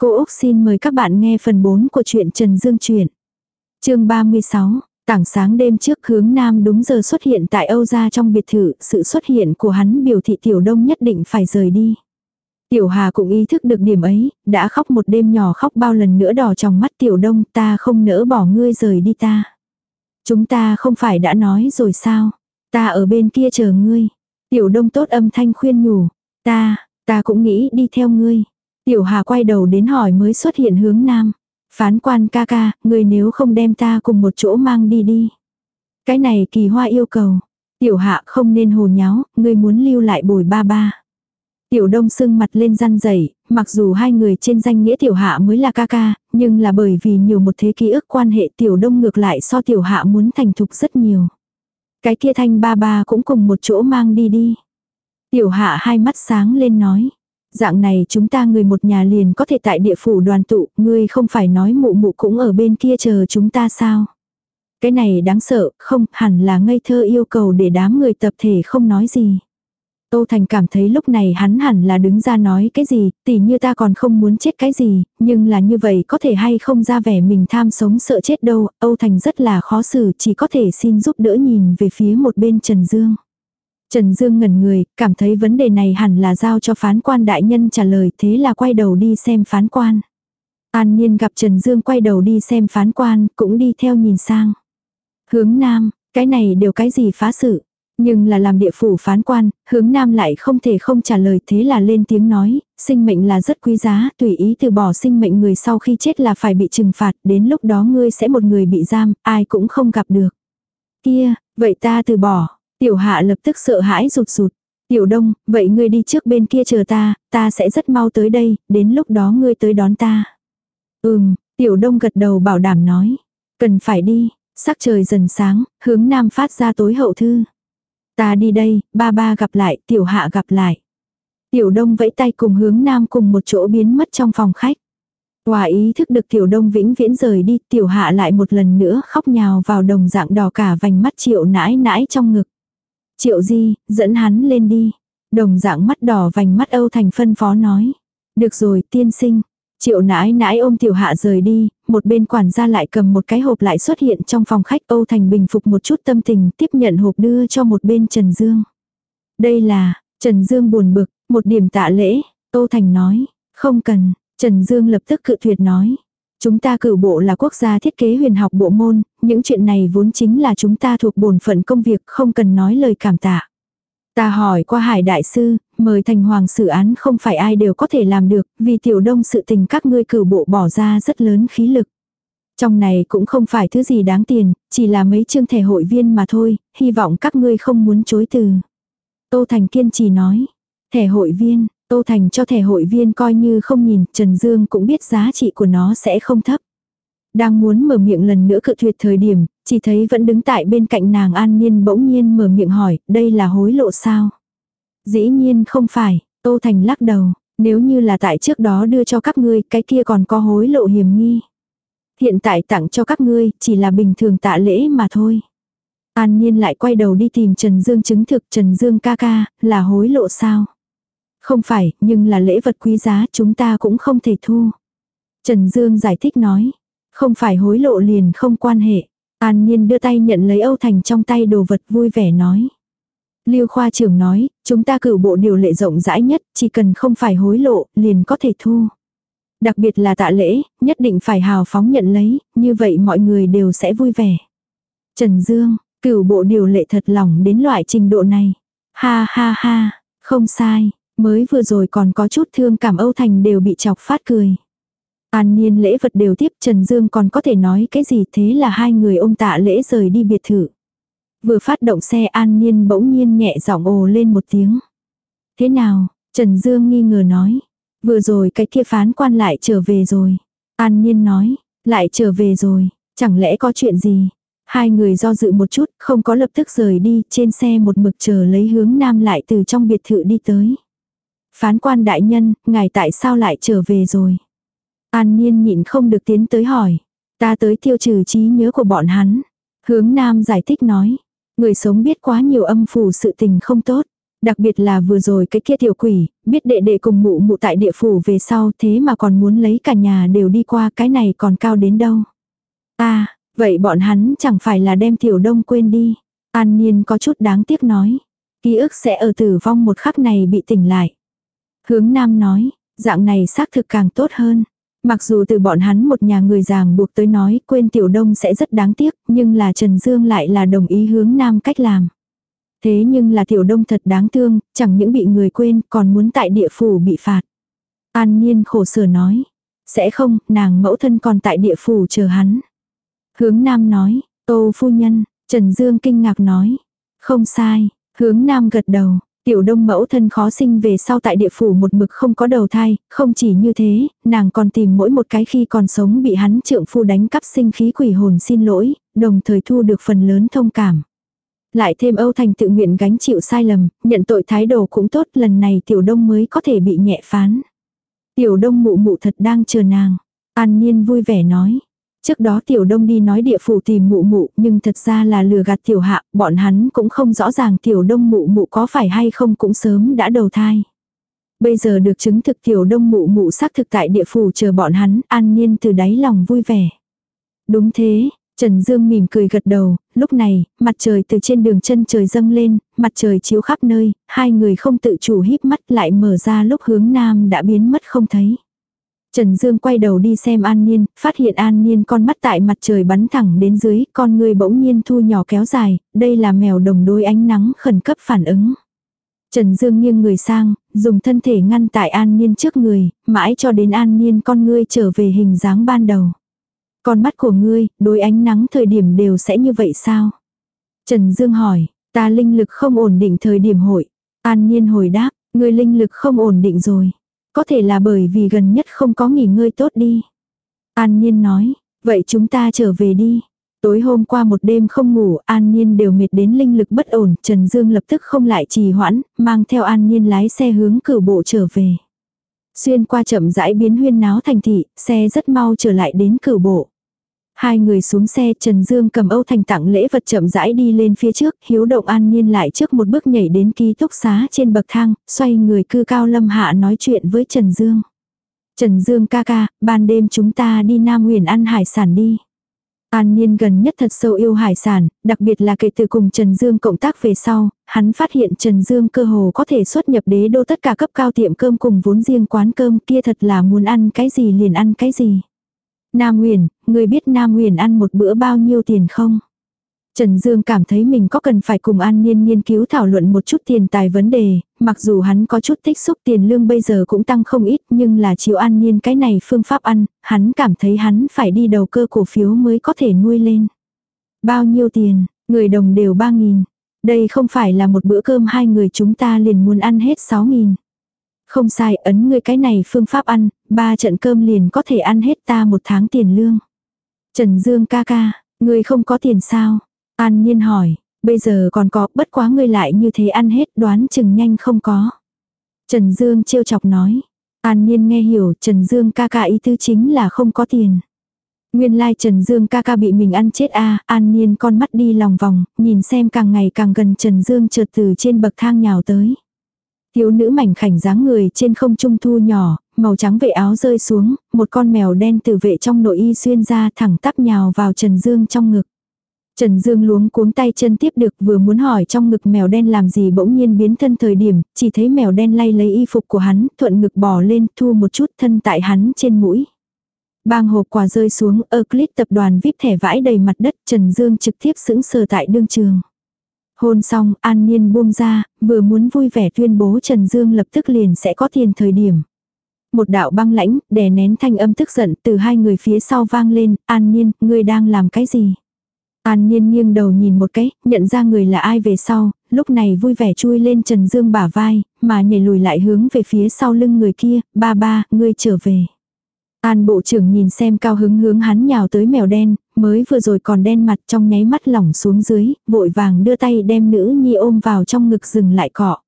Cô Úc xin mời các bạn nghe phần 4 của truyện Trần Dương truyện. Chương 36, tảng sáng đêm trước hướng nam đúng giờ xuất hiện tại Âu gia trong biệt thự, sự xuất hiện của hắn biểu thị Tiểu Đông nhất định phải rời đi. Tiểu Hà cũng ý thức được điểm ấy, đã khóc một đêm nhỏ khóc bao lần nữa đỏ trong mắt Tiểu Đông ta không nỡ bỏ ngươi rời đi ta. Chúng ta không phải đã nói rồi sao, ta ở bên kia chờ ngươi. Tiểu Đông tốt âm thanh khuyên nhủ, ta, ta cũng nghĩ đi theo ngươi. Tiểu Hà quay đầu đến hỏi mới xuất hiện hướng nam. Phán quan ca ca, người nếu không đem ta cùng một chỗ mang đi đi. Cái này kỳ hoa yêu cầu. Tiểu hạ không nên hồ nháo, người muốn lưu lại bồi ba ba. Tiểu đông sưng mặt lên răn dậy, mặc dù hai người trên danh nghĩa tiểu hạ mới là ca ca, nhưng là bởi vì nhiều một thế ký ức quan hệ tiểu đông ngược lại so tiểu hạ muốn thành thục rất nhiều. Cái kia thanh ba ba cũng cùng một chỗ mang đi đi. Tiểu hạ hai mắt sáng lên nói. Dạng này chúng ta người một nhà liền có thể tại địa phủ đoàn tụ, ngươi không phải nói mụ mụ cũng ở bên kia chờ chúng ta sao? Cái này đáng sợ, không, hẳn là ngây thơ yêu cầu để đám người tập thể không nói gì. Tô Thành cảm thấy lúc này hắn hẳn là đứng ra nói cái gì, tỉ như ta còn không muốn chết cái gì, nhưng là như vậy có thể hay không ra vẻ mình tham sống sợ chết đâu, Âu Thành rất là khó xử, chỉ có thể xin giúp đỡ nhìn về phía một bên Trần Dương. Trần Dương ngẩn người, cảm thấy vấn đề này hẳn là giao cho phán quan đại nhân trả lời thế là quay đầu đi xem phán quan. An Nhiên gặp Trần Dương quay đầu đi xem phán quan, cũng đi theo nhìn sang. Hướng Nam, cái này đều cái gì phá sự. Nhưng là làm địa phủ phán quan, hướng Nam lại không thể không trả lời thế là lên tiếng nói, sinh mệnh là rất quý giá, tùy ý từ bỏ sinh mệnh người sau khi chết là phải bị trừng phạt, đến lúc đó ngươi sẽ một người bị giam, ai cũng không gặp được. Kia, vậy ta từ bỏ. Tiểu hạ lập tức sợ hãi rụt rụt. Tiểu đông, vậy ngươi đi trước bên kia chờ ta, ta sẽ rất mau tới đây, đến lúc đó ngươi tới đón ta. Ừm, tiểu đông gật đầu bảo đảm nói. Cần phải đi, sắc trời dần sáng, hướng nam phát ra tối hậu thư. Ta đi đây, ba ba gặp lại, tiểu hạ gặp lại. Tiểu đông vẫy tay cùng hướng nam cùng một chỗ biến mất trong phòng khách. Hòa ý thức được tiểu đông vĩnh viễn rời đi, tiểu hạ lại một lần nữa khóc nhào vào đồng dạng đỏ cả vành mắt triệu nãi nãi trong ngực. Triệu Di, dẫn hắn lên đi. Đồng dạng mắt đỏ vành mắt Âu Thành phân phó nói. Được rồi, tiên sinh. Triệu nãi nãi ôm tiểu hạ rời đi, một bên quản gia lại cầm một cái hộp lại xuất hiện trong phòng khách Âu Thành bình phục một chút tâm tình tiếp nhận hộp đưa cho một bên Trần Dương. Đây là, Trần Dương buồn bực, một điểm tạ lễ, Âu Thành nói, không cần, Trần Dương lập tức cự tuyệt nói. Chúng ta cử bộ là quốc gia thiết kế huyền học bộ môn, những chuyện này vốn chính là chúng ta thuộc bổn phận công việc không cần nói lời cảm tạ. Ta hỏi qua hải đại sư, mời thành hoàng xử án không phải ai đều có thể làm được, vì tiểu đông sự tình các ngươi cử bộ bỏ ra rất lớn khí lực. Trong này cũng không phải thứ gì đáng tiền, chỉ là mấy chương thẻ hội viên mà thôi, hy vọng các ngươi không muốn chối từ. Tô Thành kiên trì nói, thẻ hội viên, Tô Thành cho thẻ hội viên coi như không nhìn, Trần Dương cũng biết giá trị của nó sẽ không thấp. Đang muốn mở miệng lần nữa cự tuyệt thời điểm, chỉ thấy vẫn đứng tại bên cạnh nàng an Niên bỗng nhiên mở miệng hỏi, đây là hối lộ sao? Dĩ nhiên không phải, Tô Thành lắc đầu, nếu như là tại trước đó đưa cho các ngươi, cái kia còn có hối lộ hiểm nghi. Hiện tại tặng cho các ngươi, chỉ là bình thường tạ lễ mà thôi. An Niên lại quay đầu đi tìm Trần Dương chứng thực Trần Dương ca ca, là hối lộ sao? Không phải, nhưng là lễ vật quý giá chúng ta cũng không thể thu. Trần Dương giải thích nói. Không phải hối lộ liền không quan hệ. An Nhiên đưa tay nhận lấy Âu Thành trong tay đồ vật vui vẻ nói. Lưu khoa trưởng nói, chúng ta cử bộ điều lệ rộng rãi nhất, chỉ cần không phải hối lộ, liền có thể thu. Đặc biệt là tạ lễ, nhất định phải hào phóng nhận lấy, như vậy mọi người đều sẽ vui vẻ. Trần Dương, cửu bộ điều lệ thật lòng đến loại trình độ này. Ha ha ha, không sai, Mới vừa rồi còn có chút thương cảm Âu Thành đều bị chọc phát cười. An niên lễ vật đều tiếp Trần Dương còn có thể nói cái gì thế là hai người ôm tạ lễ rời đi biệt thự. Vừa phát động xe an niên bỗng nhiên nhẹ giọng ồ lên một tiếng. Thế nào, Trần Dương nghi ngờ nói. Vừa rồi cái kia phán quan lại trở về rồi. An niên nói, lại trở về rồi, chẳng lẽ có chuyện gì. Hai người do dự một chút, không có lập tức rời đi, trên xe một mực chờ lấy hướng nam lại từ trong biệt thự đi tới. Phán quan đại nhân, ngài tại sao lại trở về rồi? An Niên nhịn không được tiến tới hỏi. Ta tới tiêu trừ trí nhớ của bọn hắn. Hướng Nam giải thích nói. Người sống biết quá nhiều âm phủ sự tình không tốt. Đặc biệt là vừa rồi cái kia tiểu quỷ, biết đệ đệ cùng mụ mụ tại địa phủ về sau thế mà còn muốn lấy cả nhà đều đi qua cái này còn cao đến đâu. À, vậy bọn hắn chẳng phải là đem tiểu đông quên đi. An Niên có chút đáng tiếc nói. Ký ức sẽ ở tử vong một khắc này bị tỉnh lại. Hướng Nam nói, dạng này xác thực càng tốt hơn. Mặc dù từ bọn hắn một nhà người ràng buộc tới nói quên tiểu đông sẽ rất đáng tiếc, nhưng là Trần Dương lại là đồng ý hướng Nam cách làm. Thế nhưng là tiểu đông thật đáng thương, chẳng những bị người quên còn muốn tại địa phủ bị phạt. An Nhiên khổ sở nói. Sẽ không, nàng mẫu thân còn tại địa phủ chờ hắn. Hướng Nam nói, Tô phu nhân, Trần Dương kinh ngạc nói. Không sai, hướng Nam gật đầu. Tiểu đông mẫu thân khó sinh về sau tại địa phủ một mực không có đầu thai, không chỉ như thế, nàng còn tìm mỗi một cái khi còn sống bị hắn trượng phu đánh cắp sinh khí quỷ hồn xin lỗi, đồng thời thu được phần lớn thông cảm. Lại thêm Âu Thành tự nguyện gánh chịu sai lầm, nhận tội thái độ cũng tốt, lần này tiểu đông mới có thể bị nhẹ phán. Tiểu đông mụ mụ thật đang chờ nàng. An Niên vui vẻ nói. Trước đó tiểu đông đi nói địa phủ tìm mụ mụ nhưng thật ra là lừa gạt tiểu hạ, bọn hắn cũng không rõ ràng tiểu đông mụ mụ có phải hay không cũng sớm đã đầu thai. Bây giờ được chứng thực tiểu đông mụ mụ xác thực tại địa phủ chờ bọn hắn, an nhiên từ đáy lòng vui vẻ. Đúng thế, Trần Dương mỉm cười gật đầu, lúc này, mặt trời từ trên đường chân trời dâng lên, mặt trời chiếu khắp nơi, hai người không tự chủ híp mắt lại mở ra lúc hướng nam đã biến mất không thấy. Trần Dương quay đầu đi xem An Niên, phát hiện An Niên con mắt tại mặt trời bắn thẳng đến dưới, con người bỗng nhiên thu nhỏ kéo dài, đây là mèo đồng đôi ánh nắng khẩn cấp phản ứng. Trần Dương nghiêng người sang, dùng thân thể ngăn tại An Niên trước người, mãi cho đến An Niên con ngươi trở về hình dáng ban đầu. Con mắt của ngươi, đối ánh nắng thời điểm đều sẽ như vậy sao? Trần Dương hỏi, ta linh lực không ổn định thời điểm hội. An Niên hồi đáp, ngươi linh lực không ổn định rồi. Có thể là bởi vì gần nhất không có nghỉ ngơi tốt đi. An Nhiên nói, vậy chúng ta trở về đi. Tối hôm qua một đêm không ngủ, An Nhiên đều mệt đến linh lực bất ổn, Trần Dương lập tức không lại trì hoãn, mang theo An Nhiên lái xe hướng cửu bộ trở về. Xuyên qua chậm rãi biến huyên náo thành thị, xe rất mau trở lại đến cửu bộ. Hai người xuống xe Trần Dương cầm Âu Thành tặng lễ vật chậm rãi đi lên phía trước, hiếu động an nhiên lại trước một bước nhảy đến ký túc xá trên bậc thang, xoay người cư cao lâm hạ nói chuyện với Trần Dương. Trần Dương ca ca, ban đêm chúng ta đi Nam Huyền ăn hải sản đi. An Niên gần nhất thật sâu yêu hải sản, đặc biệt là kể từ cùng Trần Dương cộng tác về sau, hắn phát hiện Trần Dương cơ hồ có thể xuất nhập đế đô tất cả cấp cao tiệm cơm cùng vốn riêng quán cơm kia thật là muốn ăn cái gì liền ăn cái gì. Nam Huyền, người biết Nam Huyền ăn một bữa bao nhiêu tiền không? Trần Dương cảm thấy mình có cần phải cùng An Niên nghiên cứu thảo luận một chút tiền tài vấn đề, mặc dù hắn có chút tích xúc tiền lương bây giờ cũng tăng không ít nhưng là chiếu An Niên cái này phương pháp ăn, hắn cảm thấy hắn phải đi đầu cơ cổ phiếu mới có thể nuôi lên. Bao nhiêu tiền, người đồng đều 3.000. Đây không phải là một bữa cơm hai người chúng ta liền muốn ăn hết 6.000. Không sai, ấn ngươi cái này phương pháp ăn, ba trận cơm liền có thể ăn hết ta một tháng tiền lương. Trần Dương ca ca, ngươi không có tiền sao? An Nhiên hỏi, bây giờ còn có, bất quá ngươi lại như thế ăn hết đoán chừng nhanh không có. Trần Dương trêu chọc nói. An Nhiên nghe hiểu Trần Dương ca ca ý tư chính là không có tiền. Nguyên lai like Trần Dương ca ca bị mình ăn chết a An Nhiên con mắt đi lòng vòng, nhìn xem càng ngày càng gần Trần Dương chợt từ trên bậc thang nhào tới. Thiếu nữ mảnh khảnh dáng người trên không trung thu nhỏ, màu trắng vệ áo rơi xuống, một con mèo đen từ vệ trong nội y xuyên ra thẳng tắp nhào vào Trần Dương trong ngực. Trần Dương luống cuống tay chân tiếp được vừa muốn hỏi trong ngực mèo đen làm gì bỗng nhiên biến thân thời điểm, chỉ thấy mèo đen lay lấy y phục của hắn, thuận ngực bò lên, thu một chút thân tại hắn trên mũi. Bang hộp quà rơi xuống, Euclid tập đoàn vip thẻ vãi đầy mặt đất, Trần Dương trực tiếp sững sờ tại đương trường. Hôn xong, An nhiên buông ra, vừa muốn vui vẻ tuyên bố Trần Dương lập tức liền sẽ có tiền thời điểm. Một đạo băng lãnh, đè nén thanh âm tức giận từ hai người phía sau vang lên, An nhiên ngươi đang làm cái gì? An nhiên nghiêng đầu nhìn một cái, nhận ra người là ai về sau, lúc này vui vẻ chui lên Trần Dương bả vai, mà nhảy lùi lại hướng về phía sau lưng người kia, ba ba, ngươi trở về. An bộ trưởng nhìn xem cao hứng hướng hắn nhào tới mèo đen, mới vừa rồi còn đen mặt trong nháy mắt lỏng xuống dưới, vội vàng đưa tay đem nữ nhi ôm vào trong ngực dừng lại cọ.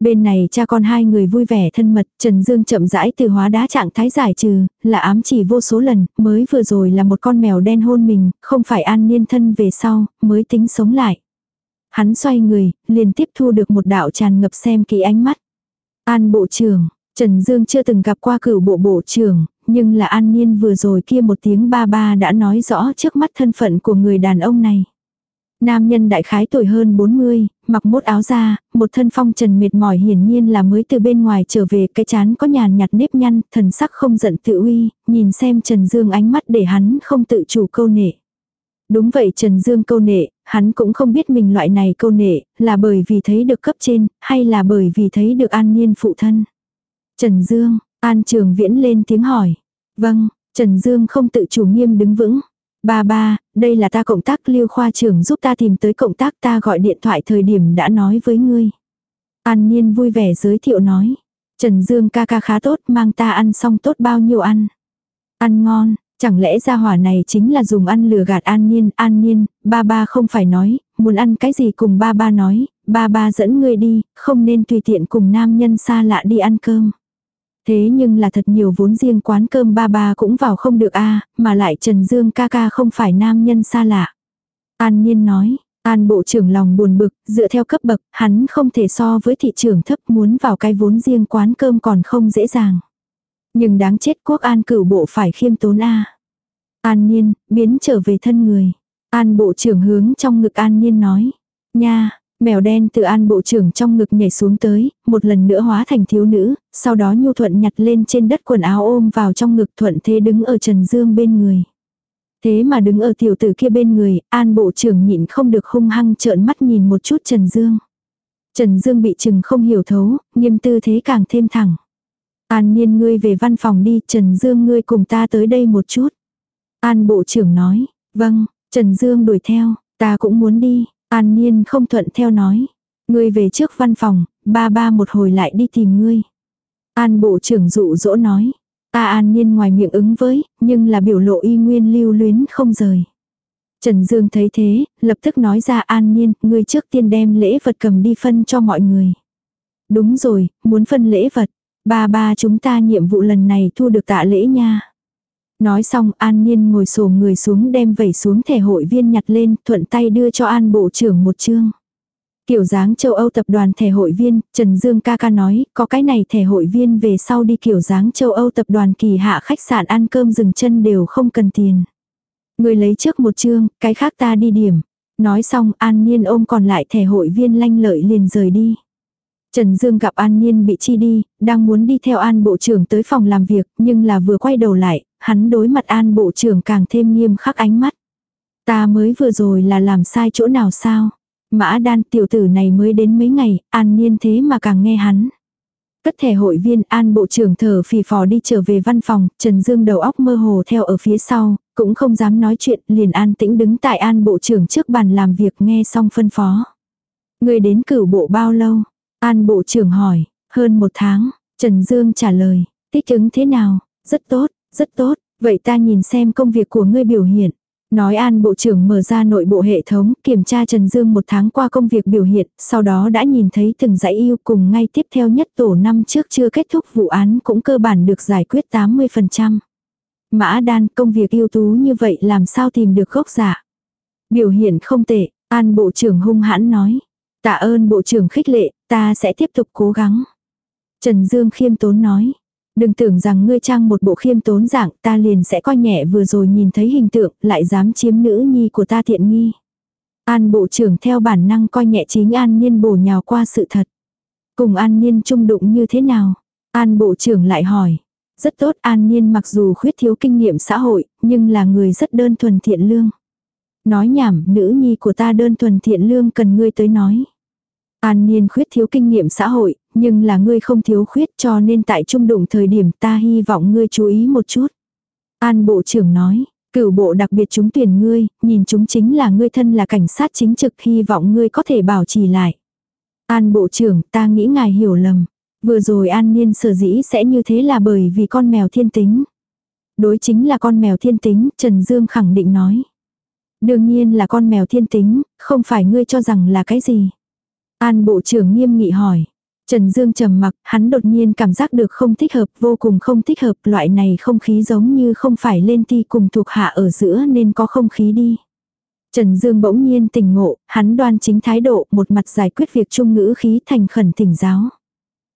Bên này cha con hai người vui vẻ thân mật, Trần Dương chậm rãi từ hóa đá trạng thái giải trừ, là ám chỉ vô số lần, mới vừa rồi là một con mèo đen hôn mình, không phải an niên thân về sau, mới tính sống lại. Hắn xoay người, liền tiếp thu được một đạo tràn ngập xem kỹ ánh mắt. An bộ trưởng, Trần Dương chưa từng gặp qua cửu bộ bộ trưởng, nhưng là an niên vừa rồi kia một tiếng ba ba đã nói rõ trước mắt thân phận của người đàn ông này. Nam nhân đại khái tuổi hơn 40, mặc mốt áo da, một thân phong trần mệt mỏi hiển nhiên là mới từ bên ngoài trở về, cái chán có nhàn nhạt nếp nhăn, thần sắc không giận tự uy, nhìn xem Trần Dương ánh mắt để hắn không tự chủ câu nệ. Đúng vậy Trần Dương câu nệ, hắn cũng không biết mình loại này câu nệ, là bởi vì thấy được cấp trên, hay là bởi vì thấy được an niên phụ thân. Trần Dương, An Trường Viễn lên tiếng hỏi. Vâng, Trần Dương không tự chủ nghiêm đứng vững. Ba ba, đây là ta cộng tác lưu khoa trưởng giúp ta tìm tới cộng tác ta gọi điện thoại thời điểm đã nói với ngươi. An nhiên vui vẻ giới thiệu nói. Trần Dương ca ca khá tốt mang ta ăn xong tốt bao nhiêu ăn. Ăn ngon, chẳng lẽ gia hỏa này chính là dùng ăn lừa gạt An Niên, An Niên, ba ba không phải nói, muốn ăn cái gì cùng ba ba nói, ba ba dẫn ngươi đi, không nên tùy tiện cùng nam nhân xa lạ đi ăn cơm. Thế nhưng là thật nhiều vốn riêng quán cơm ba ba cũng vào không được a mà lại Trần Dương ca ca không phải nam nhân xa lạ. An Nhiên nói, An Bộ trưởng lòng buồn bực, dựa theo cấp bậc, hắn không thể so với thị trường thấp muốn vào cái vốn riêng quán cơm còn không dễ dàng. Nhưng đáng chết quốc an cửu bộ phải khiêm tốn a An Nhiên, biến trở về thân người. An Bộ trưởng hướng trong ngực An Nhiên nói, nha, Mèo đen từ an bộ trưởng trong ngực nhảy xuống tới, một lần nữa hóa thành thiếu nữ, sau đó nhu thuận nhặt lên trên đất quần áo ôm vào trong ngực thuận thế đứng ở Trần Dương bên người. Thế mà đứng ở tiểu tử kia bên người, an bộ trưởng nhịn không được hung hăng trợn mắt nhìn một chút Trần Dương. Trần Dương bị chừng không hiểu thấu, nghiêm tư thế càng thêm thẳng. An niên ngươi về văn phòng đi, Trần Dương ngươi cùng ta tới đây một chút. An bộ trưởng nói, vâng, Trần Dương đuổi theo, ta cũng muốn đi, An Niên không thuận theo nói. Ngươi về trước văn phòng, ba ba một hồi lại đi tìm ngươi. An bộ trưởng dụ dỗ nói. Ta An Niên ngoài miệng ứng với, nhưng là biểu lộ y nguyên lưu luyến không rời. Trần Dương thấy thế, lập tức nói ra An Niên, ngươi trước tiên đem lễ vật cầm đi phân cho mọi người. Đúng rồi, muốn phân lễ vật. Ba ba chúng ta nhiệm vụ lần này thu được tạ lễ nha. Nói xong An Niên ngồi sổ người xuống đem vẩy xuống thẻ hội viên nhặt lên, thuận tay đưa cho An Bộ trưởng một chương. Kiểu dáng châu Âu tập đoàn thẻ hội viên, Trần Dương ca ca nói, có cái này thẻ hội viên về sau đi kiểu dáng châu Âu tập đoàn kỳ hạ khách sạn ăn cơm dừng chân đều không cần tiền. Người lấy trước một chương, cái khác ta đi điểm. Nói xong An Niên ôm còn lại thẻ hội viên lanh lợi liền rời đi. Trần Dương gặp An Niên bị chi đi, đang muốn đi theo An Bộ trưởng tới phòng làm việc, nhưng là vừa quay đầu lại, hắn đối mặt An Bộ trưởng càng thêm nghiêm khắc ánh mắt. Ta mới vừa rồi là làm sai chỗ nào sao? Mã đan tiểu tử này mới đến mấy ngày, An Niên thế mà càng nghe hắn. Cất thẻ hội viên An Bộ trưởng thở phì phò đi trở về văn phòng, Trần Dương đầu óc mơ hồ theo ở phía sau, cũng không dám nói chuyện, liền an tĩnh đứng tại An Bộ trưởng trước bàn làm việc nghe xong phân phó. Người đến cửu bộ bao lâu? An Bộ trưởng hỏi, hơn một tháng, Trần Dương trả lời, thích ứng thế nào? Rất tốt, rất tốt, vậy ta nhìn xem công việc của ngươi biểu hiện. Nói An Bộ trưởng mở ra nội bộ hệ thống, kiểm tra Trần Dương một tháng qua công việc biểu hiện, sau đó đã nhìn thấy từng dãy yêu cùng ngay tiếp theo nhất tổ năm trước chưa kết thúc vụ án cũng cơ bản được giải quyết 80%. Mã đan công việc ưu tú như vậy làm sao tìm được gốc giả. Biểu hiện không tệ, An Bộ trưởng hung hãn nói. Tạ ơn Bộ trưởng khích lệ, ta sẽ tiếp tục cố gắng. Trần Dương khiêm tốn nói. Đừng tưởng rằng ngươi trang một bộ khiêm tốn dạng, ta liền sẽ coi nhẹ vừa rồi nhìn thấy hình tượng, lại dám chiếm nữ nhi của ta thiện nghi. An bộ trưởng theo bản năng coi nhẹ chính an niên bổ nhào qua sự thật. Cùng an niên trung đụng như thế nào? An bộ trưởng lại hỏi. Rất tốt, an niên mặc dù khuyết thiếu kinh nghiệm xã hội, nhưng là người rất đơn thuần thiện lương. Nói nhảm, nữ nhi của ta đơn thuần thiện lương cần ngươi tới nói. An Niên khuyết thiếu kinh nghiệm xã hội, nhưng là ngươi không thiếu khuyết cho nên tại trung đụng thời điểm ta hy vọng ngươi chú ý một chút. An Bộ trưởng nói, cửu bộ đặc biệt chúng tuyển ngươi, nhìn chúng chính là ngươi thân là cảnh sát chính trực hy vọng ngươi có thể bảo trì lại. An Bộ trưởng ta nghĩ ngài hiểu lầm. Vừa rồi An Niên sở dĩ sẽ như thế là bởi vì con mèo thiên tính. Đối chính là con mèo thiên tính, Trần Dương khẳng định nói. Đương nhiên là con mèo thiên tính, không phải ngươi cho rằng là cái gì. An bộ trưởng nghiêm nghị hỏi. Trần Dương trầm mặc, hắn đột nhiên cảm giác được không thích hợp, vô cùng không thích hợp, loại này không khí giống như không phải lên ti cùng thuộc hạ ở giữa nên có không khí đi. Trần Dương bỗng nhiên tỉnh ngộ, hắn đoan chính thái độ, một mặt giải quyết việc trung ngữ khí thành khẩn tỉnh giáo.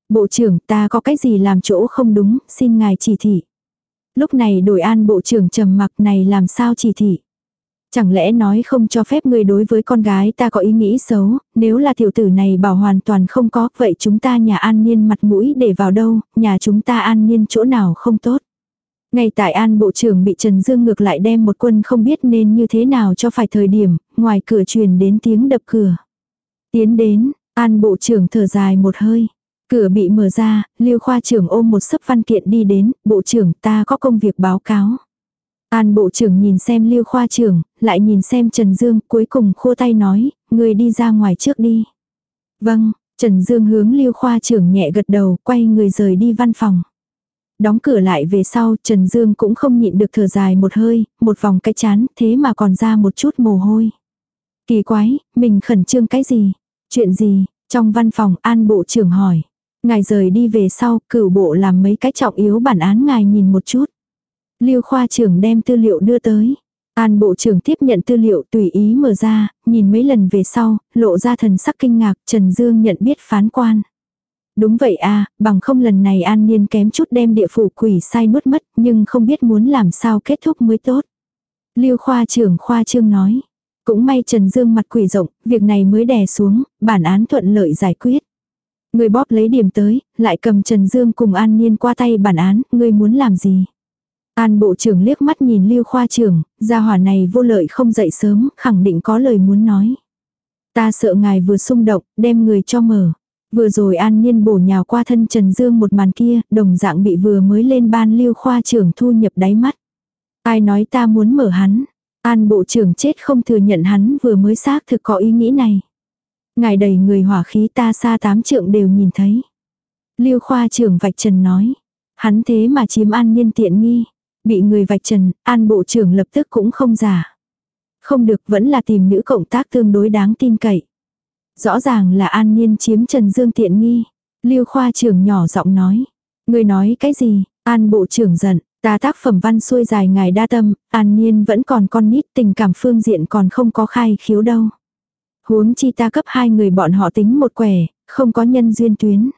Bộ trưởng ta có cái gì làm chỗ không đúng, xin ngài chỉ thị. Lúc này đổi an bộ trưởng trầm mặc này làm sao chỉ thị. Chẳng lẽ nói không cho phép người đối với con gái ta có ý nghĩ xấu, nếu là tiểu tử này bảo hoàn toàn không có, vậy chúng ta nhà an niên mặt mũi để vào đâu, nhà chúng ta an niên chỗ nào không tốt. Ngay tại An Bộ trưởng bị Trần Dương ngược lại đem một quân không biết nên như thế nào cho phải thời điểm, ngoài cửa truyền đến tiếng đập cửa. Tiến đến, An Bộ trưởng thở dài một hơi. Cửa bị mở ra, Lưu Khoa trưởng ôm một sấp văn kiện đi đến, Bộ trưởng ta có công việc báo cáo. An Bộ trưởng nhìn xem Lưu Khoa trưởng, lại nhìn xem Trần Dương, cuối cùng khô tay nói, người đi ra ngoài trước đi. Vâng, Trần Dương hướng Lưu Khoa trưởng nhẹ gật đầu, quay người rời đi văn phòng. Đóng cửa lại về sau, Trần Dương cũng không nhịn được thở dài một hơi, một vòng cái chán, thế mà còn ra một chút mồ hôi. Kỳ quái, mình khẩn trương cái gì? Chuyện gì? Trong văn phòng, An Bộ trưởng hỏi. Ngài rời đi về sau, cửu bộ làm mấy cái trọng yếu bản án ngài nhìn một chút. Lưu khoa trưởng đem tư liệu đưa tới. An bộ trưởng tiếp nhận tư liệu tùy ý mở ra, nhìn mấy lần về sau, lộ ra thần sắc kinh ngạc, Trần Dương nhận biết phán quan. Đúng vậy à, bằng không lần này an niên kém chút đem địa phủ quỷ sai nuốt mất, nhưng không biết muốn làm sao kết thúc mới tốt. Lưu khoa trưởng khoa trương nói. Cũng may Trần Dương mặt quỷ rộng, việc này mới đè xuống, bản án thuận lợi giải quyết. Người bóp lấy điểm tới, lại cầm Trần Dương cùng An Niên qua tay bản án, người muốn làm gì? An bộ trưởng liếc mắt nhìn Lưu khoa trưởng, gia hỏa này vô lợi không dậy sớm, khẳng định có lời muốn nói. Ta sợ ngài vừa xung động, đem người cho mở. Vừa rồi An Niên bổ nhào qua thân Trần Dương một màn kia, đồng dạng bị vừa mới lên ban lưu khoa trưởng thu nhập đáy mắt. Ai nói ta muốn mở hắn. An bộ trưởng chết không thừa nhận hắn vừa mới xác thực có ý nghĩ này. Ngài đầy người hỏa khí ta xa tám trượng đều nhìn thấy. Lưu khoa trưởng vạch trần nói. Hắn thế mà chiếm an niên tiện nghi. Bị người vạch trần, an bộ trưởng lập tức cũng không giả. Không được vẫn là tìm nữ cộng tác tương đối đáng tin cậy. Rõ ràng là an niên chiếm Trần Dương tiện nghi. Lưu khoa trưởng nhỏ giọng nói. Người nói cái gì? An bộ trưởng giận. Ta tác phẩm văn xuôi dài ngài đa tâm, an niên vẫn còn con nít tình cảm phương diện còn không có khai khiếu đâu. Huống chi ta cấp hai người bọn họ tính một quẻ, không có nhân duyên tuyến.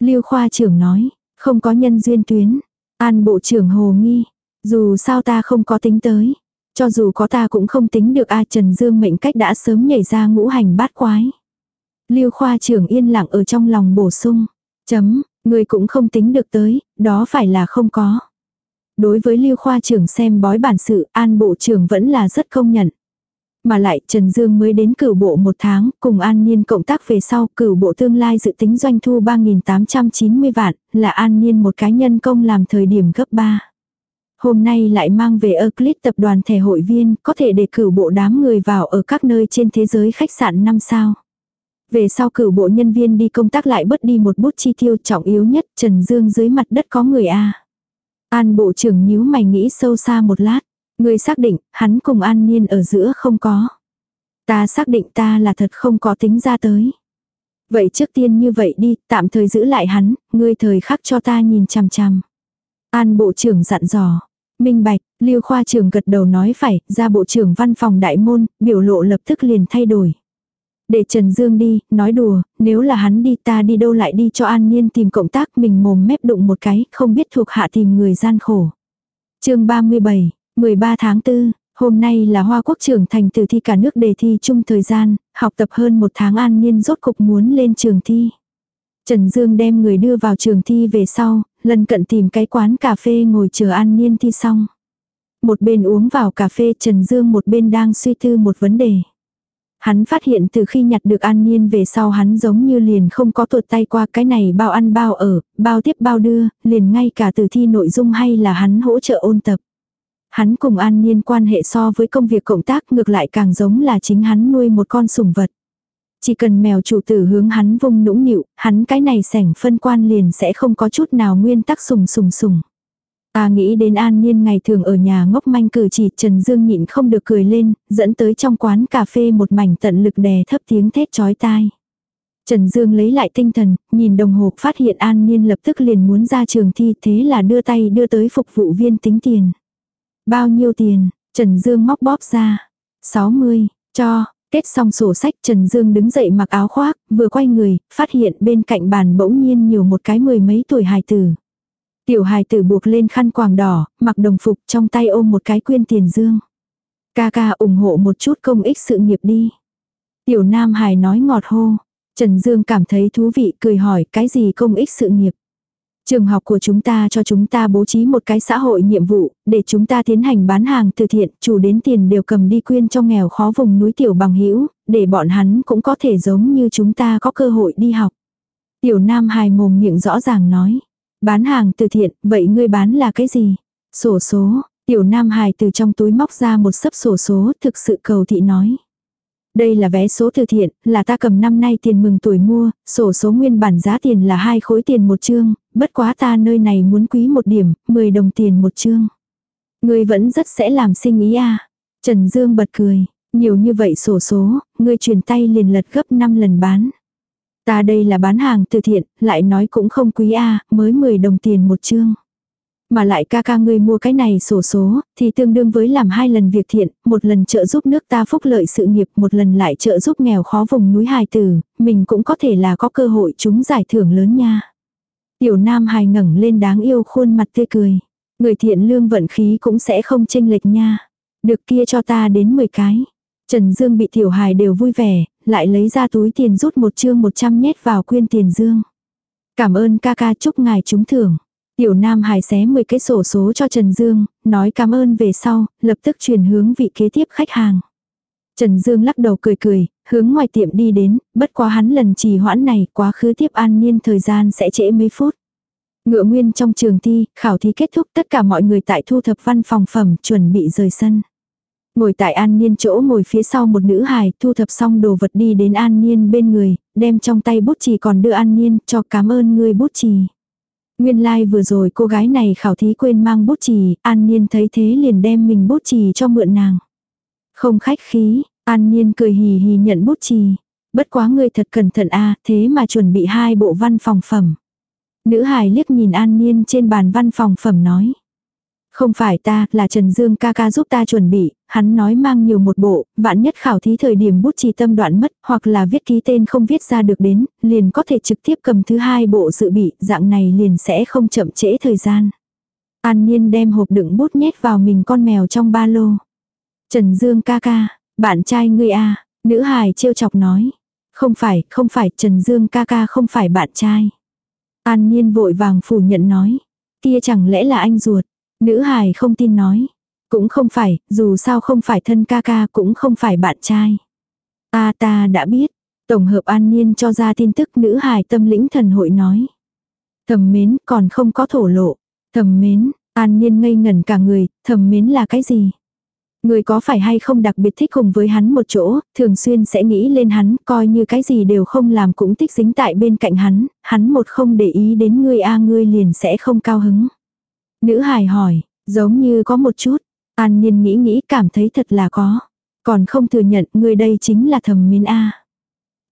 Lưu khoa trưởng nói, không có nhân duyên tuyến. An bộ trưởng hồ nghi, dù sao ta không có tính tới. Cho dù có ta cũng không tính được A Trần Dương mệnh cách đã sớm nhảy ra ngũ hành bát quái. Lưu khoa trưởng yên lặng ở trong lòng bổ sung. Chấm, người cũng không tính được tới, đó phải là không có. Đối với Lưu khoa trưởng xem bói bản sự, An bộ trưởng vẫn là rất công nhận. Mà lại Trần Dương mới đến cửu bộ một tháng, cùng An Niên cộng tác về sau, cửu bộ tương lai dự tính doanh thu 3.890 vạn, là An Niên một cá nhân công làm thời điểm gấp 3. Hôm nay lại mang về Euclid tập đoàn thẻ hội viên, có thể để cử bộ đám người vào ở các nơi trên thế giới khách sạn 5 sao. Về sau cử bộ nhân viên đi công tác lại bớt đi một bút chi tiêu trọng yếu nhất, Trần Dương dưới mặt đất có người A. An bộ trưởng nhíu mày nghĩ sâu xa một lát. Người xác định, hắn cùng an niên ở giữa không có. Ta xác định ta là thật không có tính ra tới. Vậy trước tiên như vậy đi, tạm thời giữ lại hắn, ngươi thời khắc cho ta nhìn chằm chằm. An bộ trưởng dặn dò. Minh bạch, Lưu khoa trưởng gật đầu nói phải, ra bộ trưởng văn phòng đại môn, biểu lộ lập tức liền thay đổi. Để Trần Dương đi, nói đùa, nếu là hắn đi ta đi đâu lại đi cho An Niên tìm cộng tác mình mồm mép đụng một cái, không biết thuộc hạ tìm người gian khổ. chương 37, 13 tháng 4, hôm nay là Hoa Quốc trưởng thành từ thi cả nước đề thi chung thời gian, học tập hơn một tháng an niên rốt cục muốn lên trường thi. Trần Dương đem người đưa vào trường thi về sau, lần cận tìm cái quán cà phê ngồi chờ an niên thi xong. Một bên uống vào cà phê Trần Dương một bên đang suy tư một vấn đề. Hắn phát hiện từ khi nhặt được an niên về sau hắn giống như liền không có tuột tay qua cái này bao ăn bao ở, bao tiếp bao đưa, liền ngay cả từ thi nội dung hay là hắn hỗ trợ ôn tập. Hắn cùng an Niên quan hệ so với công việc cộng tác ngược lại càng giống là chính hắn nuôi một con sủng vật. Chỉ cần mèo chủ tử hướng hắn vung nũng nịu, hắn cái này sảnh phân quan liền sẽ không có chút nào nguyên tắc sùng sùng sùng. Ta nghĩ đến an nhiên ngày thường ở nhà ngốc manh cử chỉ Trần Dương nhịn không được cười lên, dẫn tới trong quán cà phê một mảnh tận lực đè thấp tiếng thét chói tai. Trần Dương lấy lại tinh thần, nhìn đồng hồ phát hiện an nhiên lập tức liền muốn ra trường thi thế là đưa tay đưa tới phục vụ viên tính tiền. Bao nhiêu tiền? Trần Dương móc bóp ra. 60, cho, kết xong sổ sách Trần Dương đứng dậy mặc áo khoác, vừa quay người, phát hiện bên cạnh bàn bỗng nhiên nhiều một cái mười mấy tuổi hài tử. Tiểu hài tử buộc lên khăn quàng đỏ, mặc đồng phục trong tay ôm một cái quyên tiền dương. Ca ca ủng hộ một chút công ích sự nghiệp đi. Tiểu nam hài nói ngọt hô. Trần Dương cảm thấy thú vị cười hỏi cái gì công ích sự nghiệp. Trường học của chúng ta cho chúng ta bố trí một cái xã hội nhiệm vụ, để chúng ta tiến hành bán hàng từ thiện, chủ đến tiền đều cầm đi quyên cho nghèo khó vùng núi tiểu bằng hữu để bọn hắn cũng có thể giống như chúng ta có cơ hội đi học. Tiểu Nam hài mồm miệng rõ ràng nói, bán hàng từ thiện, vậy ngươi bán là cái gì? Sổ số, tiểu Nam hài từ trong túi móc ra một sấp sổ số, thực sự cầu thị nói. Đây là vé số từ thiện, là ta cầm năm nay tiền mừng tuổi mua, sổ số nguyên bản giá tiền là hai khối tiền một chương, bất quá ta nơi này muốn quý một điểm, 10 đồng tiền một chương. Ngươi vẫn rất sẽ làm sinh ý à. Trần Dương bật cười, nhiều như vậy sổ số, ngươi truyền tay liền lật gấp 5 lần bán. Ta đây là bán hàng từ thiện, lại nói cũng không quý a à, mới 10 đồng tiền một chương. Mà lại ca ca ngươi mua cái này sổ số, thì tương đương với làm hai lần việc thiện, một lần trợ giúp nước ta phúc lợi sự nghiệp, một lần lại trợ giúp nghèo khó vùng núi hài tử, mình cũng có thể là có cơ hội chúng giải thưởng lớn nha. Tiểu nam hài ngẩng lên đáng yêu khuôn mặt tươi cười. Người thiện lương vận khí cũng sẽ không chênh lệch nha. Được kia cho ta đến 10 cái. Trần Dương bị tiểu hài đều vui vẻ, lại lấy ra túi tiền rút một chương 100 nhét vào quyên tiền Dương. Cảm ơn ca ca chúc ngài trúng thưởng. Tiểu Nam Hải xé 10 cái sổ số cho Trần Dương, nói cảm ơn về sau, lập tức chuyển hướng vị kế tiếp khách hàng. Trần Dương lắc đầu cười cười, hướng ngoài tiệm đi đến, bất quá hắn lần trì hoãn này quá khứ tiếp an niên thời gian sẽ trễ mấy phút. Ngựa nguyên trong trường thi, khảo thí kết thúc tất cả mọi người tại thu thập văn phòng phẩm chuẩn bị rời sân. Ngồi tại an niên chỗ ngồi phía sau một nữ hài thu thập xong đồ vật đi đến an niên bên người, đem trong tay bút chì còn đưa an niên cho cảm ơn người bút chì. Nguyên lai like vừa rồi cô gái này khảo thí quên mang bút chì, An Niên thấy thế liền đem mình bút chì cho mượn nàng. Không khách khí, An Niên cười hì hì nhận bút chì. Bất quá người thật cẩn thận a thế mà chuẩn bị hai bộ văn phòng phẩm. Nữ hài liếc nhìn An Niên trên bàn văn phòng phẩm nói. Không phải ta, là Trần Dương ca ca giúp ta chuẩn bị, hắn nói mang nhiều một bộ, vạn nhất khảo thí thời điểm bút trì tâm đoạn mất, hoặc là viết ký tên không viết ra được đến, liền có thể trực tiếp cầm thứ hai bộ dự bị, dạng này liền sẽ không chậm trễ thời gian. An Niên đem hộp đựng bút nhét vào mình con mèo trong ba lô. Trần Dương ca ca, bạn trai ngươi a nữ hài trêu chọc nói. Không phải, không phải, Trần Dương ca ca không phải bạn trai. An Nhiên vội vàng phủ nhận nói. Kia chẳng lẽ là anh ruột. Nữ hài không tin nói. Cũng không phải, dù sao không phải thân ca ca cũng không phải bạn trai. Ta ta đã biết. Tổng hợp an Nhiên cho ra tin tức nữ hài tâm lĩnh thần hội nói. Thầm mến còn không có thổ lộ. Thầm mến, an Nhiên ngây ngẩn cả người, thầm mến là cái gì? Người có phải hay không đặc biệt thích cùng với hắn một chỗ, thường xuyên sẽ nghĩ lên hắn, coi như cái gì đều không làm cũng thích dính tại bên cạnh hắn, hắn một không để ý đến ngươi a ngươi liền sẽ không cao hứng. Nữ hài hỏi, giống như có một chút. An Niên nghĩ nghĩ cảm thấy thật là có. Còn không thừa nhận người đây chính là thầm miên A.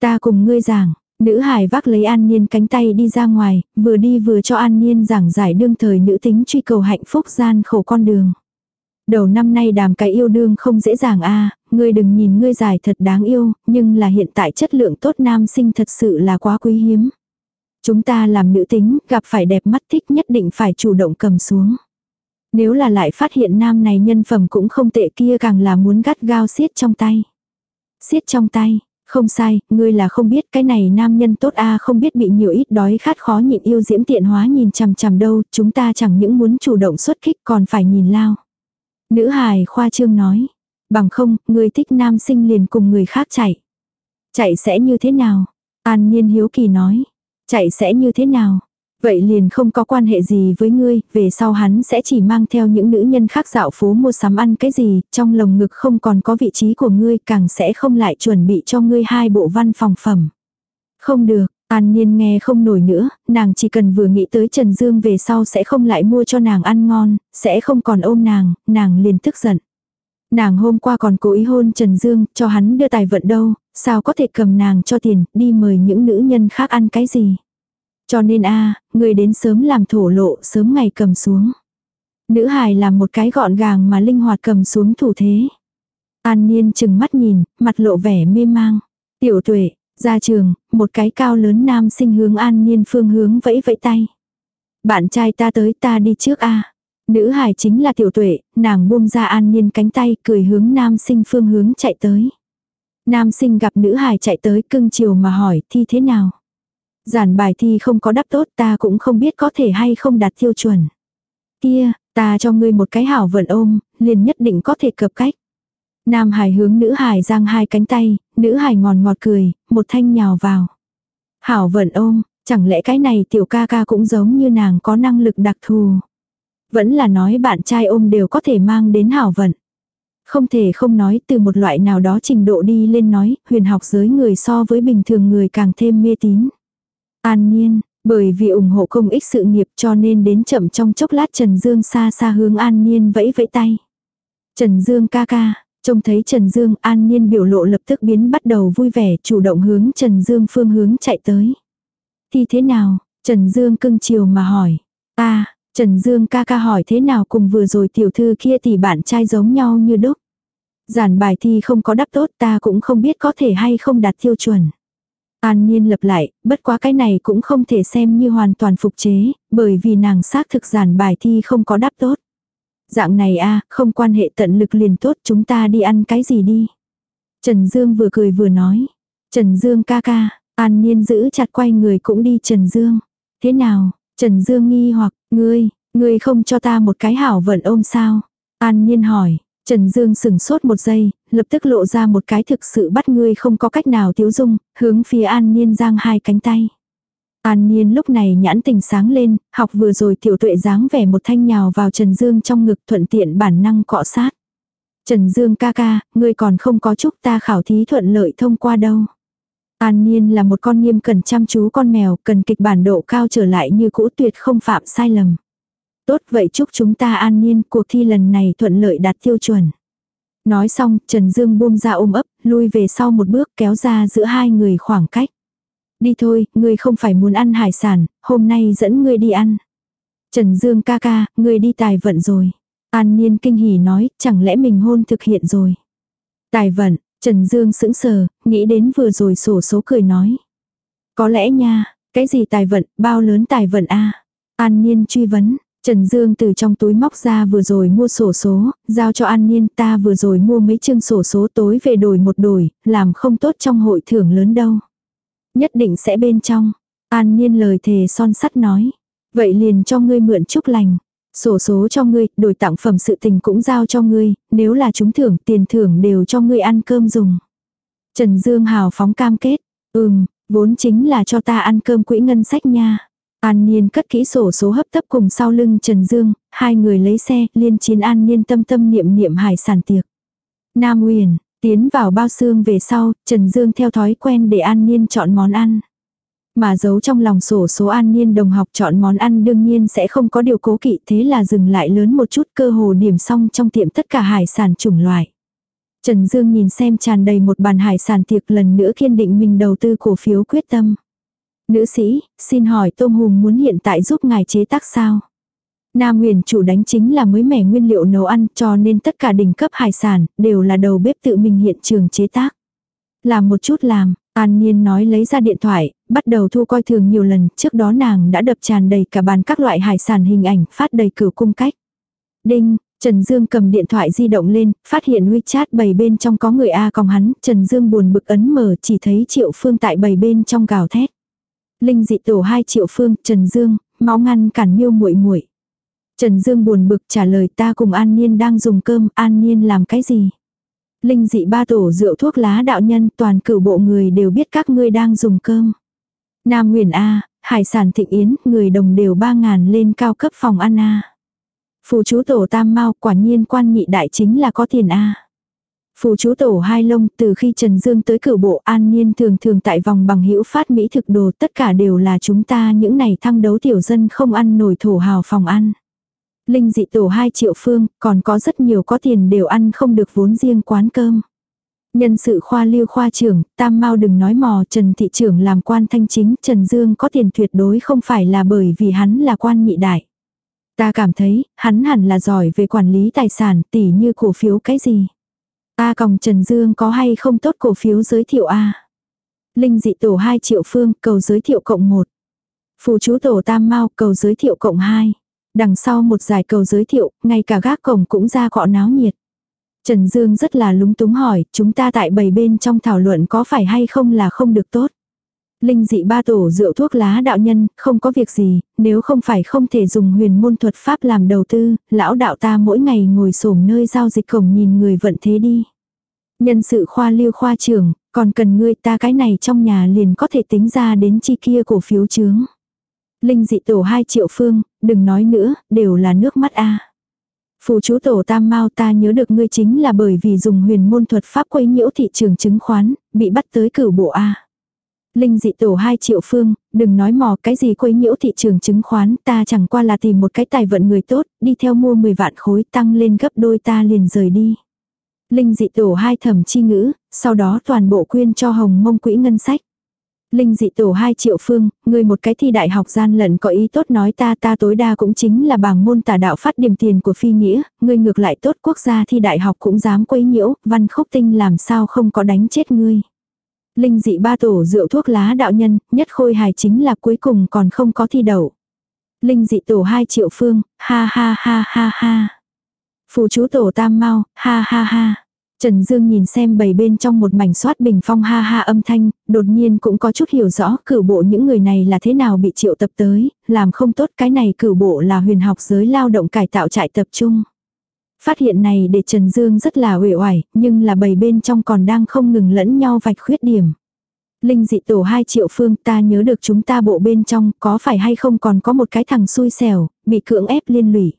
Ta cùng ngươi giảng, nữ hài vác lấy An Niên cánh tay đi ra ngoài, vừa đi vừa cho An Niên giảng giải đương thời nữ tính truy cầu hạnh phúc gian khổ con đường. Đầu năm nay đàm cái yêu đương không dễ dàng a ngươi đừng nhìn ngươi dài thật đáng yêu, nhưng là hiện tại chất lượng tốt nam sinh thật sự là quá quý hiếm. Chúng ta làm nữ tính, gặp phải đẹp mắt thích nhất định phải chủ động cầm xuống. Nếu là lại phát hiện nam này nhân phẩm cũng không tệ kia càng là muốn gắt gao siết trong tay. Siết trong tay, không sai, ngươi là không biết cái này nam nhân tốt a không biết bị nhiều ít đói khát khó nhịn yêu diễm tiện hóa nhìn chằm chằm đâu, chúng ta chẳng những muốn chủ động xuất kích còn phải nhìn lao. Nữ hài khoa trương nói, bằng không, ngươi thích nam sinh liền cùng người khác chạy. Chạy sẽ như thế nào? An Nhiên hiếu kỳ nói, Chạy sẽ như thế nào? Vậy liền không có quan hệ gì với ngươi, về sau hắn sẽ chỉ mang theo những nữ nhân khác dạo phố mua sắm ăn cái gì, trong lồng ngực không còn có vị trí của ngươi, càng sẽ không lại chuẩn bị cho ngươi hai bộ văn phòng phẩm. Không được, An Niên nghe không nổi nữa, nàng chỉ cần vừa nghĩ tới Trần Dương về sau sẽ không lại mua cho nàng ăn ngon, sẽ không còn ôm nàng, nàng liền tức giận. Nàng hôm qua còn cố ý hôn Trần Dương, cho hắn đưa tài vận đâu, sao có thể cầm nàng cho tiền, đi mời những nữ nhân khác ăn cái gì. Cho nên a người đến sớm làm thổ lộ, sớm ngày cầm xuống. Nữ hài làm một cái gọn gàng mà linh hoạt cầm xuống thủ thế. An Niên chừng mắt nhìn, mặt lộ vẻ mê mang. Tiểu tuệ, ra trường, một cái cao lớn nam sinh hướng An Niên phương hướng vẫy vẫy tay. Bạn trai ta tới ta đi trước a Nữ hài chính là tiểu tuệ, nàng buông ra An Niên cánh tay cười hướng nam sinh phương hướng chạy tới. Nam sinh gặp nữ hài chạy tới cưng chiều mà hỏi thi thế nào. Giản bài thi không có đáp tốt ta cũng không biết có thể hay không đạt tiêu chuẩn. Kia, ta cho ngươi một cái hảo vận ôm, liền nhất định có thể cập cách. Nam hải hướng nữ hải giang hai cánh tay, nữ hải ngòn ngọt cười, một thanh nhào vào. Hảo vận ôm, chẳng lẽ cái này tiểu ca ca cũng giống như nàng có năng lực đặc thù. Vẫn là nói bạn trai ôm đều có thể mang đến hảo vận. Không thể không nói từ một loại nào đó trình độ đi lên nói, huyền học giới người so với bình thường người càng thêm mê tín. An nhiên, bởi vì ủng hộ công ích sự nghiệp cho nên đến chậm trong chốc lát Trần Dương xa xa hướng An Nhiên vẫy vẫy tay. Trần Dương ca ca, trông thấy Trần Dương An Nhiên biểu lộ lập tức biến bắt đầu vui vẻ chủ động hướng Trần Dương phương hướng chạy tới. Thì thế nào? Trần Dương cưng chiều mà hỏi. Ta, Trần Dương ca ca hỏi thế nào cùng vừa rồi tiểu thư kia thì bạn trai giống nhau như đúc. Giản bài thi không có đáp tốt ta cũng không biết có thể hay không đạt tiêu chuẩn. An Nhiên lập lại, bất quá cái này cũng không thể xem như hoàn toàn phục chế, bởi vì nàng xác thực giản bài thi không có đáp tốt. Dạng này a không quan hệ tận lực liền tốt chúng ta đi ăn cái gì đi. Trần Dương vừa cười vừa nói. Trần Dương ca ca, An Nhiên giữ chặt quay người cũng đi Trần Dương. Thế nào, Trần Dương nghi hoặc, ngươi, ngươi không cho ta một cái hảo vận ôm sao? An Nhiên hỏi, Trần Dương sừng sốt một giây, lập tức lộ ra một cái thực sự bắt ngươi không có cách nào thiếu dung, hướng phía An Niên giang hai cánh tay. An Niên lúc này nhãn tình sáng lên, học vừa rồi tiểu tuệ dáng vẻ một thanh nhào vào Trần Dương trong ngực thuận tiện bản năng cọ sát. Trần Dương ca ca, ngươi còn không có chúc ta khảo thí thuận lợi thông qua đâu. An Niên là một con nghiêm cần chăm chú con mèo, cần kịch bản độ cao trở lại như cũ tuyệt không phạm sai lầm. Tốt vậy chúc chúng ta an nhiên cuộc thi lần này thuận lợi đạt tiêu chuẩn. Nói xong, Trần Dương buông ra ôm ấp, lui về sau một bước kéo ra giữa hai người khoảng cách. Đi thôi, ngươi không phải muốn ăn hải sản, hôm nay dẫn ngươi đi ăn. Trần Dương ca ca, ngươi đi tài vận rồi. An Niên kinh hỉ nói, chẳng lẽ mình hôn thực hiện rồi. Tài vận, Trần Dương sững sờ, nghĩ đến vừa rồi sổ số cười nói. Có lẽ nha, cái gì tài vận, bao lớn tài vận a An Niên truy vấn, Trần Dương từ trong túi móc ra vừa rồi mua sổ số, giao cho An Niên ta vừa rồi mua mấy chương sổ số tối về đổi một đổi, làm không tốt trong hội thưởng lớn đâu. Nhất định sẽ bên trong. An Niên lời thề son sắt nói. Vậy liền cho ngươi mượn chúc lành. Sổ số cho ngươi, đổi tặng phẩm sự tình cũng giao cho ngươi, nếu là chúng thưởng tiền thưởng đều cho ngươi ăn cơm dùng. Trần Dương hào phóng cam kết. Ừm, vốn chính là cho ta ăn cơm quỹ ngân sách nha. An Niên cất kỹ sổ số hấp tấp cùng sau lưng Trần Dương, hai người lấy xe, liên chiến An Niên tâm tâm niệm niệm hải sản tiệc. Nam Huyền, tiến vào bao xương về sau, Trần Dương theo thói quen để An Niên chọn món ăn. Mà giấu trong lòng sổ số An Niên đồng học chọn món ăn đương nhiên sẽ không có điều cố kỵ thế là dừng lại lớn một chút cơ hồ điểm xong trong tiệm tất cả hải sản chủng loại. Trần Dương nhìn xem tràn đầy một bàn hải sản tiệc lần nữa kiên định mình đầu tư cổ phiếu quyết tâm. Nữ sĩ, xin hỏi Tôm Hùm muốn hiện tại giúp ngài chế tác sao? Nam huyền chủ đánh chính là mới mẻ nguyên liệu nấu ăn cho nên tất cả đỉnh cấp hải sản đều là đầu bếp tự mình hiện trường chế tác. Làm một chút làm, An Nhiên nói lấy ra điện thoại, bắt đầu thu coi thường nhiều lần, trước đó nàng đã đập tràn đầy cả bàn các loại hải sản hình ảnh, phát đầy cửu cung cách. Đinh, Trần Dương cầm điện thoại di động lên, phát hiện WeChat bầy bên trong có người A còng hắn, Trần Dương buồn bực ấn mở chỉ thấy Triệu Phương tại bầy bên trong gào thét. Linh dị tổ 2 triệu phương, Trần Dương, máu ngăn cản miêu muội muội. Trần Dương buồn bực trả lời ta cùng An Niên đang dùng cơm, An Niên làm cái gì? Linh dị ba tổ rượu thuốc lá đạo nhân toàn cửu bộ người đều biết các ngươi đang dùng cơm. Nam Huyền A, hải sản thịnh yến, người đồng đều ba ngàn lên cao cấp phòng ăn A. Phù chú tổ tam mau quả nhiên quan nhị đại chính là có tiền A. Phù chú tổ hai lông từ khi Trần Dương tới cửu bộ an niên thường thường tại vòng bằng hữu phát mỹ thực đồ tất cả đều là chúng ta những này thăng đấu tiểu dân không ăn nổi thổ hào phòng ăn. Linh dị tổ 2 triệu phương, còn có rất nhiều có tiền đều ăn không được vốn riêng quán cơm. Nhân sự khoa lưu khoa trưởng, tam mau đừng nói mò Trần thị trưởng làm quan thanh chính, Trần Dương có tiền tuyệt đối không phải là bởi vì hắn là quan nhị đại. Ta cảm thấy, hắn hẳn là giỏi về quản lý tài sản, tỉ như cổ phiếu cái gì. ta còng Trần Dương có hay không tốt cổ phiếu giới thiệu A. Linh dị tổ 2 triệu phương, cầu giới thiệu cộng 1. Phù chú tổ tam mau, cầu giới thiệu cộng 2. Đằng sau một giải cầu giới thiệu, ngay cả gác cổng cũng ra gõ náo nhiệt. Trần Dương rất là lúng túng hỏi, chúng ta tại bầy bên trong thảo luận có phải hay không là không được tốt. Linh dị ba tổ rượu thuốc lá đạo nhân, không có việc gì, nếu không phải không thể dùng huyền môn thuật pháp làm đầu tư, lão đạo ta mỗi ngày ngồi xổm nơi giao dịch cổng nhìn người vận thế đi. Nhân sự khoa lưu khoa trưởng, còn cần ngươi ta cái này trong nhà liền có thể tính ra đến chi kia cổ phiếu chướng. Linh dị tổ hai triệu phương, đừng nói nữa, đều là nước mắt a. Phù chú tổ tam mau ta nhớ được ngươi chính là bởi vì dùng huyền môn thuật pháp quấy nhiễu thị trường chứng khoán, bị bắt tới cửu bộ a. Linh dị tổ 2 triệu phương, đừng nói mò cái gì quấy nhiễu thị trường chứng khoán, ta chẳng qua là tìm một cái tài vận người tốt, đi theo mua 10 vạn khối tăng lên gấp đôi ta liền rời đi. Linh dị tổ hai thẩm chi ngữ, sau đó toàn bộ quyên cho hồng mông quỹ ngân sách. Linh dị tổ 2 triệu phương, người một cái thi đại học gian lận có ý tốt nói ta ta tối đa cũng chính là bảng môn tả đạo phát điểm tiền của phi nghĩa, người ngược lại tốt quốc gia thi đại học cũng dám quấy nhiễu, văn khúc tinh làm sao không có đánh chết ngươi. Linh dị ba tổ rượu thuốc lá đạo nhân, nhất khôi hài chính là cuối cùng còn không có thi đậu. Linh dị tổ 2 triệu phương, ha ha ha ha ha. Phù chú tổ tam mau, ha ha ha. Trần Dương nhìn xem bầy bên trong một mảnh soát bình phong ha ha âm thanh, đột nhiên cũng có chút hiểu rõ cử bộ những người này là thế nào bị triệu tập tới, làm không tốt cái này cử bộ là huyền học giới lao động cải tạo trại tập trung. Phát hiện này để Trần Dương rất là uể oải, nhưng là bầy bên trong còn đang không ngừng lẫn nhau vạch khuyết điểm. Linh dị tổ 2 triệu phương ta nhớ được chúng ta bộ bên trong có phải hay không còn có một cái thằng xui xẻo, bị cưỡng ép liên lụy.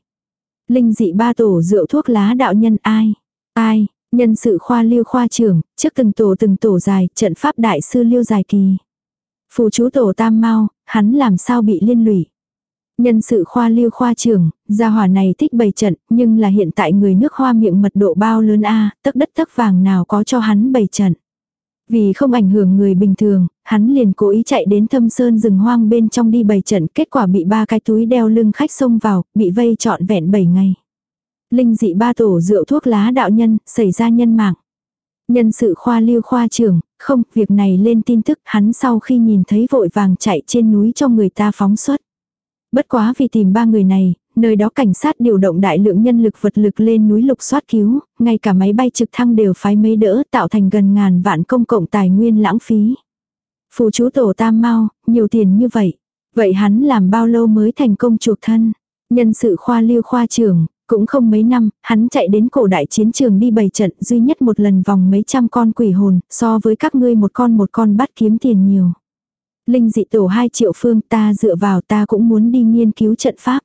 Linh dị ba tổ rượu thuốc lá đạo nhân ai? Ai? Nhân sự khoa lưu khoa trưởng, trước từng tổ từng tổ dài, trận pháp đại sư lưu dài kỳ. Phù chú tổ tam mau, hắn làm sao bị liên lụy. Nhân sự khoa lưu khoa trưởng, gia hỏa này thích bày trận, nhưng là hiện tại người nước hoa miệng mật độ bao lớn a, à, tấc đất tấc vàng nào có cho hắn bày trận. Vì không ảnh hưởng người bình thường, hắn liền cố ý chạy đến thâm sơn rừng hoang bên trong đi bày trận, kết quả bị ba cái túi đeo lưng khách xông vào, bị vây trọn vẹn 7 ngày. Linh dị ba tổ rượu thuốc lá đạo nhân, xảy ra nhân mạng. Nhân sự khoa lưu khoa trưởng, không, việc này lên tin tức hắn sau khi nhìn thấy vội vàng chạy trên núi cho người ta phóng xuất. Bất quá vì tìm ba người này, nơi đó cảnh sát điều động đại lượng nhân lực vật lực lên núi lục soát cứu, ngay cả máy bay trực thăng đều phái mấy đỡ tạo thành gần ngàn vạn công cộng tài nguyên lãng phí. Phù chú tổ tam mau, nhiều tiền như vậy. Vậy hắn làm bao lâu mới thành công chuộc thân? Nhân sự khoa lưu khoa trưởng, cũng không mấy năm, hắn chạy đến cổ đại chiến trường đi bày trận duy nhất một lần vòng mấy trăm con quỷ hồn, so với các ngươi một con một con bắt kiếm tiền nhiều. Linh dị tổ 2 triệu phương ta dựa vào ta cũng muốn đi nghiên cứu trận pháp.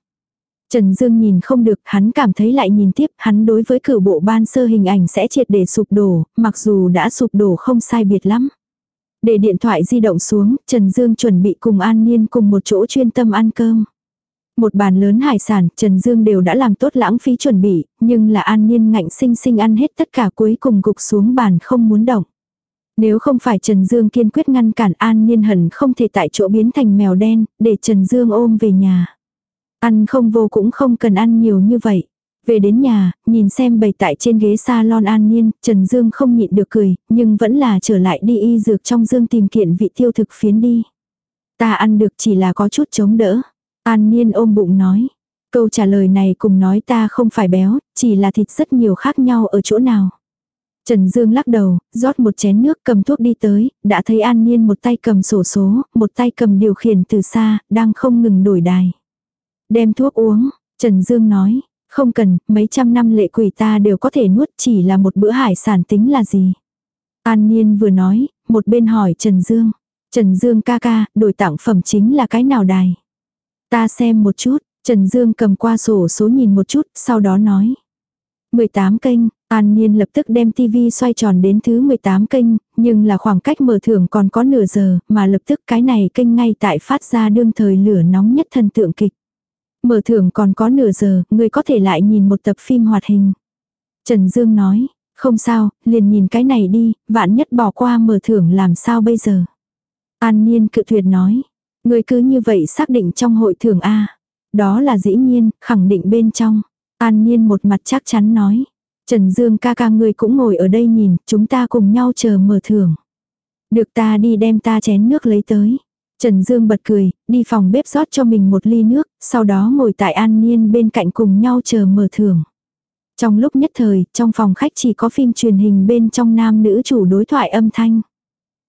Trần Dương nhìn không được, hắn cảm thấy lại nhìn tiếp, hắn đối với cửu bộ ban sơ hình ảnh sẽ triệt để sụp đổ, mặc dù đã sụp đổ không sai biệt lắm. Để điện thoại di động xuống, Trần Dương chuẩn bị cùng An Niên cùng một chỗ chuyên tâm ăn cơm. Một bàn lớn hải sản, Trần Dương đều đã làm tốt lãng phí chuẩn bị, nhưng là An nhiên ngạnh sinh sinh ăn hết tất cả cuối cùng gục xuống bàn không muốn động. Nếu không phải Trần Dương kiên quyết ngăn cản An nhiên hẳn không thể tại chỗ biến thành mèo đen, để Trần Dương ôm về nhà. Ăn không vô cũng không cần ăn nhiều như vậy. Về đến nhà, nhìn xem bày tại trên ghế salon an nhiên, Trần Dương không nhịn được cười, nhưng vẫn là trở lại đi y dược trong dương tìm kiện vị tiêu thực phiến đi. Ta ăn được chỉ là có chút chống đỡ. An Niên ôm bụng nói. Câu trả lời này cùng nói ta không phải béo, chỉ là thịt rất nhiều khác nhau ở chỗ nào. Trần Dương lắc đầu, rót một chén nước cầm thuốc đi tới, đã thấy An Niên một tay cầm sổ số, một tay cầm điều khiển từ xa, đang không ngừng đổi đài. Đem thuốc uống, Trần Dương nói, không cần, mấy trăm năm lệ quỷ ta đều có thể nuốt chỉ là một bữa hải sản tính là gì. An Niên vừa nói, một bên hỏi Trần Dương. Trần Dương ca ca, đổi tặng phẩm chính là cái nào đài. Ta xem một chút, Trần Dương cầm qua sổ số nhìn một chút, sau đó nói. 18 kênh, An Niên lập tức đem tivi xoay tròn đến thứ 18 kênh, nhưng là khoảng cách mở thưởng còn có nửa giờ, mà lập tức cái này kênh ngay tại phát ra đương thời lửa nóng nhất thần tượng kịch. Mở thưởng còn có nửa giờ, người có thể lại nhìn một tập phim hoạt hình. Trần Dương nói, không sao, liền nhìn cái này đi, vạn nhất bỏ qua mở thưởng làm sao bây giờ. An Niên cự tuyệt nói, người cứ như vậy xác định trong hội thưởng A. Đó là dĩ nhiên, khẳng định bên trong. An Niên một mặt chắc chắn nói. Trần Dương ca ca ngươi cũng ngồi ở đây nhìn, chúng ta cùng nhau chờ mở thưởng. Được ta đi đem ta chén nước lấy tới. Trần Dương bật cười, đi phòng bếp rót cho mình một ly nước, sau đó ngồi tại An Niên bên cạnh cùng nhau chờ mở thưởng. Trong lúc nhất thời, trong phòng khách chỉ có phim truyền hình bên trong nam nữ chủ đối thoại âm thanh.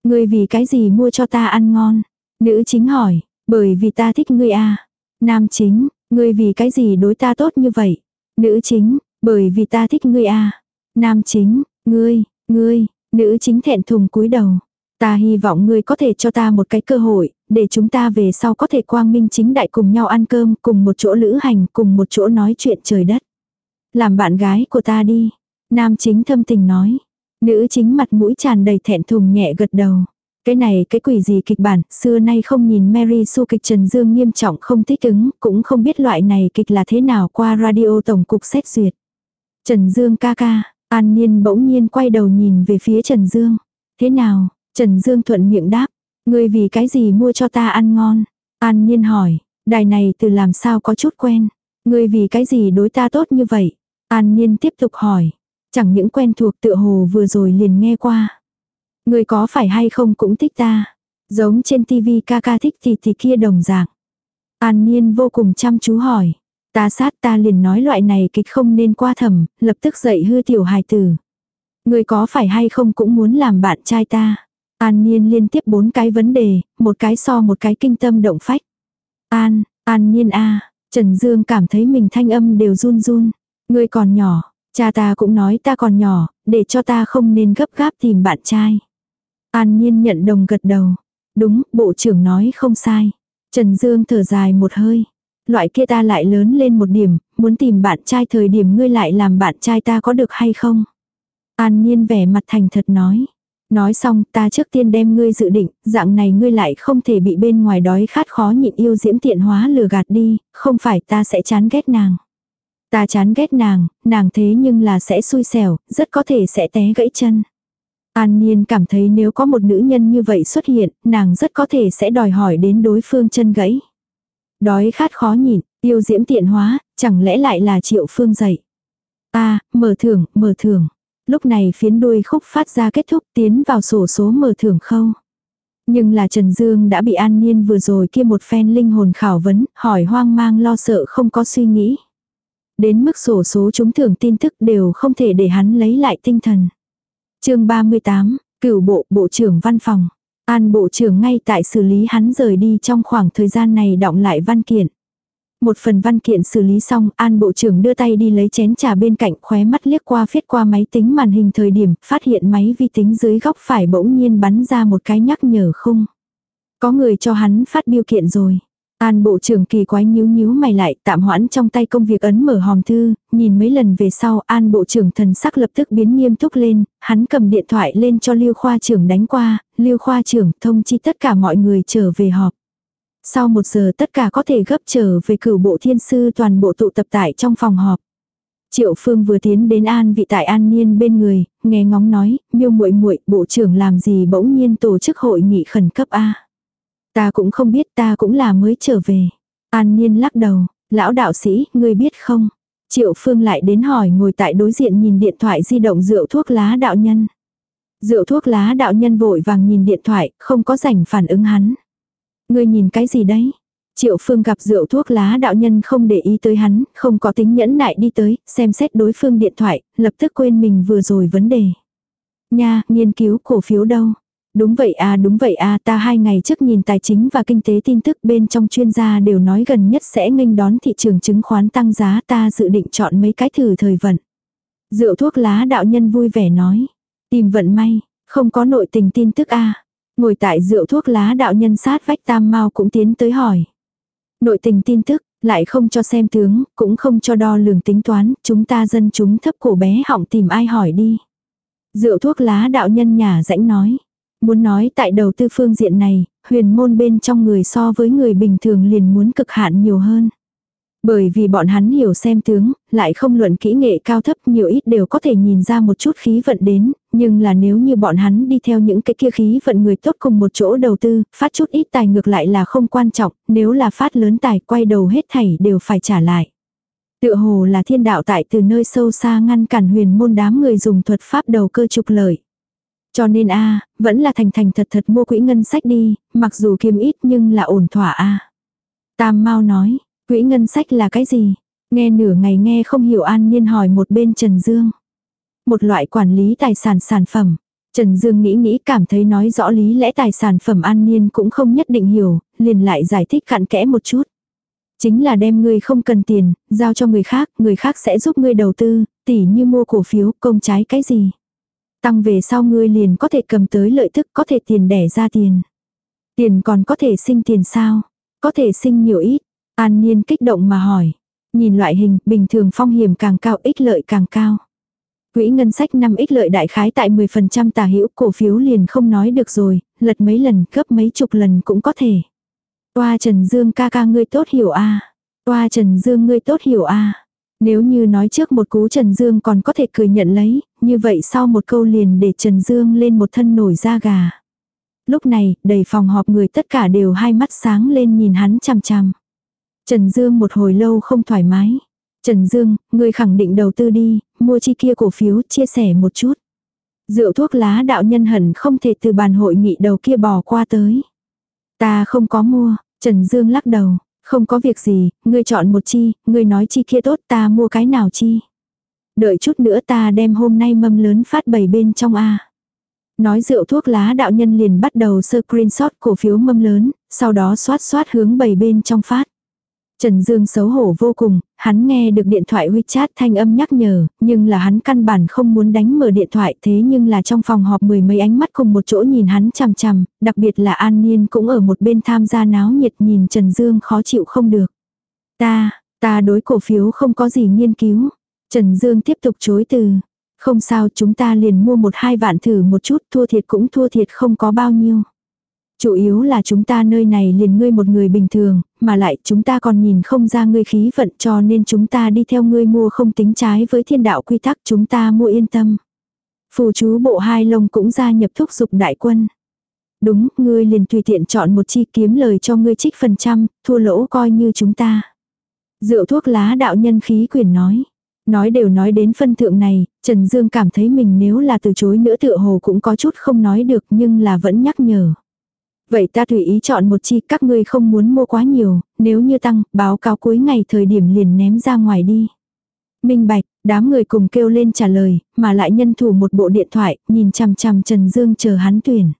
Ngươi vì cái gì mua cho ta ăn ngon? Nữ chính hỏi, bởi vì ta thích ngươi à. Nam chính, ngươi vì cái gì đối ta tốt như vậy? Nữ chính, bởi vì ta thích ngươi à. Nam chính, ngươi, ngươi, nữ chính thẹn thùng cúi đầu. Ta hy vọng ngươi có thể cho ta một cái cơ hội, để chúng ta về sau có thể quang minh chính đại cùng nhau ăn cơm, cùng một chỗ lữ hành, cùng một chỗ nói chuyện trời đất. Làm bạn gái của ta đi. Nam chính thâm tình nói. Nữ chính mặt mũi tràn đầy thẹn thùng nhẹ gật đầu. Cái này cái quỷ gì kịch bản, xưa nay không nhìn Mary Sue kịch Trần Dương nghiêm trọng không thích ứng, cũng không biết loại này kịch là thế nào qua radio tổng cục xét duyệt. Trần Dương ca ca, An Niên bỗng nhiên quay đầu nhìn về phía Trần Dương. Thế nào, Trần Dương thuận miệng đáp, ngươi vì cái gì mua cho ta ăn ngon? An Niên hỏi, đài này từ làm sao có chút quen, ngươi vì cái gì đối ta tốt như vậy? An Niên tiếp tục hỏi, chẳng những quen thuộc tựa hồ vừa rồi liền nghe qua người có phải hay không cũng thích ta? Giống trên tivi ca ca thích thì thì kia đồng dạng. An Niên vô cùng chăm chú hỏi. Ta sát ta liền nói loại này kịch không nên qua thầm, lập tức dậy hư tiểu hài tử. người có phải hay không cũng muốn làm bạn trai ta? An Niên liên tiếp bốn cái vấn đề, một cái so một cái kinh tâm động phách. An, An Niên a, Trần Dương cảm thấy mình thanh âm đều run run. người còn nhỏ, cha ta cũng nói ta còn nhỏ, để cho ta không nên gấp gáp tìm bạn trai. An nhiên nhận đồng gật đầu. Đúng, bộ trưởng nói không sai. Trần Dương thở dài một hơi. Loại kia ta lại lớn lên một điểm, muốn tìm bạn trai thời điểm ngươi lại làm bạn trai ta có được hay không? An nhiên vẻ mặt thành thật nói. Nói xong ta trước tiên đem ngươi dự định, dạng này ngươi lại không thể bị bên ngoài đói khát khó nhịn yêu diễm tiện hóa lừa gạt đi, không phải ta sẽ chán ghét nàng. Ta chán ghét nàng, nàng thế nhưng là sẽ xui xẻo, rất có thể sẽ té gãy chân. An Niên cảm thấy nếu có một nữ nhân như vậy xuất hiện, nàng rất có thể sẽ đòi hỏi đến đối phương chân gãy. Đói khát khó nhịn, tiêu diễm tiện hóa, chẳng lẽ lại là triệu phương dạy. a mở thưởng, mở thưởng. Lúc này phiến đuôi khúc phát ra kết thúc tiến vào sổ số mở thưởng khâu. Nhưng là Trần Dương đã bị an niên vừa rồi kia một phen linh hồn khảo vấn, hỏi hoang mang lo sợ không có suy nghĩ. Đến mức sổ số chúng thưởng tin tức đều không thể để hắn lấy lại tinh thần chương 38, cửu bộ bộ trưởng văn phòng. An bộ trưởng ngay tại xử lý hắn rời đi trong khoảng thời gian này động lại văn kiện. Một phần văn kiện xử lý xong, An Bộ trưởng đưa tay đi lấy chén trà bên cạnh khóe mắt liếc qua phiết qua máy tính màn hình thời điểm, phát hiện máy vi tính dưới góc phải bỗng nhiên bắn ra một cái nhắc nhở không Có người cho hắn phát biêu kiện rồi. An Bộ trưởng kỳ quái nhíu nhíu mày lại, tạm hoãn trong tay công việc ấn mở hòm thư, nhìn mấy lần về sau, An Bộ trưởng thần sắc lập tức biến nghiêm túc lên, hắn cầm điện thoại lên cho Lưu Khoa trưởng đánh qua, Lưu Khoa trưởng thông chi tất cả mọi người trở về họp. Sau một giờ tất cả có thể gấp trở về cửu bộ thiên sư toàn bộ tụ tập tại trong phòng họp. Triệu Phương vừa tiến đến An vị tại An Niên bên người, nghe ngóng nói, miêu muội muội bộ trưởng làm gì bỗng nhiên tổ chức hội nghị khẩn cấp a Ta cũng không biết ta cũng là mới trở về. An Niên lắc đầu, lão đạo sĩ, ngươi biết không? Triệu Phương lại đến hỏi ngồi tại đối diện nhìn điện thoại di động rượu thuốc lá đạo nhân. Rượu thuốc lá đạo nhân vội vàng nhìn điện thoại, không có rảnh phản ứng hắn. Ngươi nhìn cái gì đấy? Triệu Phương gặp rượu thuốc lá đạo nhân không để ý tới hắn, không có tính nhẫn nại đi tới, xem xét đối phương điện thoại, lập tức quên mình vừa rồi vấn đề. Nha, nghiên cứu cổ phiếu đâu? Đúng vậy à đúng vậy à ta hai ngày trước nhìn tài chính và kinh tế tin tức bên trong chuyên gia đều nói gần nhất sẽ nghênh đón thị trường chứng khoán tăng giá ta dự định chọn mấy cái thử thời vận. Rượu thuốc lá đạo nhân vui vẻ nói. Tìm vận may, không có nội tình tin tức a à. Ngồi tại rượu thuốc lá đạo nhân sát vách tam mau cũng tiến tới hỏi. Nội tình tin tức, lại không cho xem tướng, cũng không cho đo lường tính toán, chúng ta dân chúng thấp cổ bé họng tìm ai hỏi đi. Rượu thuốc lá đạo nhân nhà rãnh nói. Muốn nói tại đầu tư phương diện này, huyền môn bên trong người so với người bình thường liền muốn cực hạn nhiều hơn. Bởi vì bọn hắn hiểu xem tướng, lại không luận kỹ nghệ cao thấp nhiều ít đều có thể nhìn ra một chút khí vận đến, nhưng là nếu như bọn hắn đi theo những cái kia khí vận người tốt cùng một chỗ đầu tư, phát chút ít tài ngược lại là không quan trọng, nếu là phát lớn tài quay đầu hết thảy đều phải trả lại. Tựa hồ là thiên đạo tại từ nơi sâu xa ngăn cản huyền môn đám người dùng thuật pháp đầu cơ trục lợi. Cho nên a vẫn là thành thành thật thật mua quỹ ngân sách đi, mặc dù kiếm ít nhưng là ổn thỏa a Tam mau nói, quỹ ngân sách là cái gì? Nghe nửa ngày nghe không hiểu an nhiên hỏi một bên Trần Dương. Một loại quản lý tài sản sản phẩm. Trần Dương nghĩ nghĩ cảm thấy nói rõ lý lẽ tài sản phẩm an nhiên cũng không nhất định hiểu, liền lại giải thích cặn kẽ một chút. Chính là đem ngươi không cần tiền, giao cho người khác, người khác sẽ giúp ngươi đầu tư, tỉ như mua cổ phiếu, công trái cái gì. Tăng về sau ngươi liền có thể cầm tới lợi tức, có thể tiền đẻ ra tiền. Tiền còn có thể sinh tiền sao? Có thể sinh nhiều ít. An Niên kích động mà hỏi. Nhìn loại hình, bình thường phong hiểm càng cao, ích lợi càng cao. Quỹ ngân sách năm ích lợi đại khái tại 10% tà hữu cổ phiếu liền không nói được rồi, lật mấy lần, gấp mấy chục lần cũng có thể. Toa Trần Dương ca ca ngươi tốt hiểu a à. Toa Trần Dương ngươi tốt hiểu a nếu như nói trước một cú Trần Dương còn có thể cười nhận lấy, như vậy sau một câu liền để Trần Dương lên một thân nổi da gà. Lúc này, đầy phòng họp người tất cả đều hai mắt sáng lên nhìn hắn chằm chằm. Trần Dương một hồi lâu không thoải mái. Trần Dương, ngươi khẳng định đầu tư đi, mua chi kia cổ phiếu, chia sẻ một chút. Rượu thuốc lá đạo nhân hẳn không thể từ bàn hội nghị đầu kia bỏ qua tới. Ta không có mua, Trần Dương lắc đầu, không có việc gì, ngươi chọn một chi, ngươi nói chi kia tốt ta mua cái nào chi. Đợi chút nữa ta đem hôm nay mâm lớn phát bày bên trong A. Nói rượu thuốc lá đạo nhân liền bắt đầu sơ screenshot cổ phiếu mâm lớn, sau đó xoát xoát hướng bày bên trong phát. Trần Dương xấu hổ vô cùng, hắn nghe được điện thoại WeChat thanh âm nhắc nhở, nhưng là hắn căn bản không muốn đánh mở điện thoại thế nhưng là trong phòng họp mười mấy ánh mắt cùng một chỗ nhìn hắn chằm chằm, đặc biệt là An Niên cũng ở một bên tham gia náo nhiệt nhìn Trần Dương khó chịu không được. Ta, ta đối cổ phiếu không có gì nghiên cứu. Trần Dương tiếp tục chối từ. Không sao chúng ta liền mua một hai vạn thử một chút thua thiệt cũng thua thiệt không có bao nhiêu. Chủ yếu là chúng ta nơi này liền ngươi một người bình thường, mà lại chúng ta còn nhìn không ra ngươi khí vận cho nên chúng ta đi theo ngươi mua không tính trái với thiên đạo quy tắc chúng ta mua yên tâm. Phù chú bộ hai lông cũng gia nhập thúc dục đại quân. Đúng, ngươi liền tùy tiện chọn một chi kiếm lời cho ngươi trích phần trăm, thua lỗ coi như chúng ta. Rượu thuốc lá đạo nhân khí quyền nói. Nói đều nói đến phân thượng này, Trần Dương cảm thấy mình nếu là từ chối nữa tựa hồ cũng có chút không nói được nhưng là vẫn nhắc nhở. Vậy ta tùy ý chọn một chi các ngươi không muốn mua quá nhiều, nếu như tăng, báo cáo cuối ngày thời điểm liền ném ra ngoài đi. Minh bạch, đám người cùng kêu lên trả lời, mà lại nhân thủ một bộ điện thoại, nhìn chằm chằm Trần Dương chờ hắn tuyển.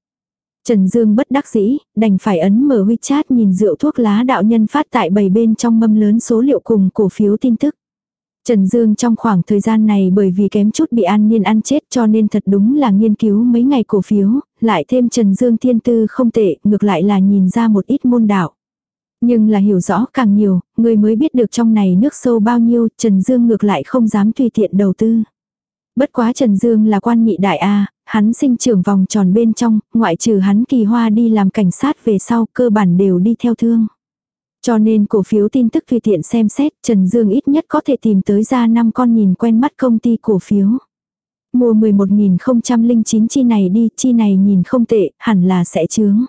Trần Dương bất đắc dĩ, đành phải ấn mở WeChat nhìn rượu thuốc lá đạo nhân phát tại bầy bên trong mâm lớn số liệu cùng cổ phiếu tin tức. Trần Dương trong khoảng thời gian này bởi vì kém chút bị an niên ăn chết cho nên thật đúng là nghiên cứu mấy ngày cổ phiếu, lại thêm Trần Dương thiên tư không tệ, ngược lại là nhìn ra một ít môn đạo. Nhưng là hiểu rõ càng nhiều, người mới biết được trong này nước sâu bao nhiêu, Trần Dương ngược lại không dám tùy tiện đầu tư. Bất quá Trần Dương là quan nhị đại A, hắn sinh trưởng vòng tròn bên trong, ngoại trừ hắn kỳ hoa đi làm cảnh sát về sau cơ bản đều đi theo thương. Cho nên cổ phiếu tin tức tùy tiện xem xét, Trần Dương ít nhất có thể tìm tới ra năm con nhìn quen mắt công ty cổ phiếu. Mua 11.009 chi này đi, chi này nhìn không tệ, hẳn là sẽ chướng.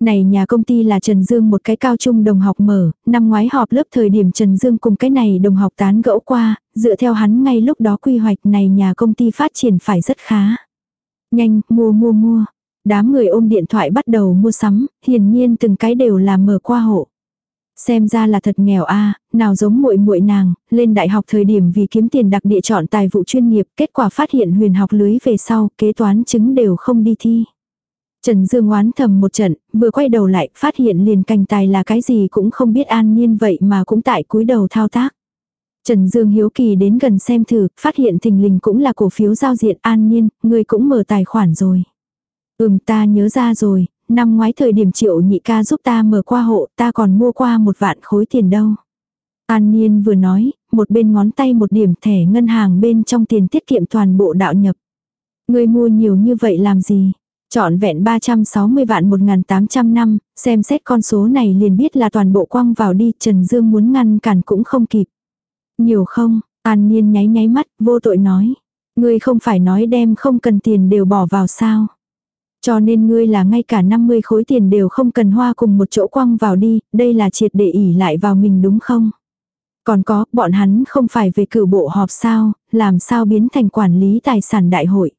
Này nhà công ty là Trần Dương một cái cao trung đồng học mở, năm ngoái họp lớp thời điểm Trần Dương cùng cái này đồng học tán gẫu qua, dựa theo hắn ngay lúc đó quy hoạch này nhà công ty phát triển phải rất khá. Nhanh, mua mua mua. Đám người ôm điện thoại bắt đầu mua sắm, hiển nhiên từng cái đều là mở qua hộ. Xem ra là thật nghèo a, nào giống muội muội nàng, lên đại học thời điểm vì kiếm tiền đặc địa chọn tài vụ chuyên nghiệp, kết quả phát hiện huyền học lưới về sau, kế toán chứng đều không đi thi. Trần Dương oán thầm một trận, vừa quay đầu lại, phát hiện liền cành tài là cái gì cũng không biết an nhiên vậy mà cũng tại cúi đầu thao tác. Trần Dương hiếu kỳ đến gần xem thử, phát hiện thình lình cũng là cổ phiếu giao diện an nhiên, người cũng mở tài khoản rồi. Ừm ta nhớ ra rồi, năm ngoái thời điểm triệu nhị ca giúp ta mở qua hộ, ta còn mua qua một vạn khối tiền đâu. An Niên vừa nói, một bên ngón tay một điểm thẻ ngân hàng bên trong tiền tiết kiệm toàn bộ đạo nhập. Người mua nhiều như vậy làm gì? Chọn vẹn 360 vạn 1.800 năm, xem xét con số này liền biết là toàn bộ quăng vào đi, Trần Dương muốn ngăn cản cũng không kịp. Nhiều không? An Niên nháy nháy mắt, vô tội nói. Ngươi không phải nói đem không cần tiền đều bỏ vào sao? Cho nên ngươi là ngay cả 50 khối tiền đều không cần hoa cùng một chỗ quăng vào đi, đây là triệt để ỉ lại vào mình đúng không? Còn có, bọn hắn không phải về cử bộ họp sao, làm sao biến thành quản lý tài sản đại hội.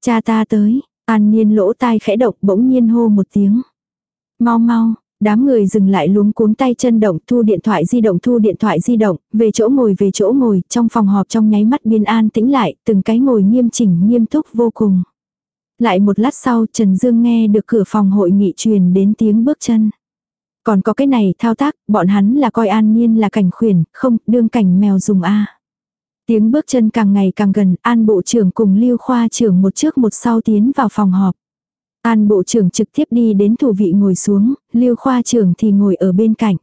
Cha ta tới, an niên lỗ tai khẽ động bỗng nhiên hô một tiếng. Mau mau, đám người dừng lại luống cuống tay chân động thu điện thoại di động thu điện thoại di động, về chỗ ngồi về chỗ ngồi, trong phòng họp trong nháy mắt biên an tĩnh lại, từng cái ngồi nghiêm chỉnh nghiêm túc vô cùng. Lại một lát sau Trần Dương nghe được cửa phòng hội nghị truyền đến tiếng bước chân. Còn có cái này thao tác, bọn hắn là coi an nhiên là cảnh khuyển, không, đương cảnh mèo dùng a Tiếng bước chân càng ngày càng gần, an bộ trưởng cùng lưu khoa trưởng một trước một sau tiến vào phòng họp. An bộ trưởng trực tiếp đi đến thủ vị ngồi xuống, lưu khoa trưởng thì ngồi ở bên cạnh.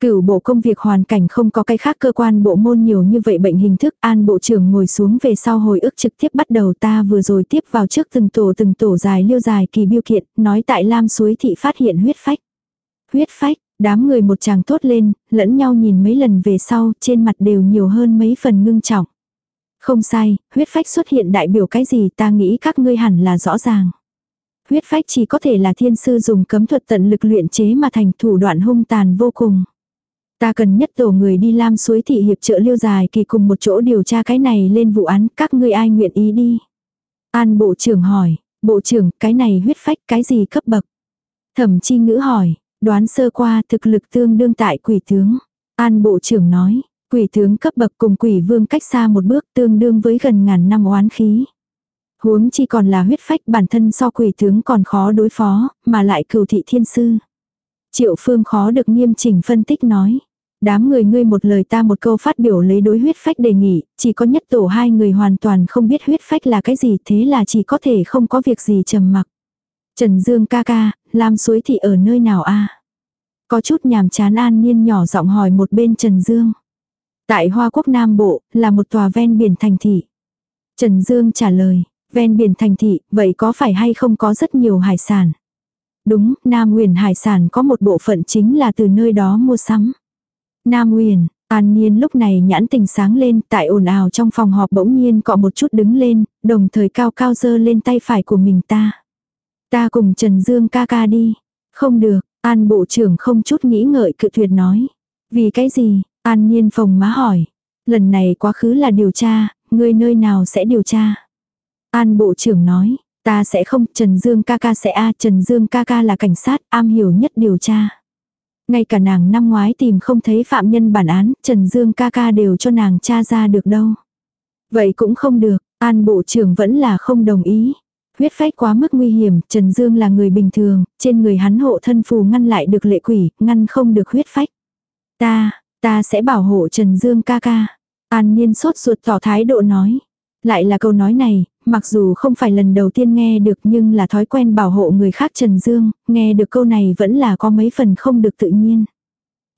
Cửu bộ công việc hoàn cảnh không có cái khác cơ quan bộ môn nhiều như vậy bệnh hình thức, an bộ trưởng ngồi xuống về sau hồi ức trực tiếp bắt đầu ta vừa rồi tiếp vào trước từng tổ từng tổ dài liêu dài kỳ biêu kiện, nói tại Lam suối thị phát hiện huyết phách. Huyết phách, đám người một chàng tốt lên, lẫn nhau nhìn mấy lần về sau, trên mặt đều nhiều hơn mấy phần ngưng trọng. Không sai, huyết phách xuất hiện đại biểu cái gì ta nghĩ các ngươi hẳn là rõ ràng. Huyết phách chỉ có thể là thiên sư dùng cấm thuật tận lực luyện chế mà thành thủ đoạn hung tàn vô cùng. Ta cần nhất tổ người đi lam suối thị hiệp trợ liêu dài kỳ cùng một chỗ điều tra cái này lên vụ án các ngươi ai nguyện ý đi. An bộ trưởng hỏi, bộ trưởng cái này huyết phách cái gì cấp bậc. Thẩm chi ngữ hỏi, đoán sơ qua thực lực tương đương tại quỷ tướng. An bộ trưởng nói, quỷ tướng cấp bậc cùng quỷ vương cách xa một bước tương đương với gần ngàn năm oán khí. Huống chi còn là huyết phách bản thân so quỷ tướng còn khó đối phó, mà lại cừu thị thiên sư. Triệu phương khó được nghiêm chỉnh phân tích nói. Đám người ngươi một lời ta một câu phát biểu lấy đối huyết phách đề nghị, chỉ có nhất tổ hai người hoàn toàn không biết huyết phách là cái gì thế là chỉ có thể không có việc gì trầm mặc. Trần Dương ca ca, Lam suối thị ở nơi nào a Có chút nhàm chán an nhiên nhỏ giọng hỏi một bên Trần Dương. Tại Hoa Quốc Nam Bộ, là một tòa ven biển thành thị. Trần Dương trả lời, ven biển thành thị, vậy có phải hay không có rất nhiều hải sản? Đúng, Nam Nguyên hải sản có một bộ phận chính là từ nơi đó mua sắm. Nam Uyển, An nhiên lúc này nhãn tình sáng lên, tại ồn ào trong phòng họp bỗng nhiên cọ một chút đứng lên, đồng thời cao cao dơ lên tay phải của mình ta. Ta cùng Trần Dương ca ca đi. Không được, An Bộ trưởng không chút nghĩ ngợi cự tuyệt nói. Vì cái gì? An nhiên phồng má hỏi. Lần này quá khứ là điều tra, ngươi nơi nào sẽ điều tra? An Bộ trưởng nói, ta sẽ không, Trần Dương ca ca sẽ a Trần Dương ca ca là cảnh sát, am hiểu nhất điều tra. Ngay cả nàng năm ngoái tìm không thấy phạm nhân bản án, Trần Dương ca ca đều cho nàng tra ra được đâu. Vậy cũng không được, An Bộ trưởng vẫn là không đồng ý. Huyết phách quá mức nguy hiểm, Trần Dương là người bình thường, trên người hắn hộ thân phù ngăn lại được lệ quỷ, ngăn không được huyết phách. Ta, ta sẽ bảo hộ Trần Dương ca ca. An Niên sốt ruột tỏ thái độ nói. Lại là câu nói này, mặc dù không phải lần đầu tiên nghe được nhưng là thói quen bảo hộ người khác Trần Dương, nghe được câu này vẫn là có mấy phần không được tự nhiên.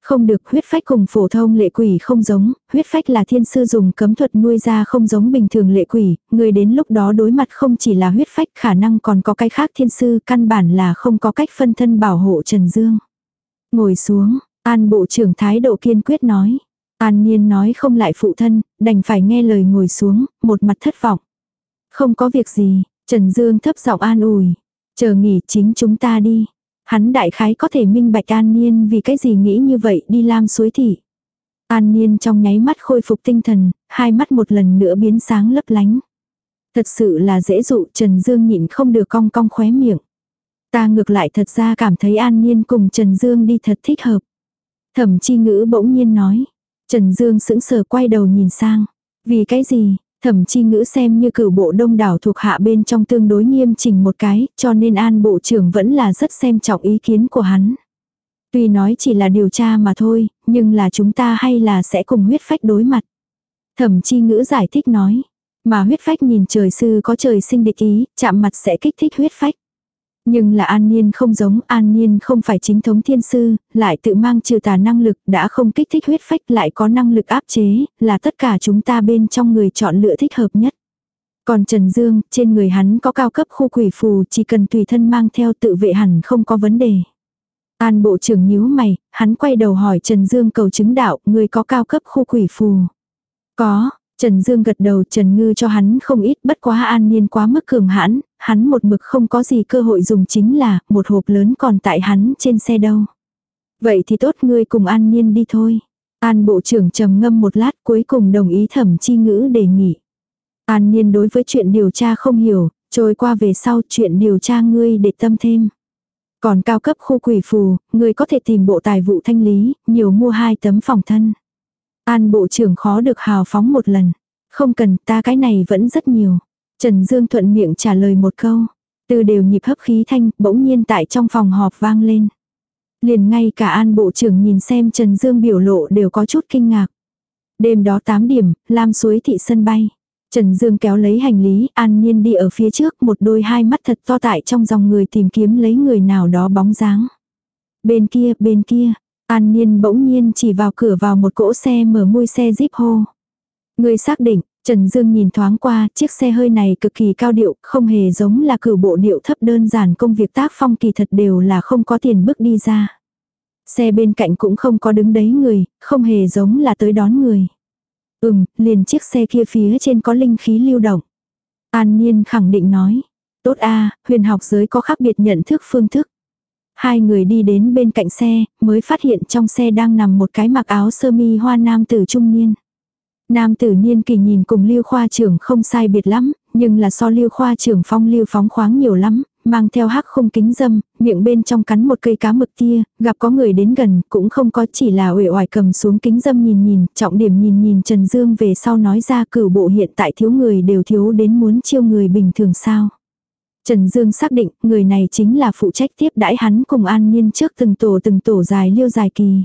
Không được huyết phách cùng phổ thông lệ quỷ không giống, huyết phách là thiên sư dùng cấm thuật nuôi ra không giống bình thường lệ quỷ, người đến lúc đó đối mặt không chỉ là huyết phách khả năng còn có cái khác thiên sư căn bản là không có cách phân thân bảo hộ Trần Dương. Ngồi xuống, an bộ trưởng thái độ kiên quyết nói. An Niên nói không lại phụ thân, đành phải nghe lời ngồi xuống, một mặt thất vọng. Không có việc gì, Trần Dương thấp giọng an ủi. Chờ nghỉ chính chúng ta đi. Hắn đại khái có thể minh bạch An Niên vì cái gì nghĩ như vậy đi lam suối thị. An Niên trong nháy mắt khôi phục tinh thần, hai mắt một lần nữa biến sáng lấp lánh. Thật sự là dễ dụ Trần Dương nhịn không được cong cong khóe miệng. Ta ngược lại thật ra cảm thấy An Niên cùng Trần Dương đi thật thích hợp. Thẩm chi ngữ bỗng nhiên nói. Trần Dương sững sờ quay đầu nhìn sang. Vì cái gì, thẩm chi ngữ xem như cử bộ đông đảo thuộc hạ bên trong tương đối nghiêm chỉnh một cái, cho nên an bộ trưởng vẫn là rất xem trọng ý kiến của hắn. Tuy nói chỉ là điều tra mà thôi, nhưng là chúng ta hay là sẽ cùng huyết phách đối mặt. Thẩm chi ngữ giải thích nói, mà huyết phách nhìn trời sư có trời sinh địch ý, chạm mặt sẽ kích thích huyết phách. Nhưng là an niên không giống, an niên không phải chính thống thiên sư, lại tự mang trừ tà năng lực, đã không kích thích huyết phách lại có năng lực áp chế, là tất cả chúng ta bên trong người chọn lựa thích hợp nhất. Còn Trần Dương, trên người hắn có cao cấp khu quỷ phù, chỉ cần tùy thân mang theo tự vệ hẳn không có vấn đề. An bộ trưởng nhíu mày, hắn quay đầu hỏi Trần Dương cầu chứng đạo, người có cao cấp khu quỷ phù. Có, Trần Dương gật đầu Trần Ngư cho hắn không ít bất quá an nhiên quá mức cường hãn, hắn một mực không có gì cơ hội dùng chính là một hộp lớn còn tại hắn trên xe đâu. Vậy thì tốt ngươi cùng an nhiên đi thôi. An bộ trưởng trầm ngâm một lát cuối cùng đồng ý thẩm chi ngữ đề nghị. An nhiên đối với chuyện điều tra không hiểu, trôi qua về sau chuyện điều tra ngươi để tâm thêm. Còn cao cấp khu quỷ phù, ngươi có thể tìm bộ tài vụ thanh lý, nhiều mua hai tấm phòng thân. An bộ trưởng khó được hào phóng một lần. Không cần, ta cái này vẫn rất nhiều. Trần Dương thuận miệng trả lời một câu. Từ đều nhịp hấp khí thanh, bỗng nhiên tại trong phòng họp vang lên. Liền ngay cả an bộ trưởng nhìn xem Trần Dương biểu lộ đều có chút kinh ngạc. Đêm đó 8 điểm, Lam suối thị sân bay. Trần Dương kéo lấy hành lý, an nhiên đi ở phía trước một đôi hai mắt thật to tại trong dòng người tìm kiếm lấy người nào đó bóng dáng. Bên kia, bên kia, an nhiên bỗng nhiên chỉ vào cửa vào một cỗ xe mở môi xe jeep hô. Người xác định, Trần Dương nhìn thoáng qua, chiếc xe hơi này cực kỳ cao điệu, không hề giống là cử bộ điệu thấp đơn giản công việc tác phong kỳ thật đều là không có tiền bước đi ra. Xe bên cạnh cũng không có đứng đấy người, không hề giống là tới đón người. Ừm, liền chiếc xe kia phía trên có linh khí lưu động. An Niên khẳng định nói. Tốt a huyền học giới có khác biệt nhận thức phương thức. Hai người đi đến bên cạnh xe, mới phát hiện trong xe đang nằm một cái mặc áo sơ mi hoa nam tử trung niên. Nam tử niên kỳ nhìn cùng lưu khoa trưởng không sai biệt lắm, nhưng là so lưu khoa trưởng phong lưu phóng khoáng nhiều lắm, mang theo hắc không kính dâm, miệng bên trong cắn một cây cá mực tia, gặp có người đến gần, cũng không có chỉ là uể oải cầm xuống kính dâm nhìn nhìn, trọng điểm nhìn nhìn Trần Dương về sau nói ra cử bộ hiện tại thiếu người đều thiếu đến muốn chiêu người bình thường sao. Trần Dương xác định người này chính là phụ trách tiếp đãi hắn cùng an nhiên trước từng tổ từng tổ dài liêu dài kỳ.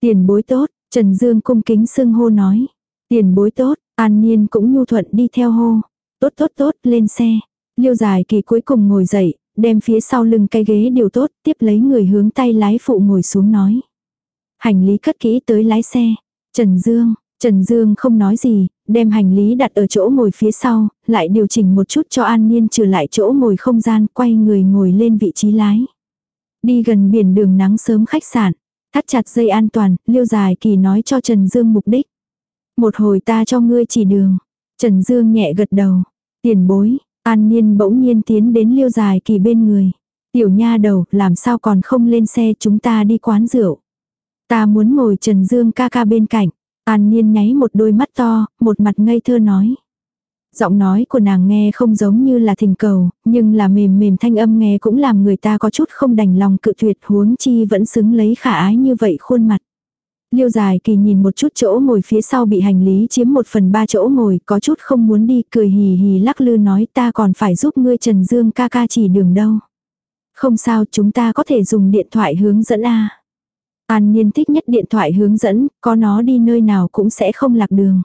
Tiền bối tốt, Trần Dương cung kính xưng hô nói. Tiền bối tốt, an nhiên cũng nhu thuận đi theo hô. Tốt tốt tốt, lên xe. Liêu dài kỳ cuối cùng ngồi dậy, đem phía sau lưng cái ghế điều tốt, tiếp lấy người hướng tay lái phụ ngồi xuống nói. Hành lý cất kỹ tới lái xe. Trần Dương, Trần Dương không nói gì, đem hành lý đặt ở chỗ ngồi phía sau, lại điều chỉnh một chút cho An Niên trừ lại chỗ ngồi không gian, quay người ngồi lên vị trí lái. Đi gần biển đường nắng sớm khách sạn, thắt chặt dây an toàn, liêu dài kỳ nói cho Trần Dương mục đích. Một hồi ta cho ngươi chỉ đường. Trần Dương nhẹ gật đầu. Tiền bối, An Niên bỗng nhiên tiến đến liêu dài kỳ bên người. Tiểu nha đầu, làm sao còn không lên xe chúng ta đi quán rượu. Ta muốn ngồi Trần Dương ca ca bên cạnh. An Niên nháy một đôi mắt to, một mặt ngây thơ nói. Giọng nói của nàng nghe không giống như là thỉnh cầu, nhưng là mềm mềm thanh âm nghe cũng làm người ta có chút không đành lòng cự tuyệt huống chi vẫn xứng lấy khả ái như vậy khuôn mặt. Liêu dài kỳ nhìn một chút chỗ ngồi phía sau bị hành lý chiếm một phần ba chỗ ngồi, có chút không muốn đi, cười hì hì lắc lư nói ta còn phải giúp ngươi Trần Dương ca ca chỉ đường đâu. Không sao chúng ta có thể dùng điện thoại hướng dẫn A. An Niên thích nhất điện thoại hướng dẫn, có nó đi nơi nào cũng sẽ không lạc đường.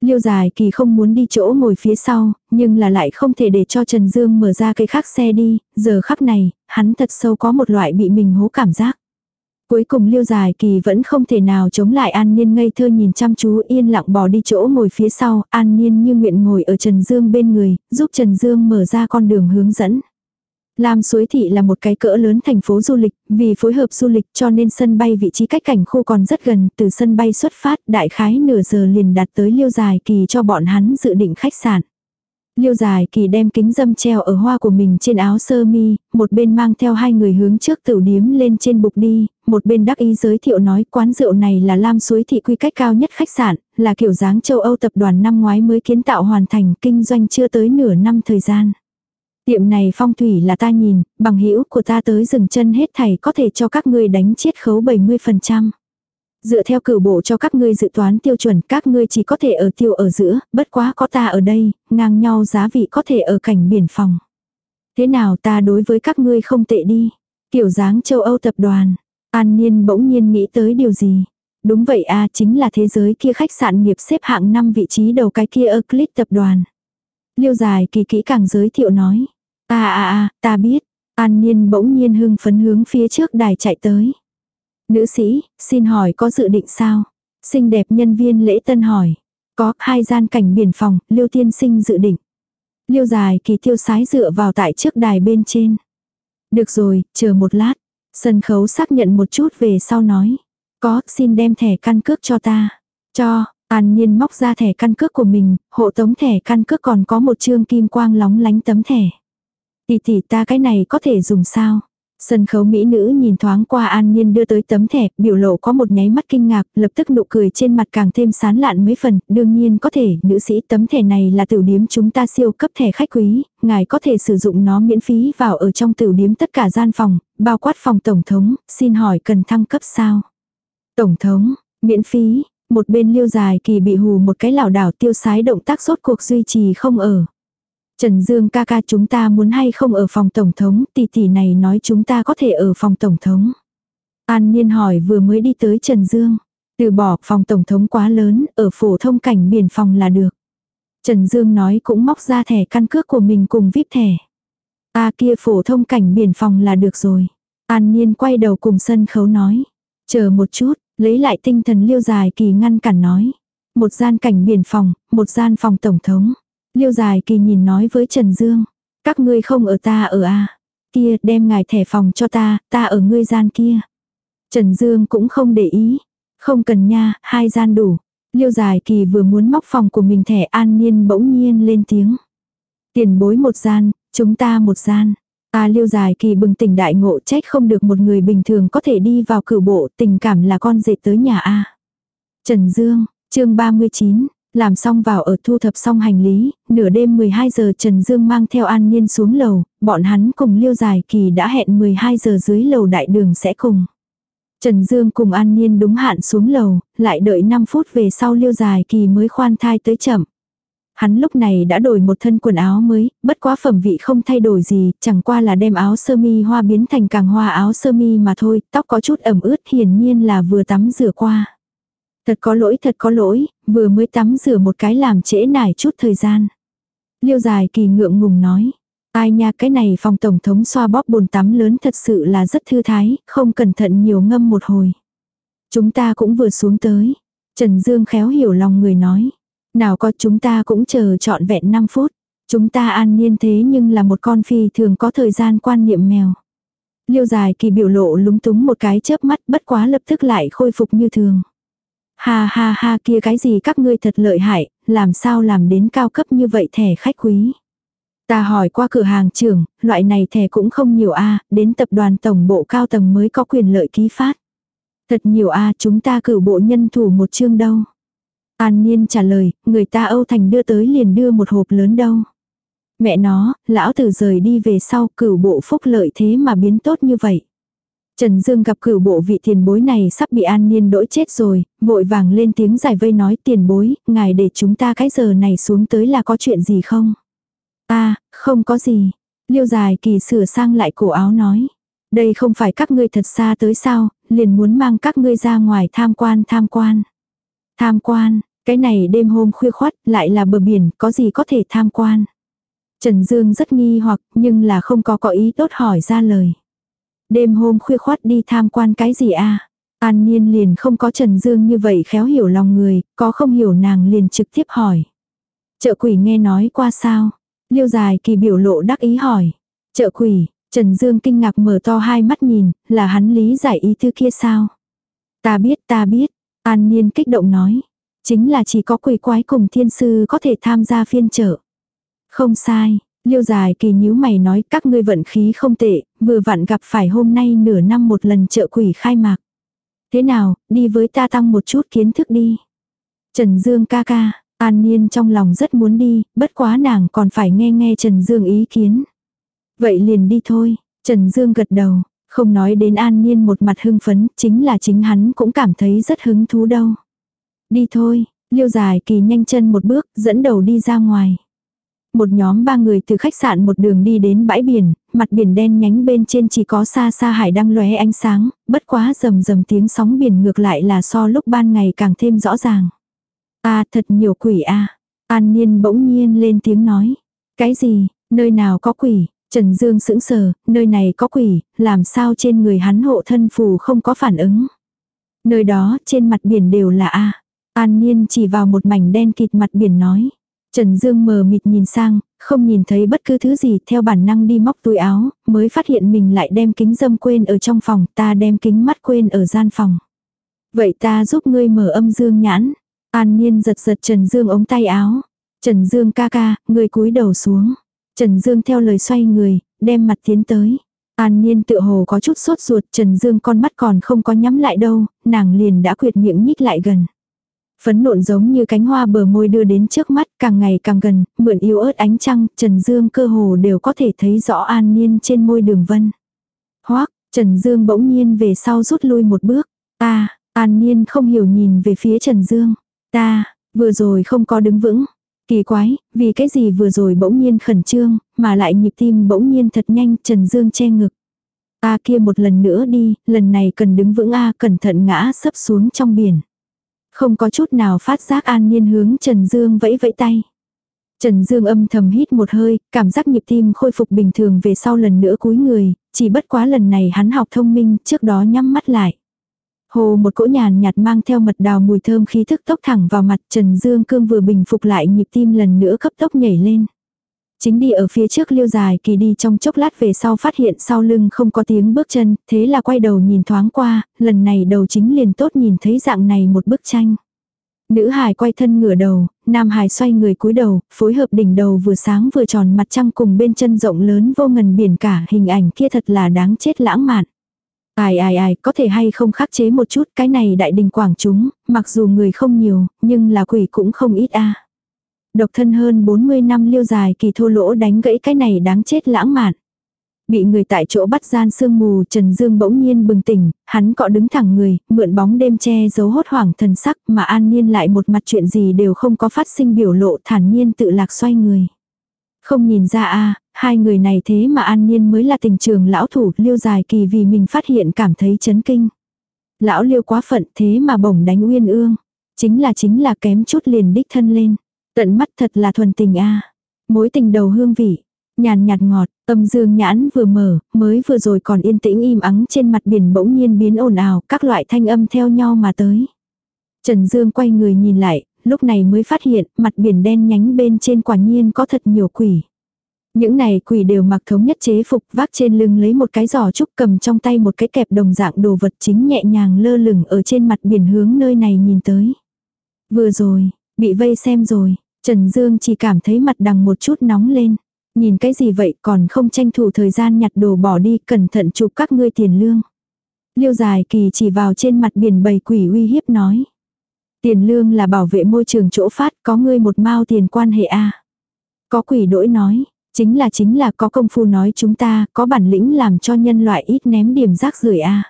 Liêu dài kỳ không muốn đi chỗ ngồi phía sau, nhưng là lại không thể để cho Trần Dương mở ra cây khác xe đi, giờ khắc này, hắn thật sâu có một loại bị mình hố cảm giác. Cuối cùng liêu dài kỳ vẫn không thể nào chống lại an niên ngây thơ nhìn chăm chú yên lặng bỏ đi chỗ ngồi phía sau, an niên như nguyện ngồi ở Trần Dương bên người, giúp Trần Dương mở ra con đường hướng dẫn. Lam Suối Thị là một cái cỡ lớn thành phố du lịch, vì phối hợp du lịch cho nên sân bay vị trí cách cảnh khu còn rất gần, từ sân bay xuất phát đại khái nửa giờ liền đạt tới liêu dài kỳ cho bọn hắn dự định khách sạn. Liêu dài kỳ đem kính dâm treo ở hoa của mình trên áo sơ mi, một bên mang theo hai người hướng trước tửu điếm lên trên bục đi, một bên đắc ý giới thiệu nói quán rượu này là Lam Suối Thị quy cách cao nhất khách sạn, là kiểu dáng châu Âu tập đoàn năm ngoái mới kiến tạo hoàn thành kinh doanh chưa tới nửa năm thời gian. Tiệm này phong thủy là ta nhìn, bằng hữu của ta tới dừng chân hết thảy có thể cho các ngươi đánh chiết khấu 70%. Dựa theo cử bộ cho các ngươi dự toán tiêu chuẩn các ngươi chỉ có thể ở tiêu ở giữa, bất quá có ta ở đây, ngang nhau giá vị có thể ở cảnh biển phòng. Thế nào ta đối với các ngươi không tệ đi. Kiểu dáng châu Âu tập đoàn. An Niên bỗng nhiên nghĩ tới điều gì. Đúng vậy a chính là thế giới kia khách sạn nghiệp xếp hạng 5 vị trí đầu cái kia Euclid tập đoàn. Liêu dài kỳ kỹ càng giới thiệu nói. À à à, ta biết. An Niên bỗng nhiên hưng phấn hướng phía trước đài chạy tới. Nữ sĩ, xin hỏi có dự định sao? Xinh đẹp nhân viên lễ tân hỏi. Có hai gian cảnh biển phòng, Liêu tiên sinh dự định. Liêu dài kỳ tiêu sái dựa vào tại trước đài bên trên. Được rồi, chờ một lát. Sân khấu xác nhận một chút về sau nói. Có, xin đem thẻ căn cước cho ta. Cho, An Nhiên móc ra thẻ căn cước của mình, hộ tống thẻ căn cước còn có một chương kim quang lóng lánh tấm thẻ. Tỷ tỷ ta cái này có thể dùng sao? Sân khấu mỹ nữ nhìn thoáng qua An Nhiên đưa tới tấm thẻ, biểu lộ có một nháy mắt kinh ngạc, lập tức nụ cười trên mặt càng thêm sán lạn mấy phần, đương nhiên có thể, nữ sĩ tấm thẻ này là tiểu điếm chúng ta siêu cấp thẻ khách quý, ngài có thể sử dụng nó miễn phí vào ở trong tiểu điếm tất cả gian phòng, bao quát phòng tổng thống, xin hỏi cần thăng cấp sao? Tổng thống, miễn phí, một bên liêu dài kỳ bị hù một cái lảo đảo tiêu sái động tác sốt cuộc duy trì không ở. Trần Dương ca ca chúng ta muốn hay không ở phòng tổng thống, tỷ tỷ này nói chúng ta có thể ở phòng tổng thống. An Niên hỏi vừa mới đi tới Trần Dương. Từ bỏ phòng tổng thống quá lớn, ở phổ thông cảnh biển phòng là được. Trần Dương nói cũng móc ra thẻ căn cước của mình cùng vip thẻ. Ta kia phổ thông cảnh biển phòng là được rồi. An Niên quay đầu cùng sân khấu nói. Chờ một chút, lấy lại tinh thần liêu dài kỳ ngăn cản nói. Một gian cảnh biển phòng, một gian phòng tổng thống. Liêu dài kỳ nhìn nói với Trần Dương. Các ngươi không ở ta ở a Kia đem ngài thẻ phòng cho ta, ta ở ngươi gian kia. Trần Dương cũng không để ý. Không cần nha, hai gian đủ. Liêu dài kỳ vừa muốn móc phòng của mình thẻ an niên bỗng nhiên lên tiếng. Tiền bối một gian, chúng ta một gian. Ta liêu dài kỳ bừng tỉnh đại ngộ trách không được một người bình thường có thể đi vào cửu bộ tình cảm là con dệt tới nhà A. Trần Dương, chương 39, làm xong vào ở thu thập xong hành lý, nửa đêm 12 giờ Trần Dương mang theo An Nhiên xuống lầu, bọn hắn cùng Liêu Dài Kỳ đã hẹn 12 giờ dưới lầu đại đường sẽ cùng. Trần Dương cùng An Nhiên đúng hạn xuống lầu, lại đợi 5 phút về sau Liêu Dài Kỳ mới khoan thai tới chậm. Hắn lúc này đã đổi một thân quần áo mới, bất quá phẩm vị không thay đổi gì, chẳng qua là đem áo sơ mi hoa biến thành càng hoa áo sơ mi mà thôi, tóc có chút ẩm ướt hiển nhiên là vừa tắm rửa qua. Thật có lỗi thật có lỗi, vừa mới tắm rửa một cái làm trễ nải chút thời gian. Liêu dài kỳ ngượng ngùng nói. Ai nha cái này phòng tổng thống xoa bóp bồn tắm lớn thật sự là rất thư thái, không cẩn thận nhiều ngâm một hồi. Chúng ta cũng vừa xuống tới. Trần Dương khéo hiểu lòng người nói. Nào có chúng ta cũng chờ trọn vẹn 5 phút. Chúng ta an nhiên thế nhưng là một con phi thường có thời gian quan niệm mèo. Liêu dài kỳ biểu lộ lúng túng một cái chớp mắt bất quá lập tức lại khôi phục như thường. Ha ha ha kia cái gì các ngươi thật lợi hại, làm sao làm đến cao cấp như vậy thẻ khách quý. Ta hỏi qua cửa hàng trưởng, loại này thẻ cũng không nhiều a đến tập đoàn tổng bộ cao tầng mới có quyền lợi ký phát. Thật nhiều a chúng ta cử bộ nhân thủ một chương đâu. An Niên trả lời, người ta Âu Thành đưa tới liền đưa một hộp lớn đâu. Mẹ nó, lão tử rời đi về sau cửu bộ phúc lợi thế mà biến tốt như vậy. Trần Dương gặp cửu bộ vị tiền bối này sắp bị an niên đỗi chết rồi, vội vàng lên tiếng giải vây nói tiền bối, ngài để chúng ta cái giờ này xuống tới là có chuyện gì không? Ta, không có gì. Liêu dài kỳ sửa sang lại cổ áo nói. Đây không phải các ngươi thật xa tới sao, liền muốn mang các ngươi ra ngoài tham quan tham quan. Tham quan, cái này đêm hôm khuya khoát lại là bờ biển, có gì có thể tham quan. Trần Dương rất nghi hoặc nhưng là không có có ý tốt hỏi ra lời. Đêm hôm khuya khoát đi tham quan cái gì a à? An Niên liền không có Trần Dương như vậy khéo hiểu lòng người, có không hiểu nàng liền trực tiếp hỏi. Chợ quỷ nghe nói qua sao? Liêu dài kỳ biểu lộ đắc ý hỏi. Chợ quỷ, Trần Dương kinh ngạc mở to hai mắt nhìn, là hắn lý giải ý thư kia sao? Ta biết ta biết, An Niên kích động nói. Chính là chỉ có quỷ quái cùng thiên sư có thể tham gia phiên chợ. Không sai, Liêu dài kỳ nhíu mày nói các ngươi vận khí không tệ, vừa vặn gặp phải hôm nay nửa năm một lần chợ quỷ khai mạc. Thế nào, đi với ta tăng một chút kiến thức đi. Trần Dương ca ca, An Niên trong lòng rất muốn đi, bất quá nàng còn phải nghe nghe Trần Dương ý kiến. Vậy liền đi thôi, Trần Dương gật đầu, không nói đến An Niên một mặt hưng phấn, chính là chính hắn cũng cảm thấy rất hứng thú đâu. Đi thôi, liêu dài kỳ nhanh chân một bước, dẫn đầu đi ra ngoài. Một nhóm ba người từ khách sạn một đường đi đến bãi biển, mặt biển đen nhánh bên trên chỉ có xa xa hải đang lóe ánh sáng, bất quá rầm rầm tiếng sóng biển ngược lại là so lúc ban ngày càng thêm rõ ràng. a thật nhiều quỷ a An Niên bỗng nhiên lên tiếng nói. Cái gì, nơi nào có quỷ? Trần Dương sững sờ, nơi này có quỷ, làm sao trên người hắn hộ thân phù không có phản ứng. Nơi đó trên mặt biển đều là A. An Niên chỉ vào một mảnh đen kịt mặt biển nói. Trần Dương mờ mịt nhìn sang, không nhìn thấy bất cứ thứ gì theo bản năng đi móc túi áo, mới phát hiện mình lại đem kính dâm quên ở trong phòng, ta đem kính mắt quên ở gian phòng. Vậy ta giúp ngươi mở âm dương nhãn. An Nhiên giật giật Trần Dương ống tay áo. Trần Dương ca ca, ngươi cúi đầu xuống. Trần Dương theo lời xoay người, đem mặt tiến tới. An Nhiên tự hồ có chút sốt ruột, Trần Dương con mắt còn không có nhắm lại đâu, nàng liền đã quyệt miệng nhích lại gần. Phấn nộn giống như cánh hoa bờ môi đưa đến trước mắt, càng ngày càng gần, mượn yếu ớt ánh trăng, Trần Dương cơ hồ đều có thể thấy rõ An Niên trên môi đường vân. Hoác, Trần Dương bỗng nhiên về sau rút lui một bước. Ta, An Niên không hiểu nhìn về phía Trần Dương. Ta, vừa rồi không có đứng vững. Kỳ quái, vì cái gì vừa rồi bỗng nhiên khẩn trương, mà lại nhịp tim bỗng nhiên thật nhanh, Trần Dương che ngực. Ta kia một lần nữa đi, lần này cần đứng vững A cẩn thận ngã sấp xuống trong biển. Không có chút nào phát giác an nhiên hướng Trần Dương vẫy vẫy tay. Trần Dương âm thầm hít một hơi, cảm giác nhịp tim khôi phục bình thường về sau lần nữa cúi người, chỉ bất quá lần này hắn học thông minh, trước đó nhắm mắt lại. Hồ một cỗ nhàn nhạt mang theo mật đào mùi thơm khí thức tốc thẳng vào mặt Trần Dương Cương vừa bình phục lại nhịp tim lần nữa cấp tốc nhảy lên. Chính đi ở phía trước liêu dài kỳ đi trong chốc lát về sau phát hiện sau lưng không có tiếng bước chân, thế là quay đầu nhìn thoáng qua, lần này đầu chính liền tốt nhìn thấy dạng này một bức tranh. Nữ hài quay thân ngửa đầu, nam hài xoay người cúi đầu, phối hợp đỉnh đầu vừa sáng vừa tròn mặt trăng cùng bên chân rộng lớn vô ngần biển cả hình ảnh kia thật là đáng chết lãng mạn. Ai ai ai, có thể hay không khắc chế một chút, cái này đại đình quảng chúng, mặc dù người không nhiều, nhưng là quỷ cũng không ít a. Độc thân hơn 40 năm liêu dài kỳ thô lỗ đánh gãy cái này đáng chết lãng mạn. Bị người tại chỗ bắt gian sương mù Trần Dương bỗng nhiên bừng tỉnh, hắn cọ đứng thẳng người, mượn bóng đêm che giấu hốt hoảng thần sắc mà an nhiên lại một mặt chuyện gì đều không có phát sinh biểu lộ thản nhiên tự lạc xoay người. Không nhìn ra a hai người này thế mà an nhiên mới là tình trường lão thủ liêu dài kỳ vì mình phát hiện cảm thấy chấn kinh. Lão liêu quá phận thế mà bổng đánh uyên ương. Chính là chính là kém chút liền đích thân lên. Tận mắt thật là thuần tình a Mối tình đầu hương vị. Nhàn nhạt ngọt, âm dương nhãn vừa mở, mới vừa rồi còn yên tĩnh im ắng trên mặt biển bỗng nhiên biến ồn ào, các loại thanh âm theo nhau mà tới. Trần Dương quay người nhìn lại, lúc này mới phát hiện mặt biển đen nhánh bên trên quả nhiên có thật nhiều quỷ. Những này quỷ đều mặc thống nhất chế phục vác trên lưng lấy một cái giỏ trúc cầm trong tay một cái kẹp đồng dạng đồ vật chính nhẹ nhàng lơ lửng ở trên mặt biển hướng nơi này nhìn tới. Vừa rồi, bị vây xem rồi, Trần Dương chỉ cảm thấy mặt đằng một chút nóng lên. Nhìn cái gì vậy còn không tranh thủ thời gian nhặt đồ bỏ đi cẩn thận chụp các ngươi tiền lương. Liêu dài kỳ chỉ vào trên mặt biển bầy quỷ uy hiếp nói. Tiền lương là bảo vệ môi trường chỗ phát có ngươi một mao tiền quan hệ a Có quỷ đỗi nói, chính là chính là có công phu nói chúng ta có bản lĩnh làm cho nhân loại ít ném điểm rác rưởi a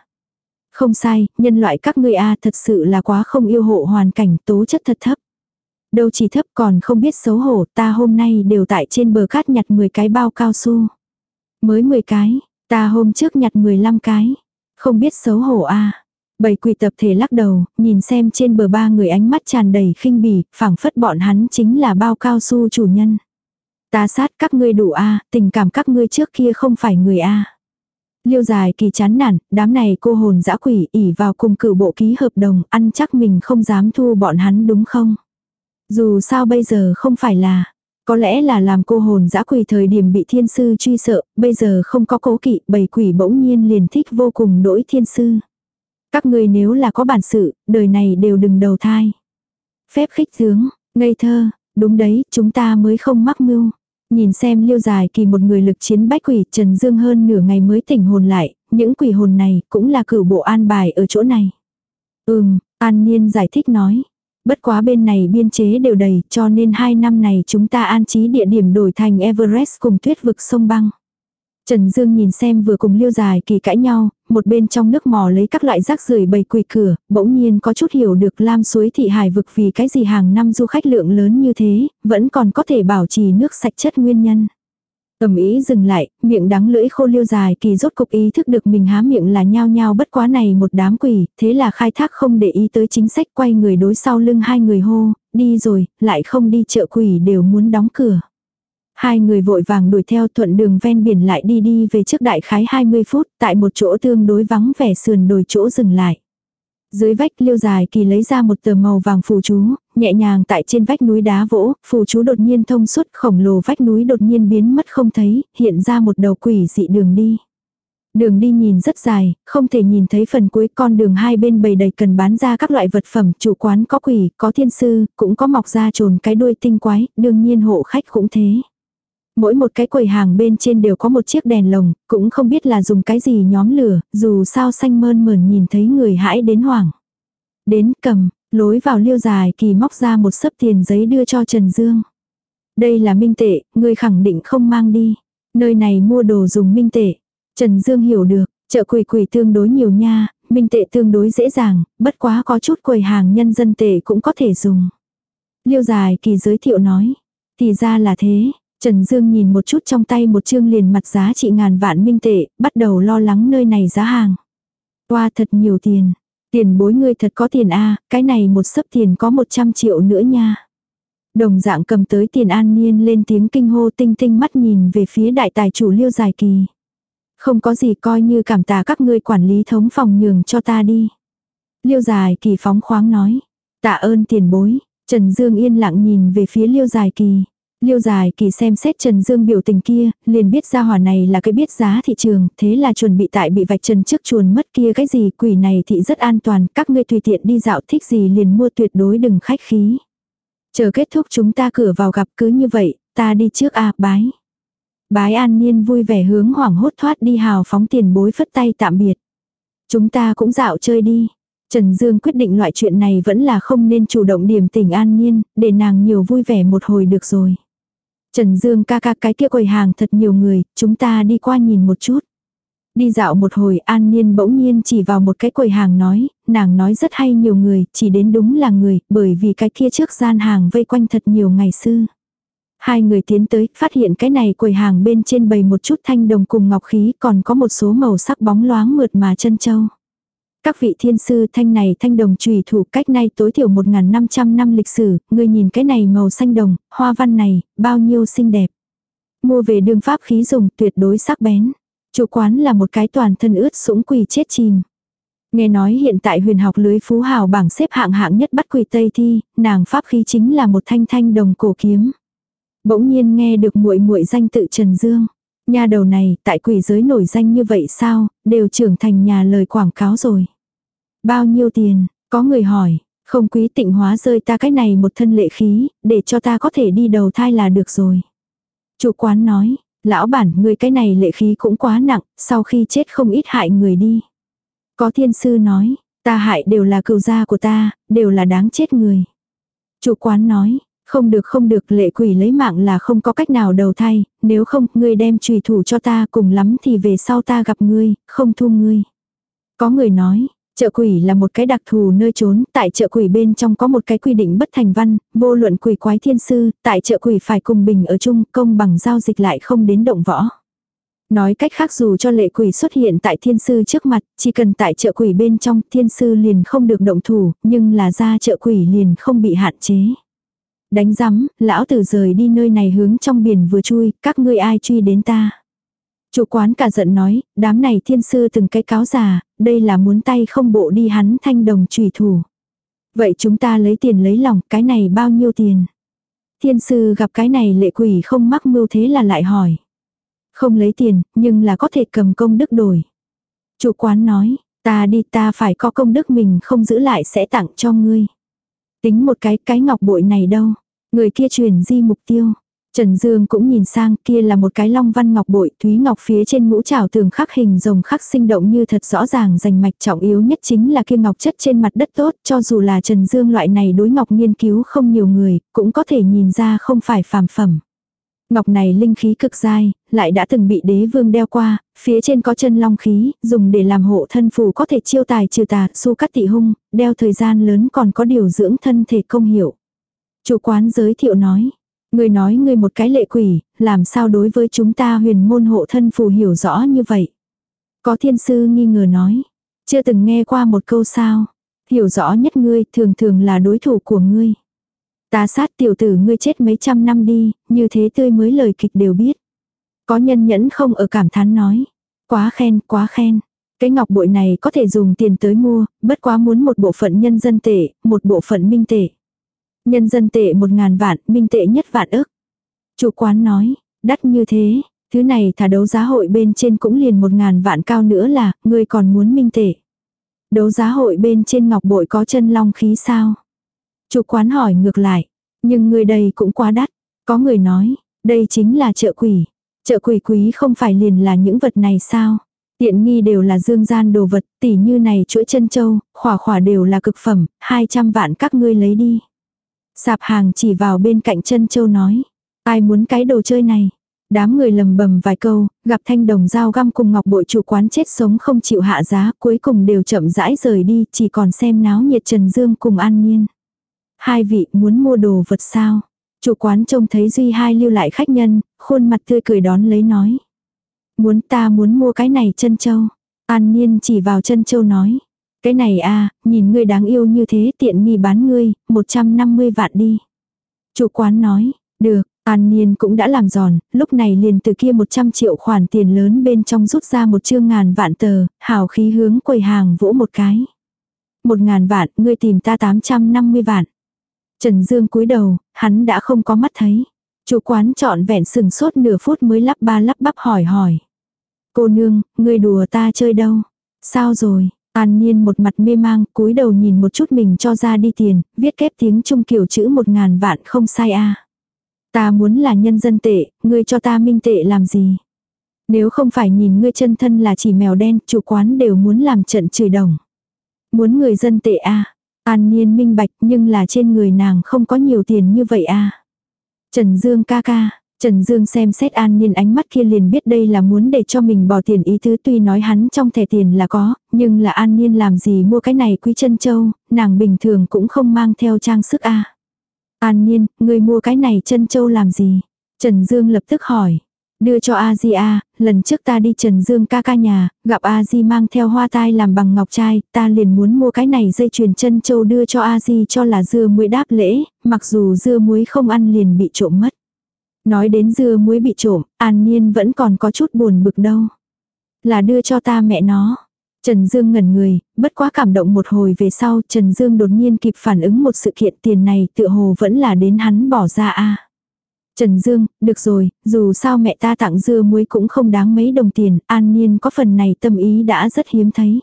Không sai, nhân loại các ngươi a thật sự là quá không yêu hộ hoàn cảnh tố chất thật thấp. Đâu chỉ thấp còn không biết xấu hổ, ta hôm nay đều tại trên bờ cát nhặt 10 cái bao cao su. Mới 10 cái, ta hôm trước nhặt 15 cái. Không biết xấu hổ a Bầy quỷ tập thể lắc đầu, nhìn xem trên bờ ba người ánh mắt tràn đầy khinh bỉ, phảng phất bọn hắn chính là bao cao su chủ nhân. Ta sát các ngươi đủ a tình cảm các ngươi trước kia không phải người a Liêu dài kỳ chán nản, đám này cô hồn dã quỷ ỉ vào cùng cử bộ ký hợp đồng, ăn chắc mình không dám thu bọn hắn đúng không? Dù sao bây giờ không phải là, có lẽ là làm cô hồn dã quỷ thời điểm bị thiên sư truy sợ, bây giờ không có cố kỵ, bầy quỷ bỗng nhiên liền thích vô cùng đỗi thiên sư. Các người nếu là có bản sự, đời này đều đừng đầu thai. Phép khích tướng, ngây thơ, đúng đấy, chúng ta mới không mắc mưu. Nhìn xem liêu dài kỳ một người lực chiến bách quỷ Trần Dương hơn nửa ngày mới tỉnh hồn lại, những quỷ hồn này cũng là cửu bộ an bài ở chỗ này. Ừm, An Niên giải thích nói, Bất quá bên này biên chế đều đầy cho nên hai năm này chúng ta an trí địa điểm đổi thành Everest cùng tuyết vực sông băng. Trần Dương nhìn xem vừa cùng liêu dài kỳ cãi nhau, một bên trong nước mò lấy các loại rác rưởi bầy quỳ cửa, bỗng nhiên có chút hiểu được lam suối thị hải vực vì cái gì hàng năm du khách lượng lớn như thế, vẫn còn có thể bảo trì nước sạch chất nguyên nhân. Tầm ý dừng lại, miệng đắng lưỡi khô liêu dài kỳ rốt cục ý thức được mình há miệng là nhao nhao bất quá này một đám quỷ, thế là khai thác không để ý tới chính sách quay người đối sau lưng hai người hô, đi rồi, lại không đi chợ quỷ đều muốn đóng cửa. Hai người vội vàng đuổi theo thuận đường ven biển lại đi đi về trước đại khái 20 phút, tại một chỗ tương đối vắng vẻ sườn đồi chỗ dừng lại. Dưới vách liêu dài kỳ lấy ra một tờ màu vàng phù chú, nhẹ nhàng tại trên vách núi đá vỗ, phù chú đột nhiên thông suốt khổng lồ vách núi đột nhiên biến mất không thấy, hiện ra một đầu quỷ dị đường đi. Đường đi nhìn rất dài, không thể nhìn thấy phần cuối con đường hai bên bầy đầy cần bán ra các loại vật phẩm, chủ quán có quỷ, có thiên sư, cũng có mọc ra trồn cái đuôi tinh quái, đương nhiên hộ khách cũng thế. Mỗi một cái quầy hàng bên trên đều có một chiếc đèn lồng, cũng không biết là dùng cái gì nhóm lửa, dù sao xanh mơn mờn nhìn thấy người hãi đến hoảng. Đến cầm, lối vào liêu dài kỳ móc ra một sấp tiền giấy đưa cho Trần Dương. Đây là minh tệ, người khẳng định không mang đi. Nơi này mua đồ dùng minh tệ. Trần Dương hiểu được, chợ quỷ quỷ tương đối nhiều nha, minh tệ tương đối dễ dàng, bất quá có chút quầy hàng nhân dân tệ cũng có thể dùng. Liêu dài kỳ giới thiệu nói. Thì ra là thế, Trần Dương nhìn một chút trong tay một chương liền mặt giá trị ngàn vạn minh tệ, bắt đầu lo lắng nơi này giá hàng. Qua thật nhiều tiền. Tiền bối ngươi thật có tiền a, cái này một sấp tiền có 100 triệu nữa nha. Đồng dạng cầm tới tiền an niên lên tiếng kinh hô tinh tinh mắt nhìn về phía đại tài chủ liêu dài kỳ. Không có gì coi như cảm tạ các ngươi quản lý thống phòng nhường cho ta đi. Liêu dài kỳ phóng khoáng nói. Tạ ơn tiền bối. Trần Dương yên lặng nhìn về phía liêu dài kỳ. Liêu dài kỳ xem xét Trần Dương biểu tình kia, liền biết ra hỏa này là cái biết giá thị trường, thế là chuẩn bị tại bị vạch trần trước chuồn mất kia cái gì quỷ này thì rất an toàn, các ngươi tùy tiện đi dạo thích gì liền mua tuyệt đối đừng khách khí. Chờ kết thúc chúng ta cửa vào gặp cứ như vậy, ta đi trước a bái. Bái an niên vui vẻ hướng hoảng hốt thoát đi hào phóng tiền bối phất tay tạm biệt. Chúng ta cũng dạo chơi đi. Trần Dương quyết định loại chuyện này vẫn là không nên chủ động điểm tình an niên, để nàng nhiều vui vẻ một hồi được rồi. Trần Dương ca ca cái kia quầy hàng thật nhiều người, chúng ta đi qua nhìn một chút. Đi dạo một hồi an niên bỗng nhiên chỉ vào một cái quầy hàng nói, nàng nói rất hay nhiều người, chỉ đến đúng là người, bởi vì cái kia trước gian hàng vây quanh thật nhiều ngày xưa. Hai người tiến tới, phát hiện cái này quầy hàng bên trên bày một chút thanh đồng cùng ngọc khí, còn có một số màu sắc bóng loáng mượt mà chân châu. Các vị thiên sư thanh này thanh đồng trùy thủ cách nay tối thiểu 1.500 năm lịch sử, người nhìn cái này màu xanh đồng, hoa văn này, bao nhiêu xinh đẹp. Mua về đường pháp khí dùng tuyệt đối sắc bén. Chủ quán là một cái toàn thân ướt sũng quỳ chết chìm. Nghe nói hiện tại huyền học lưới phú hào bảng xếp hạng hạng nhất bắt quỳ Tây Thi, nàng pháp khí chính là một thanh thanh đồng cổ kiếm. Bỗng nhiên nghe được muội muội danh tự Trần Dương. Nhà đầu này, tại quỷ giới nổi danh như vậy sao, đều trưởng thành nhà lời quảng cáo rồi. Bao nhiêu tiền, có người hỏi, không quý tịnh hóa rơi ta cái này một thân lệ khí, để cho ta có thể đi đầu thai là được rồi. Chủ quán nói, lão bản người cái này lệ khí cũng quá nặng, sau khi chết không ít hại người đi. Có thiên sư nói, ta hại đều là cừu gia của ta, đều là đáng chết người. Chủ quán nói, không được không được lệ quỷ lấy mạng là không có cách nào đầu thai, nếu không ngươi đem trùy thủ cho ta cùng lắm thì về sau ta gặp ngươi, không thu ngươi. Có người nói, chợ quỷ là một cái đặc thù nơi trốn, tại chợ quỷ bên trong có một cái quy định bất thành văn, vô luận quỷ quái thiên sư, tại chợ quỷ phải cùng bình ở chung, công bằng giao dịch lại không đến động võ. Nói cách khác dù cho lệ quỷ xuất hiện tại thiên sư trước mặt, chỉ cần tại chợ quỷ bên trong thiên sư liền không được động thủ, nhưng là ra chợ quỷ liền không bị hạn chế. Đánh rắm, lão tử rời đi nơi này hướng trong biển vừa chui, các ngươi ai truy đến ta. Chủ quán cả giận nói, đám này thiên sư từng cái cáo già, đây là muốn tay không bộ đi hắn thanh đồng trùy thủ. Vậy chúng ta lấy tiền lấy lòng, cái này bao nhiêu tiền? Thiên sư gặp cái này lệ quỷ không mắc mưu thế là lại hỏi. Không lấy tiền, nhưng là có thể cầm công đức đổi. Chủ quán nói, ta đi ta phải có công đức mình không giữ lại sẽ tặng cho ngươi. Tính một cái, cái ngọc bội này đâu. Người kia truyền di mục tiêu. Trần Dương cũng nhìn sang kia là một cái long văn ngọc bội, thúy ngọc phía trên ngũ trảo tường khắc hình rồng khắc sinh động như thật rõ ràng rành mạch trọng yếu nhất chính là kia ngọc chất trên mặt đất tốt, cho dù là Trần Dương loại này đối ngọc nghiên cứu không nhiều người, cũng có thể nhìn ra không phải phàm phẩm. Ngọc này linh khí cực dai, lại đã từng bị đế vương đeo qua, phía trên có chân long khí, dùng để làm hộ thân phù có thể chiêu tài trừ tà, su cắt tị hung, đeo thời gian lớn còn có điều dưỡng thân thể công hiệu. Chủ quán giới thiệu nói, người nói người một cái lệ quỷ, làm sao đối với chúng ta huyền môn hộ thân phù hiểu rõ như vậy. Có thiên sư nghi ngờ nói, chưa từng nghe qua một câu sao, hiểu rõ nhất ngươi thường thường là đối thủ của ngươi. Ta sát tiểu tử ngươi chết mấy trăm năm đi, như thế tươi mới lời kịch đều biết. Có nhân nhẫn không ở cảm thán nói. Quá khen, quá khen. Cái ngọc bội này có thể dùng tiền tới mua, bất quá muốn một bộ phận nhân dân tệ, một bộ phận minh tệ. Nhân dân tệ một ngàn vạn, minh tệ nhất vạn ức. Chủ quán nói, đắt như thế, thứ này thả đấu giá hội bên trên cũng liền một ngàn vạn cao nữa là, ngươi còn muốn minh tệ. Đấu giá hội bên trên ngọc bội có chân long khí sao? Chủ quán hỏi ngược lại, nhưng người đây cũng quá đắt. Có người nói, Đây chính là chợ quỷ. Chợ quỷ quý không phải liền là những vật này sao? Tiện nghi đều là dương gian đồ vật, tỉ như này chuỗi chân châu, khỏa khỏa đều là cực phẩm, 200 vạn các ngươi lấy đi. Sạp hàng chỉ vào bên cạnh chân châu nói. Ai muốn cái đồ chơi này? Đám người lầm bầm vài câu, gặp thanh đồng dao găm cùng ngọc bội chủ quán chết sống không chịu hạ giá, cuối cùng đều chậm rãi rời đi, chỉ còn xem náo nhiệt Trần Dương cùng An Nhiên. Hai vị muốn mua đồ vật sao? Chủ quán trông thấy Duy hai lưu lại khách nhân, khuôn mặt tươi cười đón lấy nói. Muốn ta muốn mua cái này chân châu. An Nhiên chỉ vào chân châu nói. Cái này a nhìn ngươi đáng yêu như thế tiện nghi bán ngươi, 150 vạn đi. Chủ quán nói, được, An Niên cũng đã làm giòn, lúc này liền từ kia 100 triệu khoản tiền lớn bên trong rút ra một chương ngàn vạn tờ, hào khí hướng quầy hàng vỗ một cái. Một ngàn vạn, ngươi tìm ta 850 vạn. Trần Dương cúi đầu, hắn đã không có mắt thấy. Chủ quán trọn vẹn sừng sốt nửa phút mới lắp ba lắp bắp hỏi hỏi. Cô nương, ngươi đùa ta chơi đâu? Sao rồi? An nhiên một mặt mê mang, cúi đầu nhìn một chút mình cho ra đi tiền, viết kép tiếng Trung kiểu chữ một ngàn vạn không sai a. Ta muốn là nhân dân tệ, ngươi cho ta minh tệ làm gì? Nếu không phải nhìn ngươi chân thân là chỉ mèo đen, chủ quán đều muốn làm trận chửi đồng. Muốn người dân tệ a An nhiên minh bạch nhưng là trên người nàng không có nhiều tiền như vậy a Trần Dương ca ca, Trần Dương xem xét An Nhiên ánh mắt kia liền biết đây là muốn để cho mình bỏ tiền ý tứ tuy nói hắn trong thẻ tiền là có, nhưng là An Nhiên làm gì mua cái này quý chân châu, nàng bình thường cũng không mang theo trang sức a An Nhiên, người mua cái này chân châu làm gì? Trần Dương lập tức hỏi. Đưa cho a di a lần trước ta đi Trần Dương ca ca nhà, gặp a di mang theo hoa tai làm bằng ngọc trai, ta liền muốn mua cái này dây chuyền chân châu đưa cho a di cho là dưa muối đáp lễ, mặc dù dưa muối không ăn liền bị trộm mất. Nói đến dưa muối bị trộm, An Niên vẫn còn có chút buồn bực đâu. Là đưa cho ta mẹ nó. Trần Dương ngẩn người, bất quá cảm động một hồi về sau, Trần Dương đột nhiên kịp phản ứng một sự kiện tiền này tựa hồ vẫn là đến hắn bỏ ra a. Trần Dương, được rồi, dù sao mẹ ta tặng dưa muối cũng không đáng mấy đồng tiền, an nhiên có phần này tâm ý đã rất hiếm thấy.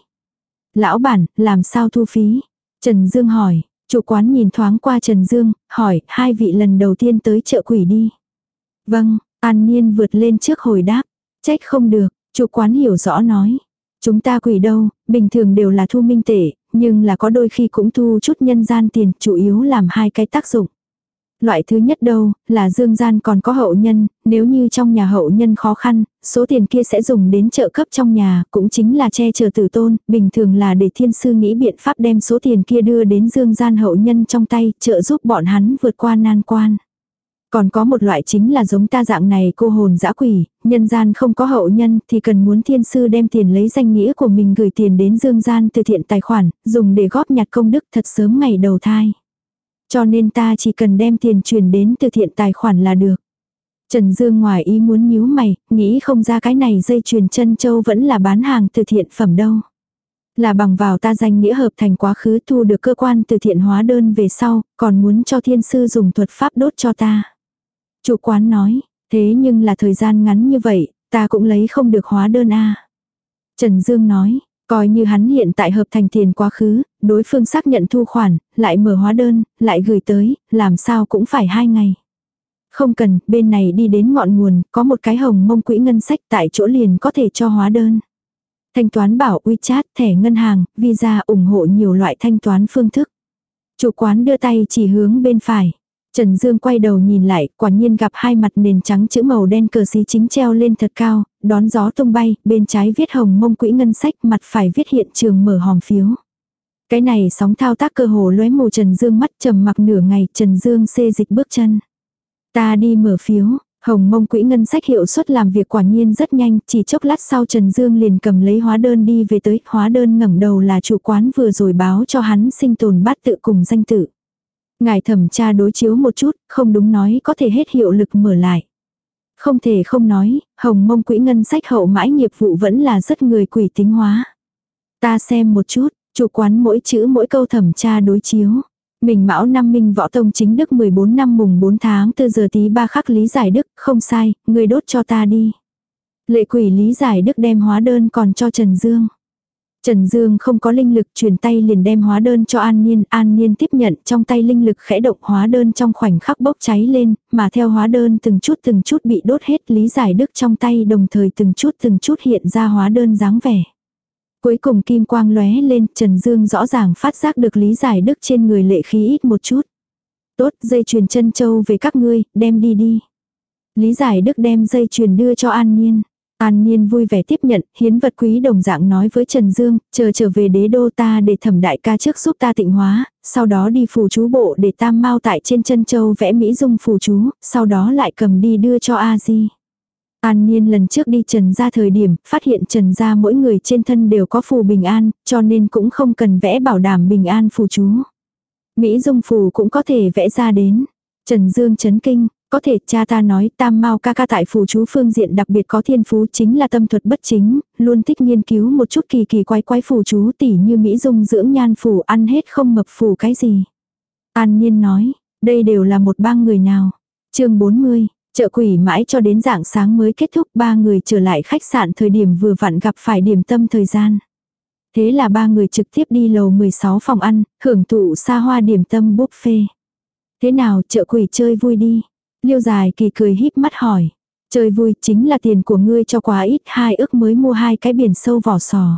Lão bản, làm sao thu phí? Trần Dương hỏi, chủ quán nhìn thoáng qua Trần Dương, hỏi, hai vị lần đầu tiên tới chợ quỷ đi. Vâng, an nhiên vượt lên trước hồi đáp, trách không được, chủ quán hiểu rõ nói. Chúng ta quỷ đâu, bình thường đều là thu minh tệ, nhưng là có đôi khi cũng thu chút nhân gian tiền, chủ yếu làm hai cái tác dụng. Loại thứ nhất đâu, là dương gian còn có hậu nhân, nếu như trong nhà hậu nhân khó khăn, số tiền kia sẽ dùng đến trợ cấp trong nhà, cũng chính là che chở tử tôn, bình thường là để thiên sư nghĩ biện pháp đem số tiền kia đưa đến dương gian hậu nhân trong tay, trợ giúp bọn hắn vượt qua nan quan. Còn có một loại chính là giống ta dạng này cô hồn dã quỷ, nhân gian không có hậu nhân thì cần muốn thiên sư đem tiền lấy danh nghĩa của mình gửi tiền đến dương gian từ thiện tài khoản, dùng để góp nhặt công đức thật sớm ngày đầu thai. Cho nên ta chỉ cần đem tiền chuyển đến từ thiện tài khoản là được. Trần Dương ngoài ý muốn nhíu mày, nghĩ không ra cái này dây chuyền chân châu vẫn là bán hàng từ thiện phẩm đâu. Là bằng vào ta danh nghĩa hợp thành quá khứ thu được cơ quan từ thiện hóa đơn về sau, còn muốn cho thiên sư dùng thuật pháp đốt cho ta. Chủ quán nói, thế nhưng là thời gian ngắn như vậy, ta cũng lấy không được hóa đơn a. Trần Dương nói, coi như hắn hiện tại hợp thành tiền quá khứ, đối phương xác nhận thu khoản, lại mở hóa đơn, lại gửi tới, làm sao cũng phải hai ngày. Không cần, bên này đi đến ngọn nguồn, có một cái hồng mông quỹ ngân sách tại chỗ liền có thể cho hóa đơn. Thanh toán bảo WeChat, thẻ ngân hàng, Visa ủng hộ nhiều loại thanh toán phương thức. Chủ quán đưa tay chỉ hướng bên phải. Trần Dương quay đầu nhìn lại, quả nhiên gặp hai mặt nền trắng chữ màu đen cờ xí chính treo lên thật cao, đón gió tung bay, bên trái viết hồng mông quỹ ngân sách, mặt phải viết hiện trường mở hòm phiếu. Cái này sóng thao tác cơ hồ lóe mù Trần Dương mắt trầm mặc nửa ngày, Trần Dương xê dịch bước chân. Ta đi mở phiếu, hồng mông quỹ ngân sách hiệu suất làm việc quả nhiên rất nhanh, chỉ chốc lát sau Trần Dương liền cầm lấy hóa đơn đi về tới, hóa đơn ngẩng đầu là chủ quán vừa rồi báo cho hắn sinh tồn bát tự cùng danh tự. Ngài thẩm tra đối chiếu một chút, không đúng nói có thể hết hiệu lực mở lại. Không thể không nói, hồng mông quỹ ngân sách hậu mãi nghiệp vụ vẫn là rất người quỷ tính hóa. Ta xem một chút, chủ quán mỗi chữ mỗi câu thẩm tra đối chiếu. Mình mão năm minh võ tông chính đức 14 năm mùng 4 tháng 4 giờ tí ba khắc lý giải đức, không sai, người đốt cho ta đi. Lệ quỷ lý giải đức đem hóa đơn còn cho Trần Dương. Trần Dương không có linh lực truyền tay liền đem hóa đơn cho An Niên, An Niên tiếp nhận trong tay linh lực khẽ động hóa đơn trong khoảnh khắc bốc cháy lên, mà theo hóa đơn từng chút từng chút bị đốt hết lý giải đức trong tay đồng thời từng chút từng chút hiện ra hóa đơn dáng vẻ. Cuối cùng kim quang lóe lên, Trần Dương rõ ràng phát giác được lý giải đức trên người lệ khí ít một chút. Tốt, dây chuyền chân châu về các ngươi, đem đi đi. Lý giải đức đem dây chuyền đưa cho An Niên. An Niên vui vẻ tiếp nhận, hiến vật quý đồng dạng nói với Trần Dương, chờ trở về đế đô ta để thẩm đại ca trước giúp ta tịnh hóa, sau đó đi phù chú bộ để tam mau tại trên chân châu vẽ Mỹ dung phù chú, sau đó lại cầm đi đưa cho A-di. An Niên lần trước đi Trần ra thời điểm, phát hiện Trần ra mỗi người trên thân đều có phù bình an, cho nên cũng không cần vẽ bảo đảm bình an phù chú. Mỹ dung phù cũng có thể vẽ ra đến. Trần Dương chấn kinh, có thể cha ta nói tam mau ca ca tại phù chú phương diện đặc biệt có thiên phú chính là tâm thuật bất chính, luôn thích nghiên cứu một chút kỳ kỳ quái quái phù chú tỉ như Mỹ dung dưỡng nhan phù ăn hết không mập phù cái gì. An Nhiên nói, đây đều là một bang người nào. chương 40, chợ quỷ mãi cho đến dạng sáng mới kết thúc ba người trở lại khách sạn thời điểm vừa vặn gặp phải điểm tâm thời gian. Thế là ba người trực tiếp đi lầu 16 phòng ăn, hưởng thụ xa hoa điểm tâm buffet. Thế nào chợ quỷ chơi vui đi. Liêu dài kỳ cười híp mắt hỏi. Chơi vui chính là tiền của ngươi cho quá ít hai ước mới mua hai cái biển sâu vỏ sò.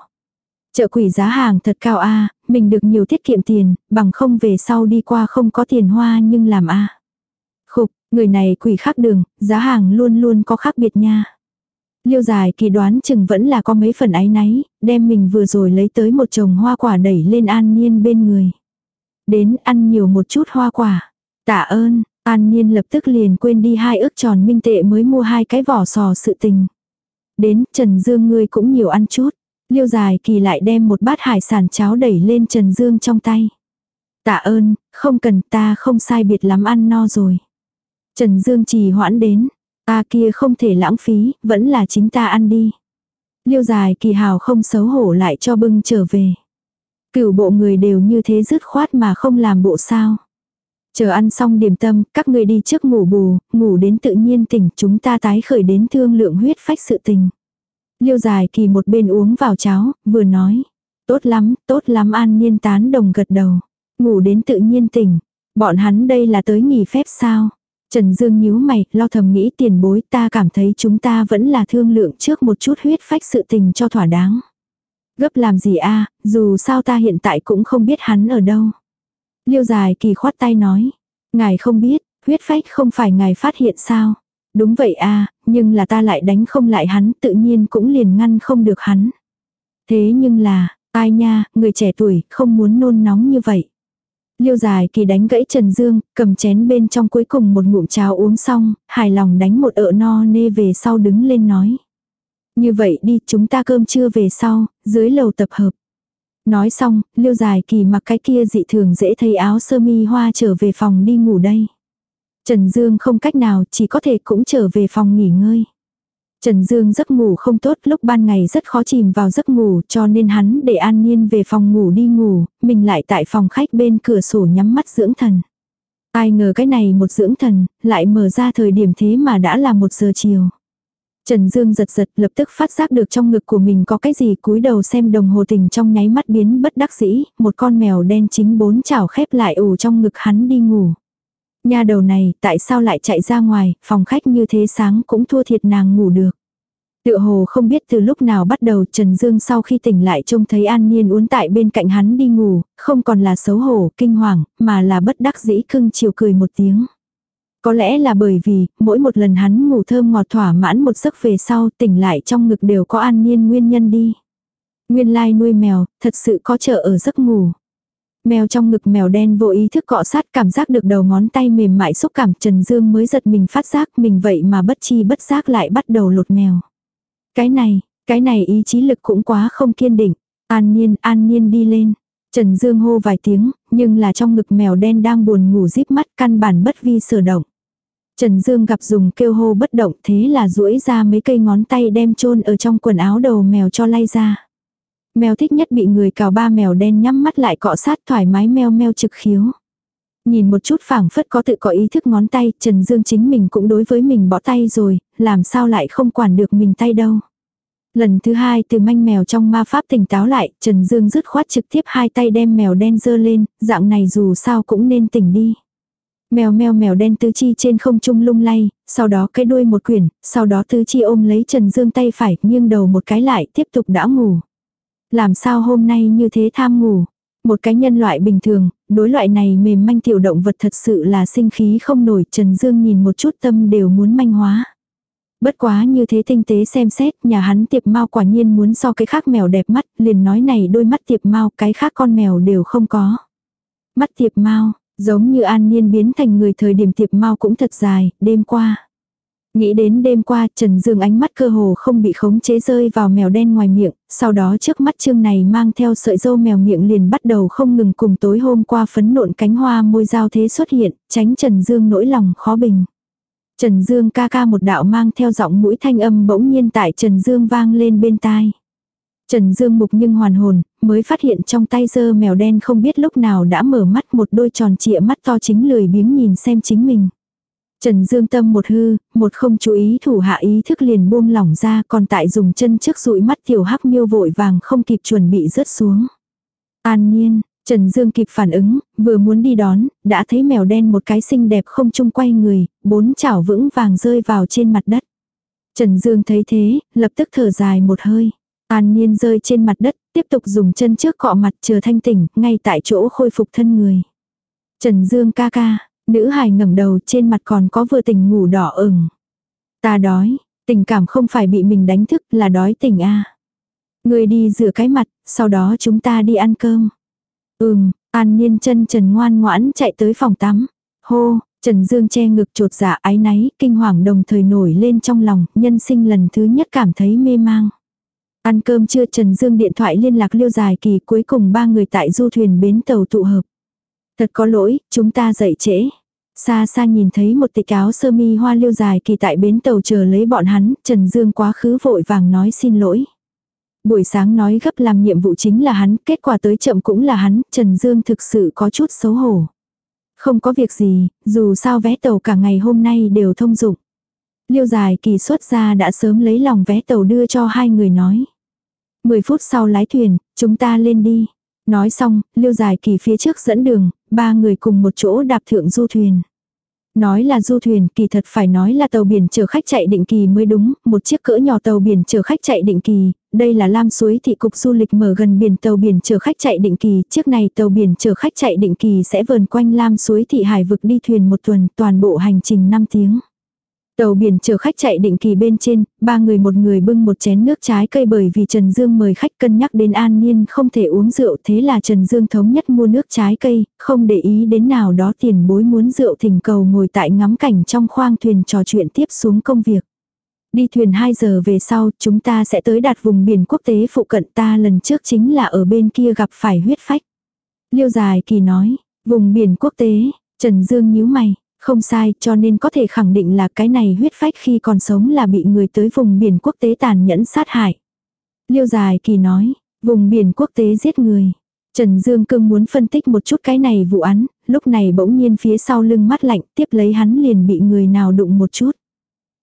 Chợ quỷ giá hàng thật cao a mình được nhiều tiết kiệm tiền, bằng không về sau đi qua không có tiền hoa nhưng làm a Khục, người này quỷ khác đường, giá hàng luôn luôn có khác biệt nha. Liêu dài kỳ đoán chừng vẫn là có mấy phần áy náy, đem mình vừa rồi lấy tới một chồng hoa quả đẩy lên an nhiên bên người. Đến ăn nhiều một chút hoa quả. Tạ ơn, An Niên lập tức liền quên đi hai ước tròn minh tệ mới mua hai cái vỏ sò sự tình. Đến, Trần Dương ngươi cũng nhiều ăn chút. Liêu dài kỳ lại đem một bát hải sản cháo đẩy lên Trần Dương trong tay. Tạ ơn, không cần ta không sai biệt lắm ăn no rồi. Trần Dương trì hoãn đến. Ta kia không thể lãng phí, vẫn là chính ta ăn đi. Liêu dài kỳ hào không xấu hổ lại cho bưng trở về. Cửu bộ người đều như thế dứt khoát mà không làm bộ sao. Chờ ăn xong điểm tâm, các người đi trước ngủ bù, ngủ đến tự nhiên tỉnh chúng ta tái khởi đến thương lượng huyết phách sự tình. Liêu dài kỳ một bên uống vào cháo, vừa nói. Tốt lắm, tốt lắm an niên tán đồng gật đầu. Ngủ đến tự nhiên tỉnh. Bọn hắn đây là tới nghỉ phép sao? Trần Dương nhíu mày, lo thầm nghĩ tiền bối ta cảm thấy chúng ta vẫn là thương lượng trước một chút huyết phách sự tình cho thỏa đáng. Gấp làm gì a dù sao ta hiện tại cũng không biết hắn ở đâu. Liêu dài kỳ khoát tay nói. Ngài không biết, huyết phách không phải ngài phát hiện sao. Đúng vậy a nhưng là ta lại đánh không lại hắn, tự nhiên cũng liền ngăn không được hắn. Thế nhưng là, ai nha, người trẻ tuổi, không muốn nôn nóng như vậy. Liêu dài kỳ đánh gãy Trần Dương, cầm chén bên trong cuối cùng một ngụm cháo uống xong, hài lòng đánh một ợ no nê về sau đứng lên nói. Như vậy đi, chúng ta cơm trưa về sau, dưới lầu tập hợp. Nói xong, liêu dài kỳ mặc cái kia dị thường dễ thấy áo sơ mi hoa trở về phòng đi ngủ đây. Trần Dương không cách nào chỉ có thể cũng trở về phòng nghỉ ngơi. Trần Dương giấc ngủ không tốt lúc ban ngày rất khó chìm vào giấc ngủ cho nên hắn để an nhiên về phòng ngủ đi ngủ, mình lại tại phòng khách bên cửa sổ nhắm mắt dưỡng thần. Ai ngờ cái này một dưỡng thần, lại mở ra thời điểm thế mà đã là một giờ chiều. Trần Dương giật giật lập tức phát giác được trong ngực của mình có cái gì cúi đầu xem đồng hồ tình trong nháy mắt biến bất đắc dĩ, một con mèo đen chính bốn chảo khép lại ủ trong ngực hắn đi ngủ. Nhà đầu này tại sao lại chạy ra ngoài, phòng khách như thế sáng cũng thua thiệt nàng ngủ được. Tựa hồ không biết từ lúc nào bắt đầu Trần Dương sau khi tỉnh lại trông thấy An Niên uốn tại bên cạnh hắn đi ngủ, không còn là xấu hổ, kinh hoàng, mà là bất đắc dĩ cưng chiều cười một tiếng. Có lẽ là bởi vì, mỗi một lần hắn ngủ thơm ngọt thỏa mãn một giấc về sau tỉnh lại trong ngực đều có an nhiên nguyên nhân đi. Nguyên lai nuôi mèo, thật sự có trợ ở giấc ngủ. Mèo trong ngực mèo đen vô ý thức cọ sát cảm giác được đầu ngón tay mềm mại xúc cảm Trần Dương mới giật mình phát giác mình vậy mà bất chi bất giác lại bắt đầu lột mèo. Cái này, cái này ý chí lực cũng quá không kiên định. An nhiên, an nhiên đi lên. Trần Dương hô vài tiếng, nhưng là trong ngực mèo đen đang buồn ngủ díp mắt căn bản bất vi sở động. Trần Dương gặp dùng kêu hô bất động thế là duỗi ra mấy cây ngón tay đem chôn ở trong quần áo đầu mèo cho lay ra. Mèo thích nhất bị người cào ba mèo đen nhắm mắt lại cọ sát thoải mái meo meo trực khiếu. Nhìn một chút phảng phất có tự có ý thức ngón tay, Trần Dương chính mình cũng đối với mình bỏ tay rồi, làm sao lại không quản được mình tay đâu. Lần thứ hai từ manh mèo trong ma pháp tỉnh táo lại, Trần Dương dứt khoát trực tiếp hai tay đem mèo đen dơ lên, dạng này dù sao cũng nên tỉnh đi. Mèo mèo mèo đen tứ chi trên không trung lung lay, sau đó cái đuôi một quyển, sau đó tứ chi ôm lấy Trần Dương tay phải, nghiêng đầu một cái lại, tiếp tục đã ngủ. Làm sao hôm nay như thế tham ngủ? Một cái nhân loại bình thường, đối loại này mềm manh tiểu động vật thật sự là sinh khí không nổi, Trần Dương nhìn một chút tâm đều muốn manh hóa. Bất quá như thế tinh tế xem xét, nhà hắn tiệp mau quả nhiên muốn so cái khác mèo đẹp mắt, liền nói này đôi mắt tiệp mau, cái khác con mèo đều không có. Mắt tiệp mau, giống như an niên biến thành người thời điểm tiệp mau cũng thật dài, đêm qua. Nghĩ đến đêm qua Trần Dương ánh mắt cơ hồ không bị khống chế rơi vào mèo đen ngoài miệng, sau đó trước mắt trương này mang theo sợi dâu mèo miệng liền bắt đầu không ngừng cùng tối hôm qua phấn nộn cánh hoa môi giao thế xuất hiện, tránh Trần Dương nỗi lòng khó bình. Trần Dương ca ca một đạo mang theo giọng mũi thanh âm bỗng nhiên tại Trần Dương vang lên bên tai. Trần Dương mục nhưng hoàn hồn, mới phát hiện trong tay dơ mèo đen không biết lúc nào đã mở mắt một đôi tròn trịa mắt to chính lười biếng nhìn xem chính mình. Trần Dương tâm một hư, một không chú ý thủ hạ ý thức liền buông lỏng ra còn tại dùng chân trước dụi mắt tiểu hắc miêu vội vàng không kịp chuẩn bị rớt xuống. An nhiên, Trần Dương kịp phản ứng, vừa muốn đi đón, đã thấy mèo đen một cái xinh đẹp không chung quay người, bốn chảo vững vàng rơi vào trên mặt đất. Trần Dương thấy thế, lập tức thở dài một hơi. An Nhiên rơi trên mặt đất, tiếp tục dùng chân trước cọ mặt chờ thanh tỉnh, ngay tại chỗ khôi phục thân người. Trần Dương ca ca, nữ hài ngẩng đầu trên mặt còn có vừa tỉnh ngủ đỏ ửng. Ta đói, tình cảm không phải bị mình đánh thức là đói tỉnh a. Người đi rửa cái mặt, sau đó chúng ta đi ăn cơm. Ừm, An Niên chân trần ngoan ngoãn chạy tới phòng tắm. Hô, Trần Dương che ngực trột dạ ái náy, kinh hoàng đồng thời nổi lên trong lòng, nhân sinh lần thứ nhất cảm thấy mê mang. Ăn cơm trưa Trần Dương điện thoại liên lạc liêu dài kỳ cuối cùng ba người tại du thuyền bến tàu tụ hợp. Thật có lỗi, chúng ta dậy trễ. Xa xa nhìn thấy một tịch áo sơ mi hoa liêu dài kỳ tại bến tàu chờ lấy bọn hắn, Trần Dương quá khứ vội vàng nói xin lỗi. Buổi sáng nói gấp làm nhiệm vụ chính là hắn, kết quả tới chậm cũng là hắn, Trần Dương thực sự có chút xấu hổ. Không có việc gì, dù sao vé tàu cả ngày hôm nay đều thông dụng. Liêu dài kỳ xuất ra đã sớm lấy lòng vé tàu đưa cho hai người nói. Mười phút sau lái thuyền, chúng ta lên đi. Nói xong, liêu dài kỳ phía trước dẫn đường, ba người cùng một chỗ đạp thượng du thuyền. Nói là du thuyền, kỳ thật phải nói là tàu biển chở khách chạy định kỳ mới đúng, một chiếc cỡ nhỏ tàu biển chở khách chạy định kỳ, đây là Lam Suối thị cục du lịch mở gần biển tàu biển chở khách chạy định kỳ, chiếc này tàu biển chở khách chạy định kỳ sẽ vờn quanh Lam Suối thị hải vực đi thuyền một tuần, toàn bộ hành trình 5 tiếng. Tàu biển chở khách chạy định kỳ bên trên, ba người một người bưng một chén nước trái cây bởi vì Trần Dương mời khách cân nhắc đến an niên không thể uống rượu thế là Trần Dương thống nhất mua nước trái cây, không để ý đến nào đó tiền bối muốn rượu thỉnh cầu ngồi tại ngắm cảnh trong khoang thuyền trò chuyện tiếp xuống công việc. Đi thuyền 2 giờ về sau, chúng ta sẽ tới đạt vùng biển quốc tế phụ cận ta lần trước chính là ở bên kia gặp phải huyết phách. Liêu dài kỳ nói, vùng biển quốc tế, Trần Dương nhíu mày, không sai, cho nên có thể khẳng định là cái này huyết phách khi còn sống là bị người tới vùng biển quốc tế tàn nhẫn sát hại. Liêu dài kỳ nói, vùng biển quốc tế giết người. Trần Dương cương muốn phân tích một chút cái này vụ án, lúc này bỗng nhiên phía sau lưng mắt lạnh tiếp lấy hắn liền bị người nào đụng một chút.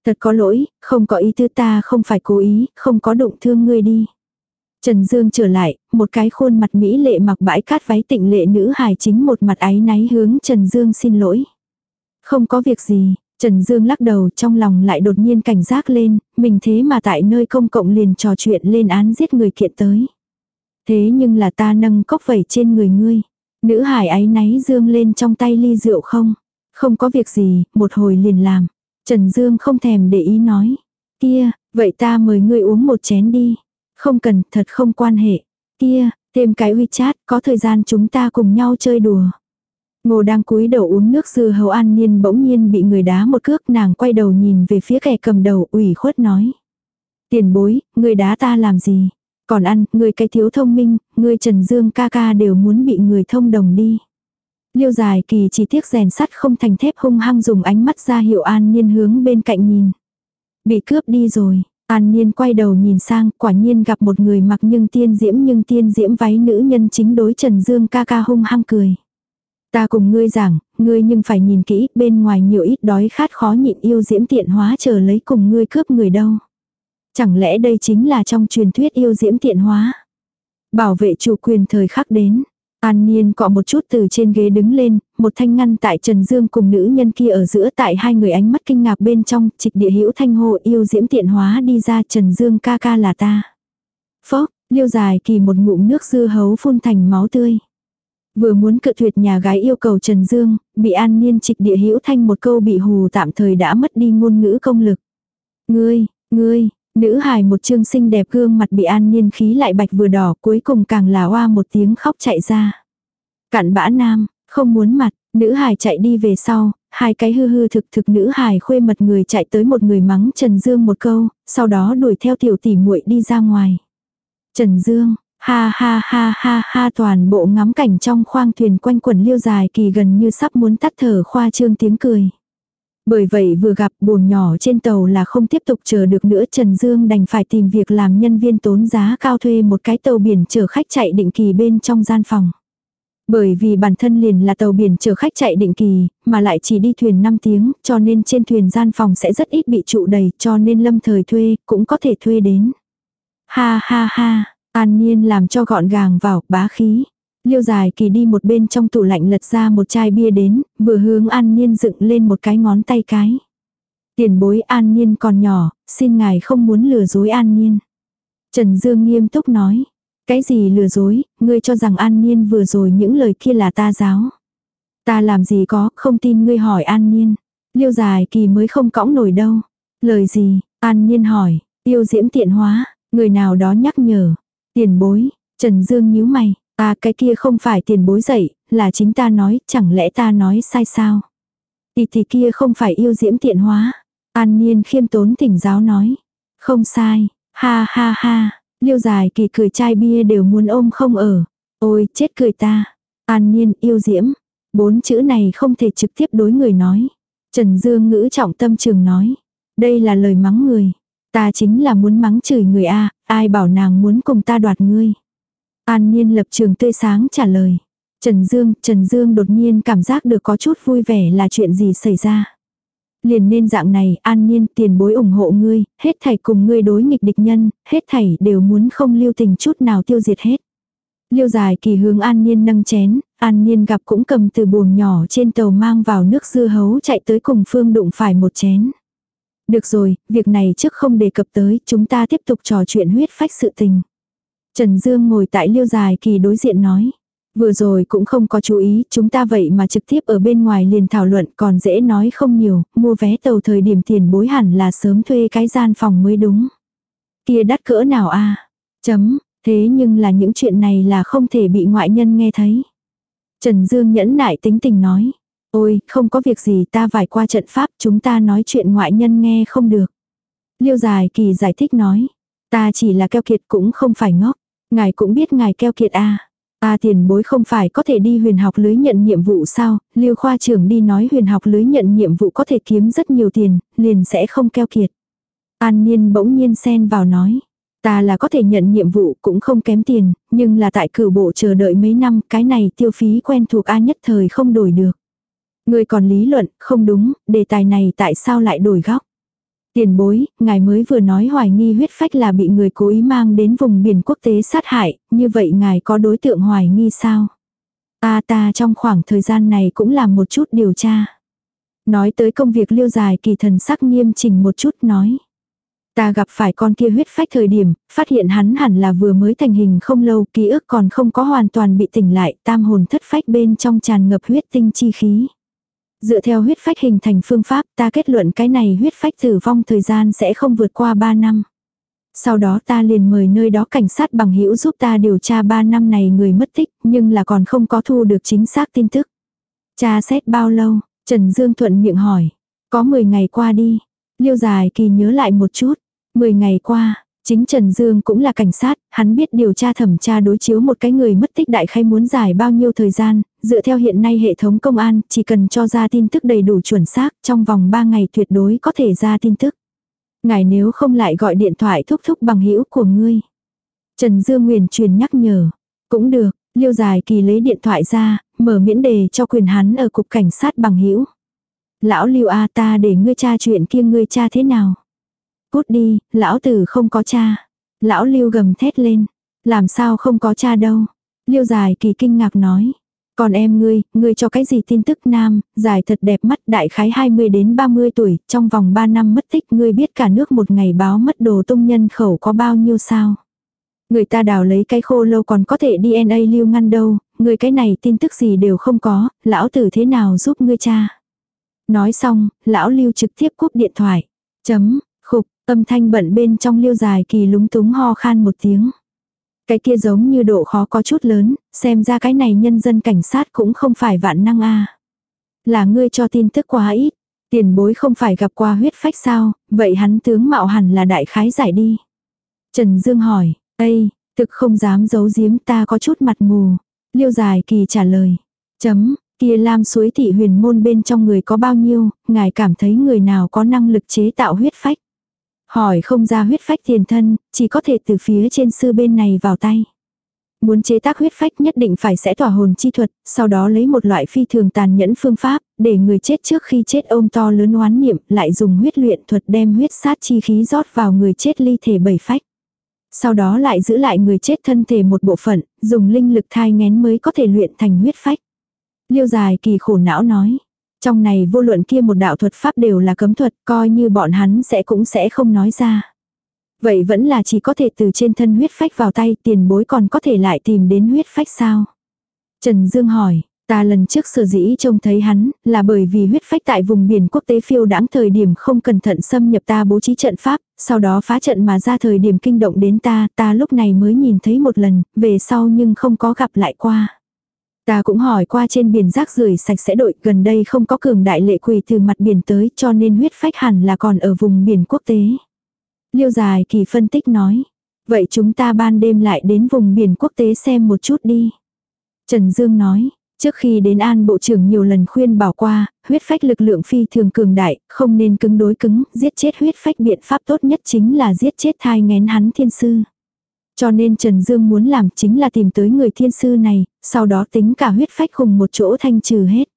Thật có lỗi, không có ý tư ta không phải cố ý, không có đụng thương ngươi đi. Trần Dương trở lại, một cái khuôn mặt mỹ lệ mặc bãi cát váy tịnh lệ nữ hài chính một mặt áy náy hướng Trần Dương xin lỗi. Không có việc gì, Trần Dương lắc đầu trong lòng lại đột nhiên cảnh giác lên, mình thế mà tại nơi công cộng liền trò chuyện lên án giết người kiện tới. Thế nhưng là ta nâng cốc vẩy trên người ngươi. Nữ hải ấy náy Dương lên trong tay ly rượu không? Không có việc gì, một hồi liền làm. Trần Dương không thèm để ý nói. Kia, vậy ta mời ngươi uống một chén đi. Không cần, thật không quan hệ. Kia, thêm cái WeChat, có thời gian chúng ta cùng nhau chơi đùa. Ngô đang cúi đầu uống nước dưa hấu an niên bỗng nhiên bị người đá một cước nàng quay đầu nhìn về phía kẻ cầm đầu ủy khuất nói. Tiền bối, người đá ta làm gì? Còn ăn, người cái thiếu thông minh, người Trần Dương ca ca đều muốn bị người thông đồng đi. Liêu dài kỳ chỉ tiếc rèn sắt không thành thép hung hăng dùng ánh mắt ra hiệu an niên hướng bên cạnh nhìn. Bị cướp đi rồi, an niên quay đầu nhìn sang quả nhiên gặp một người mặc nhưng tiên diễm nhưng tiên diễm váy nữ nhân chính đối Trần Dương ca ca hung hăng cười. Ta cùng ngươi giảng, ngươi nhưng phải nhìn kỹ, bên ngoài nhiều ít đói khát khó nhịn yêu diễm tiện hóa chờ lấy cùng ngươi cướp người đâu. Chẳng lẽ đây chính là trong truyền thuyết yêu diễm tiện hóa? Bảo vệ chủ quyền thời khắc đến. An Niên cọ một chút từ trên ghế đứng lên, một thanh ngăn tại Trần Dương cùng nữ nhân kia ở giữa tại hai người ánh mắt kinh ngạc bên trong, trịch địa hữu thanh hộ yêu diễm tiện hóa đi ra Trần Dương ca ca là ta. Phó, liêu dài kỳ một ngụm nước dưa hấu phun thành máu tươi. Vừa muốn cự tuyệt nhà gái yêu cầu Trần Dương, bị An Niên trịch địa hữu thanh một câu bị hù tạm thời đã mất đi ngôn ngữ công lực. Ngươi, ngươi, nữ hài một chương xinh đẹp gương mặt bị An Niên khí lại bạch vừa đỏ cuối cùng càng là hoa một tiếng khóc chạy ra. cạn bã nam, không muốn mặt, nữ hài chạy đi về sau, hai cái hư hư thực thực nữ hài khuê mật người chạy tới một người mắng Trần Dương một câu, sau đó đuổi theo tiểu tỷ muội đi ra ngoài. Trần Dương, Ha ha ha ha ha toàn bộ ngắm cảnh trong khoang thuyền quanh quần liêu dài kỳ gần như sắp muốn tắt thở khoa trương tiếng cười. Bởi vậy vừa gặp buồng nhỏ trên tàu là không tiếp tục chờ được nữa Trần Dương đành phải tìm việc làm nhân viên tốn giá cao thuê một cái tàu biển chở khách chạy định kỳ bên trong gian phòng. Bởi vì bản thân liền là tàu biển chở khách chạy định kỳ, mà lại chỉ đi thuyền 5 tiếng, cho nên trên thuyền gian phòng sẽ rất ít bị trụ đầy, cho nên lâm thời thuê, cũng có thể thuê đến. Ha ha ha, An Nhiên làm cho gọn gàng vào, bá khí. Liêu dài kỳ đi một bên trong tủ lạnh lật ra một chai bia đến, vừa hướng An Nhiên dựng lên một cái ngón tay cái. Tiền bối An Nhiên còn nhỏ, xin ngài không muốn lừa dối An Nhiên. Trần Dương nghiêm túc nói. Cái gì lừa dối, ngươi cho rằng An Nhiên vừa rồi những lời kia là ta giáo. Ta làm gì có, không tin ngươi hỏi An Nhiên. Liêu dài kỳ mới không cõng nổi đâu. Lời gì, An Nhiên hỏi, tiêu diễm tiện hóa, người nào đó nhắc nhở. Tiền bối, Trần Dương nhíu mày, ta cái kia không phải tiền bối dạy, là chính ta nói, chẳng lẽ ta nói sai sao? Tỷ tỷ kia không phải yêu diễm tiện hóa. An Niên khiêm tốn thỉnh giáo nói. Không sai, ha ha ha, liêu dài kỳ cười chai bia đều muốn ôm không ở. Ôi, chết cười ta. An Niên yêu diễm. Bốn chữ này không thể trực tiếp đối người nói. Trần Dương ngữ trọng tâm trường nói. Đây là lời mắng người. Ta chính là muốn mắng chửi người A, ai bảo nàng muốn cùng ta đoạt ngươi. An Niên lập trường tươi sáng trả lời. Trần Dương, Trần Dương đột nhiên cảm giác được có chút vui vẻ là chuyện gì xảy ra. Liền nên dạng này, an nhiên tiền bối ủng hộ ngươi, hết thảy cùng ngươi đối nghịch địch nhân, hết thảy đều muốn không lưu tình chút nào tiêu diệt hết. Liêu dài kỳ hướng an nhiên nâng chén, an nhiên gặp cũng cầm từ buồng nhỏ trên tàu mang vào nước dưa hấu chạy tới cùng phương đụng phải một chén. Được rồi, việc này trước không đề cập tới, chúng ta tiếp tục trò chuyện huyết phách sự tình. Trần Dương ngồi tại liêu dài kỳ đối diện nói. Vừa rồi cũng không có chú ý, chúng ta vậy mà trực tiếp ở bên ngoài liền thảo luận còn dễ nói không nhiều, mua vé tàu thời điểm tiền bối hẳn là sớm thuê cái gian phòng mới đúng. Kia đắt cỡ nào a Chấm, thế nhưng là những chuyện này là không thể bị ngoại nhân nghe thấy. Trần Dương nhẫn nại tính tình nói. Ôi, không có việc gì ta phải qua trận pháp chúng ta nói chuyện ngoại nhân nghe không được. Liêu dài kỳ giải thích nói. Ta chỉ là keo kiệt cũng không phải ngốc. Ngài cũng biết ngài keo kiệt à. Ta tiền bối không phải có thể đi huyền học lưới nhận nhiệm vụ sao, Liêu khoa trưởng đi nói huyền học lưới nhận nhiệm vụ có thể kiếm rất nhiều tiền, liền sẽ không keo kiệt. An Niên bỗng nhiên xen vào nói. Ta là có thể nhận nhiệm vụ cũng không kém tiền, nhưng là tại cử bộ chờ đợi mấy năm cái này tiêu phí quen thuộc A nhất thời không đổi được. Người còn lý luận, không đúng, đề tài này tại sao lại đổi góc. Tiền bối, ngài mới vừa nói hoài nghi huyết phách là bị người cố ý mang đến vùng biển quốc tế sát hại, như vậy ngài có đối tượng hoài nghi sao? Ta ta trong khoảng thời gian này cũng làm một chút điều tra. Nói tới công việc liêu dài kỳ thần sắc nghiêm chỉnh một chút nói. Ta gặp phải con kia huyết phách thời điểm, phát hiện hắn hẳn là vừa mới thành hình không lâu, ký ức còn không có hoàn toàn bị tỉnh lại, tam hồn thất phách bên trong tràn ngập huyết tinh chi khí. Dựa theo huyết phách hình thành phương pháp ta kết luận cái này huyết phách tử vong thời gian sẽ không vượt qua 3 năm. Sau đó ta liền mời nơi đó cảnh sát bằng hữu giúp ta điều tra 3 năm này người mất tích nhưng là còn không có thu được chính xác tin tức. Cha xét bao lâu? Trần Dương thuận miệng hỏi. Có 10 ngày qua đi. Liêu dài kỳ nhớ lại một chút. 10 ngày qua, Chính Trần Dương cũng là cảnh sát, hắn biết điều tra thẩm tra đối chiếu một cái người mất tích đại khai muốn dài bao nhiêu thời gian, dựa theo hiện nay hệ thống công an, chỉ cần cho ra tin tức đầy đủ chuẩn xác, trong vòng 3 ngày tuyệt đối có thể ra tin tức. Ngài nếu không lại gọi điện thoại thúc thúc bằng hữu của ngươi. Trần Dương Nguyền truyền nhắc nhở. Cũng được, Liêu Dài Kỳ lấy điện thoại ra, mở miễn đề cho quyền hắn ở cục cảnh sát bằng hữu. Lão Liêu A ta để ngươi tra chuyện kia ngươi tra thế nào? Cút đi, lão tử không có cha. Lão Lưu gầm thét lên. Làm sao không có cha đâu. Liêu dài kỳ kinh ngạc nói. Còn em ngươi, ngươi cho cái gì tin tức nam, dài thật đẹp mắt đại khái 20 đến 30 tuổi, trong vòng 3 năm mất tích ngươi biết cả nước một ngày báo mất đồ tung nhân khẩu có bao nhiêu sao. Người ta đào lấy cái khô lâu còn có thể DNA lưu ngăn đâu, người cái này tin tức gì đều không có, lão tử thế nào giúp ngươi cha. Nói xong, lão lưu trực tiếp cúp điện thoại. Chấm, khục, âm thanh bận bên trong liêu dài kỳ lúng túng ho khan một tiếng. Cái kia giống như độ khó có chút lớn, xem ra cái này nhân dân cảnh sát cũng không phải vạn năng a Là ngươi cho tin tức quá ít, tiền bối không phải gặp qua huyết phách sao, vậy hắn tướng mạo hẳn là đại khái giải đi. Trần Dương hỏi, Ây, thực không dám giấu giếm ta có chút mặt mù. Liêu dài kỳ trả lời. Chấm, kia lam suối thị huyền môn bên trong người có bao nhiêu, ngài cảm thấy người nào có năng lực chế tạo huyết phách. Hỏi không ra huyết phách tiền thân, chỉ có thể từ phía trên sư bên này vào tay. Muốn chế tác huyết phách nhất định phải sẽ tỏa hồn chi thuật, sau đó lấy một loại phi thường tàn nhẫn phương pháp, để người chết trước khi chết ôm to lớn oán niệm, lại dùng huyết luyện thuật đem huyết sát chi khí rót vào người chết ly thể bảy phách. Sau đó lại giữ lại người chết thân thể một bộ phận, dùng linh lực thai ngén mới có thể luyện thành huyết phách. Liêu dài kỳ khổ não nói. Trong này vô luận kia một đạo thuật pháp đều là cấm thuật, coi như bọn hắn sẽ cũng sẽ không nói ra. Vậy vẫn là chỉ có thể từ trên thân huyết phách vào tay tiền bối còn có thể lại tìm đến huyết phách sao? Trần Dương hỏi, ta lần trước sở dĩ trông thấy hắn là bởi vì huyết phách tại vùng biển quốc tế phiêu đãng thời điểm không cẩn thận xâm nhập ta bố trí trận pháp, sau đó phá trận mà ra thời điểm kinh động đến ta, ta lúc này mới nhìn thấy một lần, về sau nhưng không có gặp lại qua. Ta cũng hỏi qua trên biển rác rưởi sạch sẽ đội gần đây không có cường đại lệ quỷ từ mặt biển tới cho nên huyết phách hẳn là còn ở vùng biển quốc tế. Liêu dài kỳ phân tích nói. Vậy chúng ta ban đêm lại đến vùng biển quốc tế xem một chút đi. Trần Dương nói, Trước khi đến An Bộ trưởng nhiều lần khuyên bảo qua, huyết phách lực lượng phi thường cường đại, không nên cứng đối cứng, giết chết huyết phách biện pháp tốt nhất chính là giết chết thai ngén hắn thiên sư. Cho nên Trần Dương muốn làm chính là tìm tới người thiên sư này, sau đó tính cả huyết phách cùng một chỗ thanh trừ hết.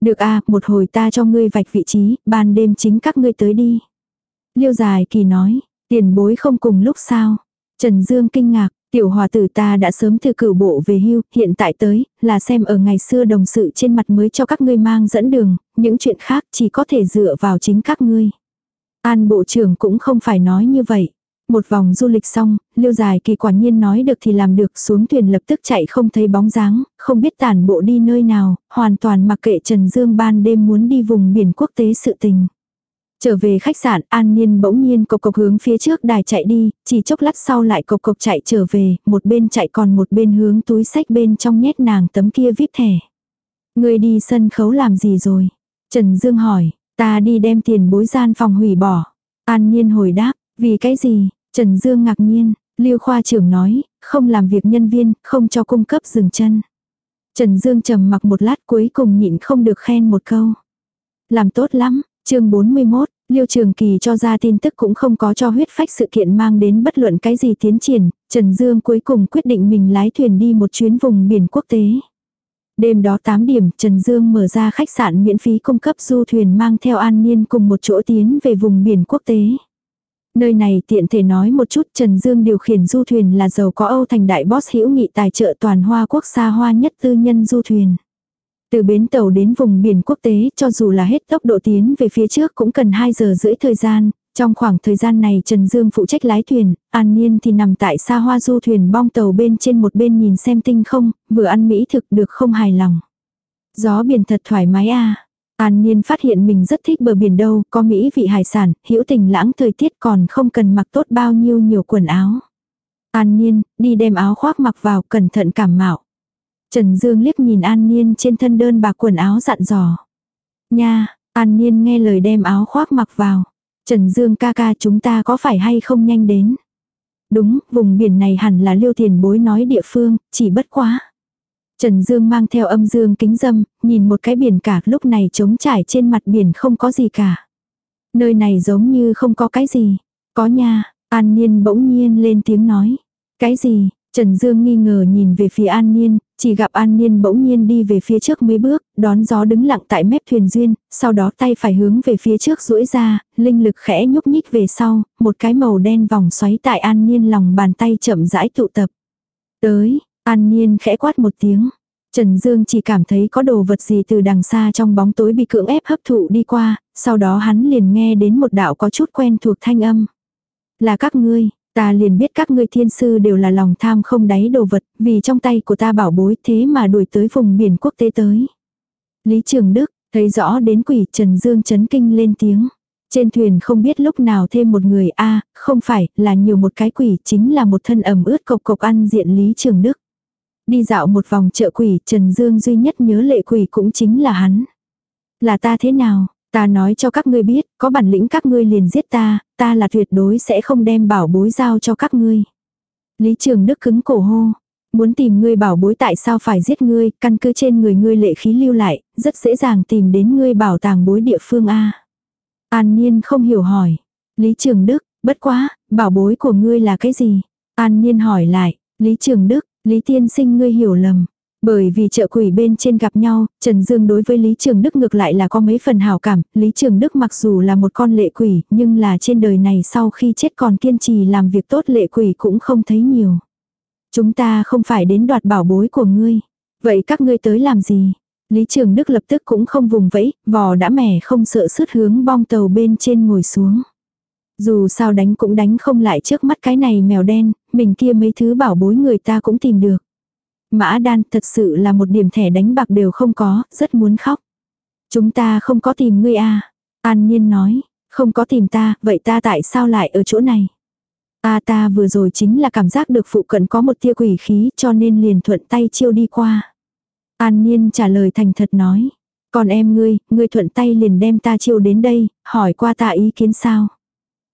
Được a một hồi ta cho ngươi vạch vị trí, ban đêm chính các ngươi tới đi. Liêu dài kỳ nói, tiền bối không cùng lúc sao. Trần Dương kinh ngạc, tiểu hòa tử ta đã sớm từ cửu bộ về hưu, hiện tại tới, là xem ở ngày xưa đồng sự trên mặt mới cho các ngươi mang dẫn đường, những chuyện khác chỉ có thể dựa vào chính các ngươi. An bộ trưởng cũng không phải nói như vậy. Một vòng du lịch xong, liêu dài kỳ quả nhiên nói được thì làm được xuống thuyền lập tức chạy không thấy bóng dáng, không biết tản bộ đi nơi nào, hoàn toàn mặc kệ Trần Dương ban đêm muốn đi vùng biển quốc tế sự tình. Trở về khách sạn, An Niên bỗng nhiên cộc cộc hướng phía trước đài chạy đi, chỉ chốc lát sau lại cộc cộc chạy trở về, một bên chạy còn một bên hướng túi sách bên trong nhét nàng tấm kia vip thẻ. Người đi sân khấu làm gì rồi? Trần Dương hỏi, ta đi đem tiền bối gian phòng hủy bỏ. An Niên hồi đáp, vì cái gì? Trần Dương ngạc nhiên, Lưu khoa trưởng nói, không làm việc nhân viên, không cho cung cấp dừng chân. Trần Dương trầm mặc một lát cuối cùng nhịn không được khen một câu. Làm tốt lắm, chương 41, Liêu Trường Kỳ cho ra tin tức cũng không có cho huyết phách sự kiện mang đến bất luận cái gì tiến triển, Trần Dương cuối cùng quyết định mình lái thuyền đi một chuyến vùng biển quốc tế. Đêm đó 8 điểm, Trần Dương mở ra khách sạn miễn phí cung cấp du thuyền mang theo an niên cùng một chỗ tiến về vùng biển quốc tế. Nơi này tiện thể nói một chút Trần Dương điều khiển du thuyền là giàu có Âu thành đại boss hữu nghị tài trợ toàn hoa quốc xa hoa nhất tư nhân du thuyền. Từ bến tàu đến vùng biển quốc tế cho dù là hết tốc độ tiến về phía trước cũng cần 2 giờ rưỡi thời gian. Trong khoảng thời gian này Trần Dương phụ trách lái thuyền, An Niên thì nằm tại xa hoa du thuyền bong tàu bên trên một bên nhìn xem tinh không, vừa ăn mỹ thực được không hài lòng. Gió biển thật thoải mái à. An Niên phát hiện mình rất thích bờ biển đâu, có mỹ vị hải sản, hữu tình lãng thời tiết còn không cần mặc tốt bao nhiêu nhiều quần áo. An Niên, đi đem áo khoác mặc vào, cẩn thận cảm mạo. Trần Dương liếc nhìn An Niên trên thân đơn bạc quần áo dặn dò. Nha, An Niên nghe lời đem áo khoác mặc vào. Trần Dương ca ca chúng ta có phải hay không nhanh đến. Đúng, vùng biển này hẳn là liêu tiền bối nói địa phương, chỉ bất quá. Trần Dương mang theo âm dương kính dâm, nhìn một cái biển cả lúc này trống trải trên mặt biển không có gì cả. Nơi này giống như không có cái gì. Có nha, An Niên bỗng nhiên lên tiếng nói. Cái gì, Trần Dương nghi ngờ nhìn về phía An Niên, chỉ gặp An Niên bỗng nhiên đi về phía trước mấy bước, đón gió đứng lặng tại mép thuyền duyên, sau đó tay phải hướng về phía trước duỗi ra, linh lực khẽ nhúc nhích về sau, một cái màu đen vòng xoáy tại An Niên lòng bàn tay chậm rãi tụ tập. Tới, An Niên khẽ quát một tiếng. Trần Dương chỉ cảm thấy có đồ vật gì từ đằng xa trong bóng tối bị cưỡng ép hấp thụ đi qua, sau đó hắn liền nghe đến một đạo có chút quen thuộc thanh âm. Là các ngươi, ta liền biết các ngươi thiên sư đều là lòng tham không đáy đồ vật, vì trong tay của ta bảo bối thế mà đuổi tới vùng biển quốc tế tới. Lý Trường Đức, thấy rõ đến quỷ Trần Dương chấn kinh lên tiếng. Trên thuyền không biết lúc nào thêm một người a không phải là nhiều một cái quỷ chính là một thân ẩm ướt cộc cộc ăn diện Lý Trường Đức. Đi dạo một vòng chợ quỷ Trần Dương duy nhất nhớ lệ quỷ cũng chính là hắn. Là ta thế nào, ta nói cho các ngươi biết, có bản lĩnh các ngươi liền giết ta, ta là tuyệt đối sẽ không đem bảo bối giao cho các ngươi. Lý Trường Đức cứng cổ hô, muốn tìm ngươi bảo bối tại sao phải giết ngươi, căn cứ trên người ngươi lệ khí lưu lại, rất dễ dàng tìm đến ngươi bảo tàng bối địa phương A. An Niên không hiểu hỏi. Lý Trường Đức, bất quá, bảo bối của ngươi là cái gì? An Niên hỏi lại, Lý Trường Đức, Lý Tiên Sinh ngươi hiểu lầm. Bởi vì chợ quỷ bên trên gặp nhau, Trần Dương đối với Lý Trường Đức ngược lại là có mấy phần hảo cảm, Lý Trường Đức mặc dù là một con lệ quỷ, nhưng là trên đời này sau khi chết còn kiên trì làm việc tốt lệ quỷ cũng không thấy nhiều. Chúng ta không phải đến đoạt bảo bối của ngươi. Vậy các ngươi tới làm gì? Lý Trường Đức lập tức cũng không vùng vẫy, vò đã mẻ không sợ sứt hướng bong tàu bên trên ngồi xuống. Dù sao đánh cũng đánh không lại trước mắt cái này mèo đen, mình kia mấy thứ bảo bối người ta cũng tìm được. Mã đan thật sự là một điểm thẻ đánh bạc đều không có, rất muốn khóc. Chúng ta không có tìm ngươi à. An Nhiên nói, không có tìm ta, vậy ta tại sao lại ở chỗ này? Ta ta vừa rồi chính là cảm giác được phụ cận có một tia quỷ khí cho nên liền thuận tay chiêu đi qua. An Nhiên trả lời thành thật nói. Còn em ngươi, ngươi thuận tay liền đem ta chiêu đến đây, hỏi qua ta ý kiến sao?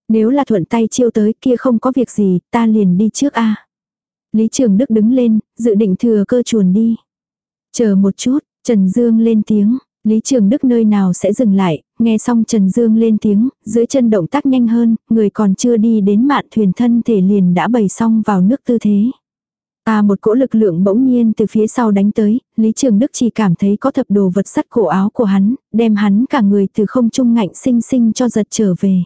Nếu là thuận tay chiêu tới kia không có việc gì, ta liền đi trước a. Lý Trường Đức đứng lên, dự định thừa cơ chuồn đi. Chờ một chút, Trần Dương lên tiếng, Lý Trường Đức nơi nào sẽ dừng lại, nghe xong Trần Dương lên tiếng, dưới chân động tác nhanh hơn, người còn chưa đi đến mạn thuyền thân thể liền đã bày xong vào nước tư thế. À một cỗ lực lượng bỗng nhiên từ phía sau đánh tới, Lý Trường Đức chỉ cảm thấy có thập đồ vật sắt cổ áo của hắn, đem hắn cả người từ không trung ngạnh sinh sinh cho giật trở về.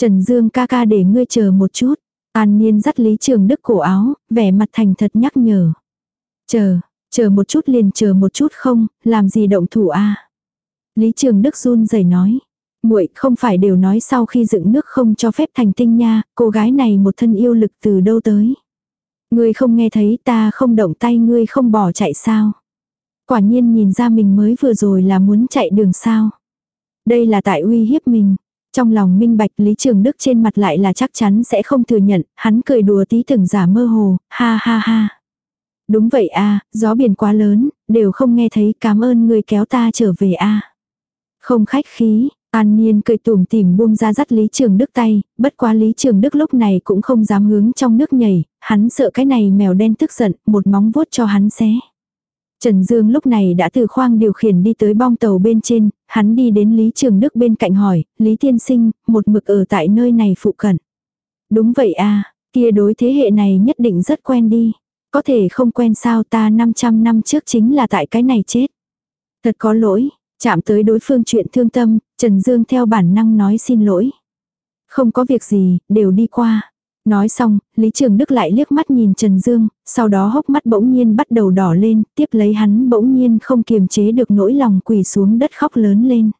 Trần Dương ca ca để ngươi chờ một chút. An Niên dắt Lý Trường Đức cổ áo, vẻ mặt thành thật nhắc nhở. Chờ, chờ một chút liền chờ một chút không, làm gì động thủ a Lý Trường Đức run rẩy nói. muội không phải đều nói sau khi dựng nước không cho phép thành tinh nha, cô gái này một thân yêu lực từ đâu tới. Ngươi không nghe thấy ta không động tay ngươi không bỏ chạy sao. Quả nhiên nhìn ra mình mới vừa rồi là muốn chạy đường sao. Đây là tại uy hiếp mình. Trong lòng minh bạch Lý Trường Đức trên mặt lại là chắc chắn sẽ không thừa nhận, hắn cười đùa tí từng giả mơ hồ, ha ha ha. Đúng vậy a gió biển quá lớn, đều không nghe thấy cảm ơn người kéo ta trở về a Không khách khí, An Niên cười tủm tỉm buông ra dắt Lý Trường Đức tay, bất quá Lý Trường Đức lúc này cũng không dám hướng trong nước nhảy, hắn sợ cái này mèo đen tức giận, một móng vuốt cho hắn xé. Trần Dương lúc này đã từ khoang điều khiển đi tới bong tàu bên trên, hắn đi đến Lý Trường Đức bên cạnh hỏi, Lý Tiên Sinh, một mực ở tại nơi này phụ cận. Đúng vậy à, kia đối thế hệ này nhất định rất quen đi. Có thể không quen sao ta 500 năm trước chính là tại cái này chết. Thật có lỗi, chạm tới đối phương chuyện thương tâm, Trần Dương theo bản năng nói xin lỗi. Không có việc gì, đều đi qua. Nói xong, Lý Trường Đức lại liếc mắt nhìn Trần Dương, sau đó hốc mắt bỗng nhiên bắt đầu đỏ lên, tiếp lấy hắn bỗng nhiên không kiềm chế được nỗi lòng quỳ xuống đất khóc lớn lên.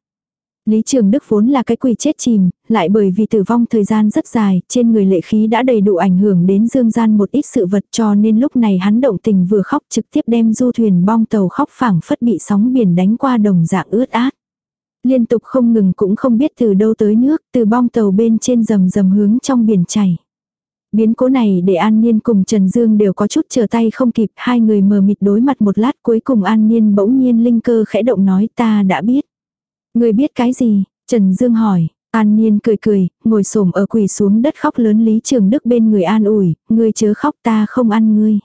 Lý Trường Đức vốn là cái quỳ chết chìm, lại bởi vì tử vong thời gian rất dài, trên người lệ khí đã đầy đủ ảnh hưởng đến dương gian một ít sự vật cho nên lúc này hắn động tình vừa khóc trực tiếp đem du thuyền bong tàu khóc phảng phất bị sóng biển đánh qua đồng dạng ướt át. Liên tục không ngừng cũng không biết từ đâu tới nước, từ bong tàu bên trên rầm rầm hướng trong biển chảy. Biến cố này để An Niên cùng Trần Dương đều có chút chờ tay không kịp, hai người mờ mịt đối mặt một lát cuối cùng An Niên bỗng nhiên linh cơ khẽ động nói ta đã biết. Người biết cái gì? Trần Dương hỏi. An Niên cười cười, ngồi xổm ở quỳ xuống đất khóc lớn Lý Trường Đức bên người an ủi, ngươi chớ khóc ta không ăn ngươi.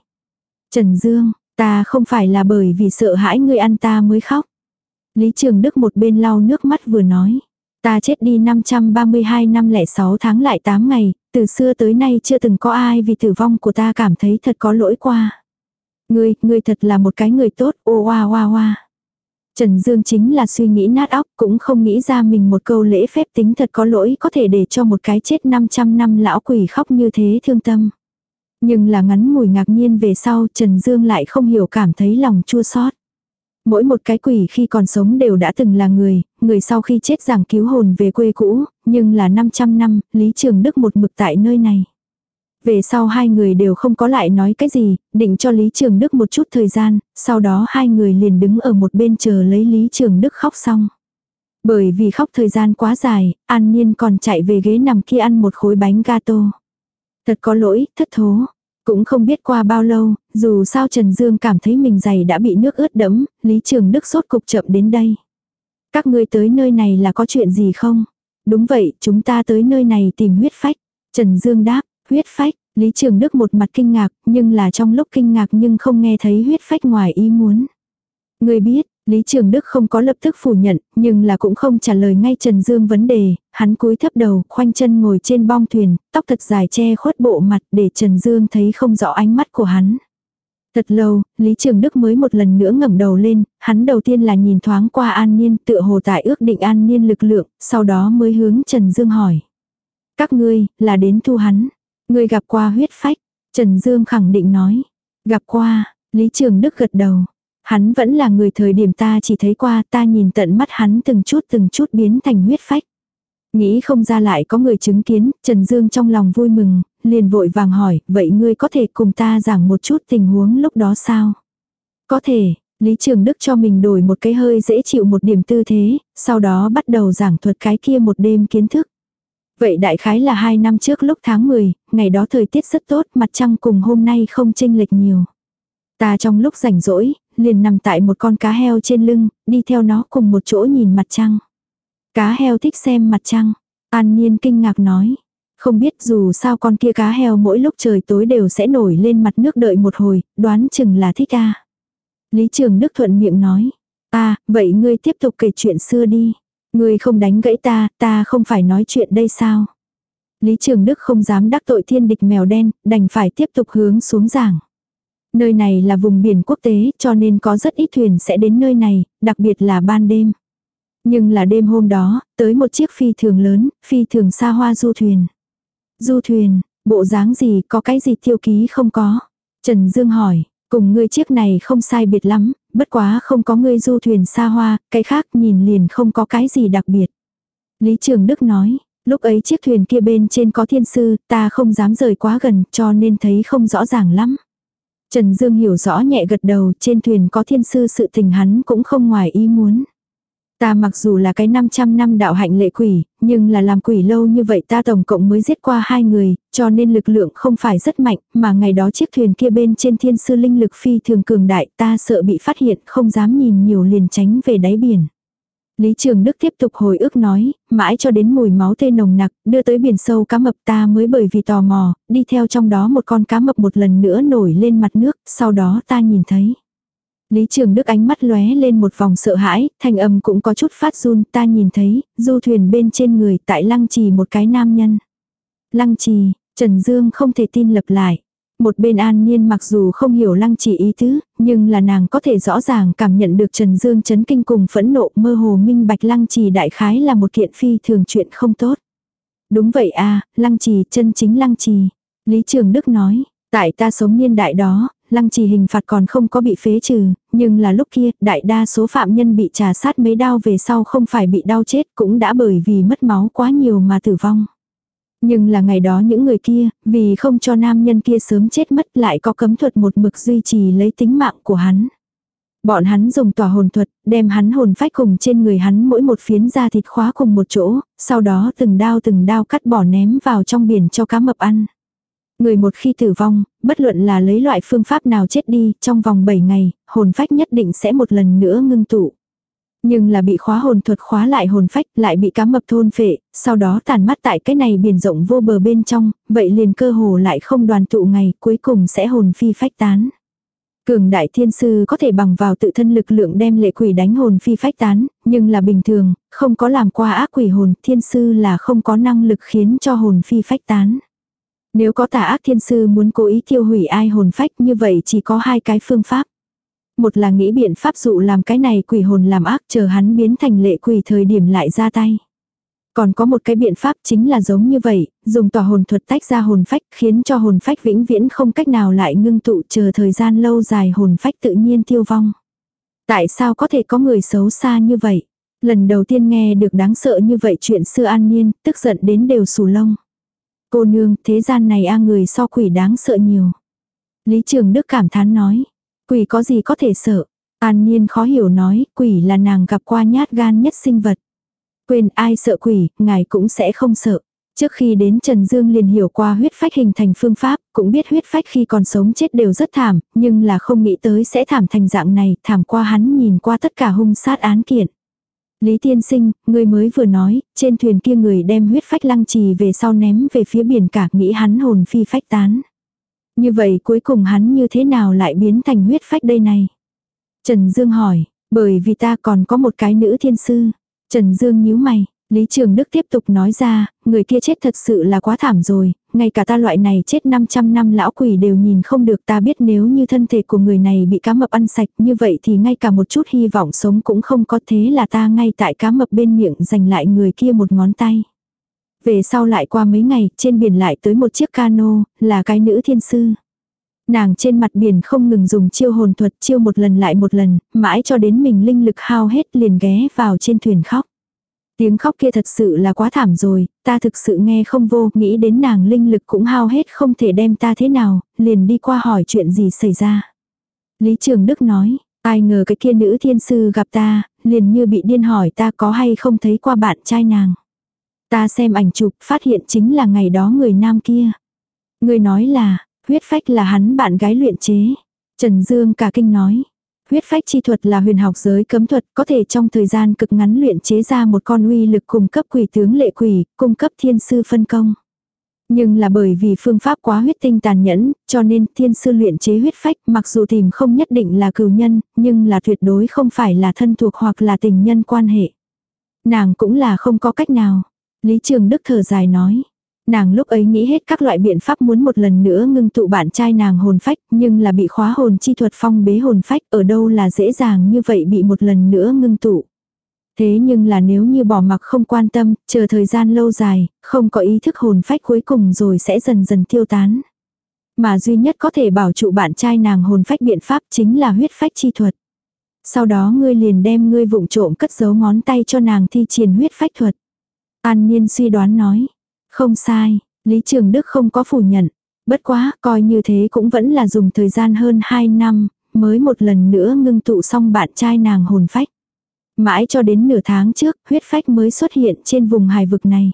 Trần Dương, ta không phải là bởi vì sợ hãi ngươi ăn ta mới khóc. Lý Trường Đức một bên lau nước mắt vừa nói. Ta chết đi 532 năm lẻ 6 tháng lại 8 ngày, từ xưa tới nay chưa từng có ai vì tử vong của ta cảm thấy thật có lỗi qua. Ngươi, ngươi thật là một cái người tốt, ô oa oa oa. Trần Dương chính là suy nghĩ nát óc, cũng không nghĩ ra mình một câu lễ phép tính thật có lỗi có thể để cho một cái chết 500 năm lão quỷ khóc như thế thương tâm. Nhưng là ngắn ngủi ngạc nhiên về sau Trần Dương lại không hiểu cảm thấy lòng chua xót. Mỗi một cái quỷ khi còn sống đều đã từng là người, người sau khi chết giảng cứu hồn về quê cũ, nhưng là 500 năm, Lý Trường Đức một mực tại nơi này. Về sau hai người đều không có lại nói cái gì, định cho Lý Trường Đức một chút thời gian, sau đó hai người liền đứng ở một bên chờ lấy Lý Trường Đức khóc xong. Bởi vì khóc thời gian quá dài, An Niên còn chạy về ghế nằm kia ăn một khối bánh gato. Thật có lỗi, thất thố. Cũng không biết qua bao lâu, dù sao Trần Dương cảm thấy mình giày đã bị nước ướt đẫm, Lý Trường Đức sốt cục chậm đến đây. Các ngươi tới nơi này là có chuyện gì không? Đúng vậy, chúng ta tới nơi này tìm huyết phách. Trần Dương đáp, huyết phách, Lý Trường Đức một mặt kinh ngạc, nhưng là trong lúc kinh ngạc nhưng không nghe thấy huyết phách ngoài ý muốn. Người biết, Lý Trường Đức không có lập tức phủ nhận, nhưng là cũng không trả lời ngay Trần Dương vấn đề, hắn cúi thấp đầu, khoanh chân ngồi trên bong thuyền, tóc thật dài che khuất bộ mặt để Trần Dương thấy không rõ ánh mắt của hắn. Thật lâu, Lý Trường Đức mới một lần nữa ngẩng đầu lên, hắn đầu tiên là nhìn thoáng qua An Niên tựa hồ tại ước định An Niên lực lượng, sau đó mới hướng Trần Dương hỏi. Các ngươi, là đến thu hắn. Ngươi gặp qua huyết phách. Trần Dương khẳng định nói. Gặp qua, Lý Trường Đức gật đầu. Hắn vẫn là người thời điểm ta chỉ thấy qua ta nhìn tận mắt hắn từng chút từng chút biến thành huyết phách. Nghĩ không ra lại có người chứng kiến, Trần Dương trong lòng vui mừng, liền vội vàng hỏi, vậy ngươi có thể cùng ta giảng một chút tình huống lúc đó sao? Có thể, Lý Trường Đức cho mình đổi một cái hơi dễ chịu một điểm tư thế, sau đó bắt đầu giảng thuật cái kia một đêm kiến thức. Vậy đại khái là hai năm trước lúc tháng 10, ngày đó thời tiết rất tốt, mặt trăng cùng hôm nay không chênh lệch nhiều. Ta trong lúc rảnh rỗi, liền nằm tại một con cá heo trên lưng, đi theo nó cùng một chỗ nhìn mặt trăng. Cá heo thích xem mặt trăng. An Niên kinh ngạc nói. Không biết dù sao con kia cá heo mỗi lúc trời tối đều sẽ nổi lên mặt nước đợi một hồi, đoán chừng là thích a. Lý Trường Đức thuận miệng nói. À, vậy ngươi tiếp tục kể chuyện xưa đi. Ngươi không đánh gãy ta, ta không phải nói chuyện đây sao? Lý Trường Đức không dám đắc tội thiên địch mèo đen, đành phải tiếp tục hướng xuống giảng. Nơi này là vùng biển quốc tế cho nên có rất ít thuyền sẽ đến nơi này, đặc biệt là ban đêm. Nhưng là đêm hôm đó, tới một chiếc phi thường lớn, phi thường xa hoa du thuyền. Du thuyền, bộ dáng gì, có cái gì tiêu ký không có? Trần Dương hỏi, cùng ngươi chiếc này không sai biệt lắm, bất quá không có ngươi du thuyền xa hoa, cái khác nhìn liền không có cái gì đặc biệt. Lý Trường Đức nói, lúc ấy chiếc thuyền kia bên trên có thiên sư, ta không dám rời quá gần cho nên thấy không rõ ràng lắm. Trần Dương hiểu rõ nhẹ gật đầu trên thuyền có thiên sư sự tình hắn cũng không ngoài ý muốn. Ta mặc dù là cái 500 năm đạo hạnh lệ quỷ, nhưng là làm quỷ lâu như vậy ta tổng cộng mới giết qua hai người, cho nên lực lượng không phải rất mạnh, mà ngày đó chiếc thuyền kia bên trên thiên sư linh lực phi thường cường đại ta sợ bị phát hiện không dám nhìn nhiều liền tránh về đáy biển. Lý Trường Đức tiếp tục hồi ức nói, mãi cho đến mùi máu tê nồng nặc, đưa tới biển sâu cá mập ta mới bởi vì tò mò, đi theo trong đó một con cá mập một lần nữa nổi lên mặt nước, sau đó ta nhìn thấy. Lý Trường Đức ánh mắt lóe lên một vòng sợ hãi, thanh âm cũng có chút phát run, ta nhìn thấy, du thuyền bên trên người tại lăng trì một cái nam nhân. Lăng trì, Trần Dương không thể tin lập lại. Một bên an nhiên mặc dù không hiểu lăng trì ý tứ, nhưng là nàng có thể rõ ràng cảm nhận được Trần Dương chấn kinh cùng phẫn nộ mơ hồ minh bạch lăng trì đại khái là một kiện phi thường chuyện không tốt. Đúng vậy à, lăng trì chân chính lăng trì. Lý Trường Đức nói, tại ta sống niên đại đó, lăng trì hình phạt còn không có bị phế trừ, nhưng là lúc kia, đại đa số phạm nhân bị trà sát mấy đau về sau không phải bị đau chết cũng đã bởi vì mất máu quá nhiều mà tử vong. Nhưng là ngày đó những người kia, vì không cho nam nhân kia sớm chết mất lại có cấm thuật một mực duy trì lấy tính mạng của hắn. Bọn hắn dùng tỏa hồn thuật, đem hắn hồn phách cùng trên người hắn mỗi một phiến da thịt khóa cùng một chỗ, sau đó từng đao từng đao cắt bỏ ném vào trong biển cho cá mập ăn. Người một khi tử vong, bất luận là lấy loại phương pháp nào chết đi, trong vòng 7 ngày, hồn phách nhất định sẽ một lần nữa ngưng tụ. Nhưng là bị khóa hồn thuật khóa lại hồn phách, lại bị cá mập thôn phệ, sau đó tàn mắt tại cái này biển rộng vô bờ bên trong, vậy liền cơ hồ lại không đoàn tụ ngày, cuối cùng sẽ hồn phi phách tán. Cường đại thiên sư có thể bằng vào tự thân lực lượng đem lệ quỷ đánh hồn phi phách tán, nhưng là bình thường, không có làm qua ác quỷ hồn, thiên sư là không có năng lực khiến cho hồn phi phách tán. Nếu có tà ác thiên sư muốn cố ý tiêu hủy ai hồn phách như vậy chỉ có hai cái phương pháp. Một là nghĩ biện pháp dụ làm cái này quỷ hồn làm ác chờ hắn biến thành lệ quỷ thời điểm lại ra tay. Còn có một cái biện pháp chính là giống như vậy, dùng tòa hồn thuật tách ra hồn phách khiến cho hồn phách vĩnh viễn không cách nào lại ngưng tụ chờ thời gian lâu dài hồn phách tự nhiên tiêu vong. Tại sao có thể có người xấu xa như vậy? Lần đầu tiên nghe được đáng sợ như vậy chuyện xưa an niên, tức giận đến đều sù lông. Cô nương, thế gian này a người so quỷ đáng sợ nhiều. Lý Trường Đức cảm thán nói. Quỷ có gì có thể sợ? An Niên khó hiểu nói, quỷ là nàng gặp qua nhát gan nhất sinh vật. Quên ai sợ quỷ, ngài cũng sẽ không sợ. Trước khi đến Trần Dương liền hiểu qua huyết phách hình thành phương pháp, cũng biết huyết phách khi còn sống chết đều rất thảm, nhưng là không nghĩ tới sẽ thảm thành dạng này, thảm qua hắn nhìn qua tất cả hung sát án kiện. Lý tiên sinh, người mới vừa nói, trên thuyền kia người đem huyết phách lăng trì về sau ném về phía biển cả nghĩ hắn hồn phi phách tán. Như vậy cuối cùng hắn như thế nào lại biến thành huyết phách đây này? Trần Dương hỏi, bởi vì ta còn có một cái nữ thiên sư. Trần Dương nhíu mày, Lý Trường Đức tiếp tục nói ra, người kia chết thật sự là quá thảm rồi, ngay cả ta loại này chết 500 năm lão quỷ đều nhìn không được ta biết nếu như thân thể của người này bị cá mập ăn sạch như vậy thì ngay cả một chút hy vọng sống cũng không có thế là ta ngay tại cá mập bên miệng giành lại người kia một ngón tay. Về sau lại qua mấy ngày, trên biển lại tới một chiếc cano, là cái nữ thiên sư. Nàng trên mặt biển không ngừng dùng chiêu hồn thuật chiêu một lần lại một lần, mãi cho đến mình linh lực hao hết liền ghé vào trên thuyền khóc. Tiếng khóc kia thật sự là quá thảm rồi, ta thực sự nghe không vô, nghĩ đến nàng linh lực cũng hao hết không thể đem ta thế nào, liền đi qua hỏi chuyện gì xảy ra. Lý Trường Đức nói, ai ngờ cái kia nữ thiên sư gặp ta, liền như bị điên hỏi ta có hay không thấy qua bạn trai nàng. Ta xem ảnh chụp, phát hiện chính là ngày đó người nam kia. Người nói là, huyết phách là hắn bạn gái luyện chế. Trần Dương cả kinh nói. Huyết phách chi thuật là huyền học giới cấm thuật, có thể trong thời gian cực ngắn luyện chế ra một con uy lực cung cấp quỷ tướng lệ quỷ, cung cấp thiên sư phân công. Nhưng là bởi vì phương pháp quá huyết tinh tàn nhẫn, cho nên thiên sư luyện chế huyết phách mặc dù tìm không nhất định là cừu nhân, nhưng là tuyệt đối không phải là thân thuộc hoặc là tình nhân quan hệ. Nàng cũng là không có cách nào. Lý Trường Đức thở dài nói. Nàng lúc ấy nghĩ hết các loại biện pháp muốn một lần nữa ngưng tụ bạn trai nàng hồn phách, nhưng là bị khóa hồn chi thuật phong bế hồn phách, ở đâu là dễ dàng như vậy bị một lần nữa ngưng tụ. Thế nhưng là nếu như bỏ mặc không quan tâm, chờ thời gian lâu dài, không có ý thức hồn phách cuối cùng rồi sẽ dần dần tiêu tán. Mà duy nhất có thể bảo trụ bạn trai nàng hồn phách biện pháp chính là huyết phách chi thuật. Sau đó ngươi liền đem ngươi vụng trộm cất giấu ngón tay cho nàng thi triển huyết phách thuật. An Nhiên suy đoán nói. Không sai, Lý Trường Đức không có phủ nhận. Bất quá, coi như thế cũng vẫn là dùng thời gian hơn 2 năm, mới một lần nữa ngưng tụ xong bạn trai nàng hồn phách. Mãi cho đến nửa tháng trước, huyết phách mới xuất hiện trên vùng hài vực này.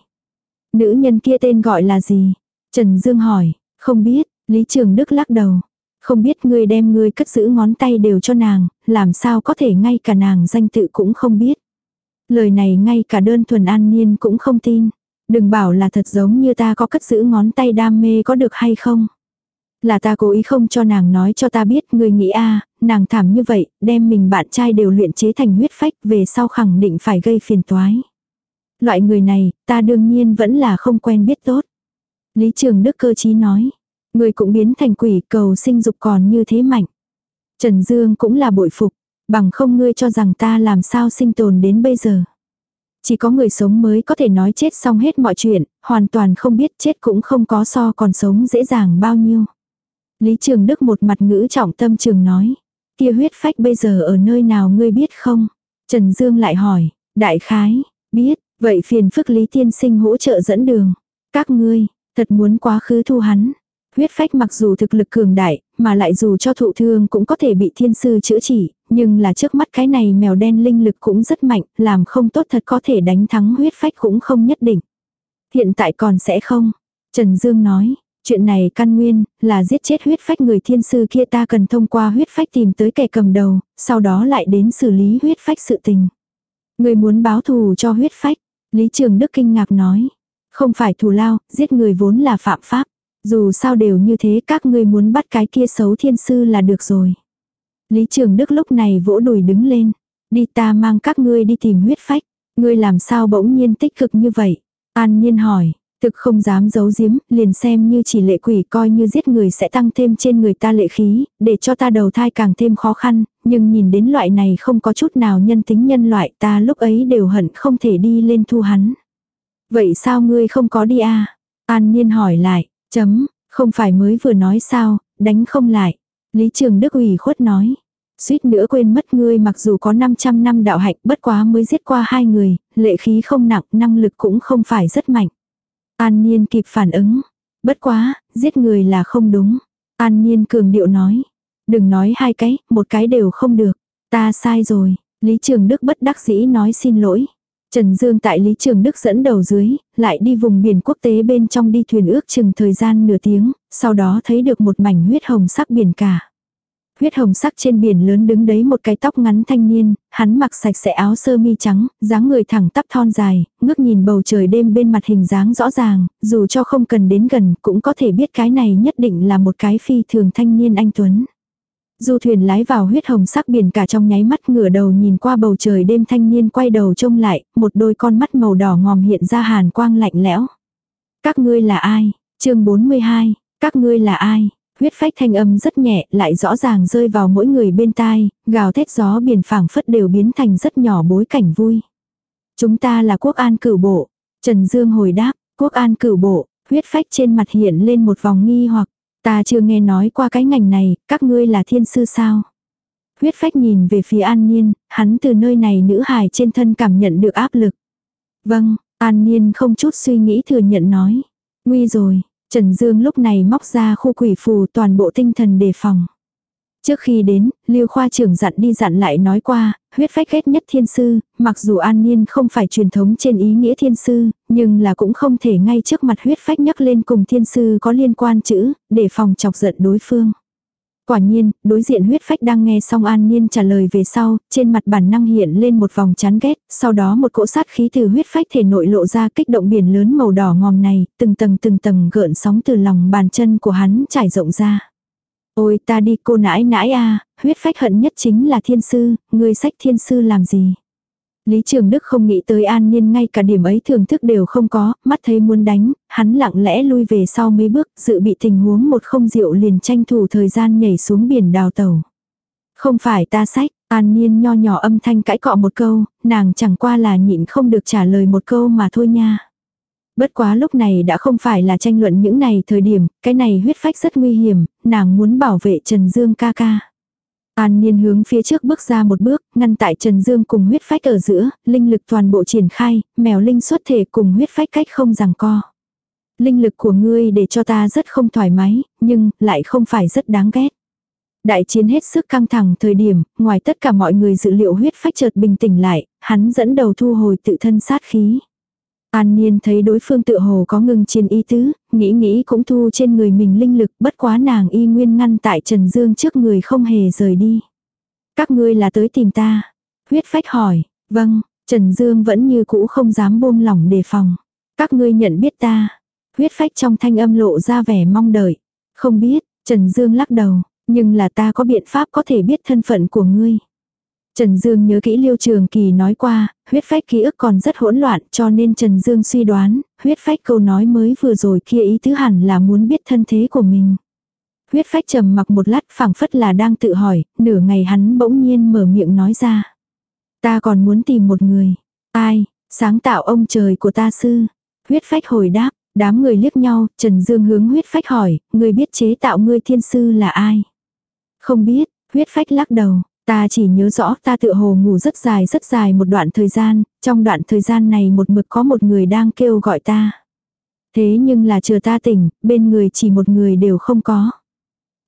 Nữ nhân kia tên gọi là gì? Trần Dương hỏi, không biết, Lý Trường Đức lắc đầu. Không biết ngươi đem ngươi cất giữ ngón tay đều cho nàng, làm sao có thể ngay cả nàng danh tự cũng không biết. Lời này ngay cả đơn thuần an niên cũng không tin. Đừng bảo là thật giống như ta có cất giữ ngón tay đam mê có được hay không. Là ta cố ý không cho nàng nói cho ta biết người nghĩ a nàng thảm như vậy, đem mình bạn trai đều luyện chế thành huyết phách về sau khẳng định phải gây phiền toái. Loại người này, ta đương nhiên vẫn là không quen biết tốt. Lý Trường Đức cơ chí nói, người cũng biến thành quỷ cầu sinh dục còn như thế mạnh. Trần Dương cũng là bội phục, bằng không ngươi cho rằng ta làm sao sinh tồn đến bây giờ. Chỉ có người sống mới có thể nói chết xong hết mọi chuyện, hoàn toàn không biết chết cũng không có so còn sống dễ dàng bao nhiêu. Lý Trường Đức một mặt ngữ trọng tâm trường nói. Kia huyết phách bây giờ ở nơi nào ngươi biết không? Trần Dương lại hỏi. Đại khái, biết, vậy phiền phức Lý Tiên Sinh hỗ trợ dẫn đường. Các ngươi, thật muốn quá khứ thu hắn. Huyết phách mặc dù thực lực cường đại, mà lại dù cho thụ thương cũng có thể bị thiên sư chữa trị, nhưng là trước mắt cái này mèo đen linh lực cũng rất mạnh, làm không tốt thật có thể đánh thắng huyết phách cũng không nhất định. Hiện tại còn sẽ không. Trần Dương nói, chuyện này căn nguyên, là giết chết huyết phách người thiên sư kia ta cần thông qua huyết phách tìm tới kẻ cầm đầu, sau đó lại đến xử lý huyết phách sự tình. Người muốn báo thù cho huyết phách, Lý Trường Đức kinh ngạc nói. Không phải thù lao, giết người vốn là phạm pháp. Dù sao đều như thế các ngươi muốn bắt cái kia xấu thiên sư là được rồi. Lý Trường Đức lúc này vỗ đùi đứng lên. Đi ta mang các ngươi đi tìm huyết phách. Ngươi làm sao bỗng nhiên tích cực như vậy? An Nhiên hỏi. Thực không dám giấu giếm, liền xem như chỉ lệ quỷ coi như giết người sẽ tăng thêm trên người ta lệ khí, để cho ta đầu thai càng thêm khó khăn, nhưng nhìn đến loại này không có chút nào nhân tính nhân loại ta lúc ấy đều hận không thể đi lên thu hắn. Vậy sao ngươi không có đi à? An Nhiên hỏi lại, chấm, không phải mới vừa nói sao, đánh không lại. Lý Trường Đức ủy khuất nói. Suýt nữa quên mất ngươi mặc dù có 500 năm đạo hạnh bất quá mới giết qua hai người, lệ khí không nặng, năng lực cũng không phải rất mạnh. An Nhiên kịp phản ứng. Bất quá, giết người là không đúng. An Nhiên cường điệu nói. Đừng nói hai cái, một cái đều không được. Ta sai rồi. Lý Trường Đức bất đắc dĩ nói xin lỗi. Trần Dương tại Lý Trường Đức dẫn đầu dưới, lại đi vùng biển quốc tế bên trong đi thuyền ước chừng thời gian nửa tiếng, sau đó thấy được một mảnh huyết hồng sắc biển cả. Huyết hồng sắc trên biển lớn đứng đấy một cái tóc ngắn thanh niên, hắn mặc sạch sẽ áo sơ mi trắng, dáng người thẳng tắp thon dài, ngước nhìn bầu trời đêm bên mặt hình dáng rõ ràng, dù cho không cần đến gần cũng có thể biết cái này nhất định là một cái phi thường thanh niên anh Tuấn. Du thuyền lái vào huyết hồng sắc biển cả trong nháy mắt ngửa đầu nhìn qua bầu trời đêm thanh niên quay đầu trông lại, một đôi con mắt màu đỏ ngòm hiện ra hàn quang lạnh lẽo. Các ngươi là ai? chương 42, các ngươi là ai? Huyết phách thanh âm rất nhẹ lại rõ ràng rơi vào mỗi người bên tai, gào thét gió biển phảng phất đều biến thành rất nhỏ bối cảnh vui. Chúng ta là quốc an cửu bộ. Trần Dương hồi đáp, quốc an cửu bộ, huyết phách trên mặt hiện lên một vòng nghi hoặc, ta chưa nghe nói qua cái ngành này, các ngươi là thiên sư sao? Huyết phách nhìn về phía an niên, hắn từ nơi này nữ hài trên thân cảm nhận được áp lực. Vâng, an niên không chút suy nghĩ thừa nhận nói. Nguy rồi, Trần Dương lúc này móc ra khu quỷ phù toàn bộ tinh thần đề phòng. Trước khi đến, Lưu Khoa trưởng dặn đi dặn lại nói qua, huyết phách ghét nhất thiên sư, mặc dù an niên không phải truyền thống trên ý nghĩa thiên sư, nhưng là cũng không thể ngay trước mặt huyết phách nhắc lên cùng thiên sư có liên quan chữ, để phòng chọc giận đối phương. Quả nhiên, đối diện huyết phách đang nghe xong an nhiên trả lời về sau, trên mặt bản năng hiện lên một vòng chán ghét, sau đó một cỗ sát khí từ huyết phách thể nội lộ ra kích động biển lớn màu đỏ ngòm này, từng tầng từng tầng gợn sóng từ lòng bàn chân của hắn trải rộng ra. Ôi ta đi cô nãi nãi a huyết phách hận nhất chính là thiên sư, người sách thiên sư làm gì. Lý Trường Đức không nghĩ tới an nhiên ngay cả điểm ấy thưởng thức đều không có, mắt thấy muốn đánh, hắn lặng lẽ lui về sau mấy bước, dự bị tình huống một không rượu liền tranh thủ thời gian nhảy xuống biển đào tàu. Không phải ta sách, an nhiên nho nhỏ âm thanh cãi cọ một câu, nàng chẳng qua là nhịn không được trả lời một câu mà thôi nha. Bất quá lúc này đã không phải là tranh luận những này thời điểm, cái này huyết phách rất nguy hiểm, nàng muốn bảo vệ Trần Dương ca ca. An Niên hướng phía trước bước ra một bước, ngăn tại Trần Dương cùng huyết phách ở giữa, linh lực toàn bộ triển khai, mèo linh xuất thể cùng huyết phách cách không rằng co. Linh lực của ngươi để cho ta rất không thoải mái, nhưng lại không phải rất đáng ghét. Đại chiến hết sức căng thẳng thời điểm, ngoài tất cả mọi người dự liệu huyết phách chợt bình tĩnh lại, hắn dẫn đầu thu hồi tự thân sát khí. An Niên thấy đối phương tự hồ có ngừng chiến ý tứ, nghĩ nghĩ cũng thu trên người mình linh lực, bất quá nàng y nguyên ngăn tại Trần Dương trước người không hề rời đi. Các ngươi là tới tìm ta. Huyết phách hỏi, vâng, Trần Dương vẫn như cũ không dám buông lỏng đề phòng. Các ngươi nhận biết ta. Huyết phách trong thanh âm lộ ra vẻ mong đợi. Không biết, Trần Dương lắc đầu, nhưng là ta có biện pháp có thể biết thân phận của ngươi. Trần Dương nhớ kỹ Liêu Trường Kỳ nói qua, huyết phách ký ức còn rất hỗn loạn cho nên Trần Dương suy đoán, huyết phách câu nói mới vừa rồi kia ý tứ hẳn là muốn biết thân thế của mình. Huyết phách trầm mặc một lát phảng phất là đang tự hỏi, nửa ngày hắn bỗng nhiên mở miệng nói ra. Ta còn muốn tìm một người. Ai, sáng tạo ông trời của ta sư. Huyết phách hồi đáp, đám người liếc nhau, Trần Dương hướng huyết phách hỏi, người biết chế tạo ngươi thiên sư là ai? Không biết, huyết phách lắc đầu, Ta chỉ nhớ rõ ta tựa hồ ngủ rất dài rất dài một đoạn thời gian, trong đoạn thời gian này một mực có một người đang kêu gọi ta. Thế nhưng là chờ ta tỉnh, bên người chỉ một người đều không có.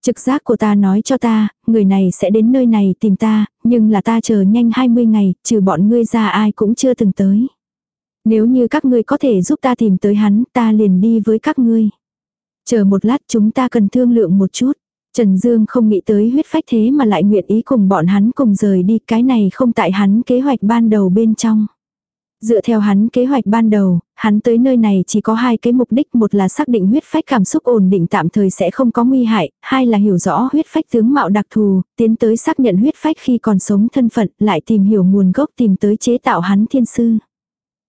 Trực giác của ta nói cho ta, người này sẽ đến nơi này tìm ta, nhưng là ta chờ nhanh 20 ngày, trừ bọn ngươi ra ai cũng chưa từng tới. Nếu như các ngươi có thể giúp ta tìm tới hắn, ta liền đi với các ngươi. Chờ một lát chúng ta cần thương lượng một chút. Trần Dương không nghĩ tới huyết phách thế mà lại nguyện ý cùng bọn hắn cùng rời đi cái này không tại hắn kế hoạch ban đầu bên trong. Dựa theo hắn kế hoạch ban đầu, hắn tới nơi này chỉ có hai cái mục đích, một là xác định huyết phách cảm xúc ổn định tạm thời sẽ không có nguy hại, hai là hiểu rõ huyết phách tướng mạo đặc thù, tiến tới xác nhận huyết phách khi còn sống thân phận, lại tìm hiểu nguồn gốc tìm tới chế tạo hắn thiên sư.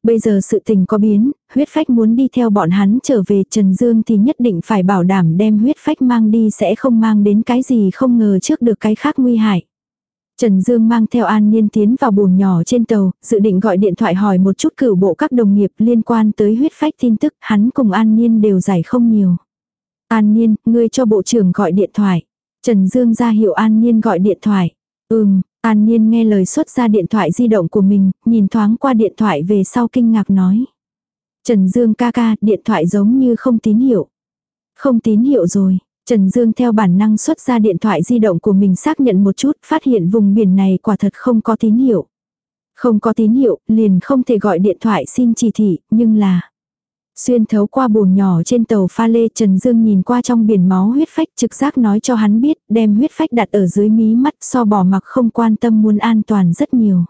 Bây giờ sự tình có biến, huyết phách muốn đi theo bọn hắn trở về Trần Dương thì nhất định phải bảo đảm đem huyết phách mang đi sẽ không mang đến cái gì không ngờ trước được cái khác nguy hại. Trần Dương mang theo An Niên tiến vào buồng nhỏ trên tàu, dự định gọi điện thoại hỏi một chút cửu bộ các đồng nghiệp liên quan tới huyết phách tin tức, hắn cùng An Niên đều giải không nhiều. An Niên, ngươi cho bộ trưởng gọi điện thoại. Trần Dương ra hiệu An Niên gọi điện thoại. Ừm, An nhiên nghe lời xuất ra điện thoại di động của mình, nhìn thoáng qua điện thoại về sau kinh ngạc nói. Trần Dương ca ca, điện thoại giống như không tín hiệu. Không tín hiệu rồi. Trần Dương theo bản năng xuất ra điện thoại di động của mình xác nhận một chút, phát hiện vùng biển này quả thật không có tín hiệu. Không có tín hiệu, liền không thể gọi điện thoại xin chỉ thị, nhưng là... Xuyên thấu qua buồng nhỏ trên tàu pha lê Trần Dương nhìn qua trong biển máu huyết phách trực giác nói cho hắn biết đem huyết phách đặt ở dưới mí mắt so bỏ mặc không quan tâm muốn an toàn rất nhiều.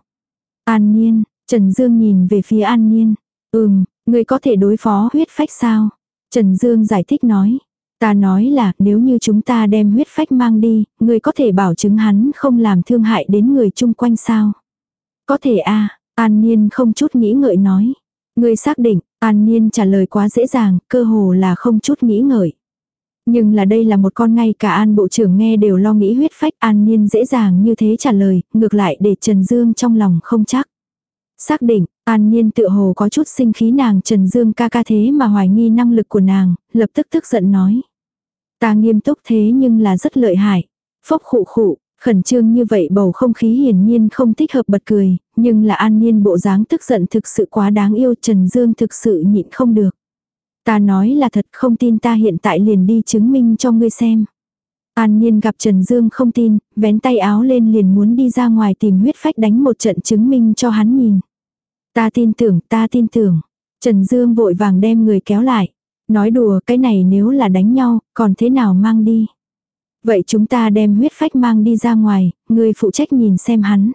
An Nhiên, Trần Dương nhìn về phía An Nhiên. Ừm, người có thể đối phó huyết phách sao? Trần Dương giải thích nói. Ta nói là nếu như chúng ta đem huyết phách mang đi, người có thể bảo chứng hắn không làm thương hại đến người chung quanh sao? Có thể a An Nhiên không chút nghĩ ngợi nói. Người xác định, An Niên trả lời quá dễ dàng, cơ hồ là không chút nghĩ ngợi. Nhưng là đây là một con ngay cả An Bộ trưởng nghe đều lo nghĩ huyết phách An Niên dễ dàng như thế trả lời, ngược lại để Trần Dương trong lòng không chắc. Xác định, An Niên tự hồ có chút sinh khí nàng Trần Dương ca ca thế mà hoài nghi năng lực của nàng, lập tức tức giận nói. Ta nghiêm túc thế nhưng là rất lợi hại. Phốc khụ khụ, Khẩn trương như vậy bầu không khí hiển nhiên không thích hợp bật cười, nhưng là an nhiên bộ dáng tức giận thực sự quá đáng yêu Trần Dương thực sự nhịn không được. Ta nói là thật không tin ta hiện tại liền đi chứng minh cho ngươi xem. An Nhiên gặp Trần Dương không tin, vén tay áo lên liền muốn đi ra ngoài tìm huyết phách đánh một trận chứng minh cho hắn nhìn. Ta tin tưởng, ta tin tưởng. Trần Dương vội vàng đem người kéo lại. Nói đùa cái này nếu là đánh nhau, còn thế nào mang đi. Vậy chúng ta đem huyết phách mang đi ra ngoài, người phụ trách nhìn xem hắn.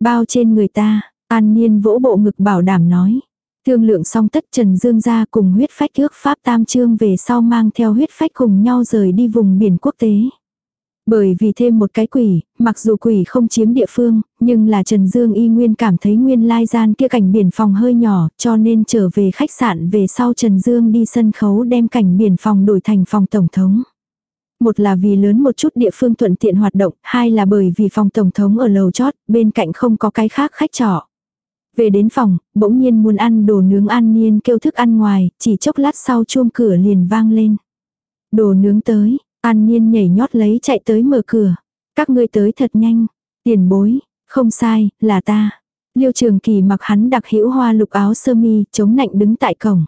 Bao trên người ta, an niên vỗ bộ ngực bảo đảm nói. Thương lượng xong tất Trần Dương ra cùng huyết phách ước Pháp Tam Trương về sau mang theo huyết phách cùng nhau rời đi vùng biển quốc tế. Bởi vì thêm một cái quỷ, mặc dù quỷ không chiếm địa phương, nhưng là Trần Dương y nguyên cảm thấy nguyên lai gian kia cảnh biển phòng hơi nhỏ, cho nên trở về khách sạn về sau Trần Dương đi sân khấu đem cảnh biển phòng đổi thành phòng tổng thống. Một là vì lớn một chút địa phương thuận tiện hoạt động, hai là bởi vì phòng tổng thống ở lầu chót, bên cạnh không có cái khác khách trọ. Về đến phòng, bỗng nhiên muốn ăn đồ nướng ăn niên kêu thức ăn ngoài, chỉ chốc lát sau chuông cửa liền vang lên. Đồ nướng tới, an niên nhảy nhót lấy chạy tới mở cửa. Các ngươi tới thật nhanh, tiền bối, không sai, là ta. Liêu trường kỳ mặc hắn đặc hữu hoa lục áo sơ mi, chống nạnh đứng tại cổng.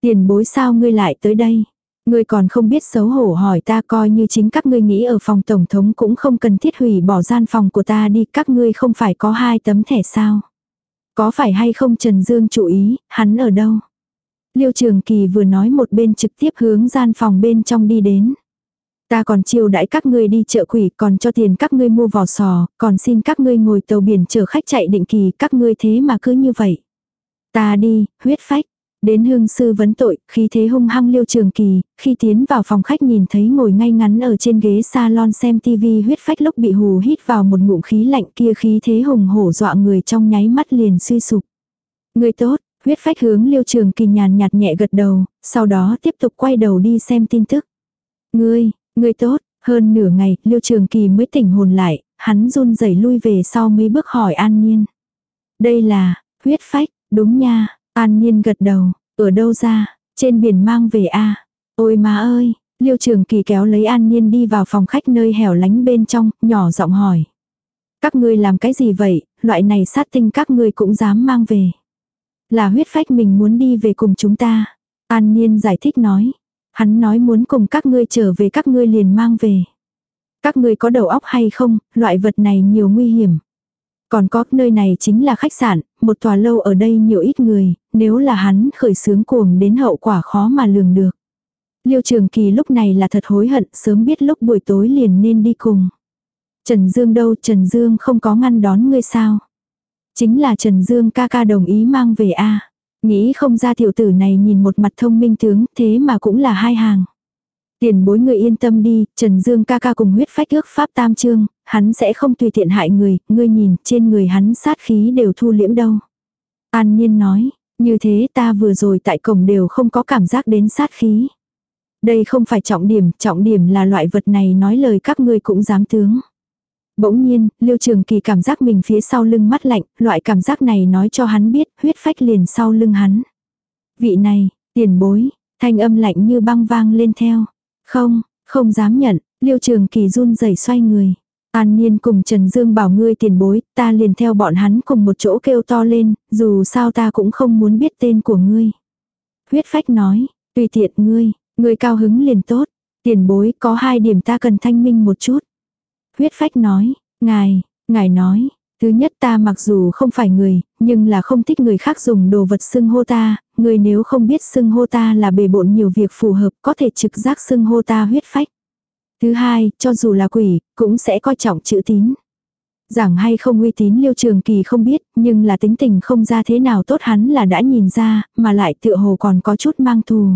Tiền bối sao ngươi lại tới đây? Ngươi còn không biết xấu hổ hỏi ta coi như chính các ngươi nghĩ ở phòng tổng thống cũng không cần thiết hủy bỏ gian phòng của ta đi, các ngươi không phải có hai tấm thẻ sao? Có phải hay không Trần Dương chú ý, hắn ở đâu? Liêu Trường Kỳ vừa nói một bên trực tiếp hướng gian phòng bên trong đi đến. Ta còn chiêu đãi các ngươi đi chợ quỷ, còn cho tiền các ngươi mua vỏ sò, còn xin các ngươi ngồi tàu biển chở khách chạy định kỳ, các ngươi thế mà cứ như vậy. Ta đi, huyết phách, Đến hương sư vấn tội, khí thế hung hăng liêu trường kỳ, khi tiến vào phòng khách nhìn thấy ngồi ngay ngắn ở trên ghế salon xem tivi huyết phách lúc bị hù hít vào một ngụm khí lạnh kia khí thế hùng hổ dọa người trong nháy mắt liền suy sụp. Người tốt, huyết phách hướng liêu trường kỳ nhàn nhạt nhẹ gật đầu, sau đó tiếp tục quay đầu đi xem tin tức. Ngươi, ngươi tốt, hơn nửa ngày, liêu trường kỳ mới tỉnh hồn lại, hắn run rẩy lui về sau mấy bước hỏi an nhiên. Đây là, huyết phách, đúng nha, An Nhiên gật đầu, ở đâu ra, trên biển mang về a Ôi má ơi, Liêu Trường Kỳ kéo lấy An Nhiên đi vào phòng khách nơi hẻo lánh bên trong, nhỏ giọng hỏi. Các ngươi làm cái gì vậy, loại này sát tinh các ngươi cũng dám mang về. Là huyết phách mình muốn đi về cùng chúng ta. An Niên giải thích nói. Hắn nói muốn cùng các ngươi trở về các ngươi liền mang về. Các ngươi có đầu óc hay không, loại vật này nhiều nguy hiểm. Còn có nơi này chính là khách sạn, một tòa lâu ở đây nhiều ít người, nếu là hắn khởi sướng cuồng đến hậu quả khó mà lường được. Liêu Trường Kỳ lúc này là thật hối hận, sớm biết lúc buổi tối liền nên đi cùng. Trần Dương đâu, Trần Dương không có ngăn đón ngươi sao? Chính là Trần Dương ca ca đồng ý mang về a Nghĩ không ra tiểu tử này nhìn một mặt thông minh tướng thế mà cũng là hai hàng. Tiền bối người yên tâm đi, Trần Dương ca ca cùng huyết phách ước pháp tam trương, hắn sẽ không tùy tiện hại người, ngươi nhìn trên người hắn sát khí đều thu liễm đâu. An Nhiên nói, như thế ta vừa rồi tại cổng đều không có cảm giác đến sát khí. Đây không phải trọng điểm, trọng điểm là loại vật này nói lời các ngươi cũng dám tướng. Bỗng nhiên, Liêu Trường Kỳ cảm giác mình phía sau lưng mắt lạnh, loại cảm giác này nói cho hắn biết, huyết phách liền sau lưng hắn. Vị này, tiền bối, thanh âm lạnh như băng vang lên theo. Không, không dám nhận, Liêu Trường Kỳ run rẩy xoay người. An Niên cùng Trần Dương bảo ngươi tiền bối, ta liền theo bọn hắn cùng một chỗ kêu to lên, dù sao ta cũng không muốn biết tên của ngươi. Huyết phách nói, tùy tiện ngươi, ngươi cao hứng liền tốt, tiền bối có hai điểm ta cần thanh minh một chút. Huyết phách nói, ngài, ngài nói, thứ nhất ta mặc dù không phải người, nhưng là không thích người khác dùng đồ vật xưng hô ta, người nếu không biết xưng hô ta là bề bộn nhiều việc phù hợp có thể trực giác xưng hô ta huyết phách. Thứ hai, cho dù là quỷ, cũng sẽ coi trọng chữ tín. Giảng hay không uy tín liêu trường kỳ không biết, nhưng là tính tình không ra thế nào tốt hắn là đã nhìn ra, mà lại tựa hồ còn có chút mang thù.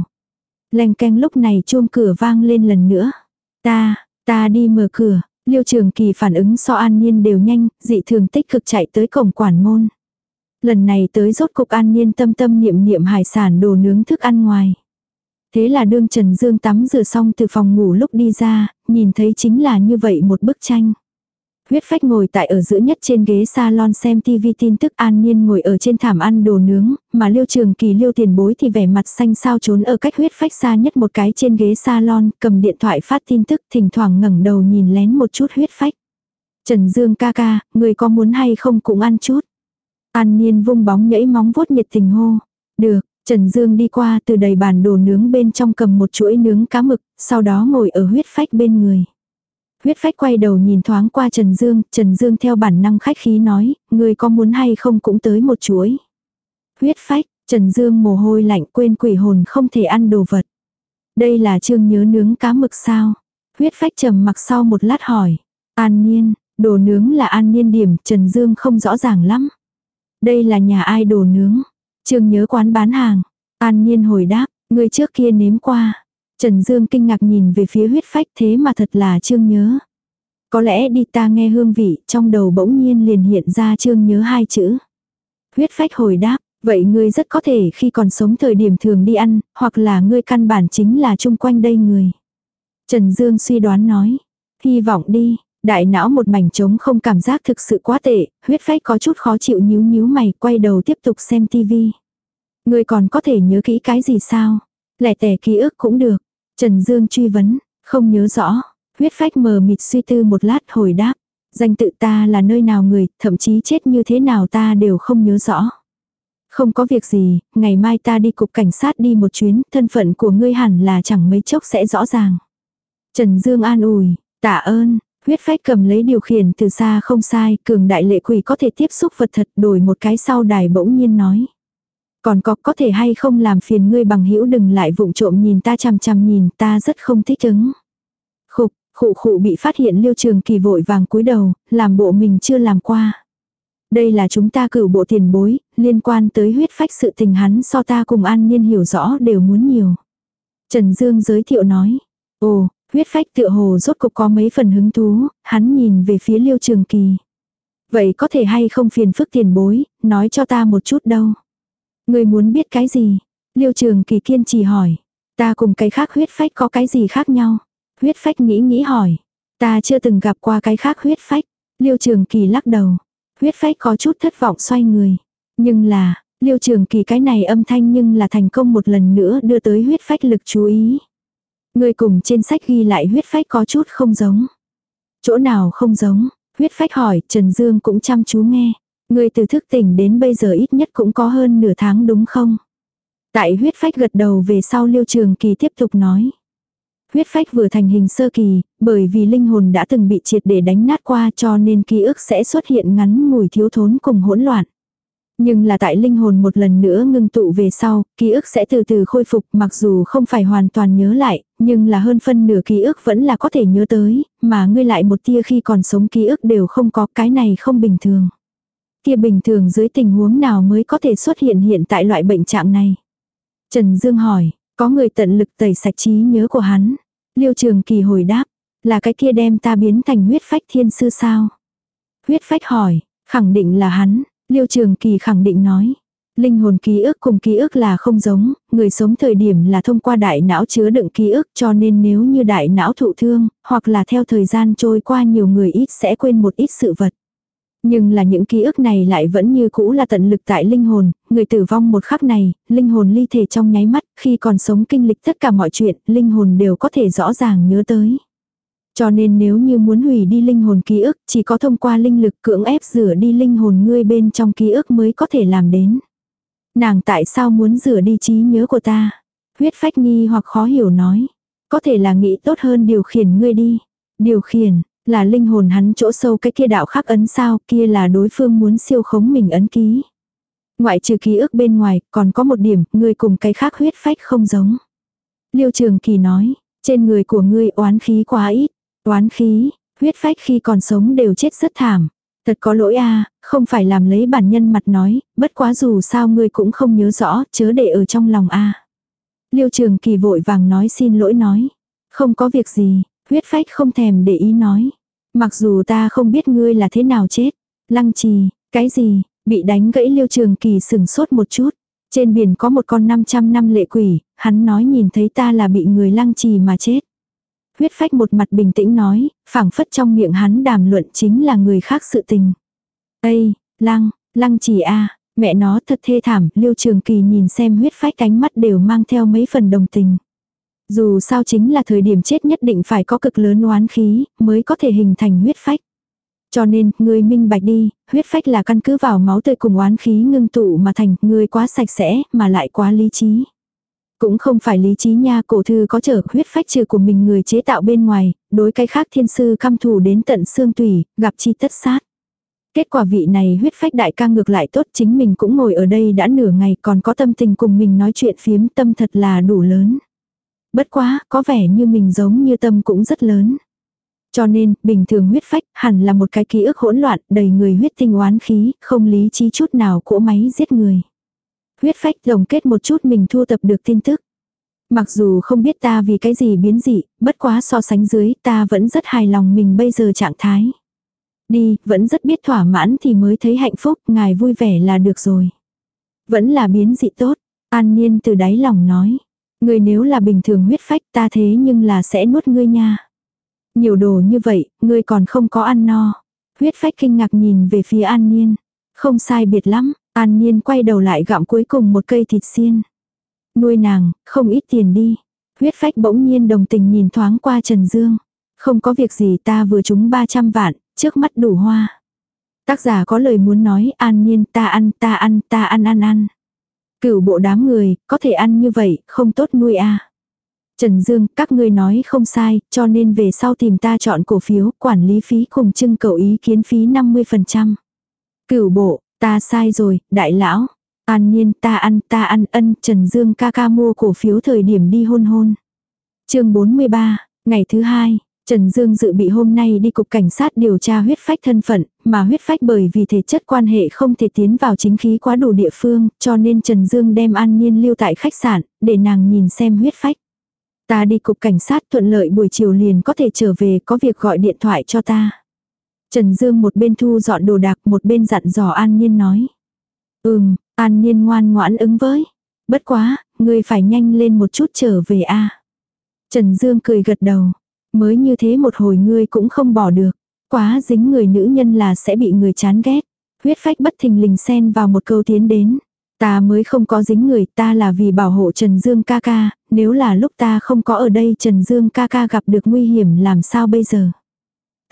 Leng canh lúc này chuông cửa vang lên lần nữa. Ta, ta đi mở cửa, liêu trường kỳ phản ứng so an nhiên đều nhanh, dị thường tích cực chạy tới cổng quản môn. Lần này tới rốt cục an nhiên tâm tâm niệm niệm hải sản đồ nướng thức ăn ngoài. Thế là đương Trần Dương tắm rửa xong từ phòng ngủ lúc đi ra, nhìn thấy chính là như vậy một bức tranh. Huyết phách ngồi tại ở giữa nhất trên ghế salon xem TV tin tức an nhiên ngồi ở trên thảm ăn đồ nướng, mà liêu trường kỳ liêu tiền bối thì vẻ mặt xanh sao trốn ở cách huyết phách xa nhất một cái trên ghế salon, cầm điện thoại phát tin tức thỉnh thoảng ngẩng đầu nhìn lén một chút huyết phách. Trần Dương ca ca, người có muốn hay không cũng ăn chút. An nhiên vung bóng nhảy móng vuốt nhiệt tình hô. Được, Trần Dương đi qua từ đầy bàn đồ nướng bên trong cầm một chuỗi nướng cá mực, sau đó ngồi ở huyết phách bên người. Huyết phách quay đầu nhìn thoáng qua Trần Dương, Trần Dương theo bản năng khách khí nói, người có muốn hay không cũng tới một chuỗi. Huyết phách, Trần Dương mồ hôi lạnh quên quỷ hồn không thể ăn đồ vật. Đây là chương nhớ nướng cá mực sao? Huyết phách trầm mặc sau một lát hỏi. An nhiên, đồ nướng là an nhiên điểm, Trần Dương không rõ ràng lắm. Đây là nhà ai đồ nướng? Trương nhớ quán bán hàng. An nhiên hồi đáp, người trước kia nếm qua. Trần Dương kinh ngạc nhìn về phía huyết phách thế mà thật là trương nhớ. Có lẽ đi ta nghe hương vị, trong đầu bỗng nhiên liền hiện ra trương nhớ hai chữ. Huyết phách hồi đáp, vậy ngươi rất có thể khi còn sống thời điểm thường đi ăn, hoặc là ngươi căn bản chính là chung quanh đây người. Trần Dương suy đoán nói, hy vọng đi, đại não một mảnh trống không cảm giác thực sự quá tệ, huyết phách có chút khó chịu nhíu nhíu mày, quay đầu tiếp tục xem tivi. Ngươi còn có thể nhớ kỹ cái gì sao? Lẻ tẻ ký ức cũng được. Trần Dương truy vấn, không nhớ rõ. Huyết phách mờ mịt suy tư một lát hồi đáp. Danh tự ta là nơi nào người, thậm chí chết như thế nào ta đều không nhớ rõ. Không có việc gì, ngày mai ta đi cục cảnh sát đi một chuyến, thân phận của ngươi hẳn là chẳng mấy chốc sẽ rõ ràng. Trần Dương an ủi, tạ ơn, huyết phách cầm lấy điều khiển từ xa không sai, cường đại lệ quỷ có thể tiếp xúc vật thật đổi một cái sau đài bỗng nhiên nói. Còn có có thể hay không làm phiền ngươi bằng hữu đừng lại vụng trộm nhìn ta chằm chằm nhìn ta rất không thích ứng. Khục, khụ khụ bị phát hiện liêu trường kỳ vội vàng cúi đầu, làm bộ mình chưa làm qua. Đây là chúng ta cử bộ tiền bối, liên quan tới huyết phách sự tình hắn so ta cùng an nhiên hiểu rõ đều muốn nhiều. Trần Dương giới thiệu nói. Ồ, huyết phách tựa hồ rốt cục có mấy phần hứng thú, hắn nhìn về phía liêu trường kỳ. Vậy có thể hay không phiền phức tiền bối, nói cho ta một chút đâu. Người muốn biết cái gì? Liêu trường kỳ kiên trì hỏi. Ta cùng cái khác huyết phách có cái gì khác nhau? Huyết phách nghĩ nghĩ hỏi. Ta chưa từng gặp qua cái khác huyết phách. Liêu trường kỳ lắc đầu. Huyết phách có chút thất vọng xoay người. Nhưng là, liêu trường kỳ cái này âm thanh nhưng là thành công một lần nữa đưa tới huyết phách lực chú ý. Người cùng trên sách ghi lại huyết phách có chút không giống. Chỗ nào không giống? Huyết phách hỏi, Trần Dương cũng chăm chú nghe. Người từ thức tỉnh đến bây giờ ít nhất cũng có hơn nửa tháng đúng không? Tại huyết phách gật đầu về sau liêu trường kỳ tiếp tục nói. Huyết phách vừa thành hình sơ kỳ, bởi vì linh hồn đã từng bị triệt để đánh nát qua cho nên ký ức sẽ xuất hiện ngắn ngủi thiếu thốn cùng hỗn loạn. Nhưng là tại linh hồn một lần nữa ngưng tụ về sau, ký ức sẽ từ từ khôi phục mặc dù không phải hoàn toàn nhớ lại, nhưng là hơn phân nửa ký ức vẫn là có thể nhớ tới, mà ngươi lại một tia khi còn sống ký ức đều không có cái này không bình thường. tia bình thường dưới tình huống nào mới có thể xuất hiện hiện tại loại bệnh trạng này. Trần Dương hỏi, có người tận lực tẩy sạch trí nhớ của hắn. Liêu Trường Kỳ hồi đáp, là cái kia đem ta biến thành huyết phách thiên sư sao? Huyết phách hỏi, khẳng định là hắn, Liêu Trường Kỳ khẳng định nói. Linh hồn ký ức cùng ký ức là không giống, người sống thời điểm là thông qua đại não chứa đựng ký ức cho nên nếu như đại não thụ thương, hoặc là theo thời gian trôi qua nhiều người ít sẽ quên một ít sự vật. Nhưng là những ký ức này lại vẫn như cũ là tận lực tại linh hồn, người tử vong một khắc này, linh hồn ly thể trong nháy mắt, khi còn sống kinh lịch tất cả mọi chuyện, linh hồn đều có thể rõ ràng nhớ tới. Cho nên nếu như muốn hủy đi linh hồn ký ức, chỉ có thông qua linh lực cưỡng ép rửa đi linh hồn ngươi bên trong ký ức mới có thể làm đến. Nàng tại sao muốn rửa đi trí nhớ của ta? Huyết phách nghi hoặc khó hiểu nói. Có thể là nghĩ tốt hơn điều khiển ngươi đi. Điều khiển, là linh hồn hắn chỗ sâu cái kia đạo khắc ấn sao, kia là đối phương muốn siêu khống mình ấn ký. Ngoại trừ ký ức bên ngoài, còn có một điểm, ngươi cùng cái khác huyết phách không giống. Liêu Trường Kỳ nói, trên người của ngươi oán khí quá ít, oán khí, huyết phách khi còn sống đều chết rất thảm. Thật có lỗi a không phải làm lấy bản nhân mặt nói, bất quá dù sao ngươi cũng không nhớ rõ, chớ để ở trong lòng a Liêu Trường Kỳ vội vàng nói xin lỗi nói. Không có việc gì, huyết phách không thèm để ý nói. Mặc dù ta không biết ngươi là thế nào chết. Lăng trì, cái gì, bị đánh gãy Liêu Trường Kỳ sừng sốt một chút. Trên biển có một con 500 năm lệ quỷ, hắn nói nhìn thấy ta là bị người lăng trì mà chết. Huyết phách một mặt bình tĩnh nói, phảng phất trong miệng hắn đàm luận chính là người khác sự tình. Ây, lăng, lăng chỉ a mẹ nó thật thê thảm, liêu trường kỳ nhìn xem huyết phách cánh mắt đều mang theo mấy phần đồng tình. Dù sao chính là thời điểm chết nhất định phải có cực lớn oán khí, mới có thể hình thành huyết phách. Cho nên, người minh bạch đi, huyết phách là căn cứ vào máu tươi cùng oán khí ngưng tụ mà thành, người quá sạch sẽ, mà lại quá lý trí. Cũng không phải lý trí nha, cổ thư có trở huyết phách trừ của mình người chế tạo bên ngoài, đối cái khác thiên sư căm thù đến tận xương tủy, gặp chi tất sát. Kết quả vị này huyết phách đại ca ngược lại tốt chính mình cũng ngồi ở đây đã nửa ngày còn có tâm tình cùng mình nói chuyện phiếm tâm thật là đủ lớn. Bất quá, có vẻ như mình giống như tâm cũng rất lớn. Cho nên, bình thường huyết phách hẳn là một cái ký ức hỗn loạn, đầy người huyết tinh oán khí, không lý trí chút nào cỗ máy giết người. Huyết phách tổng kết một chút mình thu tập được tin tức. Mặc dù không biết ta vì cái gì biến dị, bất quá so sánh dưới ta vẫn rất hài lòng mình bây giờ trạng thái. Đi, vẫn rất biết thỏa mãn thì mới thấy hạnh phúc, ngài vui vẻ là được rồi. Vẫn là biến dị tốt, an nhiên từ đáy lòng nói. Người nếu là bình thường huyết phách ta thế nhưng là sẽ nuốt ngươi nha. Nhiều đồ như vậy, ngươi còn không có ăn no. Huyết phách kinh ngạc nhìn về phía an nhiên. Không sai biệt lắm, An Niên quay đầu lại gặm cuối cùng một cây thịt xiên. Nuôi nàng, không ít tiền đi. Huyết phách bỗng nhiên đồng tình nhìn thoáng qua Trần Dương. Không có việc gì ta vừa trúng 300 vạn, trước mắt đủ hoa. Tác giả có lời muốn nói an nhiên ta ăn ta ăn ta ăn ăn ăn. Cửu bộ đám người, có thể ăn như vậy, không tốt nuôi à. Trần Dương, các ngươi nói không sai, cho nên về sau tìm ta chọn cổ phiếu, quản lý phí cùng trưng cầu ý kiến phí 50%. Cửu bộ, Ta sai rồi, đại lão. An nhiên ta ăn ta ăn ân Trần Dương ca ca mua cổ phiếu thời điểm đi hôn hôn. chương 43, ngày thứ hai, Trần Dương dự bị hôm nay đi cục cảnh sát điều tra huyết phách thân phận, mà huyết phách bởi vì thể chất quan hệ không thể tiến vào chính khí quá đủ địa phương, cho nên Trần Dương đem An Nhiên lưu tại khách sạn, để nàng nhìn xem huyết phách. Ta đi cục cảnh sát thuận lợi buổi chiều liền có thể trở về có việc gọi điện thoại cho ta. Trần Dương một bên thu dọn đồ đạc một bên dặn dò An Nhiên nói. Ừm, An Nhiên ngoan ngoãn ứng với. Bất quá, ngươi phải nhanh lên một chút trở về a. Trần Dương cười gật đầu. Mới như thế một hồi ngươi cũng không bỏ được. Quá dính người nữ nhân là sẽ bị người chán ghét. Huyết phách bất thình lình xen vào một câu tiến đến. Ta mới không có dính người ta là vì bảo hộ Trần Dương ca ca, nếu là lúc ta không có ở đây Trần Dương ca ca gặp được nguy hiểm làm sao bây giờ.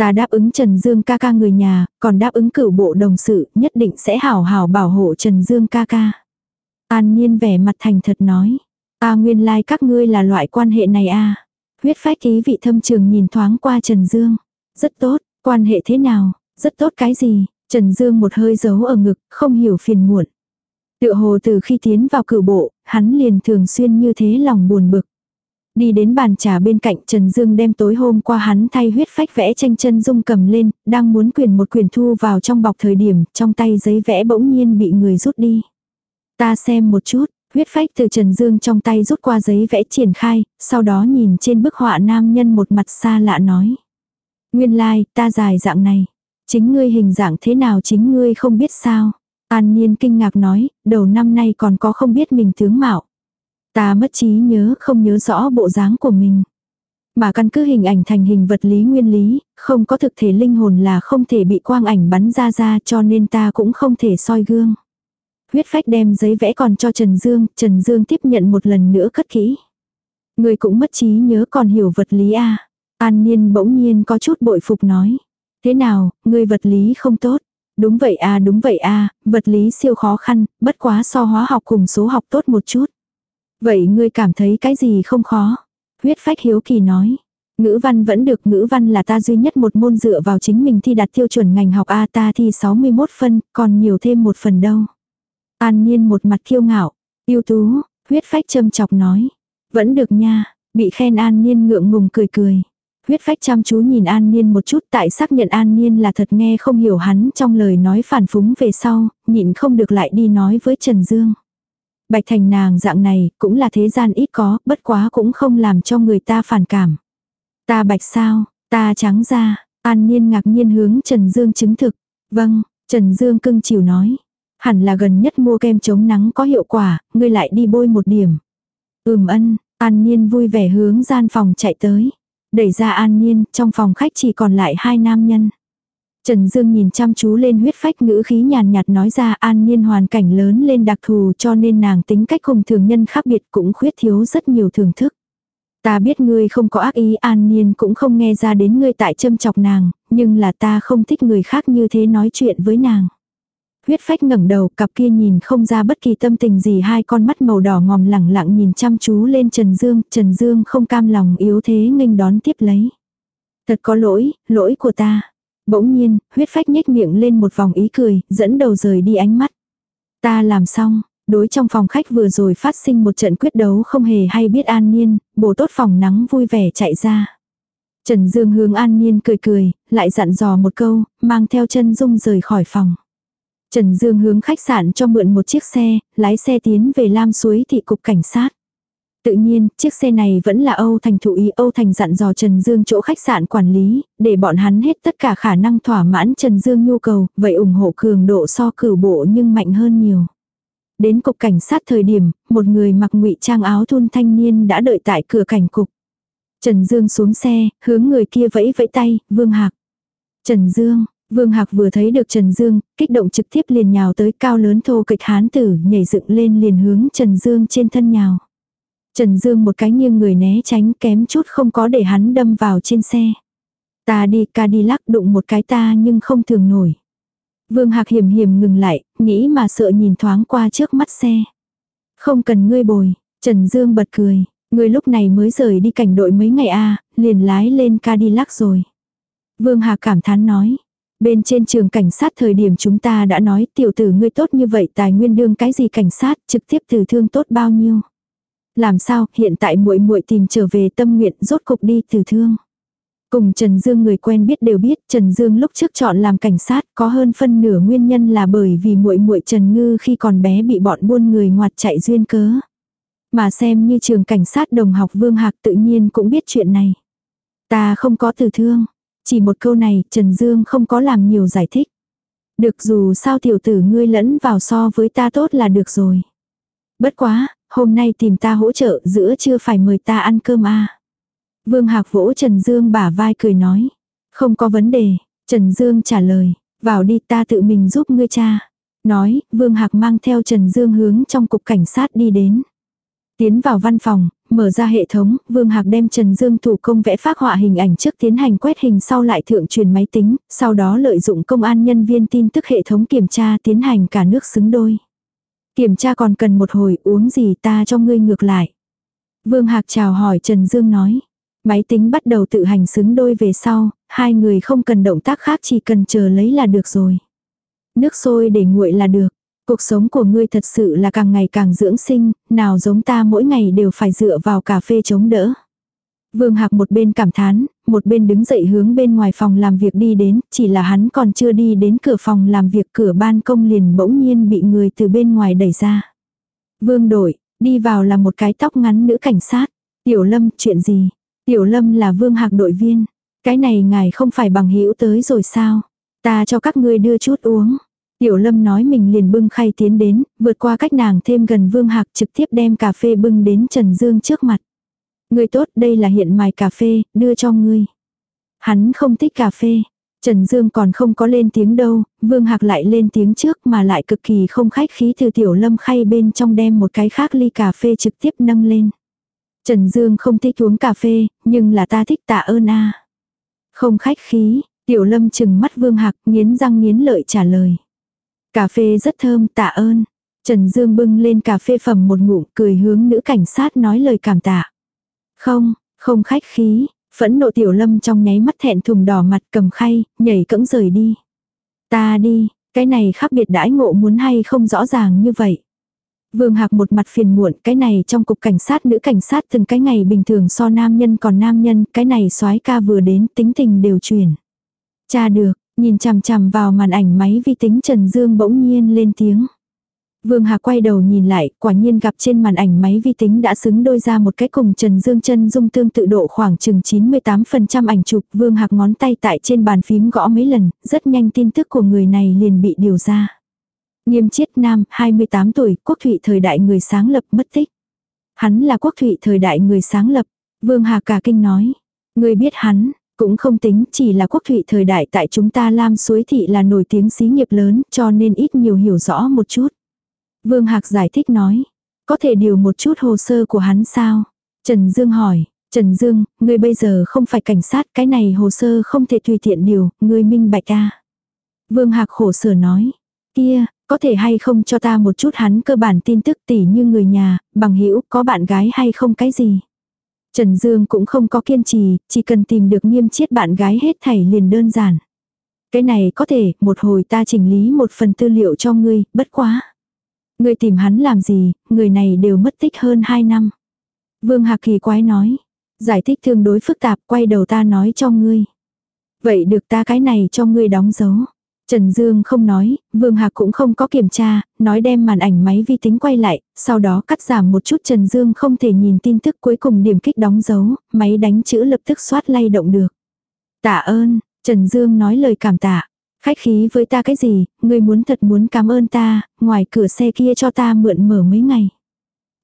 Ta đáp ứng Trần Dương ca ca người nhà, còn đáp ứng cửu bộ đồng sự, nhất định sẽ hảo hảo bảo hộ Trần Dương ca ca. An Nhiên vẻ mặt thành thật nói. A nguyên lai like các ngươi là loại quan hệ này a à. Huyết phách ký vị thâm trường nhìn thoáng qua Trần Dương. Rất tốt, quan hệ thế nào, rất tốt cái gì, Trần Dương một hơi giấu ở ngực, không hiểu phiền muộn. Tựa hồ từ khi tiến vào cửu bộ, hắn liền thường xuyên như thế lòng buồn bực. Đi đến bàn trà bên cạnh Trần Dương đem tối hôm qua hắn thay huyết phách vẽ tranh chân dung cầm lên, đang muốn quyền một quyền thu vào trong bọc thời điểm, trong tay giấy vẽ bỗng nhiên bị người rút đi. Ta xem một chút, huyết phách từ Trần Dương trong tay rút qua giấy vẽ triển khai, sau đó nhìn trên bức họa nam nhân một mặt xa lạ nói. Nguyên lai, like, ta dài dạng này. Chính ngươi hình dạng thế nào chính ngươi không biết sao. An Niên kinh ngạc nói, đầu năm nay còn có không biết mình tướng mạo. Ta mất trí nhớ không nhớ rõ bộ dáng của mình. Mà căn cứ hình ảnh thành hình vật lý nguyên lý, không có thực thể linh hồn là không thể bị quang ảnh bắn ra ra cho nên ta cũng không thể soi gương. Huyết phách đem giấy vẽ còn cho Trần Dương, Trần Dương tiếp nhận một lần nữa cất kỹ. Người cũng mất trí nhớ còn hiểu vật lý à. An Niên bỗng nhiên có chút bội phục nói. Thế nào, người vật lý không tốt. Đúng vậy à, đúng vậy à, vật lý siêu khó khăn, bất quá so hóa học cùng số học tốt một chút. Vậy ngươi cảm thấy cái gì không khó? Huyết phách hiếu kỳ nói. Ngữ văn vẫn được, ngữ văn là ta duy nhất một môn dựa vào chính mình thi đạt tiêu chuẩn ngành học A ta thi 61 phân, còn nhiều thêm một phần đâu. An Nhiên một mặt kiêu ngạo, yêu tú, huyết phách châm chọc nói. Vẫn được nha, bị khen An Nhiên ngượng ngùng cười cười. Huyết phách chăm chú nhìn An Niên một chút tại xác nhận An Niên là thật nghe không hiểu hắn trong lời nói phản phúng về sau, nhịn không được lại đi nói với Trần Dương. Bạch thành nàng dạng này cũng là thế gian ít có, bất quá cũng không làm cho người ta phản cảm. Ta bạch sao, ta trắng ra, An nhiên ngạc nhiên hướng Trần Dương chứng thực. Vâng, Trần Dương cưng chiều nói. Hẳn là gần nhất mua kem chống nắng có hiệu quả, ngươi lại đi bôi một điểm. Ừm ân, An nhiên vui vẻ hướng gian phòng chạy tới. Đẩy ra an nhiên, trong phòng khách chỉ còn lại hai nam nhân. Trần Dương nhìn chăm chú lên huyết phách ngữ khí nhàn nhạt nói ra an nhiên hoàn cảnh lớn lên đặc thù cho nên nàng tính cách cùng thường nhân khác biệt cũng khuyết thiếu rất nhiều thưởng thức. Ta biết ngươi không có ác ý an nhiên cũng không nghe ra đến ngươi tại châm chọc nàng, nhưng là ta không thích người khác như thế nói chuyện với nàng. Huyết phách ngẩng đầu, cặp kia nhìn không ra bất kỳ tâm tình gì hai con mắt màu đỏ ngòm lẳng lặng nhìn chăm chú lên Trần Dương, Trần Dương không cam lòng yếu thế nghênh đón tiếp lấy. Thật có lỗi, lỗi của ta. Bỗng nhiên, huyết phách nhếch miệng lên một vòng ý cười, dẫn đầu rời đi ánh mắt. Ta làm xong, đối trong phòng khách vừa rồi phát sinh một trận quyết đấu không hề hay biết an nhiên, bồ tốt phòng nắng vui vẻ chạy ra. Trần Dương hướng an nhiên cười cười, lại dặn dò một câu, mang theo chân dung rời khỏi phòng. Trần Dương hướng khách sạn cho mượn một chiếc xe, lái xe tiến về Lam Suối thị cục cảnh sát. Tự nhiên, chiếc xe này vẫn là Âu Thành thụ ý Âu Thành dặn dò Trần Dương chỗ khách sạn quản lý, để bọn hắn hết tất cả khả năng thỏa mãn Trần Dương nhu cầu, vậy ủng hộ cường độ so cửu bộ nhưng mạnh hơn nhiều. Đến cục cảnh sát thời điểm, một người mặc ngụy trang áo thun thanh niên đã đợi tại cửa cảnh cục. Trần Dương xuống xe, hướng người kia vẫy vẫy tay, Vương Hạc. Trần Dương, Vương Hạc vừa thấy được Trần Dương, kích động trực tiếp liền nhào tới cao lớn thô kịch hán tử, nhảy dựng lên liền hướng Trần Dương trên thân nhào. Trần Dương một cái nghiêng người né tránh kém chút không có để hắn đâm vào trên xe. Ta đi Cadillac đụng một cái ta nhưng không thường nổi. Vương Hạc hiểm hiểm ngừng lại, nghĩ mà sợ nhìn thoáng qua trước mắt xe. Không cần ngươi bồi, Trần Dương bật cười, ngươi lúc này mới rời đi cảnh đội mấy ngày a liền lái lên Cadillac rồi. Vương Hạc cảm thán nói, Bên trên trường cảnh sát thời điểm chúng ta đã nói tiểu tử ngươi tốt như vậy tài nguyên đương cái gì cảnh sát trực tiếp từ thương tốt bao nhiêu. Làm sao hiện tại muội muội tìm trở về tâm nguyện rốt cục đi từ thương. Cùng Trần Dương người quen biết đều biết Trần Dương lúc trước chọn làm cảnh sát có hơn phân nửa nguyên nhân là bởi vì muội muội Trần Ngư khi còn bé bị bọn buôn người ngoặt chạy duyên cớ. Mà xem như trường cảnh sát đồng học Vương Hạc tự nhiên cũng biết chuyện này. Ta không có từ thương, chỉ một câu này, Trần Dương không có làm nhiều giải thích. Được dù sao tiểu tử ngươi lẫn vào so với ta tốt là được rồi. Bất quá, hôm nay tìm ta hỗ trợ giữa chưa phải mời ta ăn cơm à. Vương Hạc vỗ Trần Dương bả vai cười nói. Không có vấn đề, Trần Dương trả lời. Vào đi ta tự mình giúp ngươi cha. Nói, Vương Hạc mang theo Trần Dương hướng trong cục cảnh sát đi đến. Tiến vào văn phòng, mở ra hệ thống, Vương Hạc đem Trần Dương thủ công vẽ phác họa hình ảnh trước tiến hành quét hình sau lại thượng truyền máy tính, sau đó lợi dụng công an nhân viên tin tức hệ thống kiểm tra tiến hành cả nước xứng đôi. Kiểm tra còn cần một hồi uống gì ta cho ngươi ngược lại. Vương Hạc chào hỏi Trần Dương nói. Máy tính bắt đầu tự hành xứng đôi về sau, hai người không cần động tác khác chỉ cần chờ lấy là được rồi. Nước sôi để nguội là được. Cuộc sống của ngươi thật sự là càng ngày càng dưỡng sinh, nào giống ta mỗi ngày đều phải dựa vào cà phê chống đỡ. Vương Hạc một bên cảm thán, một bên đứng dậy hướng bên ngoài phòng làm việc đi đến, chỉ là hắn còn chưa đi đến cửa phòng làm việc cửa ban công liền bỗng nhiên bị người từ bên ngoài đẩy ra. Vương đội, đi vào là một cái tóc ngắn nữ cảnh sát. Tiểu Lâm, chuyện gì? Tiểu Lâm là Vương Hạc đội viên. Cái này ngài không phải bằng hữu tới rồi sao? Ta cho các ngươi đưa chút uống. Tiểu Lâm nói mình liền bưng khay tiến đến, vượt qua cách nàng thêm gần Vương Hạc trực tiếp đem cà phê bưng đến Trần Dương trước mặt. Người tốt đây là hiện mài cà phê, đưa cho ngươi. Hắn không thích cà phê. Trần Dương còn không có lên tiếng đâu, Vương Hạc lại lên tiếng trước mà lại cực kỳ không khách khí từ tiểu lâm khay bên trong đem một cái khác ly cà phê trực tiếp nâng lên. Trần Dương không thích uống cà phê, nhưng là ta thích tạ ơn a Không khách khí, tiểu lâm chừng mắt Vương Hạc nghiến răng nghiến lợi trả lời. Cà phê rất thơm tạ ơn. Trần Dương bưng lên cà phê phẩm một ngụm cười hướng nữ cảnh sát nói lời cảm tạ. Không, không khách khí, phẫn nộ tiểu lâm trong nháy mắt thẹn thùng đỏ mặt cầm khay, nhảy cẫng rời đi. Ta đi, cái này khác biệt đãi ngộ muốn hay không rõ ràng như vậy. Vương Hạc một mặt phiền muộn, cái này trong cục cảnh sát nữ cảnh sát từng cái ngày bình thường so nam nhân còn nam nhân, cái này soái ca vừa đến tính tình đều chuyển. Cha được, nhìn chằm chằm vào màn ảnh máy vi tính Trần Dương bỗng nhiên lên tiếng. Vương Hà quay đầu nhìn lại, quả nhiên gặp trên màn ảnh máy vi tính đã xứng đôi ra một cái cùng Trần Dương chân dung tương tự độ khoảng chừng 98% ảnh chụp. Vương Hạc ngón tay tại trên bàn phím gõ mấy lần, rất nhanh tin tức của người này liền bị điều ra. Nghiêm chiết nam, 28 tuổi, quốc thụy thời đại người sáng lập mất tích. Hắn là quốc thụy thời đại người sáng lập. Vương Hà cả kinh nói. Người biết hắn, cũng không tính chỉ là quốc thụy thời đại tại chúng ta Lam Suối Thị là nổi tiếng xí nghiệp lớn cho nên ít nhiều hiểu rõ một chút. Vương Hạc giải thích nói. Có thể điều một chút hồ sơ của hắn sao? Trần Dương hỏi. Trần Dương, ngươi bây giờ không phải cảnh sát, cái này hồ sơ không thể tùy tiện điều, ngươi minh bạch ta. Vương Hạc khổ sở nói. Kia, có thể hay không cho ta một chút hắn cơ bản tin tức tỉ như người nhà, bằng hữu có bạn gái hay không cái gì. Trần Dương cũng không có kiên trì, chỉ cần tìm được nghiêm chiết bạn gái hết thảy liền đơn giản. Cái này có thể, một hồi ta chỉnh lý một phần tư liệu cho ngươi, bất quá người tìm hắn làm gì, người này đều mất tích hơn 2 năm. Vương Hạc kỳ quái nói. Giải thích tương đối phức tạp, quay đầu ta nói cho ngươi. Vậy được ta cái này cho ngươi đóng dấu. Trần Dương không nói, Vương Hạc cũng không có kiểm tra, nói đem màn ảnh máy vi tính quay lại, sau đó cắt giảm một chút Trần Dương không thể nhìn tin tức cuối cùng điểm kích đóng dấu, máy đánh chữ lập tức xoát lay động được. Tạ ơn, Trần Dương nói lời cảm tạ. Khách khí với ta cái gì, ngươi muốn thật muốn cảm ơn ta, ngoài cửa xe kia cho ta mượn mở mấy ngày.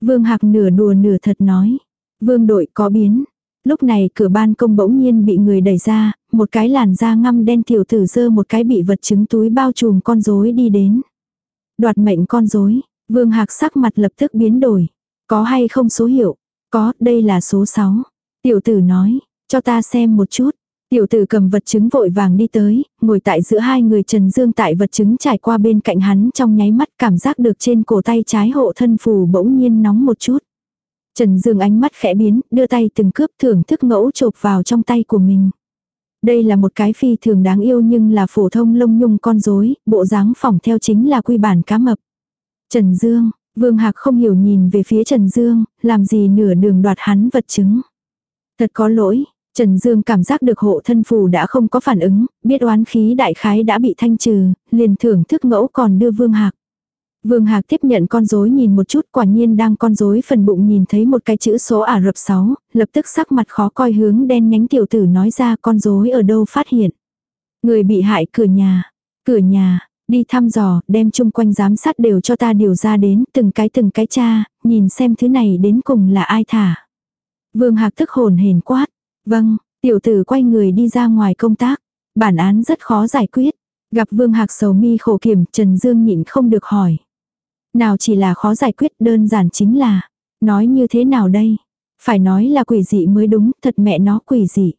Vương Hạc nửa đùa nửa thật nói. Vương đội có biến. Lúc này cửa ban công bỗng nhiên bị người đẩy ra, một cái làn da ngăm đen tiểu tử dơ một cái bị vật chứng túi bao trùm con rối đi đến. Đoạt mệnh con rối, Vương Hạc sắc mặt lập tức biến đổi. Có hay không số hiệu? Có, đây là số 6. Tiểu tử nói, cho ta xem một chút. Tiểu tử cầm vật chứng vội vàng đi tới, ngồi tại giữa hai người Trần Dương tại vật chứng trải qua bên cạnh hắn trong nháy mắt cảm giác được trên cổ tay trái hộ thân phù bỗng nhiên nóng một chút. Trần Dương ánh mắt khẽ biến, đưa tay từng cướp thưởng thức ngẫu chộp vào trong tay của mình. Đây là một cái phi thường đáng yêu nhưng là phổ thông lông nhung con rối, bộ dáng phỏng theo chính là quy bản cá mập. Trần Dương, Vương Hạc không hiểu nhìn về phía Trần Dương, làm gì nửa đường đoạt hắn vật chứng. Thật có lỗi, Trần Dương cảm giác được hộ thân phù đã không có phản ứng, biết oán khí đại khái đã bị thanh trừ, liền thưởng thức ngẫu còn đưa Vương Hạc. Vương Hạc tiếp nhận con rối nhìn một chút quả nhiên đang con rối phần bụng nhìn thấy một cái chữ số Ả Rập 6, lập tức sắc mặt khó coi hướng đen nhánh tiểu tử nói ra con rối ở đâu phát hiện. Người bị hại cửa nhà, cửa nhà, đi thăm dò, đem chung quanh giám sát đều cho ta điều ra đến từng cái từng cái cha, nhìn xem thứ này đến cùng là ai thả. Vương Hạc tức hồn hền quát, vâng, tiểu tử quay người đi ra ngoài công tác, bản án rất khó giải quyết. Gặp Vương Hạc sầu mi khổ kiểm, Trần Dương nhịn không được hỏi. Nào chỉ là khó giải quyết đơn giản chính là, nói như thế nào đây? Phải nói là quỷ dị mới đúng, thật mẹ nó quỷ dị.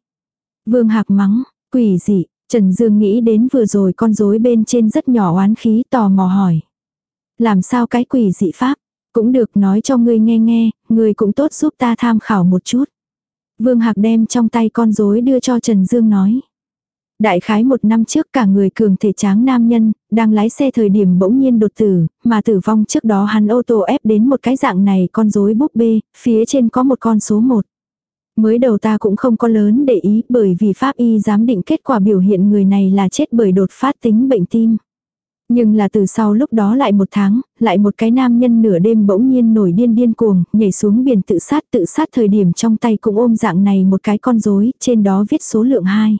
Vương Hạc mắng, quỷ dị, Trần Dương nghĩ đến vừa rồi con rối bên trên rất nhỏ oán khí tò mò hỏi. Làm sao cái quỷ dị pháp? Cũng được nói cho ngươi nghe nghe, ngươi cũng tốt giúp ta tham khảo một chút. Vương Hạc đem trong tay con rối đưa cho Trần Dương nói. Đại khái một năm trước cả người cường thể tráng nam nhân, đang lái xe thời điểm bỗng nhiên đột tử, mà tử vong trước đó hắn ô tô ép đến một cái dạng này con rối búp bê, phía trên có một con số một Mới đầu ta cũng không có lớn để ý bởi vì pháp y giám định kết quả biểu hiện người này là chết bởi đột phát tính bệnh tim. Nhưng là từ sau lúc đó lại một tháng, lại một cái nam nhân nửa đêm bỗng nhiên nổi điên điên cuồng, nhảy xuống biển tự sát tự sát thời điểm trong tay cũng ôm dạng này một cái con rối, trên đó viết số lượng 2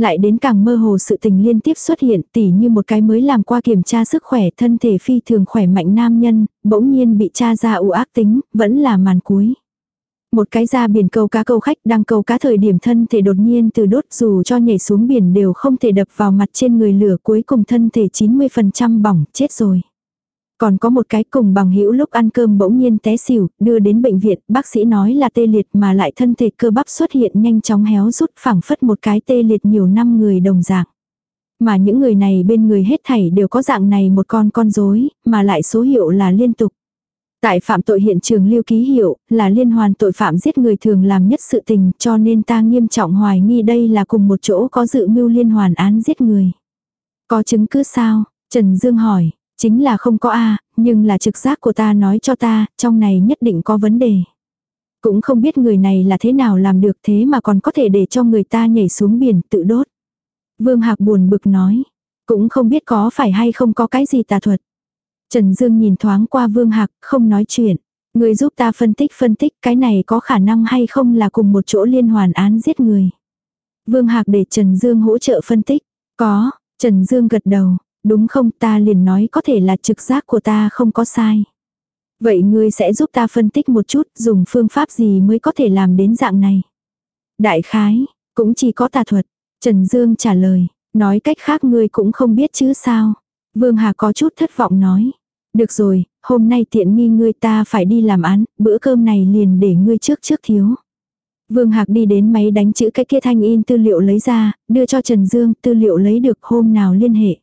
lại đến càng mơ hồ sự tình liên tiếp xuất hiện tỉ như một cái mới làm qua kiểm tra sức khỏe thân thể phi thường khỏe mạnh nam nhân, bỗng nhiên bị cha ra u ác tính, vẫn là màn cuối. Một cái ra biển câu cá câu khách đang câu cá thời điểm thân thể đột nhiên từ đốt dù cho nhảy xuống biển đều không thể đập vào mặt trên người lửa cuối cùng thân thể 90% bỏng chết rồi. Còn có một cái cùng bằng hữu lúc ăn cơm bỗng nhiên té xỉu, đưa đến bệnh viện, bác sĩ nói là tê liệt mà lại thân thể cơ bắp xuất hiện nhanh chóng héo rút phẳng phất một cái tê liệt nhiều năm người đồng dạng. Mà những người này bên người hết thảy đều có dạng này một con con rối mà lại số hiệu là liên tục. Tại phạm tội hiện trường lưu ký hiệu, là liên hoàn tội phạm giết người thường làm nhất sự tình cho nên ta nghiêm trọng hoài nghi đây là cùng một chỗ có dự mưu liên hoàn án giết người. Có chứng cứ sao? Trần Dương hỏi, chính là không có A, nhưng là trực giác của ta nói cho ta, trong này nhất định có vấn đề. Cũng không biết người này là thế nào làm được thế mà còn có thể để cho người ta nhảy xuống biển tự đốt. Vương Hạc buồn bực nói, cũng không biết có phải hay không có cái gì tà thuật. Trần Dương nhìn thoáng qua Vương Hạc, không nói chuyện. Người giúp ta phân tích phân tích cái này có khả năng hay không là cùng một chỗ liên hoàn án giết người. Vương Hạc để Trần Dương hỗ trợ phân tích. Có, Trần Dương gật đầu. Đúng không ta liền nói có thể là trực giác của ta không có sai. Vậy ngươi sẽ giúp ta phân tích một chút dùng phương pháp gì mới có thể làm đến dạng này. Đại khái, cũng chỉ có tà thuật. Trần Dương trả lời, nói cách khác ngươi cũng không biết chứ sao. Vương Hà có chút thất vọng nói. Được rồi, hôm nay tiện nghi ngươi ta phải đi làm án, bữa cơm này liền để ngươi trước trước thiếu. Vương Hạc đi đến máy đánh chữ cái kia thanh in tư liệu lấy ra, đưa cho Trần Dương, tư liệu lấy được hôm nào liên hệ.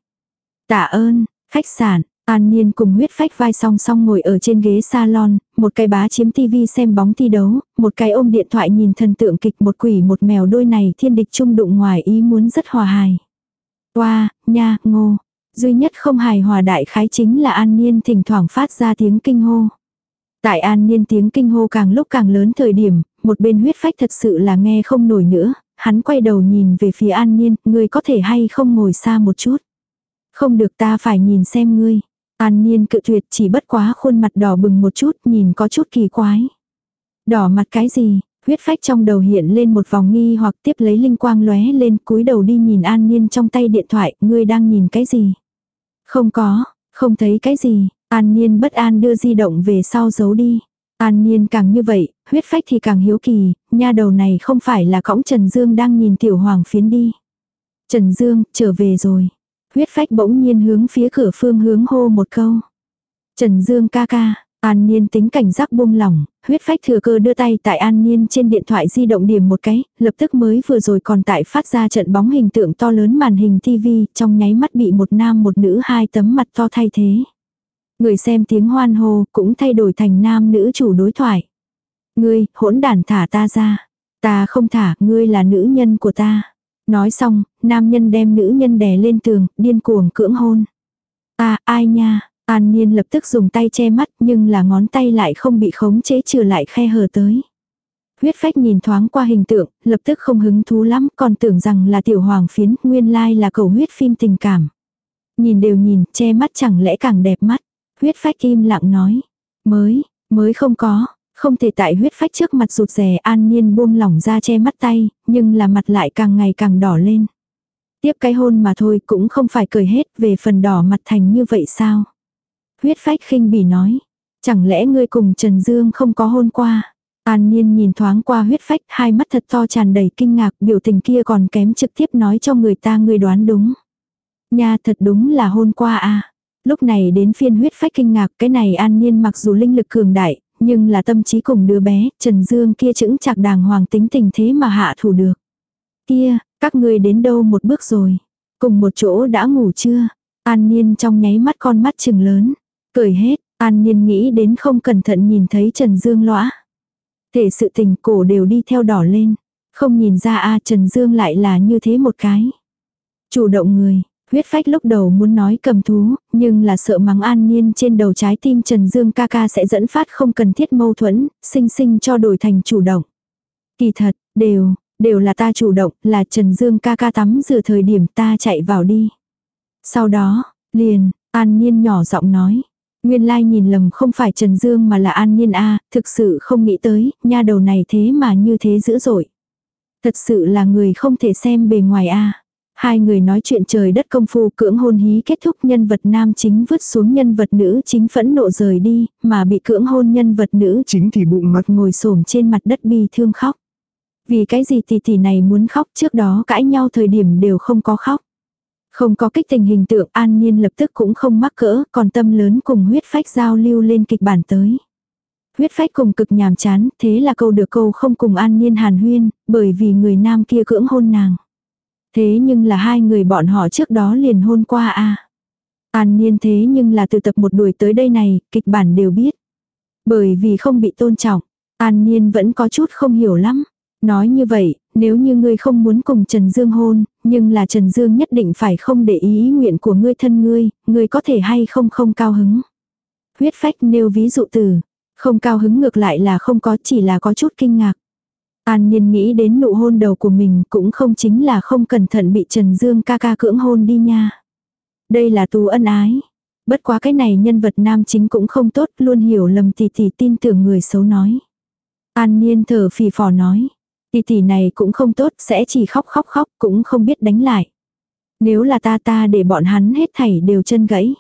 Tạ ơn, khách sạn, An Niên cùng huyết phách vai song song ngồi ở trên ghế salon, một cái bá chiếm tivi xem bóng thi đấu, một cái ôm điện thoại nhìn thần tượng kịch một quỷ một mèo đôi này thiên địch chung đụng ngoài ý muốn rất hòa hài. Qua, nha, ngô, duy nhất không hài hòa đại khái chính là an niên thỉnh thoảng phát ra tiếng kinh hô. Tại an niên tiếng kinh hô càng lúc càng lớn thời điểm, một bên huyết phách thật sự là nghe không nổi nữa, hắn quay đầu nhìn về phía an niên, người có thể hay không ngồi xa một chút. Không được ta phải nhìn xem ngươi. An niên cự tuyệt chỉ bất quá khuôn mặt đỏ bừng một chút nhìn có chút kỳ quái. Đỏ mặt cái gì, huyết phách trong đầu hiện lên một vòng nghi hoặc tiếp lấy linh quang lóe lên cúi đầu đi nhìn an niên trong tay điện thoại, ngươi đang nhìn cái gì? Không có, không thấy cái gì, an niên bất an đưa di động về sau giấu đi. An niên càng như vậy, huyết phách thì càng hiếu kỳ, nha đầu này không phải là cõng Trần Dương đang nhìn tiểu hoàng phiến đi. Trần Dương, trở về rồi. Huyết phách bỗng nhiên hướng phía cửa phương hướng hô một câu. Trần Dương ca ca, An Niên tính cảnh giác buông lỏng, huyết phách thừa cơ đưa tay tại An Nhiên trên điện thoại di động điểm một cái, lập tức mới vừa rồi còn tại phát ra trận bóng hình tượng to lớn màn hình TV, trong nháy mắt bị một nam một nữ hai tấm mặt to thay thế. Người xem tiếng hoan hô cũng thay đổi thành nam nữ chủ đối thoại. Ngươi, hỗn đản thả ta ra. Ta không thả, ngươi là nữ nhân của ta. Nói xong, nam nhân đem nữ nhân đè lên tường, điên cuồng cưỡng hôn. À, ai nha, An Niên lập tức dùng tay che mắt nhưng là ngón tay lại không bị khống chế trừ lại khe hở tới. Huyết phách nhìn thoáng qua hình tượng, lập tức không hứng thú lắm, còn tưởng rằng là tiểu hoàng phiến, nguyên lai là cầu huyết phim tình cảm. Nhìn đều nhìn, che mắt chẳng lẽ càng đẹp mắt. Huyết phách im lặng nói. Mới, mới không có, không thể tại huyết phách trước mặt rụt rè an nhiên buông lỏng ra che mắt tay, nhưng là mặt lại càng ngày càng đỏ lên. Tiếp cái hôn mà thôi cũng không phải cười hết về phần đỏ mặt thành như vậy sao. Huyết phách khinh bỉ nói. Chẳng lẽ ngươi cùng Trần Dương không có hôn qua. An Nhiên nhìn thoáng qua huyết phách, hai mắt thật to tràn đầy kinh ngạc, biểu tình kia còn kém trực tiếp nói cho người ta người đoán đúng. Nha thật đúng là hôn qua à. Lúc này đến phiên huyết phách kinh ngạc, cái này An Nhiên mặc dù linh lực cường đại, nhưng là tâm trí cùng đứa bé, Trần Dương kia chững chạc đàng hoàng tính tình thế mà hạ thủ được. Kia, các ngươi đến đâu một bước rồi? Cùng một chỗ đã ngủ chưa? An Niên trong nháy mắt con mắt chừng lớn. Cười hết, An Niên nghĩ đến không cẩn thận nhìn thấy Trần Dương lõa. Thể sự tình cổ đều đi theo đỏ lên. Không nhìn ra a Trần Dương lại là như thế một cái. Chủ động người, huyết phách lúc đầu muốn nói cầm thú, nhưng là sợ mắng an nhiên trên đầu trái tim Trần Dương ca ca sẽ dẫn phát không cần thiết mâu thuẫn, sinh sinh cho đổi thành chủ động. Kỳ thật, đều, đều là ta chủ động, là Trần Dương ca ca tắm rửa thời điểm ta chạy vào đi. Sau đó, liền, an nhiên nhỏ giọng nói. Nguyên lai nhìn lầm không phải Trần Dương mà là An Nhiên A, thực sự không nghĩ tới, nha đầu này thế mà như thế dữ dội. Thật sự là người không thể xem bề ngoài A. Hai người nói chuyện trời đất công phu cưỡng hôn hí kết thúc nhân vật nam chính vứt xuống nhân vật nữ chính phẫn nộ rời đi, mà bị cưỡng hôn nhân vật nữ Chính thì bụng mặt ngồi xổm trên mặt đất bi thương khóc. Vì cái gì tỷ tỷ này muốn khóc trước đó cãi nhau thời điểm đều không có khóc. Không có kích tình hình tượng an nhiên lập tức cũng không mắc cỡ, còn tâm lớn cùng huyết phách giao lưu lên kịch bản tới. Huyết phách cùng cực nhàm chán, thế là câu được câu không cùng an nhiên hàn huyên, bởi vì người nam kia cưỡng hôn nàng. Thế nhưng là hai người bọn họ trước đó liền hôn qua a An nhiên thế nhưng là từ tập một đuổi tới đây này, kịch bản đều biết. Bởi vì không bị tôn trọng, an nhiên vẫn có chút không hiểu lắm. Nói như vậy, nếu như ngươi không muốn cùng Trần Dương hôn, nhưng là Trần Dương nhất định phải không để ý ý nguyện của ngươi thân ngươi, ngươi có thể hay không không cao hứng. Huyết phách nêu ví dụ từ, không cao hứng ngược lại là không có chỉ là có chút kinh ngạc. An Nhiên nghĩ đến nụ hôn đầu của mình cũng không chính là không cẩn thận bị Trần Dương ca ca cưỡng hôn đi nha. Đây là tu ân ái. Bất quá cái này nhân vật nam chính cũng không tốt luôn hiểu lầm thì thì tin tưởng người xấu nói. An Nhiên thở phì phò nói. Tỷ tỷ này cũng không tốt, sẽ chỉ khóc khóc khóc, cũng không biết đánh lại. Nếu là ta ta để bọn hắn hết thảy đều chân gãy.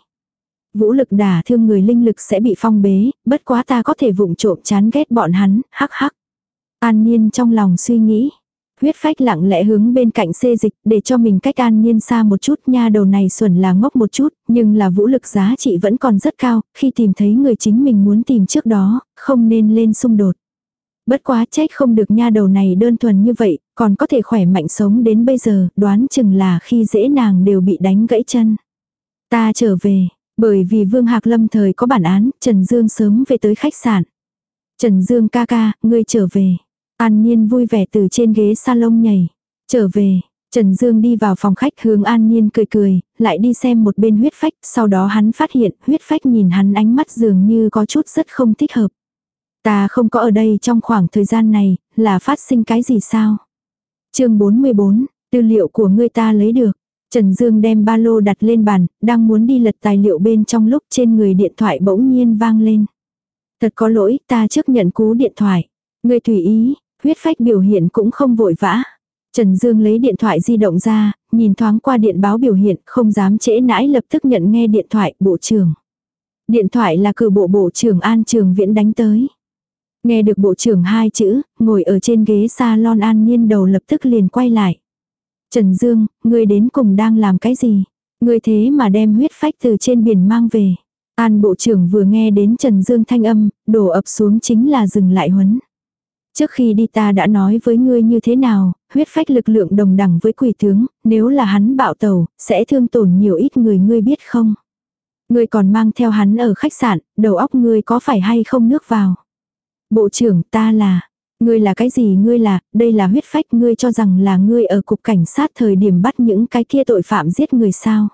Vũ lực đả thương người linh lực sẽ bị phong bế, bất quá ta có thể vụng trộm chán ghét bọn hắn, hắc hắc. An Niên trong lòng suy nghĩ. Huyết phách lặng lẽ hướng bên cạnh xê dịch để cho mình cách an nhiên xa một chút nha đầu này xuẩn là ngốc một chút, nhưng là vũ lực giá trị vẫn còn rất cao, khi tìm thấy người chính mình muốn tìm trước đó, không nên lên xung đột. Bất quá trách không được nha đầu này đơn thuần như vậy, còn có thể khỏe mạnh sống đến bây giờ, đoán chừng là khi dễ nàng đều bị đánh gãy chân. Ta trở về, bởi vì Vương Hạc Lâm thời có bản án, Trần Dương sớm về tới khách sạn. Trần Dương ca ca, ngươi trở về. An Nhiên vui vẻ từ trên ghế salon nhảy. Trở về, Trần Dương đi vào phòng khách hướng An Nhiên cười cười, lại đi xem một bên huyết phách, sau đó hắn phát hiện huyết phách nhìn hắn ánh mắt dường như có chút rất không thích hợp. Ta không có ở đây trong khoảng thời gian này, là phát sinh cái gì sao? chương 44, tư liệu của ngươi ta lấy được. Trần Dương đem ba lô đặt lên bàn, đang muốn đi lật tài liệu bên trong lúc trên người điện thoại bỗng nhiên vang lên. Thật có lỗi, ta trước nhận cú điện thoại. Ngươi tùy ý, huyết phách biểu hiện cũng không vội vã. Trần Dương lấy điện thoại di động ra, nhìn thoáng qua điện báo biểu hiện, không dám trễ nãi lập tức nhận nghe điện thoại, bộ trưởng. Điện thoại là cử bộ bộ trưởng An Trường Viễn đánh tới. Nghe được bộ trưởng hai chữ, ngồi ở trên ghế salon an nhiên đầu lập tức liền quay lại. Trần Dương, ngươi đến cùng đang làm cái gì? Ngươi thế mà đem huyết phách từ trên biển mang về. An bộ trưởng vừa nghe đến Trần Dương thanh âm, đổ ập xuống chính là dừng lại huấn. Trước khi đi ta đã nói với ngươi như thế nào, huyết phách lực lượng đồng đẳng với quỷ tướng, nếu là hắn bạo tàu, sẽ thương tổn nhiều ít người ngươi biết không? Ngươi còn mang theo hắn ở khách sạn, đầu óc ngươi có phải hay không nước vào? Bộ trưởng ta là, ngươi là cái gì ngươi là, đây là huyết phách ngươi cho rằng là ngươi ở cục cảnh sát thời điểm bắt những cái kia tội phạm giết người sao.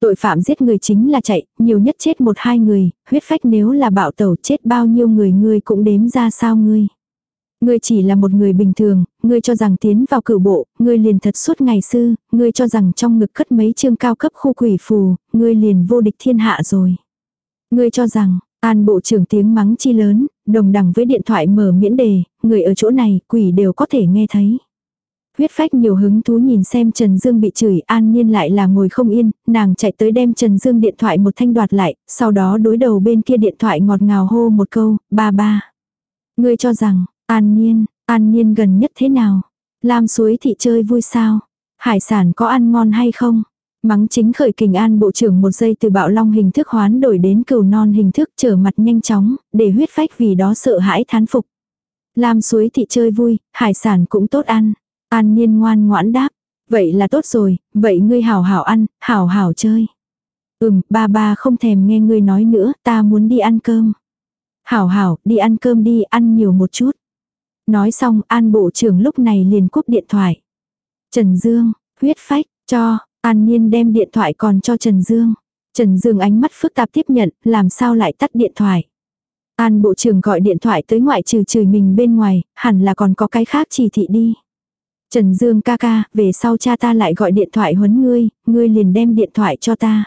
Tội phạm giết người chính là chạy, nhiều nhất chết một hai người, huyết phách nếu là bạo tẩu chết bao nhiêu người ngươi cũng đếm ra sao ngươi. Ngươi chỉ là một người bình thường, ngươi cho rằng tiến vào cử bộ, ngươi liền thật suốt ngày sư, ngươi cho rằng trong ngực cất mấy chương cao cấp khu quỷ phù, ngươi liền vô địch thiên hạ rồi. Ngươi cho rằng, An bộ trưởng tiếng mắng chi lớn, đồng đẳng với điện thoại mở miễn đề, người ở chỗ này, quỷ đều có thể nghe thấy. Huyết phách nhiều hứng thú nhìn xem Trần Dương bị chửi, an nhiên lại là ngồi không yên, nàng chạy tới đem Trần Dương điện thoại một thanh đoạt lại, sau đó đối đầu bên kia điện thoại ngọt ngào hô một câu, ba ba. Ngươi cho rằng, an nhiên, an nhiên gần nhất thế nào? Lam suối thị chơi vui sao? Hải sản có ăn ngon hay không? Mắng chính khởi kình an bộ trưởng một giây từ bạo long hình thức hoán đổi đến cừu non hình thức trở mặt nhanh chóng, để huyết phách vì đó sợ hãi thán phục. Lam suối thị chơi vui, hải sản cũng tốt ăn. An niên ngoan ngoãn đáp. Vậy là tốt rồi, vậy ngươi hảo hảo ăn, hảo hảo chơi. Ừm, ba ba không thèm nghe ngươi nói nữa, ta muốn đi ăn cơm. Hảo hảo, đi ăn cơm đi, ăn nhiều một chút. Nói xong, an bộ trưởng lúc này liền cúp điện thoại. Trần Dương, huyết phách, cho, An Nhiên đem điện thoại còn cho Trần Dương. Trần Dương ánh mắt phức tạp tiếp nhận, làm sao lại tắt điện thoại. An bộ trưởng gọi điện thoại tới ngoại trừ chửi mình bên ngoài, hẳn là còn có cái khác chỉ thị đi. Trần Dương ca ca, về sau cha ta lại gọi điện thoại huấn ngươi, ngươi liền đem điện thoại cho ta.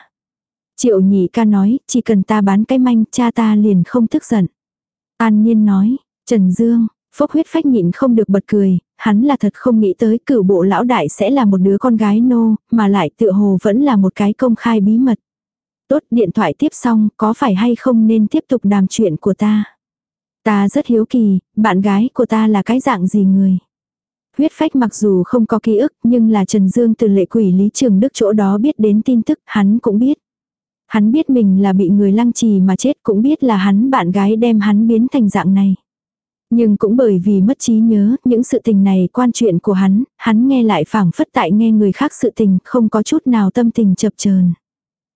Triệu nhị ca nói, chỉ cần ta bán cái manh, cha ta liền không tức giận. An Nhiên nói, Trần Dương, phốc huyết phách nhịn không được bật cười, hắn là thật không nghĩ tới cửu bộ lão đại sẽ là một đứa con gái nô, mà lại tựa hồ vẫn là một cái công khai bí mật. Tốt điện thoại tiếp xong, có phải hay không nên tiếp tục đàm chuyện của ta? Ta rất hiếu kỳ, bạn gái của ta là cái dạng gì người? Huyết phách mặc dù không có ký ức nhưng là Trần Dương từ lệ quỷ Lý Trường Đức chỗ đó biết đến tin tức hắn cũng biết. Hắn biết mình là bị người lăng trì mà chết cũng biết là hắn bạn gái đem hắn biến thành dạng này. Nhưng cũng bởi vì mất trí nhớ, những sự tình này quan chuyện của hắn, hắn nghe lại phảng phất tại nghe người khác sự tình, không có chút nào tâm tình chập chờn.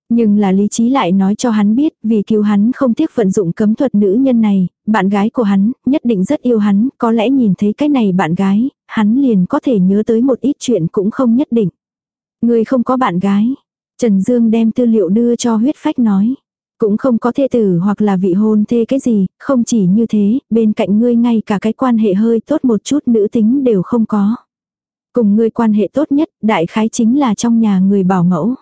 Nhưng là lý trí lại nói cho hắn biết, vì cứu hắn không tiếc vận dụng cấm thuật nữ nhân này, bạn gái của hắn, nhất định rất yêu hắn, có lẽ nhìn thấy cái này bạn gái, hắn liền có thể nhớ tới một ít chuyện cũng không nhất định. Người không có bạn gái. Trần Dương đem tư liệu đưa cho huyết phách nói. Cũng không có thê tử hoặc là vị hôn thê cái gì, không chỉ như thế, bên cạnh ngươi ngay cả cái quan hệ hơi tốt một chút nữ tính đều không có. Cùng ngươi quan hệ tốt nhất, đại khái chính là trong nhà người bảo mẫu.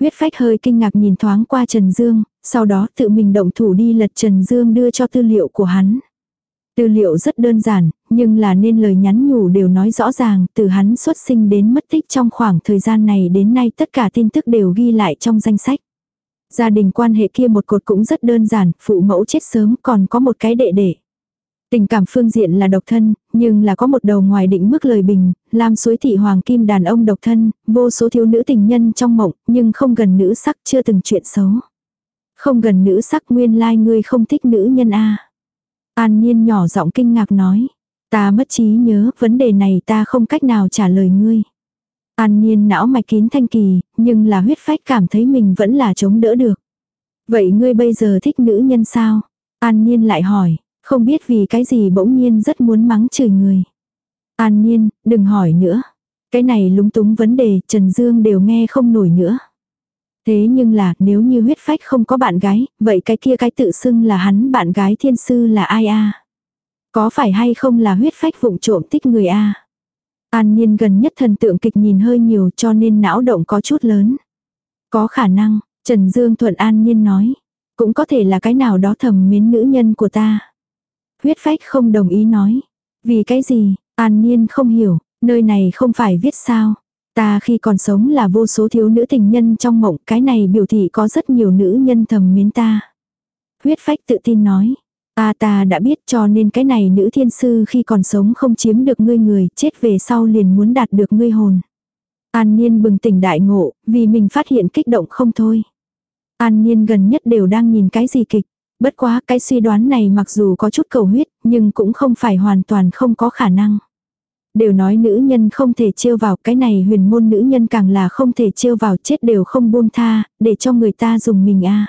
Huyết phách hơi kinh ngạc nhìn thoáng qua Trần Dương, sau đó tự mình động thủ đi lật Trần Dương đưa cho tư liệu của hắn. Tư liệu rất đơn giản, nhưng là nên lời nhắn nhủ đều nói rõ ràng, từ hắn xuất sinh đến mất tích trong khoảng thời gian này đến nay tất cả tin tức đều ghi lại trong danh sách. Gia đình quan hệ kia một cột cũng rất đơn giản, phụ mẫu chết sớm còn có một cái đệ đệ. Tình cảm phương diện là độc thân, nhưng là có một đầu ngoài định mức lời bình, làm suối thị hoàng kim đàn ông độc thân, vô số thiếu nữ tình nhân trong mộng, nhưng không gần nữ sắc chưa từng chuyện xấu. Không gần nữ sắc nguyên lai like ngươi không thích nữ nhân A. An Nhiên nhỏ giọng kinh ngạc nói. Ta mất trí nhớ, vấn đề này ta không cách nào trả lời ngươi. An Nhiên não mạch kín thanh kỳ, nhưng là huyết phách cảm thấy mình vẫn là chống đỡ được. Vậy ngươi bây giờ thích nữ nhân sao? An Nhiên lại hỏi, không biết vì cái gì bỗng nhiên rất muốn mắng chửi người. An Nhiên, đừng hỏi nữa. Cái này lúng túng vấn đề Trần Dương đều nghe không nổi nữa. Thế nhưng là nếu như huyết phách không có bạn gái, vậy cái kia cái tự xưng là hắn bạn gái thiên sư là ai a Có phải hay không là huyết phách vụng trộm tích người a An nhiên gần nhất thần tượng kịch nhìn hơi nhiều cho nên não động có chút lớn. Có khả năng, Trần Dương Thuận An nhiên nói. Cũng có thể là cái nào đó thầm mến nữ nhân của ta. Huyết phách không đồng ý nói. Vì cái gì, An nhiên không hiểu, nơi này không phải viết sao. Ta khi còn sống là vô số thiếu nữ tình nhân trong mộng, cái này biểu thị có rất nhiều nữ nhân thầm mến ta. Huyết phách tự tin nói. À ta đã biết cho nên cái này nữ thiên sư khi còn sống không chiếm được ngươi người, chết về sau liền muốn đạt được ngươi hồn. An Niên bừng tỉnh đại ngộ, vì mình phát hiện kích động không thôi. An Niên gần nhất đều đang nhìn cái gì kịch. Bất quá cái suy đoán này mặc dù có chút cầu huyết, nhưng cũng không phải hoàn toàn không có khả năng. Đều nói nữ nhân không thể trêu vào cái này huyền môn nữ nhân càng là không thể trêu vào chết đều không buông tha, để cho người ta dùng mình a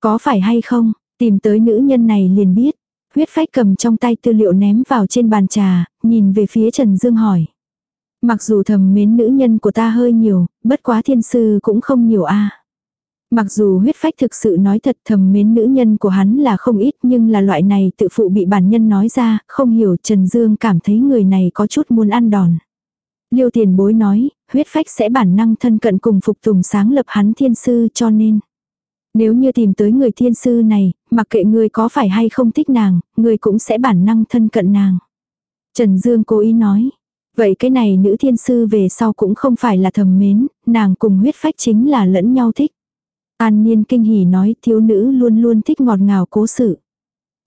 Có phải hay không, tìm tới nữ nhân này liền biết. Huyết phách cầm trong tay tư liệu ném vào trên bàn trà, nhìn về phía Trần Dương hỏi. Mặc dù thầm mến nữ nhân của ta hơi nhiều, bất quá thiên sư cũng không nhiều a Mặc dù huyết phách thực sự nói thật thầm mến nữ nhân của hắn là không ít nhưng là loại này tự phụ bị bản nhân nói ra, không hiểu Trần Dương cảm thấy người này có chút muốn ăn đòn. Liêu tiền bối nói, huyết phách sẽ bản năng thân cận cùng phục tùng sáng lập hắn thiên sư cho nên. Nếu như tìm tới người thiên sư này, mặc kệ người có phải hay không thích nàng, người cũng sẽ bản năng thân cận nàng. Trần Dương cố ý nói. Vậy cái này nữ thiên sư về sau cũng không phải là thầm mến, nàng cùng huyết phách chính là lẫn nhau thích. An Niên kinh hỉ nói thiếu nữ luôn luôn thích ngọt ngào cố sự.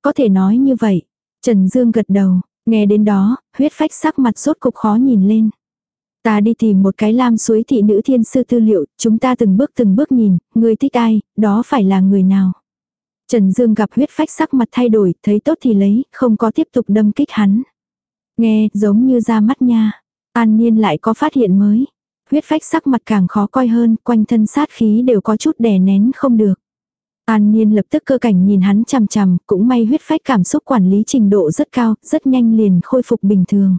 Có thể nói như vậy. Trần Dương gật đầu, nghe đến đó, huyết phách sắc mặt rốt cục khó nhìn lên. Ta đi tìm một cái lam suối thị nữ thiên sư tư liệu, chúng ta từng bước từng bước nhìn, người thích ai, đó phải là người nào. Trần Dương gặp huyết phách sắc mặt thay đổi, thấy tốt thì lấy, không có tiếp tục đâm kích hắn. Nghe, giống như ra mắt nha. An Niên lại có phát hiện mới. Huyết phách sắc mặt càng khó coi hơn, quanh thân sát khí đều có chút đè nén không được. An Niên lập tức cơ cảnh nhìn hắn chằm chằm, cũng may huyết phách cảm xúc quản lý trình độ rất cao, rất nhanh liền khôi phục bình thường.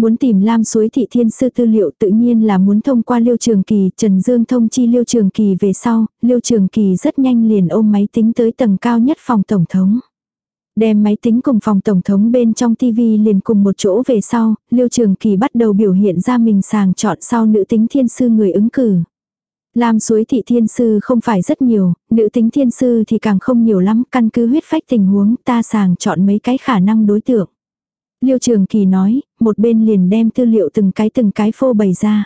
Muốn tìm Lam suối thị thiên sư tư liệu tự nhiên là muốn thông qua Liêu Trường Kỳ, Trần Dương thông chi Liêu Trường Kỳ về sau, Liêu Trường Kỳ rất nhanh liền ôm máy tính tới tầng cao nhất phòng tổng thống. Đem máy tính cùng phòng tổng thống bên trong TV liền cùng một chỗ về sau, Liêu Trường Kỳ bắt đầu biểu hiện ra mình sàng chọn sau nữ tính thiên sư người ứng cử. Lam suối thị thiên sư không phải rất nhiều, nữ tính thiên sư thì càng không nhiều lắm, căn cứ huyết phách tình huống ta sàng chọn mấy cái khả năng đối tượng. Liêu Trường Kỳ nói, một bên liền đem tư liệu từng cái từng cái phô bày ra.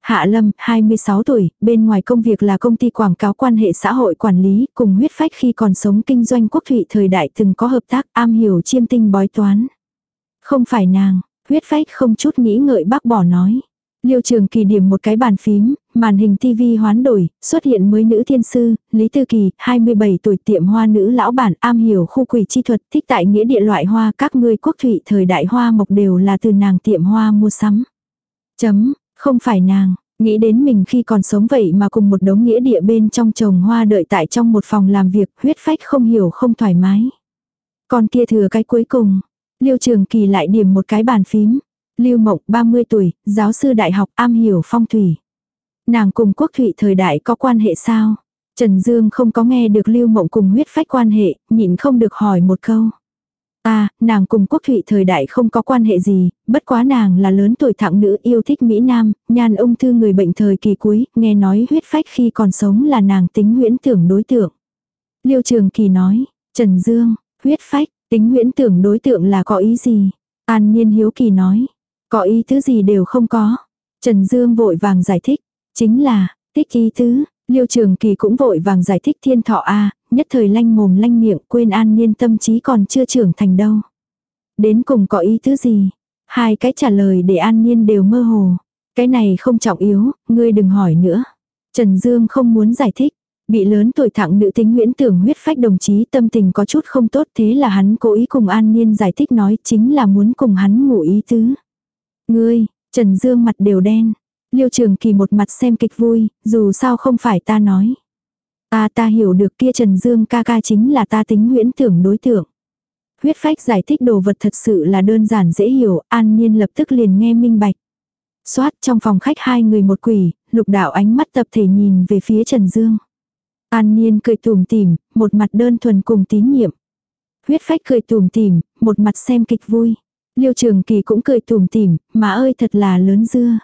Hạ Lâm, 26 tuổi, bên ngoài công việc là công ty quảng cáo quan hệ xã hội quản lý, cùng huyết phách khi còn sống kinh doanh quốc thụy thời đại từng có hợp tác am hiểu chiêm tinh bói toán. Không phải nàng, huyết phách không chút nghĩ ngợi bác bỏ nói. Liêu trường kỳ điểm một cái bàn phím, màn hình TV hoán đổi, xuất hiện mới nữ thiên sư, Lý Tư Kỳ, 27 tuổi tiệm hoa nữ lão bản am hiểu khu quỷ chi thuật, thích tại nghĩa địa loại hoa các ngươi quốc thụy thời đại hoa mộc đều là từ nàng tiệm hoa mua sắm. Chấm, không phải nàng, nghĩ đến mình khi còn sống vậy mà cùng một đống nghĩa địa bên trong trồng hoa đợi tại trong một phòng làm việc, huyết phách không hiểu không thoải mái. Còn kia thừa cái cuối cùng, Liêu Trường Kỳ lại điểm một cái bàn phím. Lưu Mộng 30 tuổi, giáo sư đại học am hiểu phong thủy. Nàng cùng quốc thụy thời đại có quan hệ sao? Trần Dương không có nghe được Lưu Mộng cùng huyết phách quan hệ, nhịn không được hỏi một câu. À, nàng cùng quốc thụy thời đại không có quan hệ gì, bất quá nàng là lớn tuổi thẳng nữ yêu thích Mỹ Nam, nhan ung thư người bệnh thời kỳ cuối, nghe nói huyết phách khi còn sống là nàng tính huyễn tưởng đối tượng. Liêu Trường Kỳ nói, Trần Dương, huyết phách, tính huyễn tưởng đối tượng là có ý gì? An Niên Hiếu Kỳ nói, có ý thứ gì đều không có. Trần Dương vội vàng giải thích, chính là, tích ý tứ, Liêu Trường Kỳ cũng vội vàng giải thích thiên thọ a nhất thời lanh mồm lanh miệng quên an niên tâm trí còn chưa trưởng thành đâu. Đến cùng có ý thứ gì? Hai cái trả lời để an niên đều mơ hồ. Cái này không trọng yếu, ngươi đừng hỏi nữa. Trần Dương không muốn giải thích. Bị lớn tuổi thẳng nữ tính nguyễn tưởng huyết phách đồng chí tâm tình có chút không tốt thế là hắn cố ý cùng an niên giải thích nói chính là muốn cùng hắn ngủ ý tứ. Ngươi, Trần Dương mặt đều đen. Liêu Trường Kỳ một mặt xem kịch vui, dù sao không phải ta nói. Ta ta hiểu được kia Trần Dương ca ca chính là ta tính huyễn tưởng đối tượng. Huyết phách giải thích đồ vật thật sự là đơn giản dễ hiểu, an nhiên lập tức liền nghe minh bạch. Xoát trong phòng khách hai người một quỷ, lục đạo ánh mắt tập thể nhìn về phía Trần Dương. An nhiên cười tùm tìm, một mặt đơn thuần cùng tín nhiệm. Huyết phách cười tùm tìm, một mặt xem kịch vui. Liêu Trường Kỳ cũng cười tùm tìm, mà ơi thật là lớn dưa.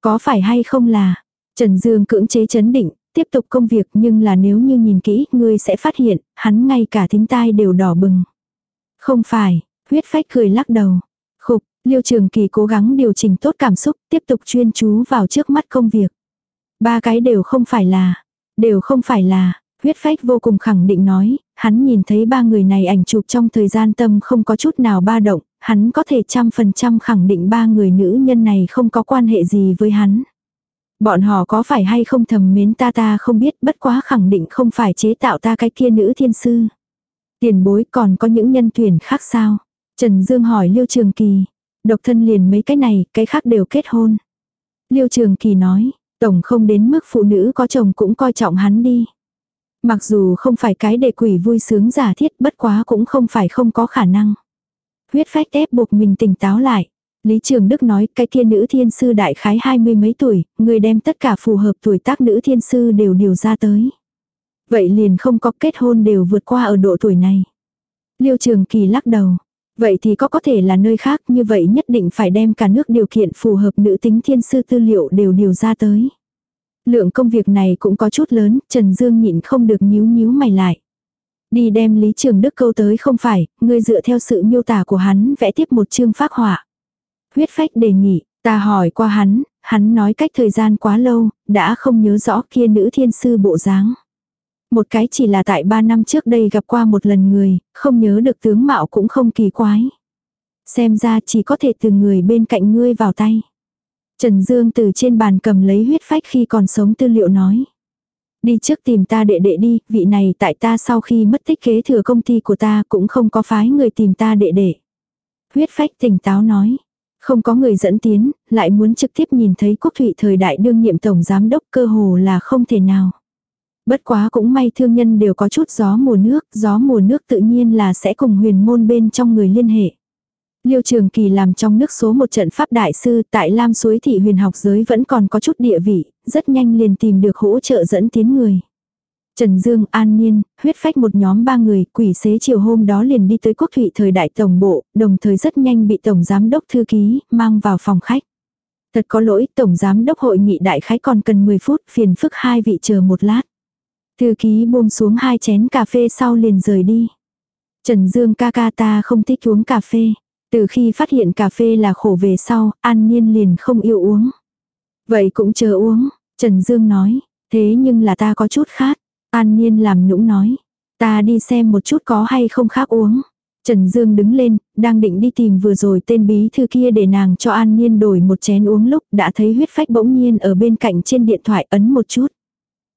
Có phải hay không là, Trần Dương cưỡng chế chấn định, tiếp tục công việc nhưng là nếu như nhìn kỹ, ngươi sẽ phát hiện, hắn ngay cả thính tai đều đỏ bừng. Không phải, huyết phách cười lắc đầu. Khục, Liêu Trường Kỳ cố gắng điều chỉnh tốt cảm xúc, tiếp tục chuyên chú vào trước mắt công việc. Ba cái đều không phải là, đều không phải là, huyết phách vô cùng khẳng định nói, hắn nhìn thấy ba người này ảnh chụp trong thời gian tâm không có chút nào ba động, hắn có thể trăm phần trăm khẳng định ba người nữ nhân này không có quan hệ gì với hắn. Bọn họ có phải hay không thầm mến ta ta không biết bất quá khẳng định không phải chế tạo ta cái kia nữ thiên sư. Tiền bối còn có những nhân tuyển khác sao? Trần Dương hỏi Liêu Trường Kỳ. Độc thân liền mấy cái này, cái khác đều kết hôn. Liêu Trường Kỳ nói, tổng không đến mức phụ nữ có chồng cũng coi trọng hắn đi. Mặc dù không phải cái để quỷ vui sướng giả thiết bất quá cũng không phải không có khả năng. Huyết phách ép buộc mình tỉnh táo lại. Lý Trường Đức nói cái kia nữ thiên sư đại khái hai mươi mấy tuổi, người đem tất cả phù hợp tuổi tác nữ thiên sư đều điều ra tới. Vậy liền không có kết hôn đều vượt qua ở độ tuổi này. Liêu Trường Kỳ lắc đầu. Vậy thì có có thể là nơi khác như vậy nhất định phải đem cả nước điều kiện phù hợp nữ tính thiên sư tư liệu đều điều ra tới. Lượng công việc này cũng có chút lớn, Trần Dương nhịn không được nhíu nhíu mày lại. Đi đem Lý Trường Đức câu tới không phải, ngươi dựa theo sự miêu tả của hắn vẽ tiếp một chương phác họa. Huyết phách đề nghị, ta hỏi qua hắn, hắn nói cách thời gian quá lâu, đã không nhớ rõ kia nữ thiên sư bộ dáng. Một cái chỉ là tại ba năm trước đây gặp qua một lần người, không nhớ được tướng mạo cũng không kỳ quái. Xem ra chỉ có thể từ người bên cạnh ngươi vào tay. Trần Dương từ trên bàn cầm lấy huyết phách khi còn sống tư liệu nói. Đi trước tìm ta đệ đệ đi, vị này tại ta sau khi mất tích kế thừa công ty của ta cũng không có phái người tìm ta đệ đệ. Huyết phách tỉnh táo nói. Không có người dẫn tiến, lại muốn trực tiếp nhìn thấy quốc thụy thời đại đương nhiệm tổng giám đốc cơ hồ là không thể nào. Bất quá cũng may thương nhân đều có chút gió mùa nước, gió mùa nước tự nhiên là sẽ cùng huyền môn bên trong người liên hệ. Liêu Trường Kỳ làm trong nước số một trận pháp đại sư tại Lam Suối Thị huyền học giới vẫn còn có chút địa vị, rất nhanh liền tìm được hỗ trợ dẫn tiến người. Trần Dương, An Niên huyết phách một nhóm ba người, quỷ xế chiều hôm đó liền đi tới quốc thụy thời đại tổng bộ, đồng thời rất nhanh bị tổng giám đốc thư ký, mang vào phòng khách. Thật có lỗi, tổng giám đốc hội nghị đại khái còn cần 10 phút, phiền phức hai vị chờ một lát. Thư ký buông xuống hai chén cà phê sau liền rời đi. Trần Dương ca ca ta không thích uống cà phê. Từ khi phát hiện cà phê là khổ về sau, An Nhiên liền không yêu uống. Vậy cũng chờ uống, Trần Dương nói. Thế nhưng là ta có chút khát. An Nhiên làm nũng nói. Ta đi xem một chút có hay không khác uống. Trần Dương đứng lên, đang định đi tìm vừa rồi tên bí thư kia để nàng cho An Nhiên đổi một chén uống lúc đã thấy huyết phách bỗng nhiên ở bên cạnh trên điện thoại ấn một chút.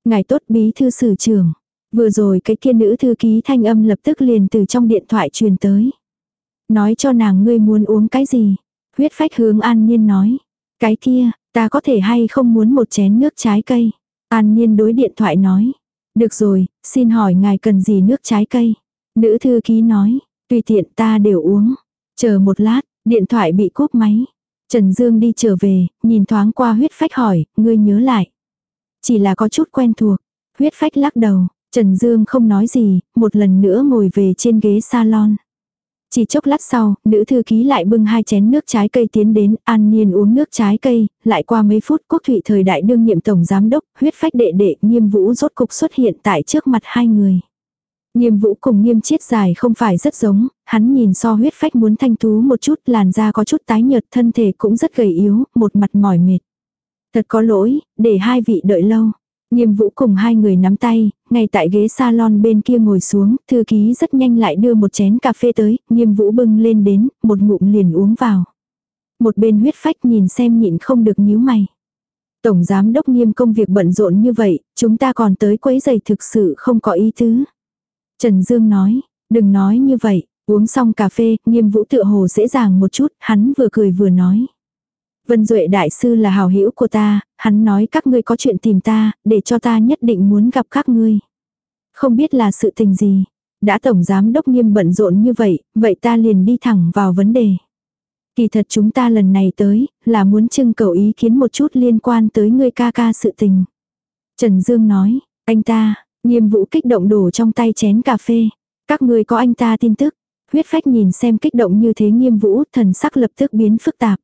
Ngài tốt bí thư sử trưởng. Vừa rồi cái kia nữ thư ký thanh âm lập tức liền từ trong điện thoại truyền tới. Nói cho nàng ngươi muốn uống cái gì. Huyết phách hướng An Nhiên nói. Cái kia, ta có thể hay không muốn một chén nước trái cây. An Nhiên đối điện thoại nói. Được rồi, xin hỏi ngài cần gì nước trái cây. Nữ thư ký nói. Tùy tiện ta đều uống. Chờ một lát, điện thoại bị cúp máy. Trần Dương đi trở về, nhìn thoáng qua huyết phách hỏi, ngươi nhớ lại. Chỉ là có chút quen thuộc. Huyết phách lắc đầu, Trần Dương không nói gì, một lần nữa ngồi về trên ghế salon. Chỉ chốc lát sau, nữ thư ký lại bưng hai chén nước trái cây tiến đến, an nhiên uống nước trái cây, lại qua mấy phút quốc thụy thời đại đương nhiệm tổng giám đốc, huyết phách đệ đệ, nghiêm vũ rốt cục xuất hiện tại trước mặt hai người. Nghiêm vũ cùng nghiêm chiết dài không phải rất giống, hắn nhìn so huyết phách muốn thanh thú một chút, làn da có chút tái nhợt, thân thể cũng rất gầy yếu, một mặt mỏi mệt. Thật có lỗi, để hai vị đợi lâu. Nghiêm vũ cùng hai người nắm tay, ngay tại ghế salon bên kia ngồi xuống, thư ký rất nhanh lại đưa một chén cà phê tới, nghiêm vũ bưng lên đến, một ngụm liền uống vào. Một bên huyết phách nhìn xem nhịn không được nhíu mày. Tổng giám đốc nghiêm công việc bận rộn như vậy, chúng ta còn tới quấy giày thực sự không có ý tứ. Trần Dương nói, đừng nói như vậy, uống xong cà phê, nghiêm vũ tựa hồ dễ dàng một chút, hắn vừa cười vừa nói. Vân Duệ đại sư là hào hữu của ta, hắn nói các ngươi có chuyện tìm ta, để cho ta nhất định muốn gặp các ngươi. Không biết là sự tình gì. Đã tổng giám đốc nghiêm bận rộn như vậy, vậy ta liền đi thẳng vào vấn đề. Kỳ thật chúng ta lần này tới, là muốn trưng cầu ý kiến một chút liên quan tới ngươi ca ca sự tình. Trần Dương nói, anh ta, nghiêm vũ kích động đổ trong tay chén cà phê. Các ngươi có anh ta tin tức. Huyết phách nhìn xem kích động như thế nghiêm vũ, thần sắc lập tức biến phức tạp.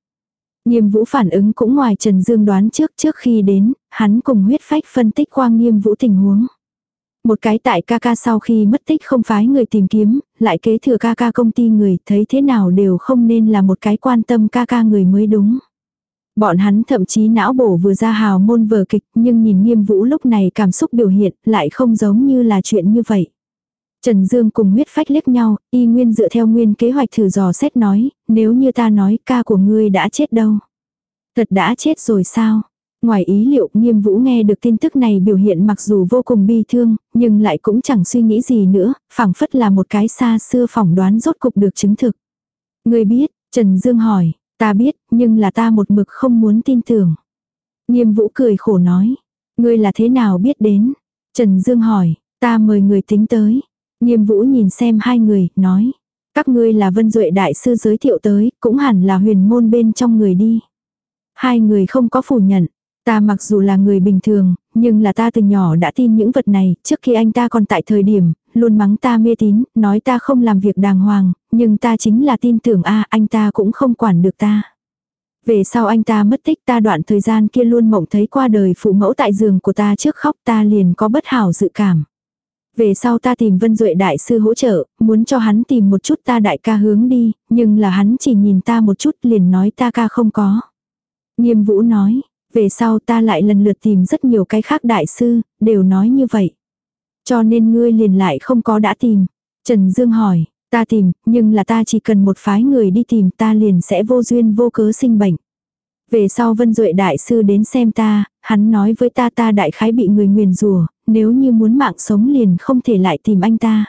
Nghiêm vũ phản ứng cũng ngoài Trần Dương đoán trước trước khi đến, hắn cùng huyết phách phân tích qua nghiêm vũ tình huống. Một cái tại ca ca sau khi mất tích không phái người tìm kiếm, lại kế thừa ca ca công ty người thấy thế nào đều không nên là một cái quan tâm ca ca người mới đúng. Bọn hắn thậm chí não bổ vừa ra hào môn vở kịch nhưng nhìn nghiêm vũ lúc này cảm xúc biểu hiện lại không giống như là chuyện như vậy. Trần Dương cùng huyết phách liếc nhau, y nguyên dựa theo nguyên kế hoạch thử dò xét nói, nếu như ta nói ca của ngươi đã chết đâu. Thật đã chết rồi sao? Ngoài ý liệu nghiêm vũ nghe được tin tức này biểu hiện mặc dù vô cùng bi thương, nhưng lại cũng chẳng suy nghĩ gì nữa, phảng phất là một cái xa xưa phỏng đoán rốt cục được chứng thực. Ngươi biết, Trần Dương hỏi, ta biết, nhưng là ta một mực không muốn tin tưởng. Nghiêm vũ cười khổ nói, ngươi là thế nào biết đến? Trần Dương hỏi, ta mời người tính tới. Nghiêm vũ nhìn xem hai người, nói. Các ngươi là vân duệ đại sư giới thiệu tới, cũng hẳn là huyền môn bên trong người đi. Hai người không có phủ nhận. Ta mặc dù là người bình thường, nhưng là ta từ nhỏ đã tin những vật này, trước khi anh ta còn tại thời điểm, luôn mắng ta mê tín, nói ta không làm việc đàng hoàng, nhưng ta chính là tin tưởng a anh ta cũng không quản được ta. Về sau anh ta mất tích ta đoạn thời gian kia luôn mộng thấy qua đời phụ mẫu tại giường của ta trước khóc ta liền có bất hảo dự cảm. Về sau ta tìm Vân Duệ đại sư hỗ trợ, muốn cho hắn tìm một chút ta đại ca hướng đi, nhưng là hắn chỉ nhìn ta một chút liền nói ta ca không có. Nghiêm vũ nói, về sau ta lại lần lượt tìm rất nhiều cái khác đại sư, đều nói như vậy. Cho nên ngươi liền lại không có đã tìm. Trần Dương hỏi, ta tìm, nhưng là ta chỉ cần một phái người đi tìm ta liền sẽ vô duyên vô cớ sinh bệnh. Về sau Vân Duệ đại sư đến xem ta, hắn nói với ta ta đại khái bị người nguyền rủa, nếu như muốn mạng sống liền không thể lại tìm anh ta.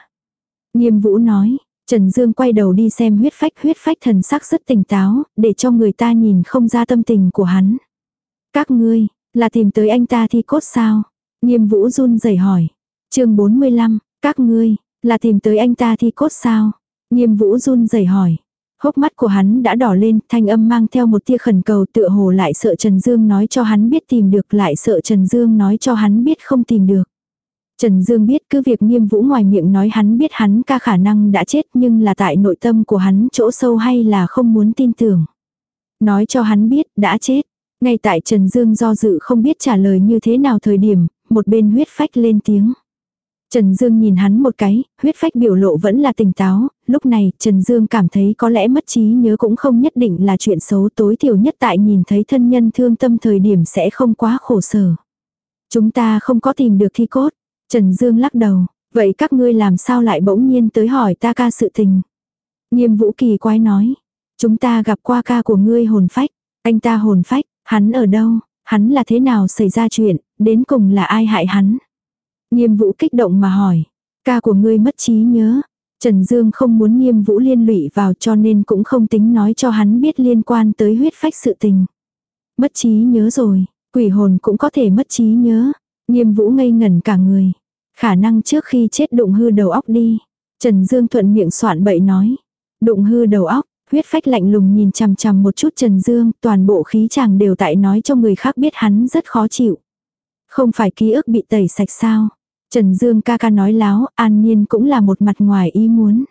Nghiêm vũ nói, Trần Dương quay đầu đi xem huyết phách huyết phách thần sắc rất tỉnh táo, để cho người ta nhìn không ra tâm tình của hắn. Các ngươi, là tìm tới anh ta thi cốt sao? Nghiêm vũ run rẩy hỏi. chương 45, các ngươi, là tìm tới anh ta thi cốt sao? Nghiêm vũ run rẩy hỏi. Hốc mắt của hắn đã đỏ lên, thanh âm mang theo một tia khẩn cầu tựa hồ lại sợ Trần Dương nói cho hắn biết tìm được lại sợ Trần Dương nói cho hắn biết không tìm được. Trần Dương biết cứ việc nghiêm vũ ngoài miệng nói hắn biết hắn ca khả năng đã chết nhưng là tại nội tâm của hắn chỗ sâu hay là không muốn tin tưởng. Nói cho hắn biết đã chết. Ngay tại Trần Dương do dự không biết trả lời như thế nào thời điểm, một bên huyết phách lên tiếng. Trần Dương nhìn hắn một cái, huyết phách biểu lộ vẫn là tỉnh táo, lúc này Trần Dương cảm thấy có lẽ mất trí nhớ cũng không nhất định là chuyện xấu tối thiểu nhất tại nhìn thấy thân nhân thương tâm thời điểm sẽ không quá khổ sở. Chúng ta không có tìm được thi cốt. Trần Dương lắc đầu, vậy các ngươi làm sao lại bỗng nhiên tới hỏi ta ca sự tình. Nghiêm vũ kỳ quái nói, chúng ta gặp qua ca của ngươi hồn phách, anh ta hồn phách, hắn ở đâu, hắn là thế nào xảy ra chuyện, đến cùng là ai hại hắn. Nghiêm vũ kích động mà hỏi. Ca của ngươi mất trí nhớ. Trần Dương không muốn nghiêm vũ liên lụy vào cho nên cũng không tính nói cho hắn biết liên quan tới huyết phách sự tình. Mất trí nhớ rồi, quỷ hồn cũng có thể mất trí nhớ. Nghiêm vũ ngây ngẩn cả người. Khả năng trước khi chết đụng hư đầu óc đi. Trần Dương thuận miệng soạn bậy nói. Đụng hư đầu óc, huyết phách lạnh lùng nhìn chằm chằm một chút Trần Dương, toàn bộ khí chàng đều tại nói cho người khác biết hắn rất khó chịu. Không phải ký ức bị tẩy sạch sao? Trần Dương ca ca nói láo, an nhiên cũng là một mặt ngoài ý muốn.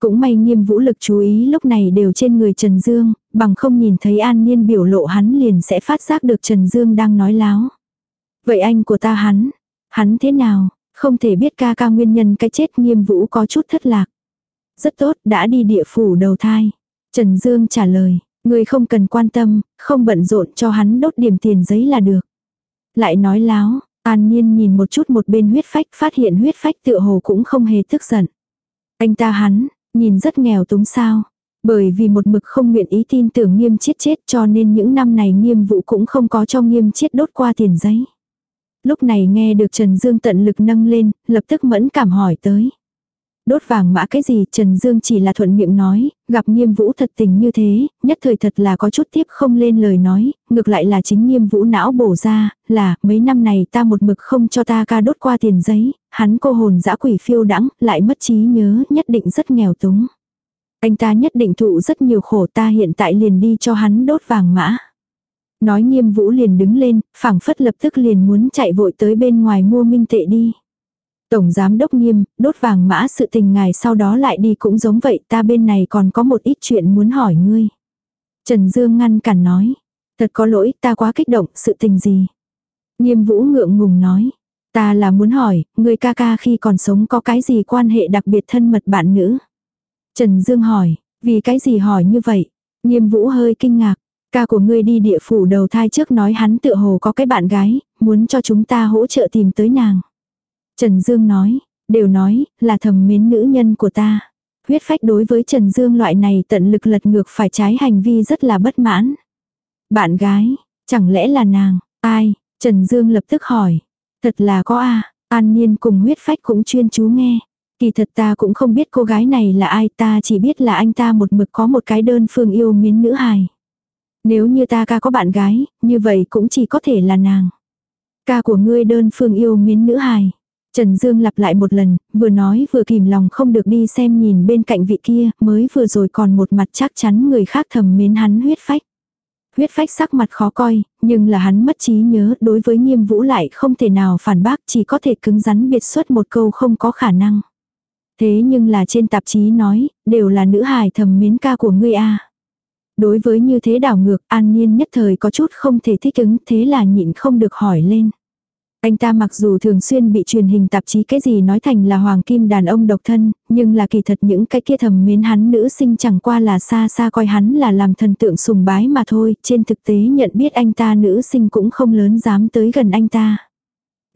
Cũng may nghiêm vũ lực chú ý lúc này đều trên người Trần Dương, bằng không nhìn thấy an nhiên biểu lộ hắn liền sẽ phát giác được Trần Dương đang nói láo. Vậy anh của ta hắn, hắn thế nào, không thể biết ca ca nguyên nhân cái chết nghiêm vũ có chút thất lạc. Rất tốt, đã đi địa phủ đầu thai. Trần Dương trả lời, người không cần quan tâm, không bận rộn cho hắn đốt điểm tiền giấy là được. Lại nói láo, An Niên nhìn một chút một bên huyết phách phát hiện huyết phách tựa hồ cũng không hề tức giận. Anh ta hắn, nhìn rất nghèo túng sao. Bởi vì một mực không nguyện ý tin tưởng nghiêm chết chết cho nên những năm này nghiêm vụ cũng không có cho nghiêm chết đốt qua tiền giấy. Lúc này nghe được Trần Dương tận lực nâng lên, lập tức mẫn cảm hỏi tới đốt vàng mã cái gì Trần Dương chỉ là thuận miệng nói, gặp nghiêm vũ thật tình như thế, nhất thời thật là có chút tiếp không lên lời nói, ngược lại là chính nghiêm vũ não bổ ra, là mấy năm này ta một mực không cho ta ca đốt qua tiền giấy, hắn cô hồn dã quỷ phiêu đắng, lại mất trí nhớ, nhất định rất nghèo túng. Anh ta nhất định thụ rất nhiều khổ ta hiện tại liền đi cho hắn đốt vàng mã. Nói nghiêm vũ liền đứng lên, phảng phất lập tức liền muốn chạy vội tới bên ngoài mua minh tệ đi. Tổng giám đốc nghiêm, đốt vàng mã sự tình ngài sau đó lại đi cũng giống vậy ta bên này còn có một ít chuyện muốn hỏi ngươi. Trần Dương ngăn cản nói. Thật có lỗi ta quá kích động sự tình gì. Nghiêm vũ ngượng ngùng nói. Ta là muốn hỏi, người ca ca khi còn sống có cái gì quan hệ đặc biệt thân mật bạn nữ. Trần Dương hỏi, vì cái gì hỏi như vậy? Nghiêm vũ hơi kinh ngạc. Ca của ngươi đi địa phủ đầu thai trước nói hắn tựa hồ có cái bạn gái, muốn cho chúng ta hỗ trợ tìm tới nàng. Trần Dương nói, đều nói, là thầm mến nữ nhân của ta. Huyết phách đối với Trần Dương loại này tận lực lật ngược phải trái hành vi rất là bất mãn. Bạn gái, chẳng lẽ là nàng, ai? Trần Dương lập tức hỏi. Thật là có a An nhiên cùng huyết phách cũng chuyên chú nghe. Kỳ thật ta cũng không biết cô gái này là ai ta chỉ biết là anh ta một mực có một cái đơn phương yêu miến nữ hài. Nếu như ta ca có bạn gái, như vậy cũng chỉ có thể là nàng. Ca của ngươi đơn phương yêu miến nữ hài. Trần Dương lặp lại một lần, vừa nói vừa kìm lòng không được đi xem nhìn bên cạnh vị kia, mới vừa rồi còn một mặt chắc chắn người khác thầm mến hắn huyết phách. Huyết phách sắc mặt khó coi, nhưng là hắn mất trí nhớ đối với nghiêm vũ lại không thể nào phản bác chỉ có thể cứng rắn biệt xuất một câu không có khả năng. Thế nhưng là trên tạp chí nói, đều là nữ hài thầm mến ca của ngươi a. Đối với như thế đảo ngược, an nhiên nhất thời có chút không thể thích ứng, thế là nhịn không được hỏi lên. Anh ta mặc dù thường xuyên bị truyền hình tạp chí cái gì nói thành là hoàng kim đàn ông độc thân, nhưng là kỳ thật những cái kia thầm mến hắn nữ sinh chẳng qua là xa xa coi hắn là làm thần tượng sùng bái mà thôi, trên thực tế nhận biết anh ta nữ sinh cũng không lớn dám tới gần anh ta.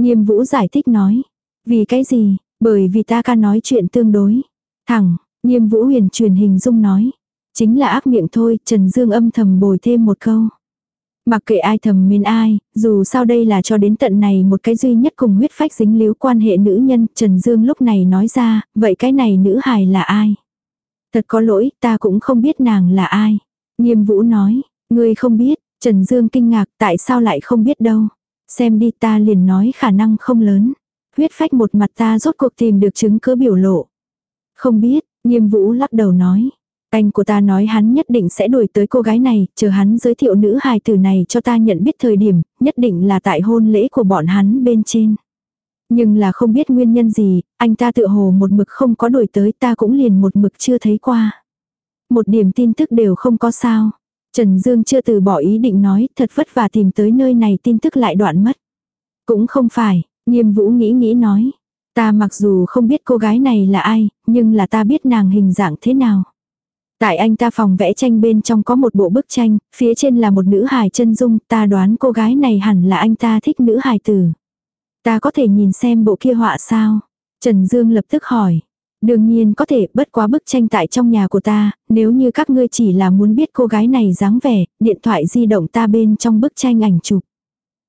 Nghiêm vũ giải thích nói, vì cái gì, bởi vì ta ca nói chuyện tương đối. Thẳng, nghiêm vũ huyền truyền hình dung nói, chính là ác miệng thôi, Trần Dương âm thầm bồi thêm một câu. Mặc kệ ai thầm mến ai, dù sao đây là cho đến tận này một cái duy nhất cùng huyết phách dính líu quan hệ nữ nhân, Trần Dương lúc này nói ra, vậy cái này nữ hài là ai? Thật có lỗi, ta cũng không biết nàng là ai. Nghiêm vũ nói, ngươi không biết, Trần Dương kinh ngạc, tại sao lại không biết đâu. Xem đi ta liền nói khả năng không lớn. Huyết phách một mặt ta rốt cuộc tìm được chứng cứ biểu lộ. Không biết, nghiêm vũ lắc đầu nói. Anh của ta nói hắn nhất định sẽ đuổi tới cô gái này, chờ hắn giới thiệu nữ hài tử này cho ta nhận biết thời điểm, nhất định là tại hôn lễ của bọn hắn bên trên. Nhưng là không biết nguyên nhân gì, anh ta tự hồ một mực không có đuổi tới ta cũng liền một mực chưa thấy qua. Một điểm tin tức đều không có sao. Trần Dương chưa từ bỏ ý định nói thật vất vả tìm tới nơi này tin tức lại đoạn mất. Cũng không phải, nghiêm vũ nghĩ nghĩ nói. Ta mặc dù không biết cô gái này là ai, nhưng là ta biết nàng hình dạng thế nào. Tại anh ta phòng vẽ tranh bên trong có một bộ bức tranh, phía trên là một nữ hài chân dung, ta đoán cô gái này hẳn là anh ta thích nữ hài tử. Ta có thể nhìn xem bộ kia họa sao? Trần Dương lập tức hỏi. Đương nhiên có thể bất quá bức tranh tại trong nhà của ta, nếu như các ngươi chỉ là muốn biết cô gái này dáng vẻ, điện thoại di động ta bên trong bức tranh ảnh chụp.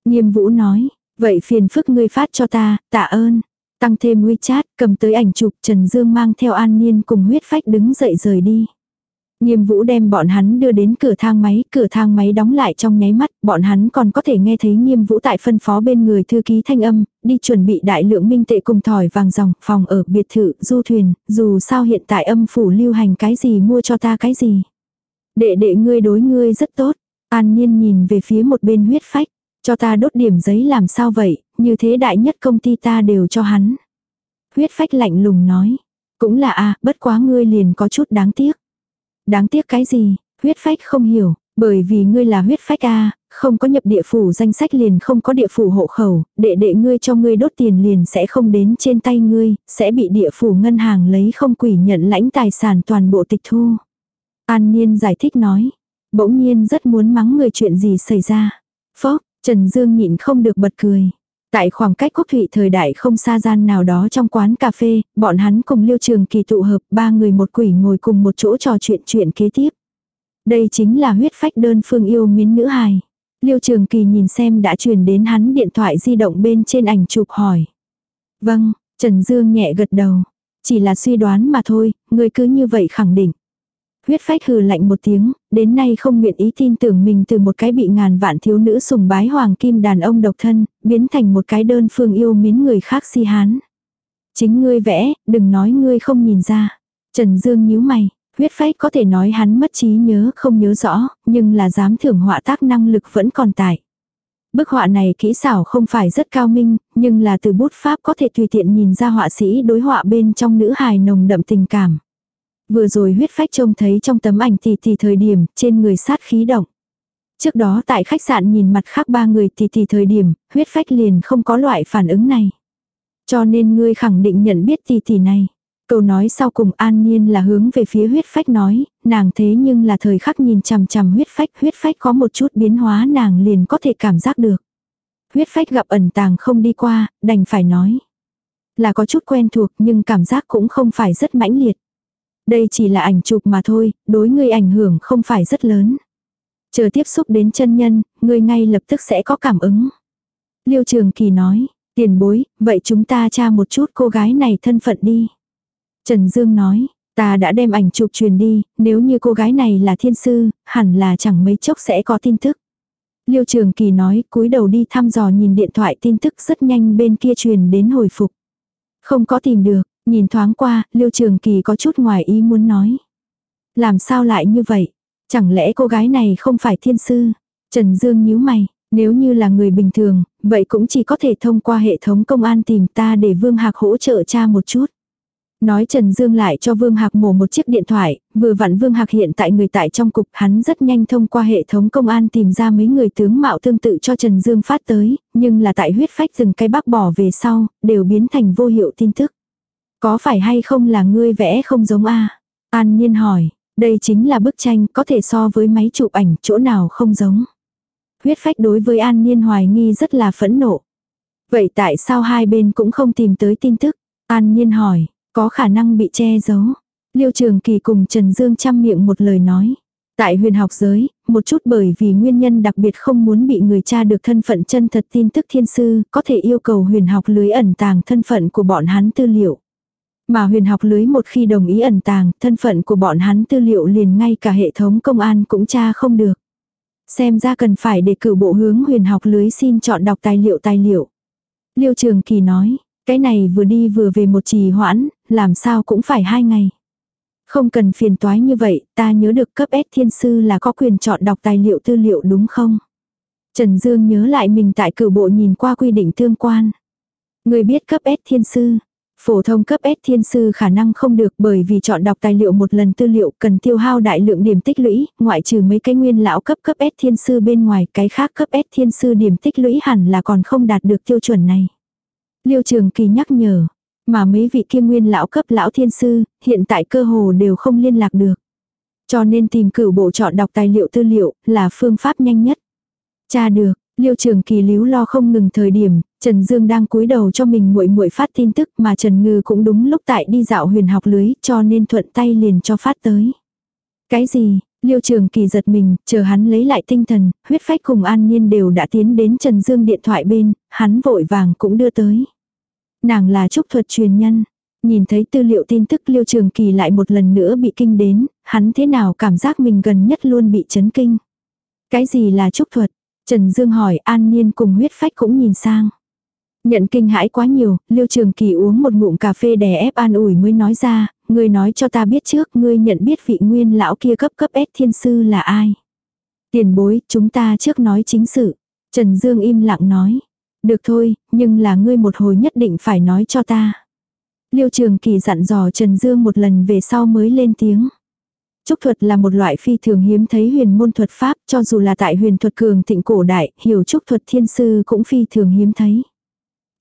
Nghiêm vũ nói, vậy phiền phức ngươi phát cho ta, tạ ơn. Tăng thêm WeChat, cầm tới ảnh chụp Trần Dương mang theo an niên cùng huyết phách đứng dậy rời đi. Nghiêm vũ đem bọn hắn đưa đến cửa thang máy, cửa thang máy đóng lại trong nháy mắt, bọn hắn còn có thể nghe thấy nghiêm vũ tại phân phó bên người thư ký thanh âm, đi chuẩn bị đại lượng minh tệ cùng thỏi vàng dòng, phòng ở, biệt thự, du thuyền, dù sao hiện tại âm phủ lưu hành cái gì mua cho ta cái gì. Đệ đệ ngươi đối ngươi rất tốt, an nhiên nhìn về phía một bên huyết phách, cho ta đốt điểm giấy làm sao vậy, như thế đại nhất công ty ta đều cho hắn. Huyết phách lạnh lùng nói, cũng là a bất quá ngươi liền có chút đáng tiếc. Đáng tiếc cái gì, huyết phách không hiểu, bởi vì ngươi là huyết phách a không có nhập địa phủ danh sách liền không có địa phủ hộ khẩu, đệ đệ ngươi cho ngươi đốt tiền liền sẽ không đến trên tay ngươi, sẽ bị địa phủ ngân hàng lấy không quỷ nhận lãnh tài sản toàn bộ tịch thu. An Niên giải thích nói, bỗng nhiên rất muốn mắng người chuyện gì xảy ra. Phốc, Trần Dương nhịn không được bật cười. Tại khoảng cách quốc thụy thời đại không xa gian nào đó trong quán cà phê, bọn hắn cùng liêu trường kỳ tụ hợp ba người một quỷ ngồi cùng một chỗ trò chuyện chuyện kế tiếp. Đây chính là huyết phách đơn phương yêu miến nữ hài. Liêu trường kỳ nhìn xem đã truyền đến hắn điện thoại di động bên trên ảnh chụp hỏi. Vâng, Trần Dương nhẹ gật đầu. Chỉ là suy đoán mà thôi, người cứ như vậy khẳng định. Huyết phách hừ lạnh một tiếng, đến nay không nguyện ý tin tưởng mình từ một cái bị ngàn vạn thiếu nữ sùng bái hoàng kim đàn ông độc thân, biến thành một cái đơn phương yêu mến người khác si hán. Chính ngươi vẽ, đừng nói ngươi không nhìn ra. Trần Dương nhíu mày, huyết phách có thể nói hắn mất trí nhớ không nhớ rõ, nhưng là dám thưởng họa tác năng lực vẫn còn tại. Bức họa này kỹ xảo không phải rất cao minh, nhưng là từ bút pháp có thể tùy tiện nhìn ra họa sĩ đối họa bên trong nữ hài nồng đậm tình cảm. Vừa rồi huyết phách trông thấy trong tấm ảnh tỷ tỷ thời điểm trên người sát khí động. Trước đó tại khách sạn nhìn mặt khác ba người tỷ tỷ thời điểm, huyết phách liền không có loại phản ứng này. Cho nên ngươi khẳng định nhận biết tỷ tỷ này. Câu nói sau cùng an nhiên là hướng về phía huyết phách nói, nàng thế nhưng là thời khắc nhìn chằm chằm huyết phách, huyết phách có một chút biến hóa nàng liền có thể cảm giác được. Huyết phách gặp ẩn tàng không đi qua, đành phải nói. Là có chút quen thuộc nhưng cảm giác cũng không phải rất mãnh liệt. Đây chỉ là ảnh chụp mà thôi, đối ngươi ảnh hưởng không phải rất lớn. Chờ tiếp xúc đến chân nhân, ngươi ngay lập tức sẽ có cảm ứng. Liêu Trường Kỳ nói, tiền bối, vậy chúng ta tra một chút cô gái này thân phận đi. Trần Dương nói, ta đã đem ảnh chụp truyền đi, nếu như cô gái này là thiên sư, hẳn là chẳng mấy chốc sẽ có tin tức. Liêu Trường Kỳ nói, cúi đầu đi thăm dò nhìn điện thoại tin tức rất nhanh bên kia truyền đến hồi phục. Không có tìm được, Nhìn thoáng qua, lưu Trường Kỳ có chút ngoài ý muốn nói. Làm sao lại như vậy? Chẳng lẽ cô gái này không phải thiên sư? Trần Dương nhíu mày, nếu như là người bình thường, vậy cũng chỉ có thể thông qua hệ thống công an tìm ta để Vương Hạc hỗ trợ cha một chút. Nói Trần Dương lại cho Vương Hạc mổ một chiếc điện thoại, vừa vặn Vương Hạc hiện tại người tại trong cục, hắn rất nhanh thông qua hệ thống công an tìm ra mấy người tướng mạo tương tự cho Trần Dương phát tới, nhưng là tại huyết phách rừng cây bác bỏ về sau, đều biến thành vô hiệu tin tức. Có phải hay không là ngươi vẽ không giống a An Nhiên hỏi, đây chính là bức tranh có thể so với máy chụp ảnh chỗ nào không giống. Huyết phách đối với An Nhiên hoài nghi rất là phẫn nộ. Vậy tại sao hai bên cũng không tìm tới tin tức? An Nhiên hỏi, có khả năng bị che giấu. Liêu Trường Kỳ cùng Trần Dương chăm miệng một lời nói. Tại huyền học giới, một chút bởi vì nguyên nhân đặc biệt không muốn bị người cha được thân phận chân thật tin tức thiên sư, có thể yêu cầu huyền học lưới ẩn tàng thân phận của bọn hắn tư liệu. Mà huyền học lưới một khi đồng ý ẩn tàng, thân phận của bọn hắn tư liệu liền ngay cả hệ thống công an cũng tra không được. Xem ra cần phải để cử bộ hướng huyền học lưới xin chọn đọc tài liệu tài liệu. Liêu Trường Kỳ nói, cái này vừa đi vừa về một trì hoãn, làm sao cũng phải hai ngày. Không cần phiền toái như vậy, ta nhớ được cấp S thiên sư là có quyền chọn đọc tài liệu tư liệu đúng không? Trần Dương nhớ lại mình tại cử bộ nhìn qua quy định tương quan. Người biết cấp S thiên sư. Phổ thông cấp S thiên sư khả năng không được bởi vì chọn đọc tài liệu một lần tư liệu cần tiêu hao đại lượng điểm tích lũy, ngoại trừ mấy cái nguyên lão cấp cấp S thiên sư bên ngoài, cái khác cấp S thiên sư điểm tích lũy hẳn là còn không đạt được tiêu chuẩn này. Liêu Trường Kỳ nhắc nhở, mà mấy vị kia nguyên lão cấp lão thiên sư, hiện tại cơ hồ đều không liên lạc được. Cho nên tìm cửu bộ chọn đọc tài liệu tư liệu là phương pháp nhanh nhất. Cha được, Liêu Trường Kỳ líu lo không ngừng thời điểm, Trần Dương đang cúi đầu cho mình muội muội phát tin tức mà Trần Ngư cũng đúng lúc tại đi dạo huyền học lưới cho nên thuận tay liền cho phát tới. Cái gì? Liêu Trường Kỳ giật mình, chờ hắn lấy lại tinh thần, huyết phách cùng An Nhiên đều đã tiến đến Trần Dương điện thoại bên, hắn vội vàng cũng đưa tới. Nàng là trúc thuật truyền nhân. Nhìn thấy tư liệu tin tức Liêu Trường Kỳ lại một lần nữa bị kinh đến, hắn thế nào cảm giác mình gần nhất luôn bị chấn kinh. Cái gì là trúc thuật? Trần Dương hỏi An nhiên cùng huyết phách cũng nhìn sang. Nhận kinh hãi quá nhiều, Liêu Trường Kỳ uống một ngụm cà phê đè ép an ủi mới nói ra, ngươi nói cho ta biết trước, ngươi nhận biết vị nguyên lão kia cấp cấp S thiên sư là ai. Tiền bối, chúng ta trước nói chính sự. Trần Dương im lặng nói. Được thôi, nhưng là ngươi một hồi nhất định phải nói cho ta. Liêu Trường Kỳ dặn dò Trần Dương một lần về sau mới lên tiếng. Trúc thuật là một loại phi thường hiếm thấy huyền môn thuật pháp, cho dù là tại huyền thuật cường thịnh cổ đại, hiểu trúc thuật thiên sư cũng phi thường hiếm thấy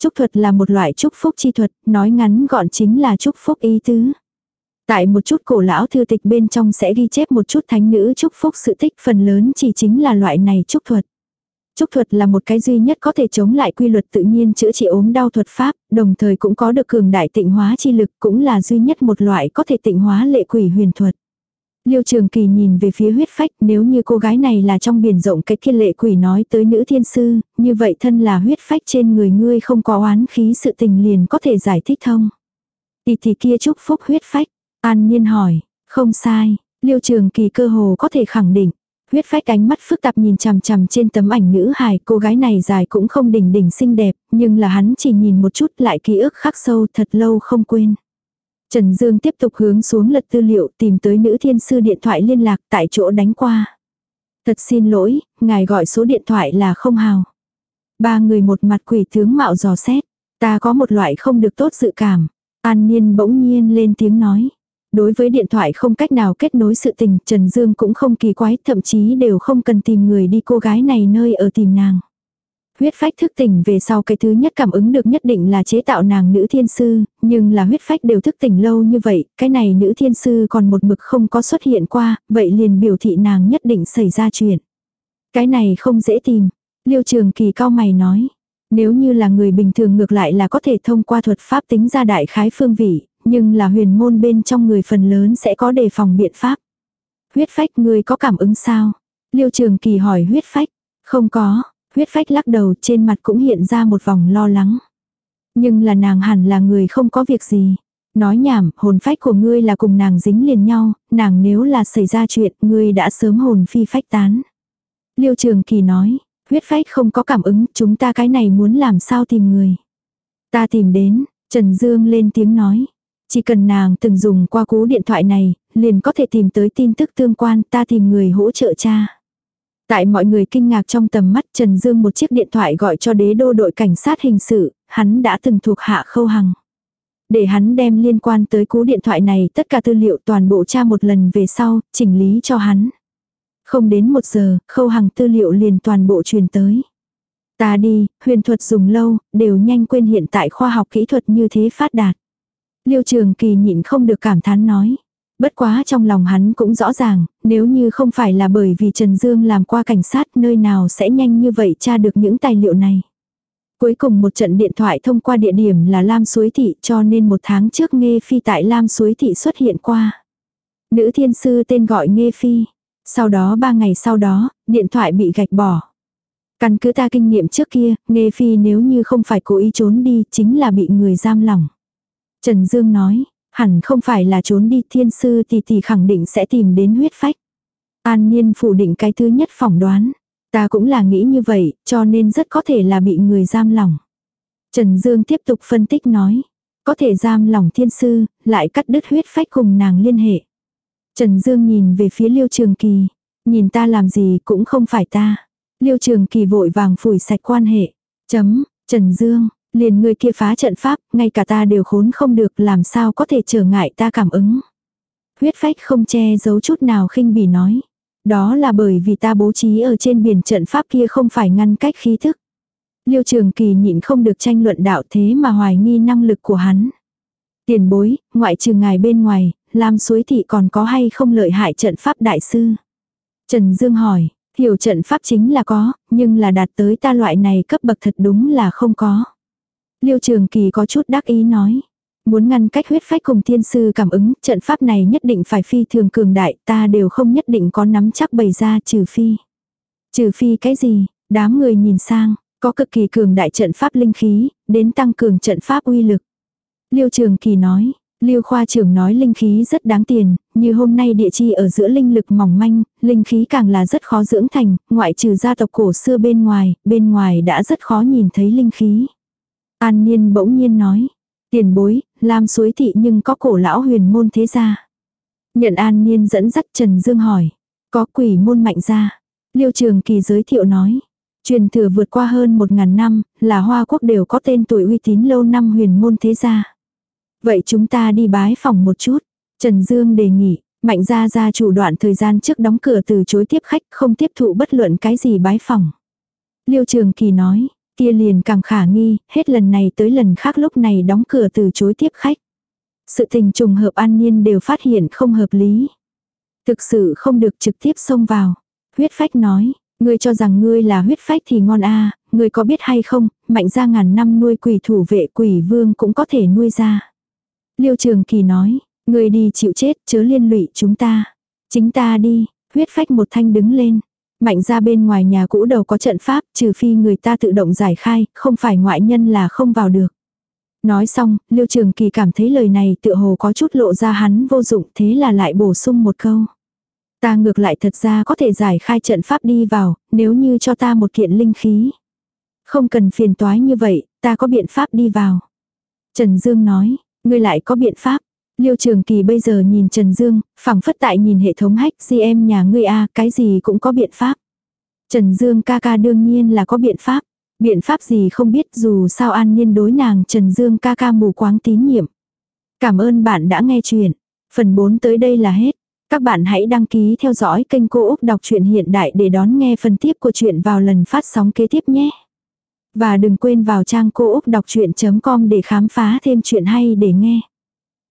chúc thuật là một loại chúc phúc chi thuật, nói ngắn gọn chính là chúc phúc ý tứ. Tại một chút cổ lão thư tịch bên trong sẽ ghi chép một chút thánh nữ chúc phúc sự tích phần lớn chỉ chính là loại này chúc thuật. Trúc thuật là một cái duy nhất có thể chống lại quy luật tự nhiên chữa trị ốm đau thuật pháp, đồng thời cũng có được cường đại tịnh hóa chi lực cũng là duy nhất một loại có thể tịnh hóa lệ quỷ huyền thuật. Liêu Trường Kỳ nhìn về phía huyết phách, nếu như cô gái này là trong biển rộng cái kia lệ quỷ nói tới nữ thiên sư, như vậy thân là huyết phách trên người ngươi không có oán khí sự tình liền có thể giải thích thông. Tỷ tỷ kia chúc phúc huyết phách, an nhiên hỏi, không sai, Liêu Trường Kỳ cơ hồ có thể khẳng định. Huyết phách ánh mắt phức tạp nhìn chằm chằm trên tấm ảnh nữ hài, cô gái này dài cũng không đỉnh đỉnh xinh đẹp, nhưng là hắn chỉ nhìn một chút lại ký ức khắc sâu thật lâu không quên. Trần Dương tiếp tục hướng xuống lật tư liệu tìm tới nữ thiên sư điện thoại liên lạc tại chỗ đánh qua. Thật xin lỗi, ngài gọi số điện thoại là không hào. Ba người một mặt quỷ tướng mạo dò xét. Ta có một loại không được tốt dự cảm. An Niên bỗng nhiên lên tiếng nói. Đối với điện thoại không cách nào kết nối sự tình, Trần Dương cũng không kỳ quái, thậm chí đều không cần tìm người đi cô gái này nơi ở tìm nàng. Huyết phách thức tỉnh về sau cái thứ nhất cảm ứng được nhất định là chế tạo nàng nữ thiên sư, nhưng là huyết phách đều thức tỉnh lâu như vậy, cái này nữ thiên sư còn một mực không có xuất hiện qua, vậy liền biểu thị nàng nhất định xảy ra chuyện. Cái này không dễ tìm. Liêu trường kỳ cao mày nói. Nếu như là người bình thường ngược lại là có thể thông qua thuật pháp tính ra đại khái phương vị, nhưng là huyền môn bên trong người phần lớn sẽ có đề phòng biện pháp. Huyết phách người có cảm ứng sao? Liêu trường kỳ hỏi huyết phách. Không có, Huyết phách lắc đầu trên mặt cũng hiện ra một vòng lo lắng. Nhưng là nàng hẳn là người không có việc gì. Nói nhảm, hồn phách của ngươi là cùng nàng dính liền nhau, nàng nếu là xảy ra chuyện, ngươi đã sớm hồn phi phách tán. Liêu Trường Kỳ nói, huyết phách không có cảm ứng, chúng ta cái này muốn làm sao tìm người. Ta tìm đến, Trần Dương lên tiếng nói. Chỉ cần nàng từng dùng qua cú điện thoại này, liền có thể tìm tới tin tức tương quan, ta tìm người hỗ trợ cha. Tại mọi người kinh ngạc trong tầm mắt Trần Dương một chiếc điện thoại gọi cho đế đô đội cảnh sát hình sự, hắn đã từng thuộc hạ khâu hằng. Để hắn đem liên quan tới cú điện thoại này tất cả tư liệu toàn bộ tra một lần về sau, chỉnh lý cho hắn. Không đến một giờ, khâu hằng tư liệu liền toàn bộ truyền tới. Ta đi, huyền thuật dùng lâu, đều nhanh quên hiện tại khoa học kỹ thuật như thế phát đạt. Liêu trường kỳ nhịn không được cảm thán nói. Bất quá trong lòng hắn cũng rõ ràng, nếu như không phải là bởi vì Trần Dương làm qua cảnh sát nơi nào sẽ nhanh như vậy tra được những tài liệu này. Cuối cùng một trận điện thoại thông qua địa điểm là Lam Suối Thị cho nên một tháng trước Nghê Phi tại Lam Suối Thị xuất hiện qua. Nữ thiên sư tên gọi Nghê Phi. Sau đó ba ngày sau đó, điện thoại bị gạch bỏ. Căn cứ ta kinh nghiệm trước kia, Nghê Phi nếu như không phải cố ý trốn đi chính là bị người giam lỏng. Trần Dương nói, hẳn không phải là trốn đi thiên sư thì thì khẳng định sẽ tìm đến huyết phách. An Niên phủ định cái thứ nhất phỏng đoán. Ta cũng là nghĩ như vậy, cho nên rất có thể là bị người giam lỏng. Trần Dương tiếp tục phân tích nói. Có thể giam lỏng thiên sư, lại cắt đứt huyết phách cùng nàng liên hệ. Trần Dương nhìn về phía Liêu Trường Kỳ. Nhìn ta làm gì cũng không phải ta. Liêu Trường Kỳ vội vàng phủi sạch quan hệ. Chấm, Trần Dương, liền người kia phá trận pháp, ngay cả ta đều khốn không được làm sao có thể trở ngại ta cảm ứng. Huyết phách không che giấu chút nào khinh bỉ nói. Đó là bởi vì ta bố trí ở trên biển trận pháp kia không phải ngăn cách khí thức. Liêu Trường Kỳ nhịn không được tranh luận đạo thế mà hoài nghi năng lực của hắn. Tiền bối, ngoại trừ ngài bên ngoài, Lam suối thị còn có hay không lợi hại trận pháp đại sư? Trần Dương hỏi, hiểu trận pháp chính là có, nhưng là đạt tới ta loại này cấp bậc thật đúng là không có. Liêu Trường Kỳ có chút đắc ý nói. Muốn ngăn cách huyết phách cùng thiên sư cảm ứng, trận pháp này nhất định phải phi thường cường đại, ta đều không nhất định có nắm chắc bày ra trừ phi. Trừ phi cái gì, đám người nhìn sang, có cực kỳ cường đại trận pháp linh khí, đến tăng cường trận pháp uy lực. Liêu Trường Kỳ nói, Liêu khoa trưởng nói linh khí rất đáng tiền, như hôm nay địa chi ở giữa linh lực mỏng manh, linh khí càng là rất khó dưỡng thành, ngoại trừ gia tộc cổ xưa bên ngoài, bên ngoài đã rất khó nhìn thấy linh khí. An Niên bỗng nhiên nói, tiền bối, Lam suối thị nhưng có cổ lão huyền môn thế gia. Nhận An Niên dẫn dắt Trần Dương hỏi, có quỷ môn mạnh gia. Liêu Trường Kỳ giới thiệu nói, truyền thừa vượt qua hơn một ngàn năm, là hoa quốc đều có tên tuổi uy tín lâu năm huyền môn thế gia. Vậy chúng ta đi bái phòng một chút. Trần Dương đề nghị, mạnh gia gia chủ đoạn thời gian trước đóng cửa từ chối tiếp khách không tiếp thụ bất luận cái gì bái phòng. Liêu Trường Kỳ nói, kia liền càng khả nghi, hết lần này tới lần khác lúc này đóng cửa từ chối tiếp khách. Sự tình trùng hợp an nhiên đều phát hiện không hợp lý. Thực sự không được trực tiếp xông vào. Huyết phách nói, ngươi cho rằng ngươi là huyết phách thì ngon a ngươi có biết hay không, mạnh ra ngàn năm nuôi quỷ thủ vệ quỷ vương cũng có thể nuôi ra. Liêu Trường Kỳ nói, người đi chịu chết chớ liên lụy chúng ta. Chính ta đi, huyết phách một thanh đứng lên. Mạnh ra bên ngoài nhà cũ đầu có trận pháp, trừ phi người ta tự động giải khai, không phải ngoại nhân là không vào được. Nói xong, lưu Trường Kỳ cảm thấy lời này tựa hồ có chút lộ ra hắn vô dụng thế là lại bổ sung một câu. Ta ngược lại thật ra có thể giải khai trận pháp đi vào, nếu như cho ta một kiện linh khí. Không cần phiền toái như vậy, ta có biện pháp đi vào. Trần Dương nói, Ngươi lại có biện pháp. Liêu Trường Kỳ bây giờ nhìn Trần Dương, phẳng phất tại nhìn hệ thống hách em nhà ngươi a cái gì cũng có biện pháp. Trần Dương ca ca đương nhiên là có biện pháp. Biện pháp gì không biết dù sao an nhiên đối nàng Trần Dương ca ca mù quáng tín nhiệm. Cảm ơn bạn đã nghe chuyện. Phần 4 tới đây là hết. Các bạn hãy đăng ký theo dõi kênh Cô Úc Đọc truyện Hiện Đại để đón nghe phần tiếp của chuyện vào lần phát sóng kế tiếp nhé. Và đừng quên vào trang cô úc đọc chuyện.com để khám phá thêm chuyện hay để nghe.